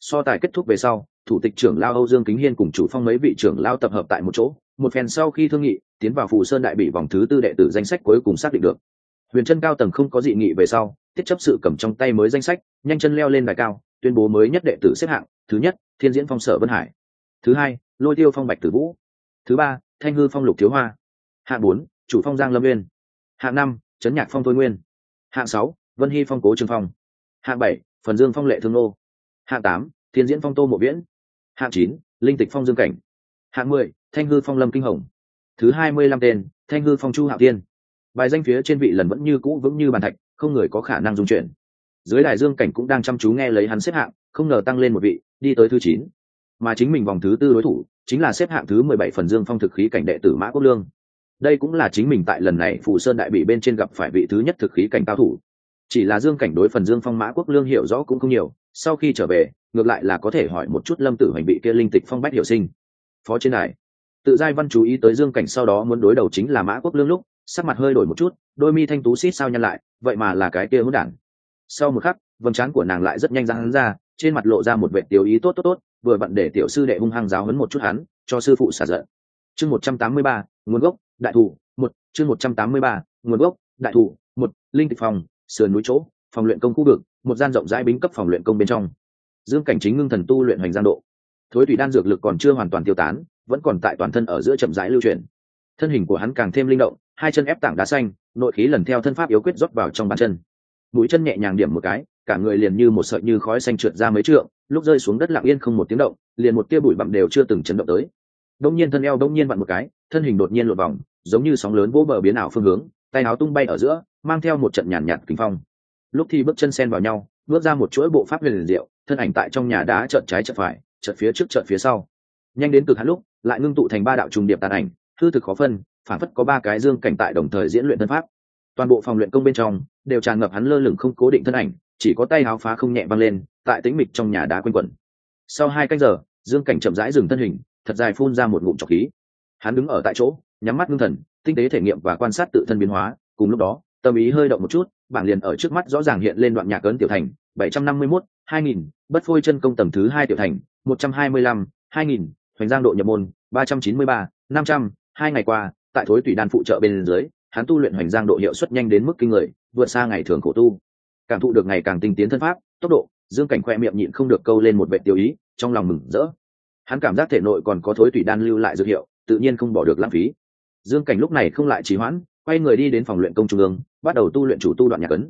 So tài kết thúc về sau thủ tịch trưởng lao âu dương kính hiên cùng chủ phong mấy vị trưởng lao tập hợp tại một chỗ, một phen sau khi thương nghị, tiến vào phù sơn đại bị vòng thứ tư đệ tử danh sách cuối cùng xác định được. Huyền chân cao tầng không có dị nghị về sau tiết chấp sự cầm trong tay mới danh sách, nhanh chân leo lên đài cao, tuyên bố mới nhất đệ tử xếp hạng, thứ nhất, thiên diễn phong sở vân hải. Thứ hai, lôi tiêu phong bạch tử vũ. Thứ ba, thanh hư phong lục thiếu hoa. Hạng bốn, chủ phong giang lâm nguyên hạng năm, trấn nhạc phong thôi nguyên. Hạng sáu, vân hy phong cố trường phong. Hạng bảy, phần dương phong lệ thương nô. Hạng tám, thiên diễn phong tô mộ viễn hạng chín, linh tịch phong dương cảnh. Hạng mười, thanh hư phong lâm kinh hồng. Thứ hai mươi lăm tên, thanh hư phong chu hạo tiên bài danh phía trên vị lần vẫn như cũ vững như bàn thạch, không người có khả năng dung chuyển. Dưới đại dương cảnh cũng đang chăm chú nghe lấy hắn xếp hạng, không ngờ tăng lên một vị, đi tới thứ chín. Mà chính mình vòng thứ tư đối thủ, chính là xếp hạng thứ mười bảy phần dương phong thực khí cảnh đệ tử mã quốc lương. Đây cũng là chính mình tại lần này phủ sơn đại bị bên trên gặp phải vị thứ nhất thực khí cảnh cao thủ. Chỉ là dương cảnh đối phần dương phong mã quốc lương hiểu rõ cũng không nhiều sau khi trở về, ngược lại là có thể hỏi một chút lâm tử hành bị kia linh tịch phong bách hiệu sinh. Phó trên đài. Tự giai văn chú ý tới dương cảnh sau đó muốn đối đầu chính là mã quốc lương lúc, sắc mặt hơi đổi một chút, đôi mi thanh tú xít sao nhăn lại, vậy mà là cái kia hữu đản. Sau một khắc, vầng trán của nàng lại rất nhanh ra hắn ra, trên mặt lộ ra một vệ tiểu ý tốt tốt tốt, vừa vặn để tiểu sư đệ hung hăng giáo hấn một chút hắn, cho sư phụ xả giận. Chương một trăm tám mươi ba, nguồn gốc, đại thủ, một, chương một trăm tám mươi ba, nguồn gốc, đại thủ, một, linh tịch phòng, sườn núi chỗ, phòng luyện công khu vực một gian rộng rãi bính cấp phòng luyện công bên trong. Dương cảnh chính ngưng thần tu luyện hoành giang độ. Thối thủy đan dược lực còn chưa hoàn toàn tiêu tán vẫn còn tại toàn thân ở giữa chậm rãi lưu chuyển. Thân hình của hắn càng thêm linh động hai chân ép tảng đá xanh nội khí lần theo thân pháp yếu quyết rót vào trong bàn chân. Mũi chân nhẹ nhàng điểm một cái cả người liền như một sợi như khói xanh trượt ra mấy trượng lúc rơi xuống đất lặng yên không một tiếng động liền một tia bụi bặm đều chưa từng chấn động tới. Đông nhiên thân eo đông nhiên vặn một cái thân hình đột nhiên lột vòng giống như sóng lớn vỗ bờ biến ảo phương hướng tay áo tung bay ở giữa mang theo một trận nhàn nhạt, nhạt kinh phong lúc thì bước chân sen vào nhau, bước ra một chuỗi bộ pháp huyền diệu, thân ảnh tại trong nhà đá trợn trái trợn phải trợn phía trước trợn phía sau. Nhanh đến cực hạn lúc, lại ngưng tụ thành ba đạo trùng điệp tàn ảnh, hư thực khó phân, phản phất có ba cái dương cảnh tại đồng thời diễn luyện thân pháp. Toàn bộ phòng luyện công bên trong, đều tràn ngập hắn lơ lửng không cố định thân ảnh, chỉ có tay háo phá không nhẹ văng lên, tại tĩnh mịch trong nhà đá quanh quẩn. Sau hai canh giờ, dương cảnh chậm rãi dừng thân hình, thật dài phun ra một ngụm trọc khí. Hắn đứng ở tại chỗ, nhắm mắt ngưng thần, tinh tế thể nghiệm và quan sát tự thân biến hóa, cùng lúc đó tâm ý hơi động một chút bảng liền ở trước mắt rõ ràng hiện lên đoạn nhạc ấn tiểu thành bảy trăm năm mươi 751, hai nghìn bất phôi chân công tầng thứ hai tiểu thành một trăm hai mươi lăm hai nghìn hoành giang độ nhập môn ba trăm chín mươi ba năm trăm hai ngày qua tại thối tùy đan phụ trợ bên dưới hắn tu luyện hoành giang độ hiệu suất nhanh đến mức kinh người vượt xa ngày thường khổ tu. Cảm thụ được ngày càng tinh tiến thân pháp tốc độ dương cảnh khoe miệng nhịn không được câu lên một vệ tiêu ý trong lòng mừng rỡ. Hắn cảm giác thể nội còn có thối tùy đan lưu lại dược hiệu tự nhiên không bỏ được lãng phí. Dương cảnh lúc này không lại trì hoãn quay người đi đến phòng luyện công trung ương, bắt đầu tu luyện chủ tu đoạn nhạc ấn.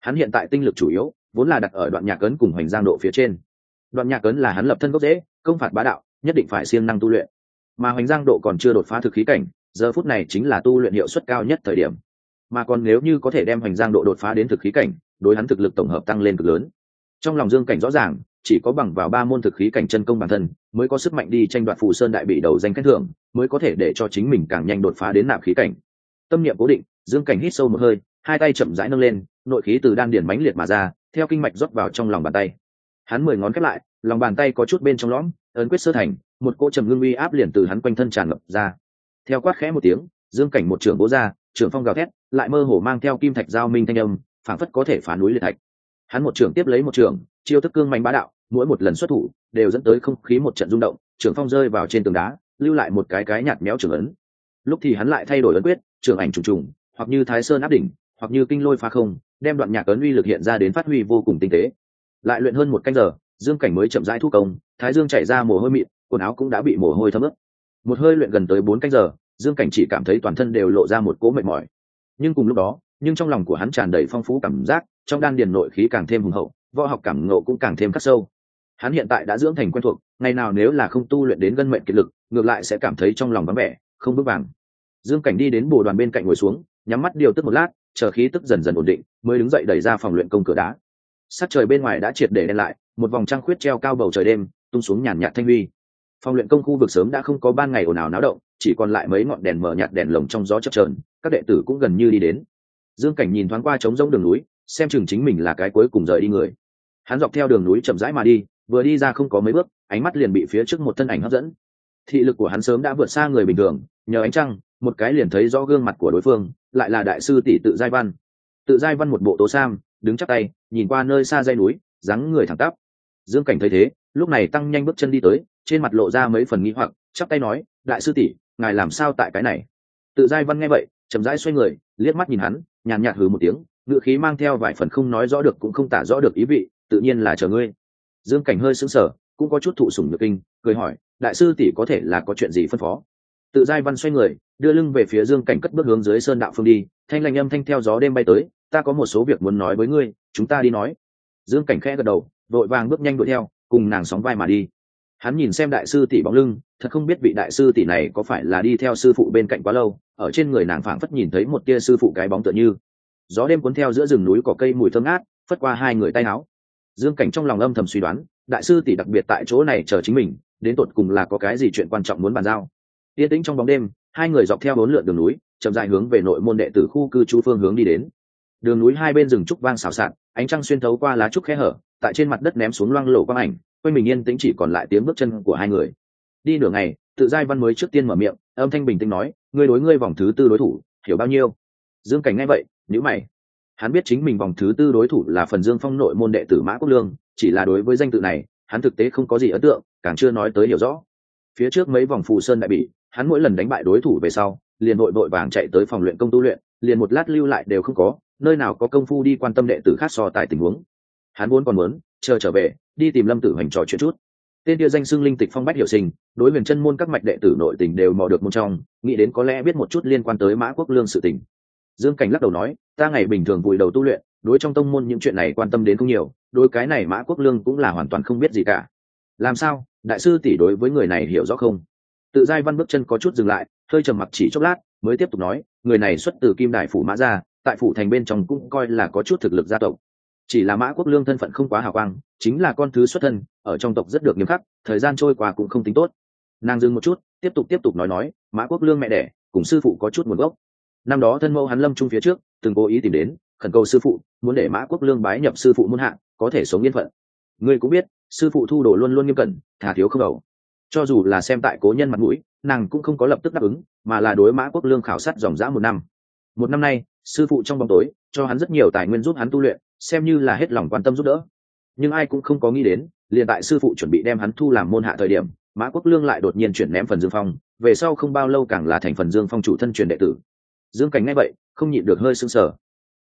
Hắn hiện tại tinh lực chủ yếu, vốn là đặt ở đoạn nhạc ấn cùng hoành giang độ phía trên. Đoạn nhạc ấn là hắn lập thân gốc dễ công phạt bá đạo, nhất định phải siêng năng tu luyện. Mà hoành giang độ còn chưa đột phá thực khí cảnh, giờ phút này chính là tu luyện hiệu suất cao nhất thời điểm. Mà còn nếu như có thể đem hoành giang độ đột phá đến thực khí cảnh, đối hắn thực lực tổng hợp tăng lên cực lớn. Trong lòng dương cảnh rõ ràng, chỉ có bằng vào ba môn thực khí cảnh chân công bản thân, mới có sức mạnh đi tranh đoạt phù sơn đại bị đầu danh khen thưởng, mới có thể để cho chính mình càng nhanh đột phá đến nạp khí cảnh tâm niệm cố định, dương cảnh hít sâu một hơi, hai tay chậm rãi nâng lên, nội khí từ đan điển mãnh liệt mà ra, theo kinh mạch rót vào trong lòng bàn tay. Hắn mười ngón khép lại, lòng bàn tay có chút bên trong lõm, ấn quyết sơ thành, một cỗ trầm ngưng uy áp liền từ hắn quanh thân tràn ngập ra. Theo quát khẽ một tiếng, dương cảnh một trưởng bố ra, trưởng phong gào thét, lại mơ hồ mang theo kim thạch giao minh thanh âm, phảng phất có thể phá núi liệt thạch. Hắn một trưởng tiếp lấy một trưởng, chiêu thức cương mạnh bá đạo, mỗi một lần xuất thủ, đều dẫn tới không khí một trận rung động, trưởng phong rơi vào trên tường đá, lưu lại một cái cái nhạt méo trưởng ấn. Lúc thì hắn lại thay đổi ấn quyết trưởng ảnh trùng trùng, hoặc như thái sơn áp đỉnh, hoặc như kinh lôi pha không, đem đoạn nhạc ấn uy lực hiện ra đến phát huy vô cùng tinh tế. Lại luyện hơn một canh giờ, dương cảnh mới chậm rãi thu công, thái dương chảy ra mồ hôi mịn, quần áo cũng đã bị mồ hôi thấm ướt. Một hơi luyện gần tới bốn canh giờ, dương cảnh chỉ cảm thấy toàn thân đều lộ ra một cỗ mệt mỏi. Nhưng cùng lúc đó, nhưng trong lòng của hắn tràn đầy phong phú cảm giác, trong đan điền nội khí càng thêm hùng hậu, võ học cảm ngộ cũng càng thêm khắc sâu. Hắn hiện tại đã dưỡng thành quen thuộc, ngày nào nếu là không tu luyện đến gân mệnh kiệt lực, ngược lại sẽ cảm thấy trong lòng vắng vẻ, không bước vàng dương cảnh đi đến bồ đoàn bên cạnh ngồi xuống, nhắm mắt điều tức một lát, chờ khí tức dần dần ổn định, mới đứng dậy đẩy ra phòng luyện công cửa đá. Sắc trời bên ngoài đã triệt để đen lại, một vòng trăng khuyết treo cao bầu trời đêm, tung xuống nhàn nhạt thanh huy. Phòng luyện công khu vực sớm đã không có ban ngày ồn ào náo động, chỉ còn lại mấy ngọn đèn mờ nhạt đèn lồng trong gió chập trờn các đệ tử cũng gần như đi đến. Dương cảnh nhìn thoáng qua trống rỗng đường núi, xem chừng chính mình là cái cuối cùng rời đi người. Hắn dọc theo đường núi chậm rãi mà đi, vừa đi ra không có mấy bước, ánh mắt liền bị phía trước một thân ảnh hấp dẫn. Thị lực của hắn sớm đã vượt xa người bình thường, nhờ ánh trăng một cái liền thấy rõ gương mặt của đối phương, lại là đại sư tỷ tự giai văn. Tự giai văn một bộ tố sam, đứng chắc tay, nhìn qua nơi xa dây núi, dáng người thẳng tắp. Dương cảnh thấy thế, lúc này tăng nhanh bước chân đi tới, trên mặt lộ ra mấy phần nghĩ hoặc, chắp tay nói, đại sư tỷ, ngài làm sao tại cái này? Tự giai văn nghe vậy, chậm rãi xoay người, liếc mắt nhìn hắn, nhàn nhạt hừ một tiếng, ngựa khí mang theo vài phần không nói rõ được cũng không tả rõ được ý vị, tự nhiên là chờ ngươi. Dương cảnh hơi sững sờ, cũng có chút thụ sủng nhược kinh, cười hỏi, đại sư tỷ có thể là có chuyện gì phân phó? Tự giai văn xoay người đưa lưng về phía dương cảnh cất bước hướng dưới sơn đạo phương đi, thanh lành âm thanh theo gió đêm bay tới, ta có một số việc muốn nói với ngươi, chúng ta đi nói. Dương cảnh khẽ gật đầu, vội vàng bước nhanh đuổi theo, cùng nàng sóng vai mà đi. Hắn nhìn xem đại sư tỷ bóng lưng, thật không biết vị đại sư tỷ này có phải là đi theo sư phụ bên cạnh quá lâu, ở trên người nàng phảng phất nhìn thấy một tia sư phụ cái bóng tựa như. Gió đêm cuốn theo giữa rừng núi có cây mùi thơm ngát, phất qua hai người tay áo. Dương cảnh trong lòng âm thầm suy đoán, đại sư tỷ đặc biệt tại chỗ này chờ chính mình, đến tột cùng là có cái gì chuyện quan trọng muốn bàn giao. Yên tĩnh trong bóng đêm hai người dọc theo bốn lượn đường núi, chậm dài hướng về nội môn đệ tử khu cư trú phương hướng đi đến. Đường núi hai bên rừng trúc vang xào xạc, ánh trăng xuyên thấu qua lá trúc khe hở, tại trên mặt đất ném xuống loang lổ quang ảnh, quanh mình yên tĩnh chỉ còn lại tiếng bước chân của hai người. Đi nửa ngày, tự giai văn mới trước tiên mở miệng, âm thanh bình tĩnh nói, ngươi đối ngươi vòng thứ tư đối thủ, hiểu bao nhiêu? Dương cảnh ngay vậy nhữ mày. Hắn biết chính mình vòng thứ tư đối thủ là phần dương phong nội môn đệ tử mã quốc lương, chỉ là đối với danh tự này, hắn thực tế không có gì ấn tượng, càng chưa nói tới hiểu rõ. Phía trước mấy vòng phù sơn đại bị hắn mỗi lần đánh bại đối thủ về sau, liền hội vội vàng chạy tới phòng luyện công tu luyện, liền một lát lưu lại đều không có, nơi nào có công phu đi quan tâm đệ tử khác so tài tình huống. Hắn vốn còn muốn, chờ trở về, đi tìm lâm tử hoành trò chuyện chút. Tên kia danh xưng linh tịch phong bách hiệu sinh, đối huyền chân môn các mạch đệ tử nội tình đều mò được môn trong, nghĩ đến có lẽ biết một chút liên quan tới mã quốc lương sự tình. Dương cảnh lắc đầu nói, ta ngày bình thường vùi đầu tu luyện, đối trong tông môn những chuyện này quan tâm đến không nhiều, đối cái này mã quốc lương cũng là hoàn toàn không biết gì cả. Làm sao? Đại sư tỷ đối với người này hiểu rõ không? Tự giai văn bước chân có chút dừng lại, hơi trầm mặc chỉ chốc lát, mới tiếp tục nói, người này xuất từ kim đại phủ mã gia, tại phủ thành bên trong cũng coi là có chút thực lực gia tộc. Chỉ là mã quốc lương thân phận không quá hào quang, chính là con thứ xuất thân, ở trong tộc rất được nghiêm khắc, thời gian trôi qua cũng không tính tốt. Nàng dừng một chút, tiếp tục tiếp tục nói nói, mã quốc lương mẹ đẻ, cùng sư phụ có chút nguồn gốc. Năm đó thân mẫu hắn lâm trung phía trước, từng cố ý tìm đến, khẩn cầu sư phụ, muốn để mã quốc lương bái nhập sư phụ muôn hạng có thể sống yên phận. Ngươi cũng biết, sư phụ thu đồ luôn luôn nghiêm cẩn, thà thiếu không đầu cho dù là xem tại cố nhân mặt mũi, nàng cũng không có lập tức đáp ứng, mà là đối mã quốc lương khảo sát dòng dã một năm. Một năm nay, sư phụ trong bóng tối, cho hắn rất nhiều tài nguyên giúp hắn tu luyện, xem như là hết lòng quan tâm giúp đỡ. Nhưng ai cũng không có nghĩ đến, liền tại sư phụ chuẩn bị đem hắn thu làm môn hạ thời điểm, mã quốc lương lại đột nhiên chuyển ném phần dương phong, về sau không bao lâu càng là thành phần dương phong chủ thân truyền đệ tử. Dương cảnh ngay vậy, không nhịn được hơi sưng sở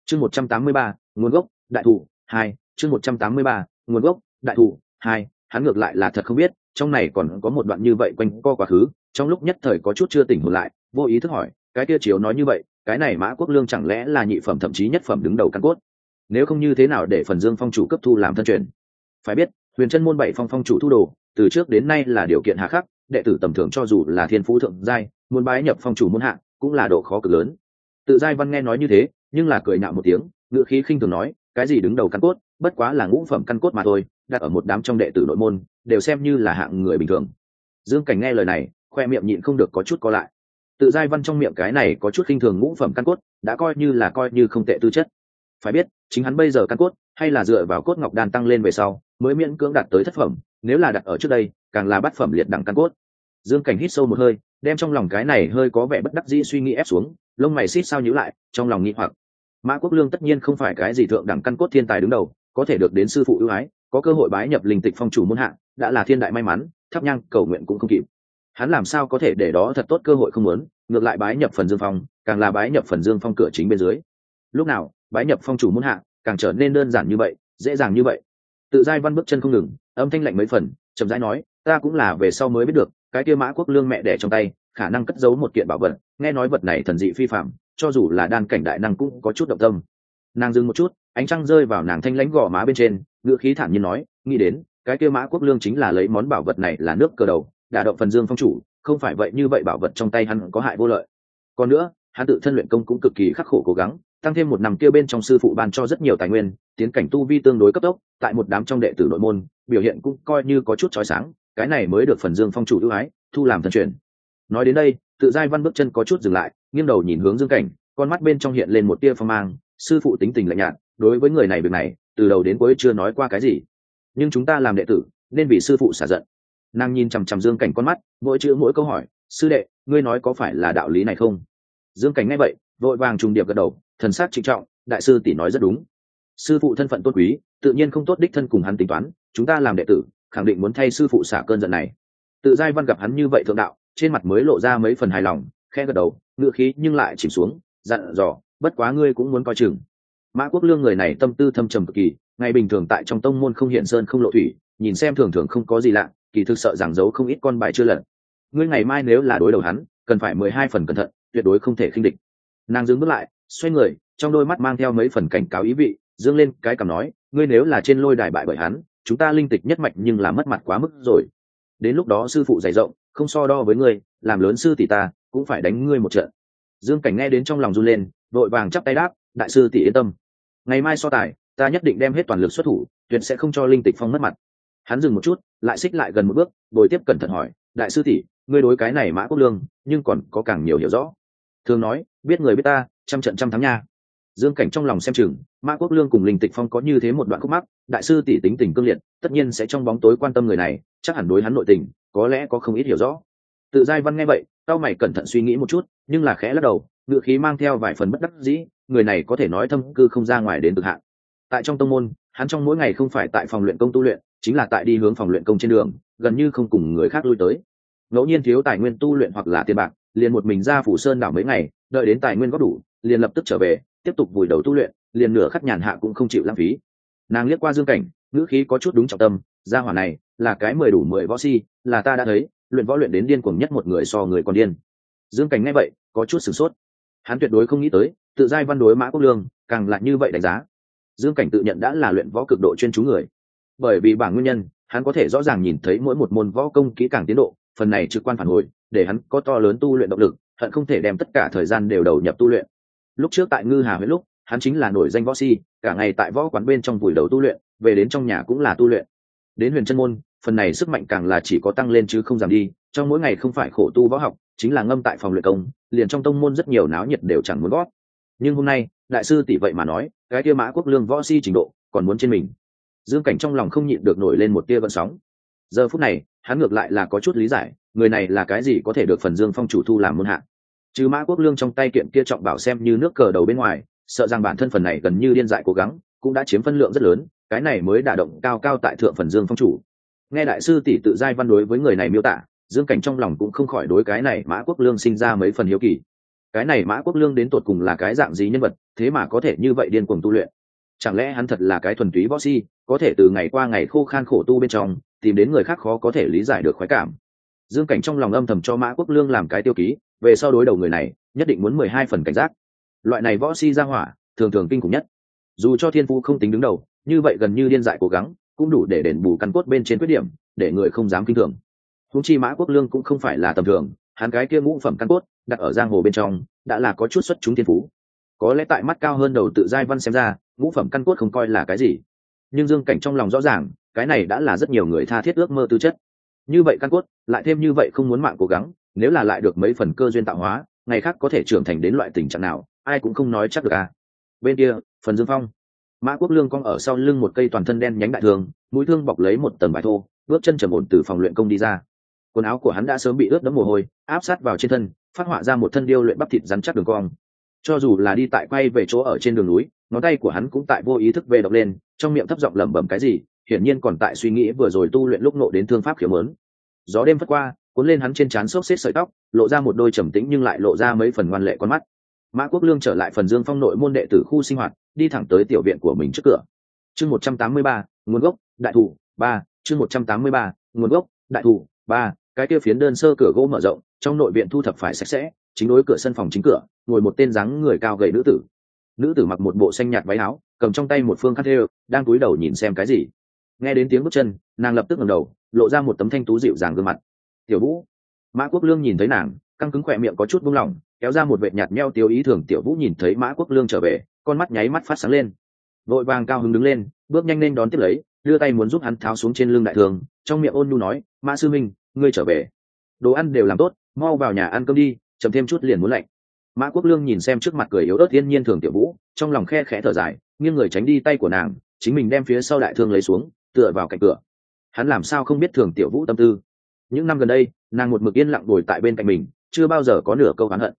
chương một trăm tám mươi ba, nguồn gốc, đại thủ, hai. Chương một trăm tám mươi ba, nguồn gốc, đại thủ, hai. Hắn ngược lại là thật không biết trong này còn có một đoạn như vậy quanh co quá khứ, trong lúc nhất thời có chút chưa tỉnh hồn lại, vô ý thức hỏi, cái kia chiếu nói như vậy, cái này mã quốc lương chẳng lẽ là nhị phẩm thậm chí nhất phẩm đứng đầu căn cốt? Nếu không như thế nào để phần dương phong chủ cấp thu làm thân truyền? Phải biết, huyền chân môn bảy phong phong chủ thu đồ, từ trước đến nay là điều kiện hạ khắc, đệ tử tầm thường cho dù là thiên phú thượng giai, muốn bái nhập phong chủ môn hạ, cũng là độ khó cực lớn. Tự giai văn nghe nói như thế, nhưng là cười nhạo một tiếng ngự khí khinh thường nói, cái gì đứng đầu căn cốt, bất quá là ngũ phẩm căn cốt mà thôi đặt ở một đám trong đệ tử nội môn, đều xem như là hạng người bình thường. Dương cảnh nghe lời này, khoe miệng nhịn không được có chút co lại. Tự giai văn trong miệng cái này có chút khinh thường ngũ phẩm căn cốt, đã coi như là coi như không tệ tư chất. Phải biết, chính hắn bây giờ căn cốt, hay là dựa vào cốt ngọc đan tăng lên về sau, mới miễn cưỡng đạt tới thất phẩm, nếu là đặt ở trước đây, càng là bát phẩm liệt đẳng căn cốt. Dương cảnh hít sâu một hơi, đem trong lòng cái này hơi có vẻ bất đắc dĩ suy nghĩ ép xuống, lông mày xít sao nhữ lại, trong lòng nghĩ hoặc. Mã quốc lương tất nhiên không phải cái gì thượng đẳng căn cốt thiên tài đứng đầu, có thể được đến sư phụ ưu ái có cơ hội bái nhập linh tịch phong chủ môn hạ, đã là thiên đại may mắn, thắp nhang, cầu nguyện cũng không kịp. Hắn làm sao có thể để đó thật tốt cơ hội không muốn, ngược lại bái nhập phần dương phong, càng là bái nhập phần dương phong cửa chính bên dưới. Lúc nào, bái nhập phong chủ môn hạ, càng trở nên đơn giản như vậy, dễ dàng như vậy. Tự giai văn bước chân không ngừng, âm thanh lạnh mấy phần, chậm rãi nói, ta cũng là về sau mới biết được, cái kia mã quốc lương mẹ đẻ trong tay, khả năng cất giấu một kiện bảo vật, nghe nói vật này thần dị phi phạm cho dù là đan cảnh đại năng cũng có chút động tâm. Nàng dừng một chút, ánh trăng rơi vào nàng thanh lãnh gò má bên trên ngựa khí thản nhiên nói, nghĩ đến, cái kia mã quốc lương chính là lấy món bảo vật này là nước cờ đầu, đả động phần dương phong chủ, không phải vậy như vậy bảo vật trong tay hắn có hại vô lợi. Còn nữa, hắn tự thân luyện công cũng cực kỳ khắc khổ cố gắng, tăng thêm một năm kia bên trong sư phụ ban cho rất nhiều tài nguyên, tiến cảnh tu vi tương đối cấp tốc, tại một đám trong đệ tử nội môn, biểu hiện cũng coi như có chút trói sáng, cái này mới được phần dương phong chủ ưu ái, thu làm thần truyền. Nói đến đây, tự giai văn bước chân có chút dừng lại, nghiêng đầu nhìn hướng dương cảnh, con mắt bên trong hiện lên một tia phong mang, sư phụ tính tình lạnh nhạt, đối với người này việc này từ đầu đến cuối chưa nói qua cái gì. Nhưng chúng ta làm đệ tử, nên vì sư phụ xả giận. Nàng nhìn chằm chằm dương cảnh con mắt, mỗi chữ mỗi câu hỏi, sư đệ, ngươi nói có phải là đạo lý này không? Dương cảnh nghe vậy, vội vàng trùng điệp gật đầu, thần sắc trịnh trọng, đại sư tỷ nói rất đúng. Sư phụ thân phận tốt quý, tự nhiên không tốt đích thân cùng hắn tính toán, chúng ta làm đệ tử, khẳng định muốn thay sư phụ xả cơn giận này. Tự giai văn gặp hắn như vậy thượng đạo, trên mặt mới lộ ra mấy phần hài lòng khe gật đầu ngựa khí nhưng lại chìm xuống, dặn dò, bất quá ngươi cũng muốn coi chừng mã quốc lương người này tâm tư thâm trầm cực kỳ, ngày bình thường tại trong tông môn không hiện sơn không lộ thủy, nhìn xem thường thường không có gì lạ, kỳ thực sợ rằng giấu không ít con bài chưa lật. Ngươi ngày mai nếu là đối đầu hắn, cần phải mười hai phần cẩn thận, tuyệt đối không thể khinh địch. Nàng dừng bước lại, xoay người, trong đôi mắt mang theo mấy phần cảnh cáo ý vị, dương lên cái cằm nói, ngươi nếu là trên lôi đài bại bởi hắn, chúng ta linh tịch nhất mạch nhưng là mất mặt quá mức rồi. Đến lúc đó sư phụ dày rộng, không so đo với ngươi, làm lớn sư tỷ ta, cũng phải đánh ngươi một trận. Dương cảnh nghe đến trong lòng run lên, vội vàng chắp tay đáp, đại sư tỷ yên tâm ngày mai so tài, ta nhất định đem hết toàn lực xuất thủ, tuyệt sẽ không cho linh tịch phong mất mặt. Hắn dừng một chút, lại xích lại gần một bước, bồi tiếp cẩn thận hỏi, đại sư tỷ, ngươi đối cái này mã quốc lương, nhưng còn có càng nhiều hiểu rõ. Thường nói, biết người biết ta, trăm trận trăm thắng nha. Dương cảnh trong lòng xem chừng, mã quốc lương cùng linh tịch phong có như thế một đoạn khúc mắc, đại sư tỷ tính tình cương liệt, tất nhiên sẽ trong bóng tối quan tâm người này, chắc hẳn đối hắn nội tình, có lẽ có không ít hiểu rõ. Tự giai văn nghe vậy tao mày cẩn thận suy nghĩ một chút, nhưng là khẽ lắc đầu, ngựa khí mang theo vài phần bất đắc dĩ người này có thể nói thâm cư không ra ngoài đến cực hạn. Tại trong tông môn, hắn trong mỗi ngày không phải tại phòng luyện công tu luyện, chính là tại đi hướng phòng luyện công trên đường, gần như không cùng người khác lui tới. Ngẫu nhiên thiếu tài nguyên tu luyện hoặc là tiền bạc, liền một mình ra phủ sơn đảo mấy ngày, đợi đến tài nguyên góp đủ, liền lập tức trở về, tiếp tục vùi đầu tu luyện, liền nửa khắc nhàn hạ cũng không chịu lãng phí. Nàng liếc qua dương cảnh, ngữ khí có chút đúng trọng tâm, gia hỏa này là cái mười đủ mười võ si, là ta đã thấy, luyện võ luyện đến điên cuồng nhất một người so người còn điên. Dương cảnh nghe vậy, có chút sửng sốt hắn tuyệt đối không nghĩ tới, tự giai văn đối mã quốc lương, càng lại như vậy đánh giá. Dương cảnh tự nhận đã là luyện võ cực độ chuyên chú người. Bởi vì bảng nguyên nhân, hắn có thể rõ ràng nhìn thấy mỗi một môn võ công kỹ càng tiến độ, phần này trực quan phản hồi, để hắn có to lớn tu luyện động lực, hận không thể đem tất cả thời gian đều đầu nhập tu luyện. Lúc trước tại ngư hà huyện lúc, hắn chính là nổi danh võ si, cả ngày tại võ quán bên trong vùi đầu tu luyện, về đến trong nhà cũng là tu luyện. Đến huyền chân môn, phần này sức mạnh càng là chỉ có tăng lên chứ không giảm đi, trong mỗi ngày không phải khổ tu võ học, chính là ngâm tại phòng luyện công liền trong tông môn rất nhiều náo nhiệt đều chẳng muốn gót. Nhưng hôm nay, đại sư tỷ vậy mà nói, cái kia mã quốc lương võ si trình độ, còn muốn trên mình. Dương cảnh trong lòng không nhịn được nổi lên một tia vận sóng. Giờ phút này, hắn ngược lại là có chút lý giải, người này là cái gì có thể được phần dương phong chủ thu làm môn hạ. Chứ mã quốc lương trong tay kiện kia trọng bảo xem như nước cờ đầu bên ngoài, sợ rằng bản thân phần này gần như điên dại cố gắng, cũng đã chiếm phân lượng rất lớn, cái này mới đả động cao cao tại thượng phần dương phong chủ. Nghe đại sư tỷ tự giai văn đối với người này miêu tả dương cảnh trong lòng cũng không khỏi đối cái này mã quốc lương sinh ra mấy phần hiếu kỳ. Cái này mã quốc lương đến tột cùng là cái dạng gì nhân vật, thế mà có thể như vậy điên cuồng tu luyện? Chẳng lẽ hắn thật là cái thuần túy võ si có thể từ ngày qua ngày khô khan khổ tu bên trong, tìm đến người khác khó có thể lý giải được khoái cảm? Dương cảnh trong lòng âm thầm cho mã quốc lương làm cái tiêu ký, về sau đối đầu người này, nhất định muốn mười hai phần cảnh giác. Loại này võ si ra hỏa, thường thường kinh khủng nhất. Dù cho thiên phu không tính đứng đầu, như vậy gần như điên dại cố gắng, cũng đủ để đền bù căn cốt bên trên khuyết điểm, để người không dám kinh thường húng chi mã quốc lương cũng không phải là tầm thường, hắn cái kia ngũ phẩm căn cốt, đặt ở giang hồ bên trong, đã là có chút xuất chúng thiên phú. Có lẽ tại mắt cao hơn đầu tự giai văn xem ra, ngũ phẩm căn cốt không coi là cái gì. Nhưng dương cảnh trong lòng rõ ràng, cái này đã là rất nhiều người tha thiết ước mơ tư chất. Như vậy căn cốt, lại thêm như vậy không muốn mạng cố gắng, nếu là lại được mấy phần cơ duyên tạo hóa, ngày khác có thể trưởng thành đến loại tình trạng nào, ai cũng không nói chắc được à. Bên kia, phần dương phong. Mã quốc lương cong ở sau lưng một cây toàn thân đen nhánh đại thường, mũi thương bọc lấy một tầng vải thô, bước chân trầm ổn từ phòng luyện công đi ra quần áo của hắn đã sớm bị ướt đẫm mồ hôi, áp sát vào trên thân, phát họa ra một thân điêu luyện bắp thịt rắn chắc đường cong. Cho dù là đi tại quay về chỗ ở trên đường núi, ngón tay của hắn cũng tại vô ý thức về đọc lên, trong miệng thấp giọng lẩm bẩm cái gì, hiển nhiên còn tại suy nghĩ vừa rồi tu luyện lúc nộ đến thương pháp khiếu mớn. Gió đêm phất qua, cuốn lên hắn trên trán xốc xếp sợi tóc, lộ ra một đôi trầm tĩnh nhưng lại lộ ra mấy phần ngoan lệ con mắt. Mã quốc lương trở lại phần dương phong nội môn đệ tử khu sinh hoạt, đi thẳng tới tiểu viện của mình trước cửa. Chương một trăm tám mươi ba, nguồn gốc, đại thủ, ba, chương một trăm tám mươi ba, nguồn gốc, đại thủ, ba cái kia phiến đơn sơ cửa gỗ mở rộng, trong nội viện thu thập phải sạch sẽ, chính đối cửa sân phòng chính cửa, ngồi một tên dáng người cao gầy nữ tử. Nữ tử mặc một bộ xanh nhạt váy áo, cầm trong tay một phương khăn thê đang cúi đầu nhìn xem cái gì. Nghe đến tiếng bước chân, nàng lập tức ngẩng đầu, lộ ra một tấm thanh tú dịu dàng gương mặt. Tiểu vũ. Mã quốc lương nhìn thấy nàng, căng cứng khỏe miệng có chút buông lỏng, kéo ra một vệ nhạt meo tiêu ý thường tiểu vũ nhìn thấy mã quốc lương trở về, con mắt nháy mắt phát sáng lên. Vội vàng cao hứng đứng lên, bước nhanh lên đón tiếp lấy, đưa tay muốn giúp hắn tháo xuống trên lưng đại thường, trong miệng ôn nhu nói, mã sư minh ngươi trở về. Đồ ăn đều làm tốt, mau vào nhà ăn cơm đi chấm thêm chút liền muốn lạnh. Mã quốc lương nhìn xem trước mặt cười yếu ớt thiên nhiên thường tiểu vũ, trong lòng khe khẽ thở dài, nghiêng người tránh đi tay của nàng, chính mình đem phía sau đại thương lấy xuống, tựa vào cạnh cửa. Hắn làm sao không biết thường tiểu vũ tâm tư? Những năm gần đây, nàng một mực yên lặng ngồi tại bên cạnh mình, chưa bao giờ có nửa câu hắn hận.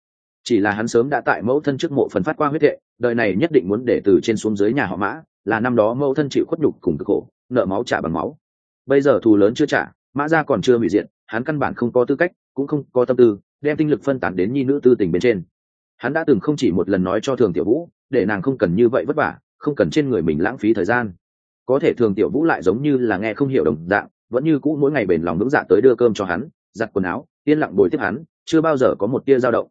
Chỉ là hắn sớm đã tại mẫu thân trước mộ phần phát qua huyết thệ đời này nhất định muốn để từ trên xuống dưới nhà họ mã, là năm đó mẫu thân chịu khuất nhục cùng cực khổ, nợ máu trả bằng máu. Bây giờ thù lớn chưa trả mã gia còn chưa hủy diện hắn căn bản không có tư cách, cũng không có tâm tư, đem tinh lực phân tán đến nhi nữ tư tình bên trên. Hắn đã từng không chỉ một lần nói cho thường tiểu vũ, để nàng không cần như vậy vất vả, không cần trên người mình lãng phí thời gian. Có thể thường tiểu vũ lại giống như là nghe không hiểu đồng dạng, vẫn như cũ mỗi ngày bền lòng vững dạ tới đưa cơm cho hắn, giặt quần áo, yên lặng bồi tiếp hắn, chưa bao giờ có một tia dao động.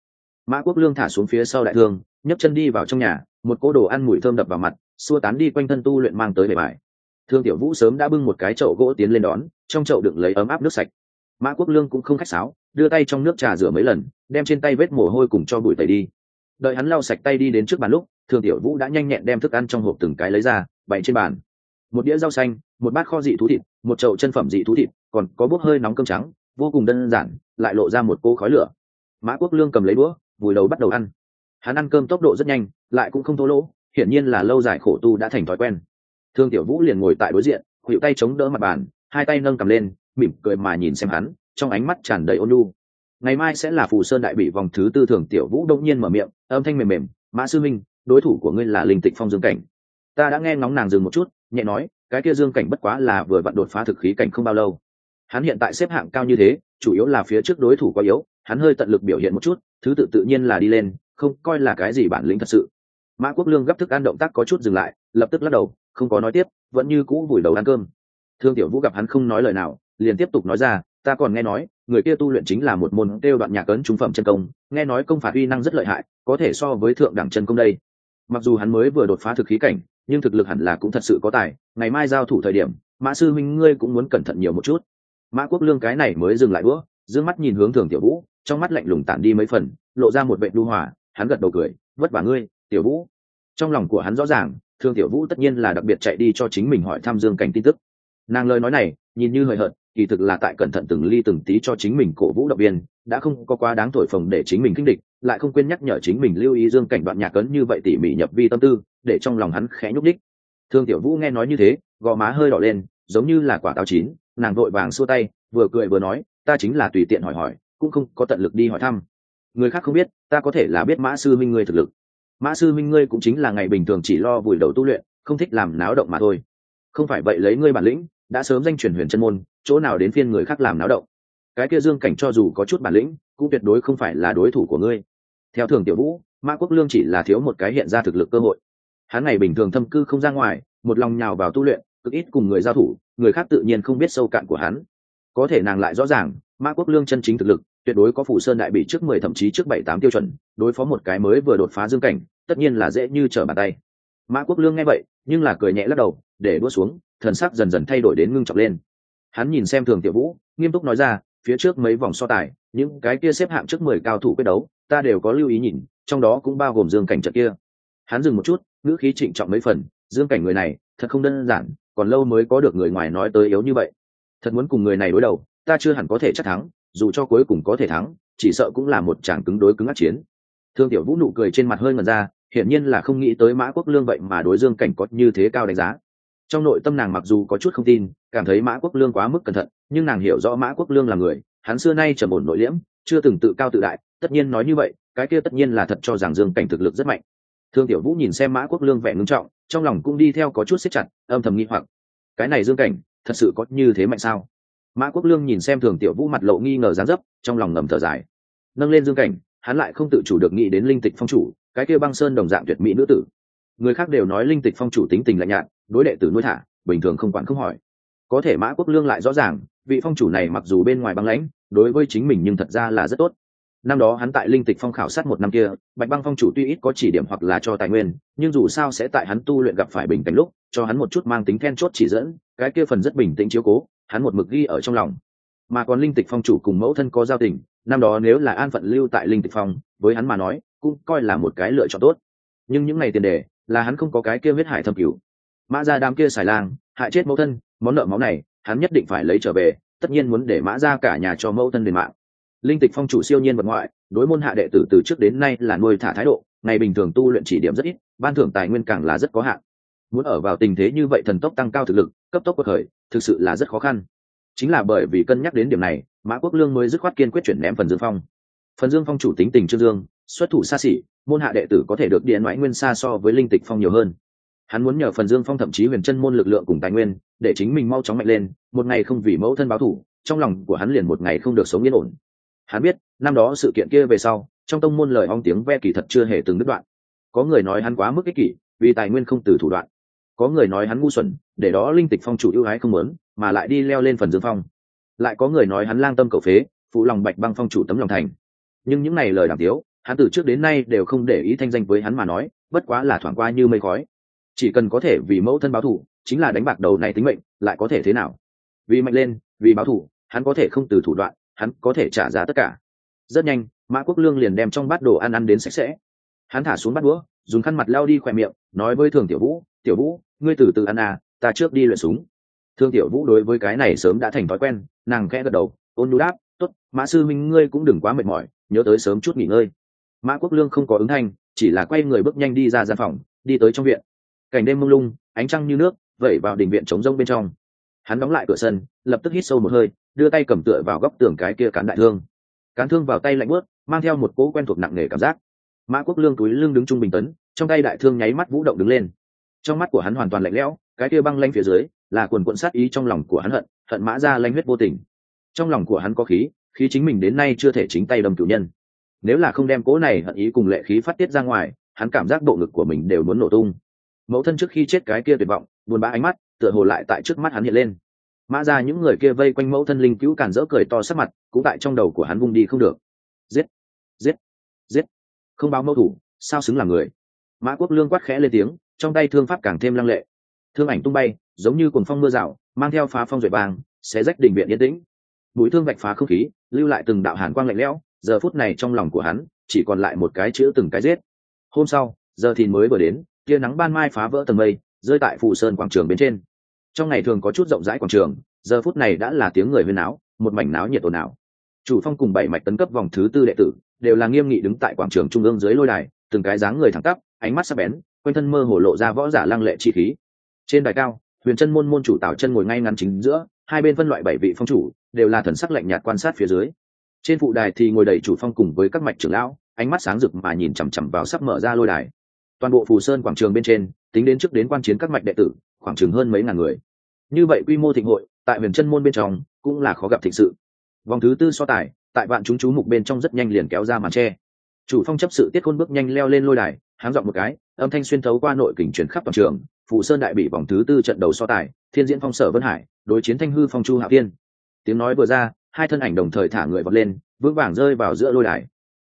Mã quốc lương thả xuống phía sau đại thương, nhấc chân đi vào trong nhà, một cô đồ ăn mùi thơm đập vào mặt, xua tán đi quanh thân tu luyện mang tới bề bài. Thương tiểu vũ sớm đã bưng một cái chậu gỗ tiến lên đón trong chậu đựng lấy ấm áp nước sạch. Mã quốc lương cũng không khách sáo, đưa tay trong nước trà rửa mấy lần, đem trên tay vết mồ hôi cùng cho bụi tẩy đi. Đợi hắn lau sạch tay đi đến trước bàn lúc thương tiểu vũ đã nhanh nhẹn đem thức ăn trong hộp từng cái lấy ra, bày trên bàn. Một đĩa rau xanh, một bát kho dị thú thịt, một chậu chân phẩm dị thú thịt, còn có bốc hơi nóng cơm trắng, vô cùng đơn giản, lại lộ ra một cô khói lửa. Mã quốc lương cầm lấy đũa, vùi đầu bắt đầu ăn. Hắn ăn cơm tốc độ rất nhanh, lại cũng không thô lỗ, hiển nhiên là lâu dài khổ tu đã thành thói quen. Thương tiểu vũ liền ngồi tại đối diện khuỵu tay chống đỡ mặt bàn hai tay nâng cầm lên, mỉm cười mà nhìn xem hắn, trong ánh mắt tràn đầy ôn nhu. Ngày mai sẽ là phù sơn đại bị vòng thứ tư thường tiểu vũ đông nhiên mở miệng, âm thanh mềm mềm, mã sư minh, đối thủ của ngươi là linh tịch phong dương cảnh. Ta đã nghe ngóng nàng dừng một chút, nhẹ nói, cái kia dương cảnh bất quá là vừa vặn đột phá thực khí cảnh không bao lâu. Hắn hiện tại xếp hạng cao như thế, chủ yếu là phía trước đối thủ quá yếu, hắn hơi tận lực biểu hiện một chút, thứ tự tự nhiên là đi lên, không coi là cái gì bản lĩnh thật sự. Mã quốc lương gấp thức ăn động tác có chút dừng lại, lập tức lắc đầu, không có nói tiếp, vẫn như cũ vùi đầu ăn cơm thương tiểu vũ gặp hắn không nói lời nào, liền tiếp tục nói ra, ta còn nghe nói, người kia tu luyện chính là một môn kêu đoạn nhạc ấn trung phẩm chân công, nghe nói công phạt uy năng rất lợi hại, có thể so với thượng đẳng chân công đây. Mặc dù hắn mới vừa đột phá thực khí cảnh, nhưng thực lực hẳn là cũng thật sự có tài, ngày mai giao thủ thời điểm, mã sư minh ngươi cũng muốn cẩn thận nhiều một chút. Mã quốc lương cái này mới dừng lại bữa d mắt nhìn hướng thường tiểu vũ, trong mắt lạnh lùng tản đi mấy phần, lộ ra một vệ đu hỏa hắn gật đầu cười, vất vả ngươi, tiểu vũ. Trong lòng của hắn rõ ràng thương tiểu vũ tất nhiên là đặc biệt chạy đi cho chính mình hỏi thăm dương cảnh tin tức nàng lời nói này, nhìn như hời hợt, kỳ thực là tại cẩn thận từng ly từng tí cho chính mình cổ vũ động viên, đã không có quá đáng thổi phồng để chính mình kinh địch, lại không quên nhắc nhở chính mình lưu ý dương cảnh đoạn nhạc cấn như vậy tỉ mỉ nhập vi tâm tư, để trong lòng hắn khẽ nhúc đích thương tiểu vũ nghe nói như thế, gò má hơi đỏ lên, giống như là quả táo chín, nàng vội vàng xua tay, vừa cười vừa nói, ta chính là tùy tiện hỏi hỏi, cũng không có tận lực đi hỏi thăm. Người khác không biết, ta có thể là biết mã sư minh ngươi thực lực. Mã sư minh ngươi cũng chính là ngày bình thường chỉ lo vùi đầu tu luyện, không thích làm náo động mà thôi không phải vậy lấy ngươi bản lĩnh, đã sớm danh truyền huyền chân môn, chỗ nào đến phiên người khác làm náo động. Cái kia dương cảnh cho dù có chút bản lĩnh, cũng tuyệt đối không phải là đối thủ của ngươi. Theo thường tiểu vũ, mã quốc lương chỉ là thiếu một cái hiện ra thực lực cơ hội. Hắn này bình thường thâm cư không ra ngoài, một lòng nhào vào tu luyện, cực ít cùng người giao thủ, người khác tự nhiên không biết sâu cạn của hắn. Có thể nàng lại rõ ràng, mã quốc lương chân chính thực lực, tuyệt đối có phủ sơn đại bị trước mười thậm chí trước bảy tám tiêu chuẩn, đối phó một cái mới vừa đột phá dương cảnh, tất nhiên là dễ như trở bàn tay mã quốc lương nghe vậy, nhưng là cười nhẹ lắc đầu, để đua xuống, thần sắc dần dần thay đổi đến ngưng trọng lên. Hắn nhìn xem thường tiểu vũ, nghiêm túc nói ra, phía trước mấy vòng so tài, những cái kia xếp hạng trước mười cao thủ quyết đấu, ta đều có lưu ý nhìn, trong đó cũng bao gồm dương cảnh trận kia. Hắn dừng một chút, ngữ khí trịnh trọng mấy phần, dương cảnh người này, thật không đơn giản, còn lâu mới có được người ngoài nói tới yếu như vậy. Thật muốn cùng người này đối đầu, ta chưa hẳn có thể chắc thắng, dù cho cuối cùng có thể thắng, chỉ sợ cũng là một chàng cứng đối cứng ác chiến. Thương tiểu vũ nụ cười trên mặt hơi ngần ra hiển nhiên là không nghĩ tới mã quốc lương vậy mà đối dương cảnh có như thế cao đánh giá. Trong nội tâm nàng mặc dù có chút không tin, cảm thấy mã quốc lương quá mức cẩn thận, nhưng nàng hiểu rõ mã quốc lương là người, hắn xưa nay trầm ổn nội liễm, chưa từng tự cao tự đại, tất nhiên nói như vậy, cái kia tất nhiên là thật cho rằng dương cảnh thực lực rất mạnh. Thương tiểu vũ nhìn xem mã quốc lương vẻ ngưng trọng, trong lòng cũng đi theo có chút xích chặt, âm thầm nghi hoặc. Cái này dương cảnh, thật sự có như thế mạnh sao? Mã quốc lương nhìn xem thường tiểu vũ mặt lộ nghi ngờ dán dấp, trong lòng ngầm thở dài. Nâng lên dương cảnh, hắn lại không tự chủ được nghĩ đến linh tịch phong chủ cái kia băng sơn đồng dạng tuyệt mỹ nữ tử. Người khác đều nói linh tịch phong chủ tính tình lạnh nhạt, đối đệ tử nuôi thả, bình thường không quản không hỏi. Có thể mã quốc lương lại rõ ràng, vị phong chủ này mặc dù bên ngoài băng lãnh, đối với chính mình nhưng thật ra là rất tốt. Năm đó hắn tại linh tịch phong khảo sát một năm kia, bạch băng phong chủ tuy ít có chỉ điểm hoặc là cho tài nguyên, nhưng dù sao sẽ tại hắn tu luyện gặp phải bình cảnh lúc, cho hắn một chút mang tính then chốt chỉ dẫn, cái kia phần rất bình tĩnh chiếu cố, hắn một mực ghi ở trong lòng. Mà còn linh tịch phong chủ cùng mẫu thân có giao tình, năm đó nếu là an phận lưu tại linh tịch phong, với hắn mà nói cũng coi là một cái lựa chọn tốt. Nhưng những ngày tiền đề là hắn không có cái kia huyết hải thâm cứu mã ra đám kia xài lang, hại chết mẫu thân, món nợ máu này, hắn nhất định phải lấy trở về, tất nhiên muốn để mã ra cả nhà cho mẫu thân đền mạng. Linh tịch phong chủ siêu nhiên vật ngoại, đối môn hạ đệ tử từ trước đến nay là nuôi thả thái độ, ngày bình thường tu luyện chỉ điểm rất ít, ban thưởng tài nguyên càng là rất có hạn. Muốn ở vào tình thế như vậy thần tốc tăng cao thực lực, cấp tốc cuộc khởi, thực sự là rất khó khăn. Chính là bởi vì cân nhắc đến điểm này, mã quốc lương mới dứt khoát kiên quyết chuyển ném phần dương phong. Phần dương phong chủ tính tình trương dương xuất thủ xa xỉ, môn hạ đệ tử có thể được điện ngoại nguyên xa so với linh tịch phong nhiều hơn. Hắn muốn nhờ phần dương phong thậm chí huyền chân môn lực lượng cùng tài nguyên, để chính mình mau chóng mạnh lên, một ngày không vì mẫu thân báo thủ, trong lòng của hắn liền một ngày không được sống yên ổn. Hắn biết, năm đó sự kiện kia về sau, trong tông môn lời ong tiếng ve kỳ thật chưa hề từng đứt đoạn. Có người nói hắn quá mức ích kỷ, vì tài nguyên không từ thủ đoạn. Có người nói hắn ngu xuẩn, để đó linh tịch phong chủ ưu ái không muốn, mà lại đi leo lên phần dương phong. Lại có người nói hắn lang tâm cầu phế, phụ lòng bạch băng phong chủ tấm lòng thành. Nhưng những này lời đàm tiếu hắn từ trước đến nay đều không để ý thanh danh với hắn mà nói, bất quá là thoảng qua như mây khói. Chỉ cần có thể vì mẫu thân báo thù, chính là đánh bạc đầu này tính mệnh, lại có thể thế nào? Vì mạnh lên, vì báo thù, hắn có thể không từ thủ đoạn, hắn có thể trả giá tất cả. Rất nhanh, mã quốc lương liền đem trong bát đồ ăn ăn đến sạch sẽ. Hắn thả xuống bát đũa, dùng khăn mặt lao đi khỏe miệng, nói với thường tiểu vũ tiểu vũ, ngươi từ từ ăn à ta trước đi luyện súng. Thương tiểu vũ đối với cái này sớm đã thành thói quen, nàng khẽ gật đầu, ôn nhu đáp t ố t mã sư minh ngươi cũng đừng quá mệt mỏi, nhớ tới sớm chút nghỉ ngơi mã quốc lương không có ứng thanh, chỉ là quay người bước nhanh đi ra gian phòng, đi tới trong viện. Cảnh đêm mông lung, ánh trăng như nước, vẩy vào đỉnh viện trống rông bên trong. Hắn đóng lại cửa sân, lập tức hít sâu một hơi, đưa tay cầm tựa vào góc tường cái kia cán đại thương. Cán thương vào tay lạnh bớt mang theo một cỗ quen thuộc nặng nề cảm giác. Mã quốc lương túi lưng đứng trung bình tấn, trong tay đại thương nháy mắt vũ động đứng lên. Trong mắt của hắn hoàn toàn lạnh lẽo, cái kia băng lanh phía dưới, là quần quận sát ý trong lòng của hắn hận hận mã ra lanh huyết vô tình. Trong lòng của hắn có khí khí chính mình đến nay chưa thể chính tay đâm cử nhân nếu là không đem cỗ này hận ý cùng lệ khí phát tiết ra ngoài, hắn cảm giác bộ ngực của mình đều muốn nổ tung. Mẫu thân trước khi chết cái kia tuyệt vọng, buồn bã ánh mắt, tựa hồ lại tại trước mắt hắn hiện lên. Mã ra những người kia vây quanh mẫu thân linh cứu càn rỡ cười to sắc mặt, cũng tại trong đầu của hắn vung đi không được. Giết! Giết! Giết! Không báo mẫu thủ, sao xứng là người? Mã quốc lương quát khẽ lên tiếng, trong tay thương pháp càng thêm lăng lệ. Thương ảnh tung bay, giống như cuồng phong mưa rào, mang theo phá phong duệ vàng sẽ rách đỉnh viện yên tĩnh. Mũi thương vạch phá không khí, lưu lại từng đạo hàn quang lạnh lẽo giờ phút này trong lòng của hắn, chỉ còn lại một cái chữ từng cái giết. Hôm sau, giờ thì mới vừa đến, tia nắng ban mai phá vỡ tầng mây, rơi tại phù sơn quảng trường bên trên. Trong ngày thường có chút rộng rãi quảng trường, giờ phút này đã là tiếng người huyên náo, một mảnh náo nhiệt ồn ào. Chủ phong cùng bảy mạch tấn cấp vòng thứ tư đệ tử, đều là nghiêm nghị đứng tại quảng trường trung ương dưới lôi đài, từng cái dáng người thẳng tắp, ánh mắt sắc bén, quanh thân mơ hồ lộ ra võ giả lăng lệ chi khí. Trên đài cao, huyền chân môn môn chủ tạo chân ngồi ngay ngắn chính giữa, hai bên phân loại bảy vị phong chủ, đều là thần sắc lạnh nhạt quan sát phía dưới trên phụ đài thì ngồi đầy chủ phong cùng với các mạch trưởng lão, ánh mắt sáng rực mà nhìn chằm chằm vào sắp mở ra lôi đài. Toàn bộ phù sơn quảng trường bên trên, tính đến trước đến quan chiến các mạch đệ tử, khoảng chừng hơn mấy ngàn người. Như vậy quy mô thịnh hội, tại huyền chân môn bên trong, cũng là khó gặp thịnh sự. Vòng thứ tư so tài, tại vạn chúng chú mục bên trong rất nhanh liền kéo ra màn tre chủ phong chấp sự tiết khôn bước nhanh leo lên lôi đài, háng dọn một cái, âm thanh xuyên thấu qua nội kình chuyển khắp toàn trường phụ sơn đại bị vòng thứ tư trận đầu so tài, thiên diễn phong sở vân hải, đối chiến thanh hư phong chu hạ tiên tiếng nói vừa ra hai thân ảnh đồng thời thả người vọt lên, vững vàng rơi vào giữa lôi đài.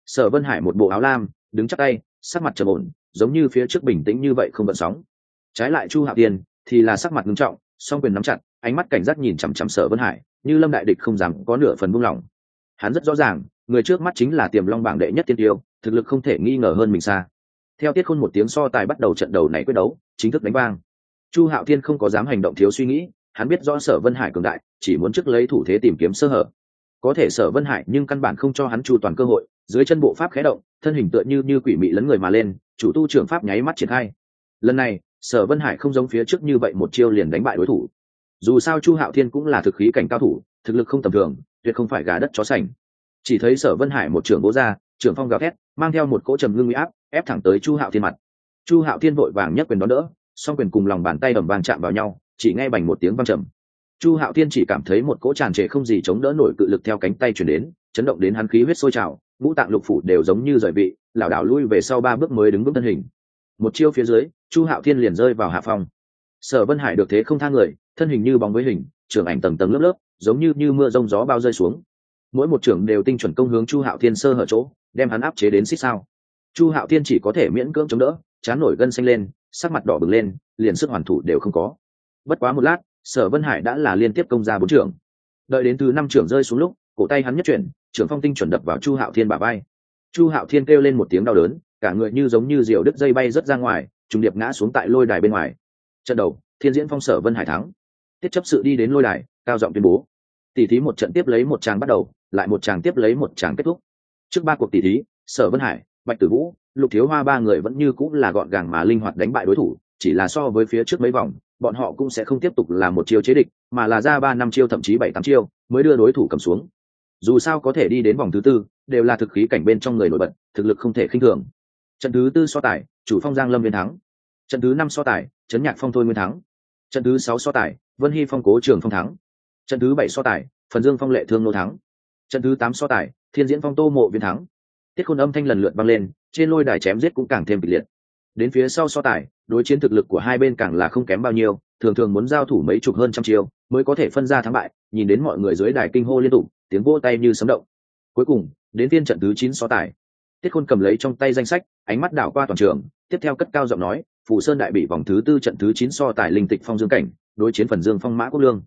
Sở vân hải một bộ áo lam, đứng chắc tay, sắc mặt trầm ổn, giống như phía trước bình tĩnh như vậy không bận sóng. Trái lại chu hạ tiên thì là sắc mặt nghiêm trọng, song quyền nắm chặt, ánh mắt cảnh giác nhìn chằm chằm sở vân hải, như lâm đại địch không dám có nửa phần buông lỏng. Hắn rất rõ ràng, người trước mắt chính là tiềm long bảng đệ nhất tiên tiêu, thực lực không thể nghi ngờ hơn mình xa. Theo tiết khôn một tiếng so tài bắt đầu trận đầu này quyết đấu, chính thức đánh vang. Chu hạo thiên không có dám hành động thiếu suy nghĩ hắn biết rõ sở vân hải cường đại, chỉ muốn trước lấy thủ thế tìm kiếm sơ hở. Có thể sở vân hải nhưng căn bản không cho hắn chu toàn cơ hội, dưới chân bộ pháp khé động, thân hình tựa như như quỷ mị lấn người mà lên, chủ tu trưởng pháp nháy mắt triển khai. Lần này, sở vân hải không giống phía trước như vậy một chiêu liền đánh bại đối thủ. Dù sao chu hạo thiên cũng là thực khí cảnh cao thủ, thực lực không tầm thường, tuyệt không phải gà đất chó sành. Chỉ thấy sở vân hải một trưởng vỗ ra, trưởng phong gào thét, mang theo một cỗ trầm ngưng uy áp, ép thẳng tới chu hạo thiên mặt. Chu hạo thiên vội vàng nhất quyền đón đỡ, song quyền cùng lòng bàn tay ẩm vàng chạm vào nhau chỉ nghe bành một tiếng văng trầm. Chu hạo thiên chỉ cảm thấy một cỗ tràn trề không gì chống đỡ nổi cự lực theo cánh tay chuyển đến, chấn động đến hắn khí huyết sôi trào, ngũ tạng lục phủ đều giống như rời vị, lảo đảo lui về sau ba bước mới đứng vững thân hình. Một chiêu phía dưới, chu hạo thiên liền rơi vào hạ phong. Sở vân hải được thế không tha người, thân hình như bóng với hình trưởng ảnh tầng tầng lớp lớp, giống như như mưa rông gió bao rơi xuống. Mỗi một trưởng đều tinh chuẩn công hướng chu hạo thiên sơ hở chỗ, đem hắn áp chế đến xích sao. Chu hạo thiên chỉ có thể miễn cưỡng chống đỡ, chán nổi gân xanh lên, sắc mặt đỏ bừng lên, liền sức hoàn thủ đều không có bất quá một lát, sở vân hải đã là liên tiếp công ra bốn trưởng. Đợi đến thứ năm trưởng rơi xuống lúc, cổ tay hắn nhất chuyển, trưởng phong tinh chuẩn đập vào chu hạo thiên bả vai. Chu hạo thiên kêu lên một tiếng đau đớn, cả người như giống như diều đứt dây bay rớt ra ngoài, trùng điệp ngã xuống tại lôi đài bên ngoài. Trận đầu, thiên diễn phong sở vân hải thắng. Tiết chấp sự đi đến lôi đài, cao giọng tuyên bố. Tỷ thí một trận tiếp lấy một tràng bắt đầu, lại một tràng tiếp lấy một tràng kết thúc. Trước ba cuộc tỷ thí, sở vân hải, bạch tử vũ, lục thiếu hoa ba người vẫn như cũng là gọn gàng mà linh hoạt đánh bại đối thủ chỉ là so với phía trước mấy vòng, bọn họ cũng sẽ không tiếp tục là một chiêu chế địch, mà là ra ba năm chiêu, thậm chí bảy tám chiêu, mới đưa đối thủ cầm xuống. Dù sao có thể đi đến vòng thứ tư, đều là thực khí cảnh bên trong người nổi bật, thực lực không thể khinh thường. Trận thứ tư so tài, chủ phong giang lâm viên thắng. Trận thứ năm so tài, trấn nhạc phong thôi nguyên thắng. Trận thứ sáu so tài, vân hy phong cố trường phong thắng. Trận thứ bảy so tài, phần dương phong lệ thương nô thắng. Trận thứ tám so tài, thiên diễn phong tô mộ viên thắng. Tiết khôn âm thanh lần lượt vang lên, trên lôi đài chém giết cũng càng thêm kịch liệt. Đến phía sau so tài đối chiến thực lực của hai bên càng là không kém bao nhiêu, thường thường muốn giao thủ mấy chục hơn trăm chiêu mới có thể phân ra thắng bại, nhìn đến mọi người dưới đài kinh hô liên tục, tiếng vô tay như sấm động. Cuối cùng, đến phiên trận thứ chín so tài. Tiết khôn cầm lấy trong tay danh sách, ánh mắt đảo qua toàn trường, tiếp theo cất cao giọng nói Phụ sơn đại bị vòng thứ tư trận thứ chín so tài linh tịch phong dương cảnh, đối chiến phần dương phong mã quốc lương.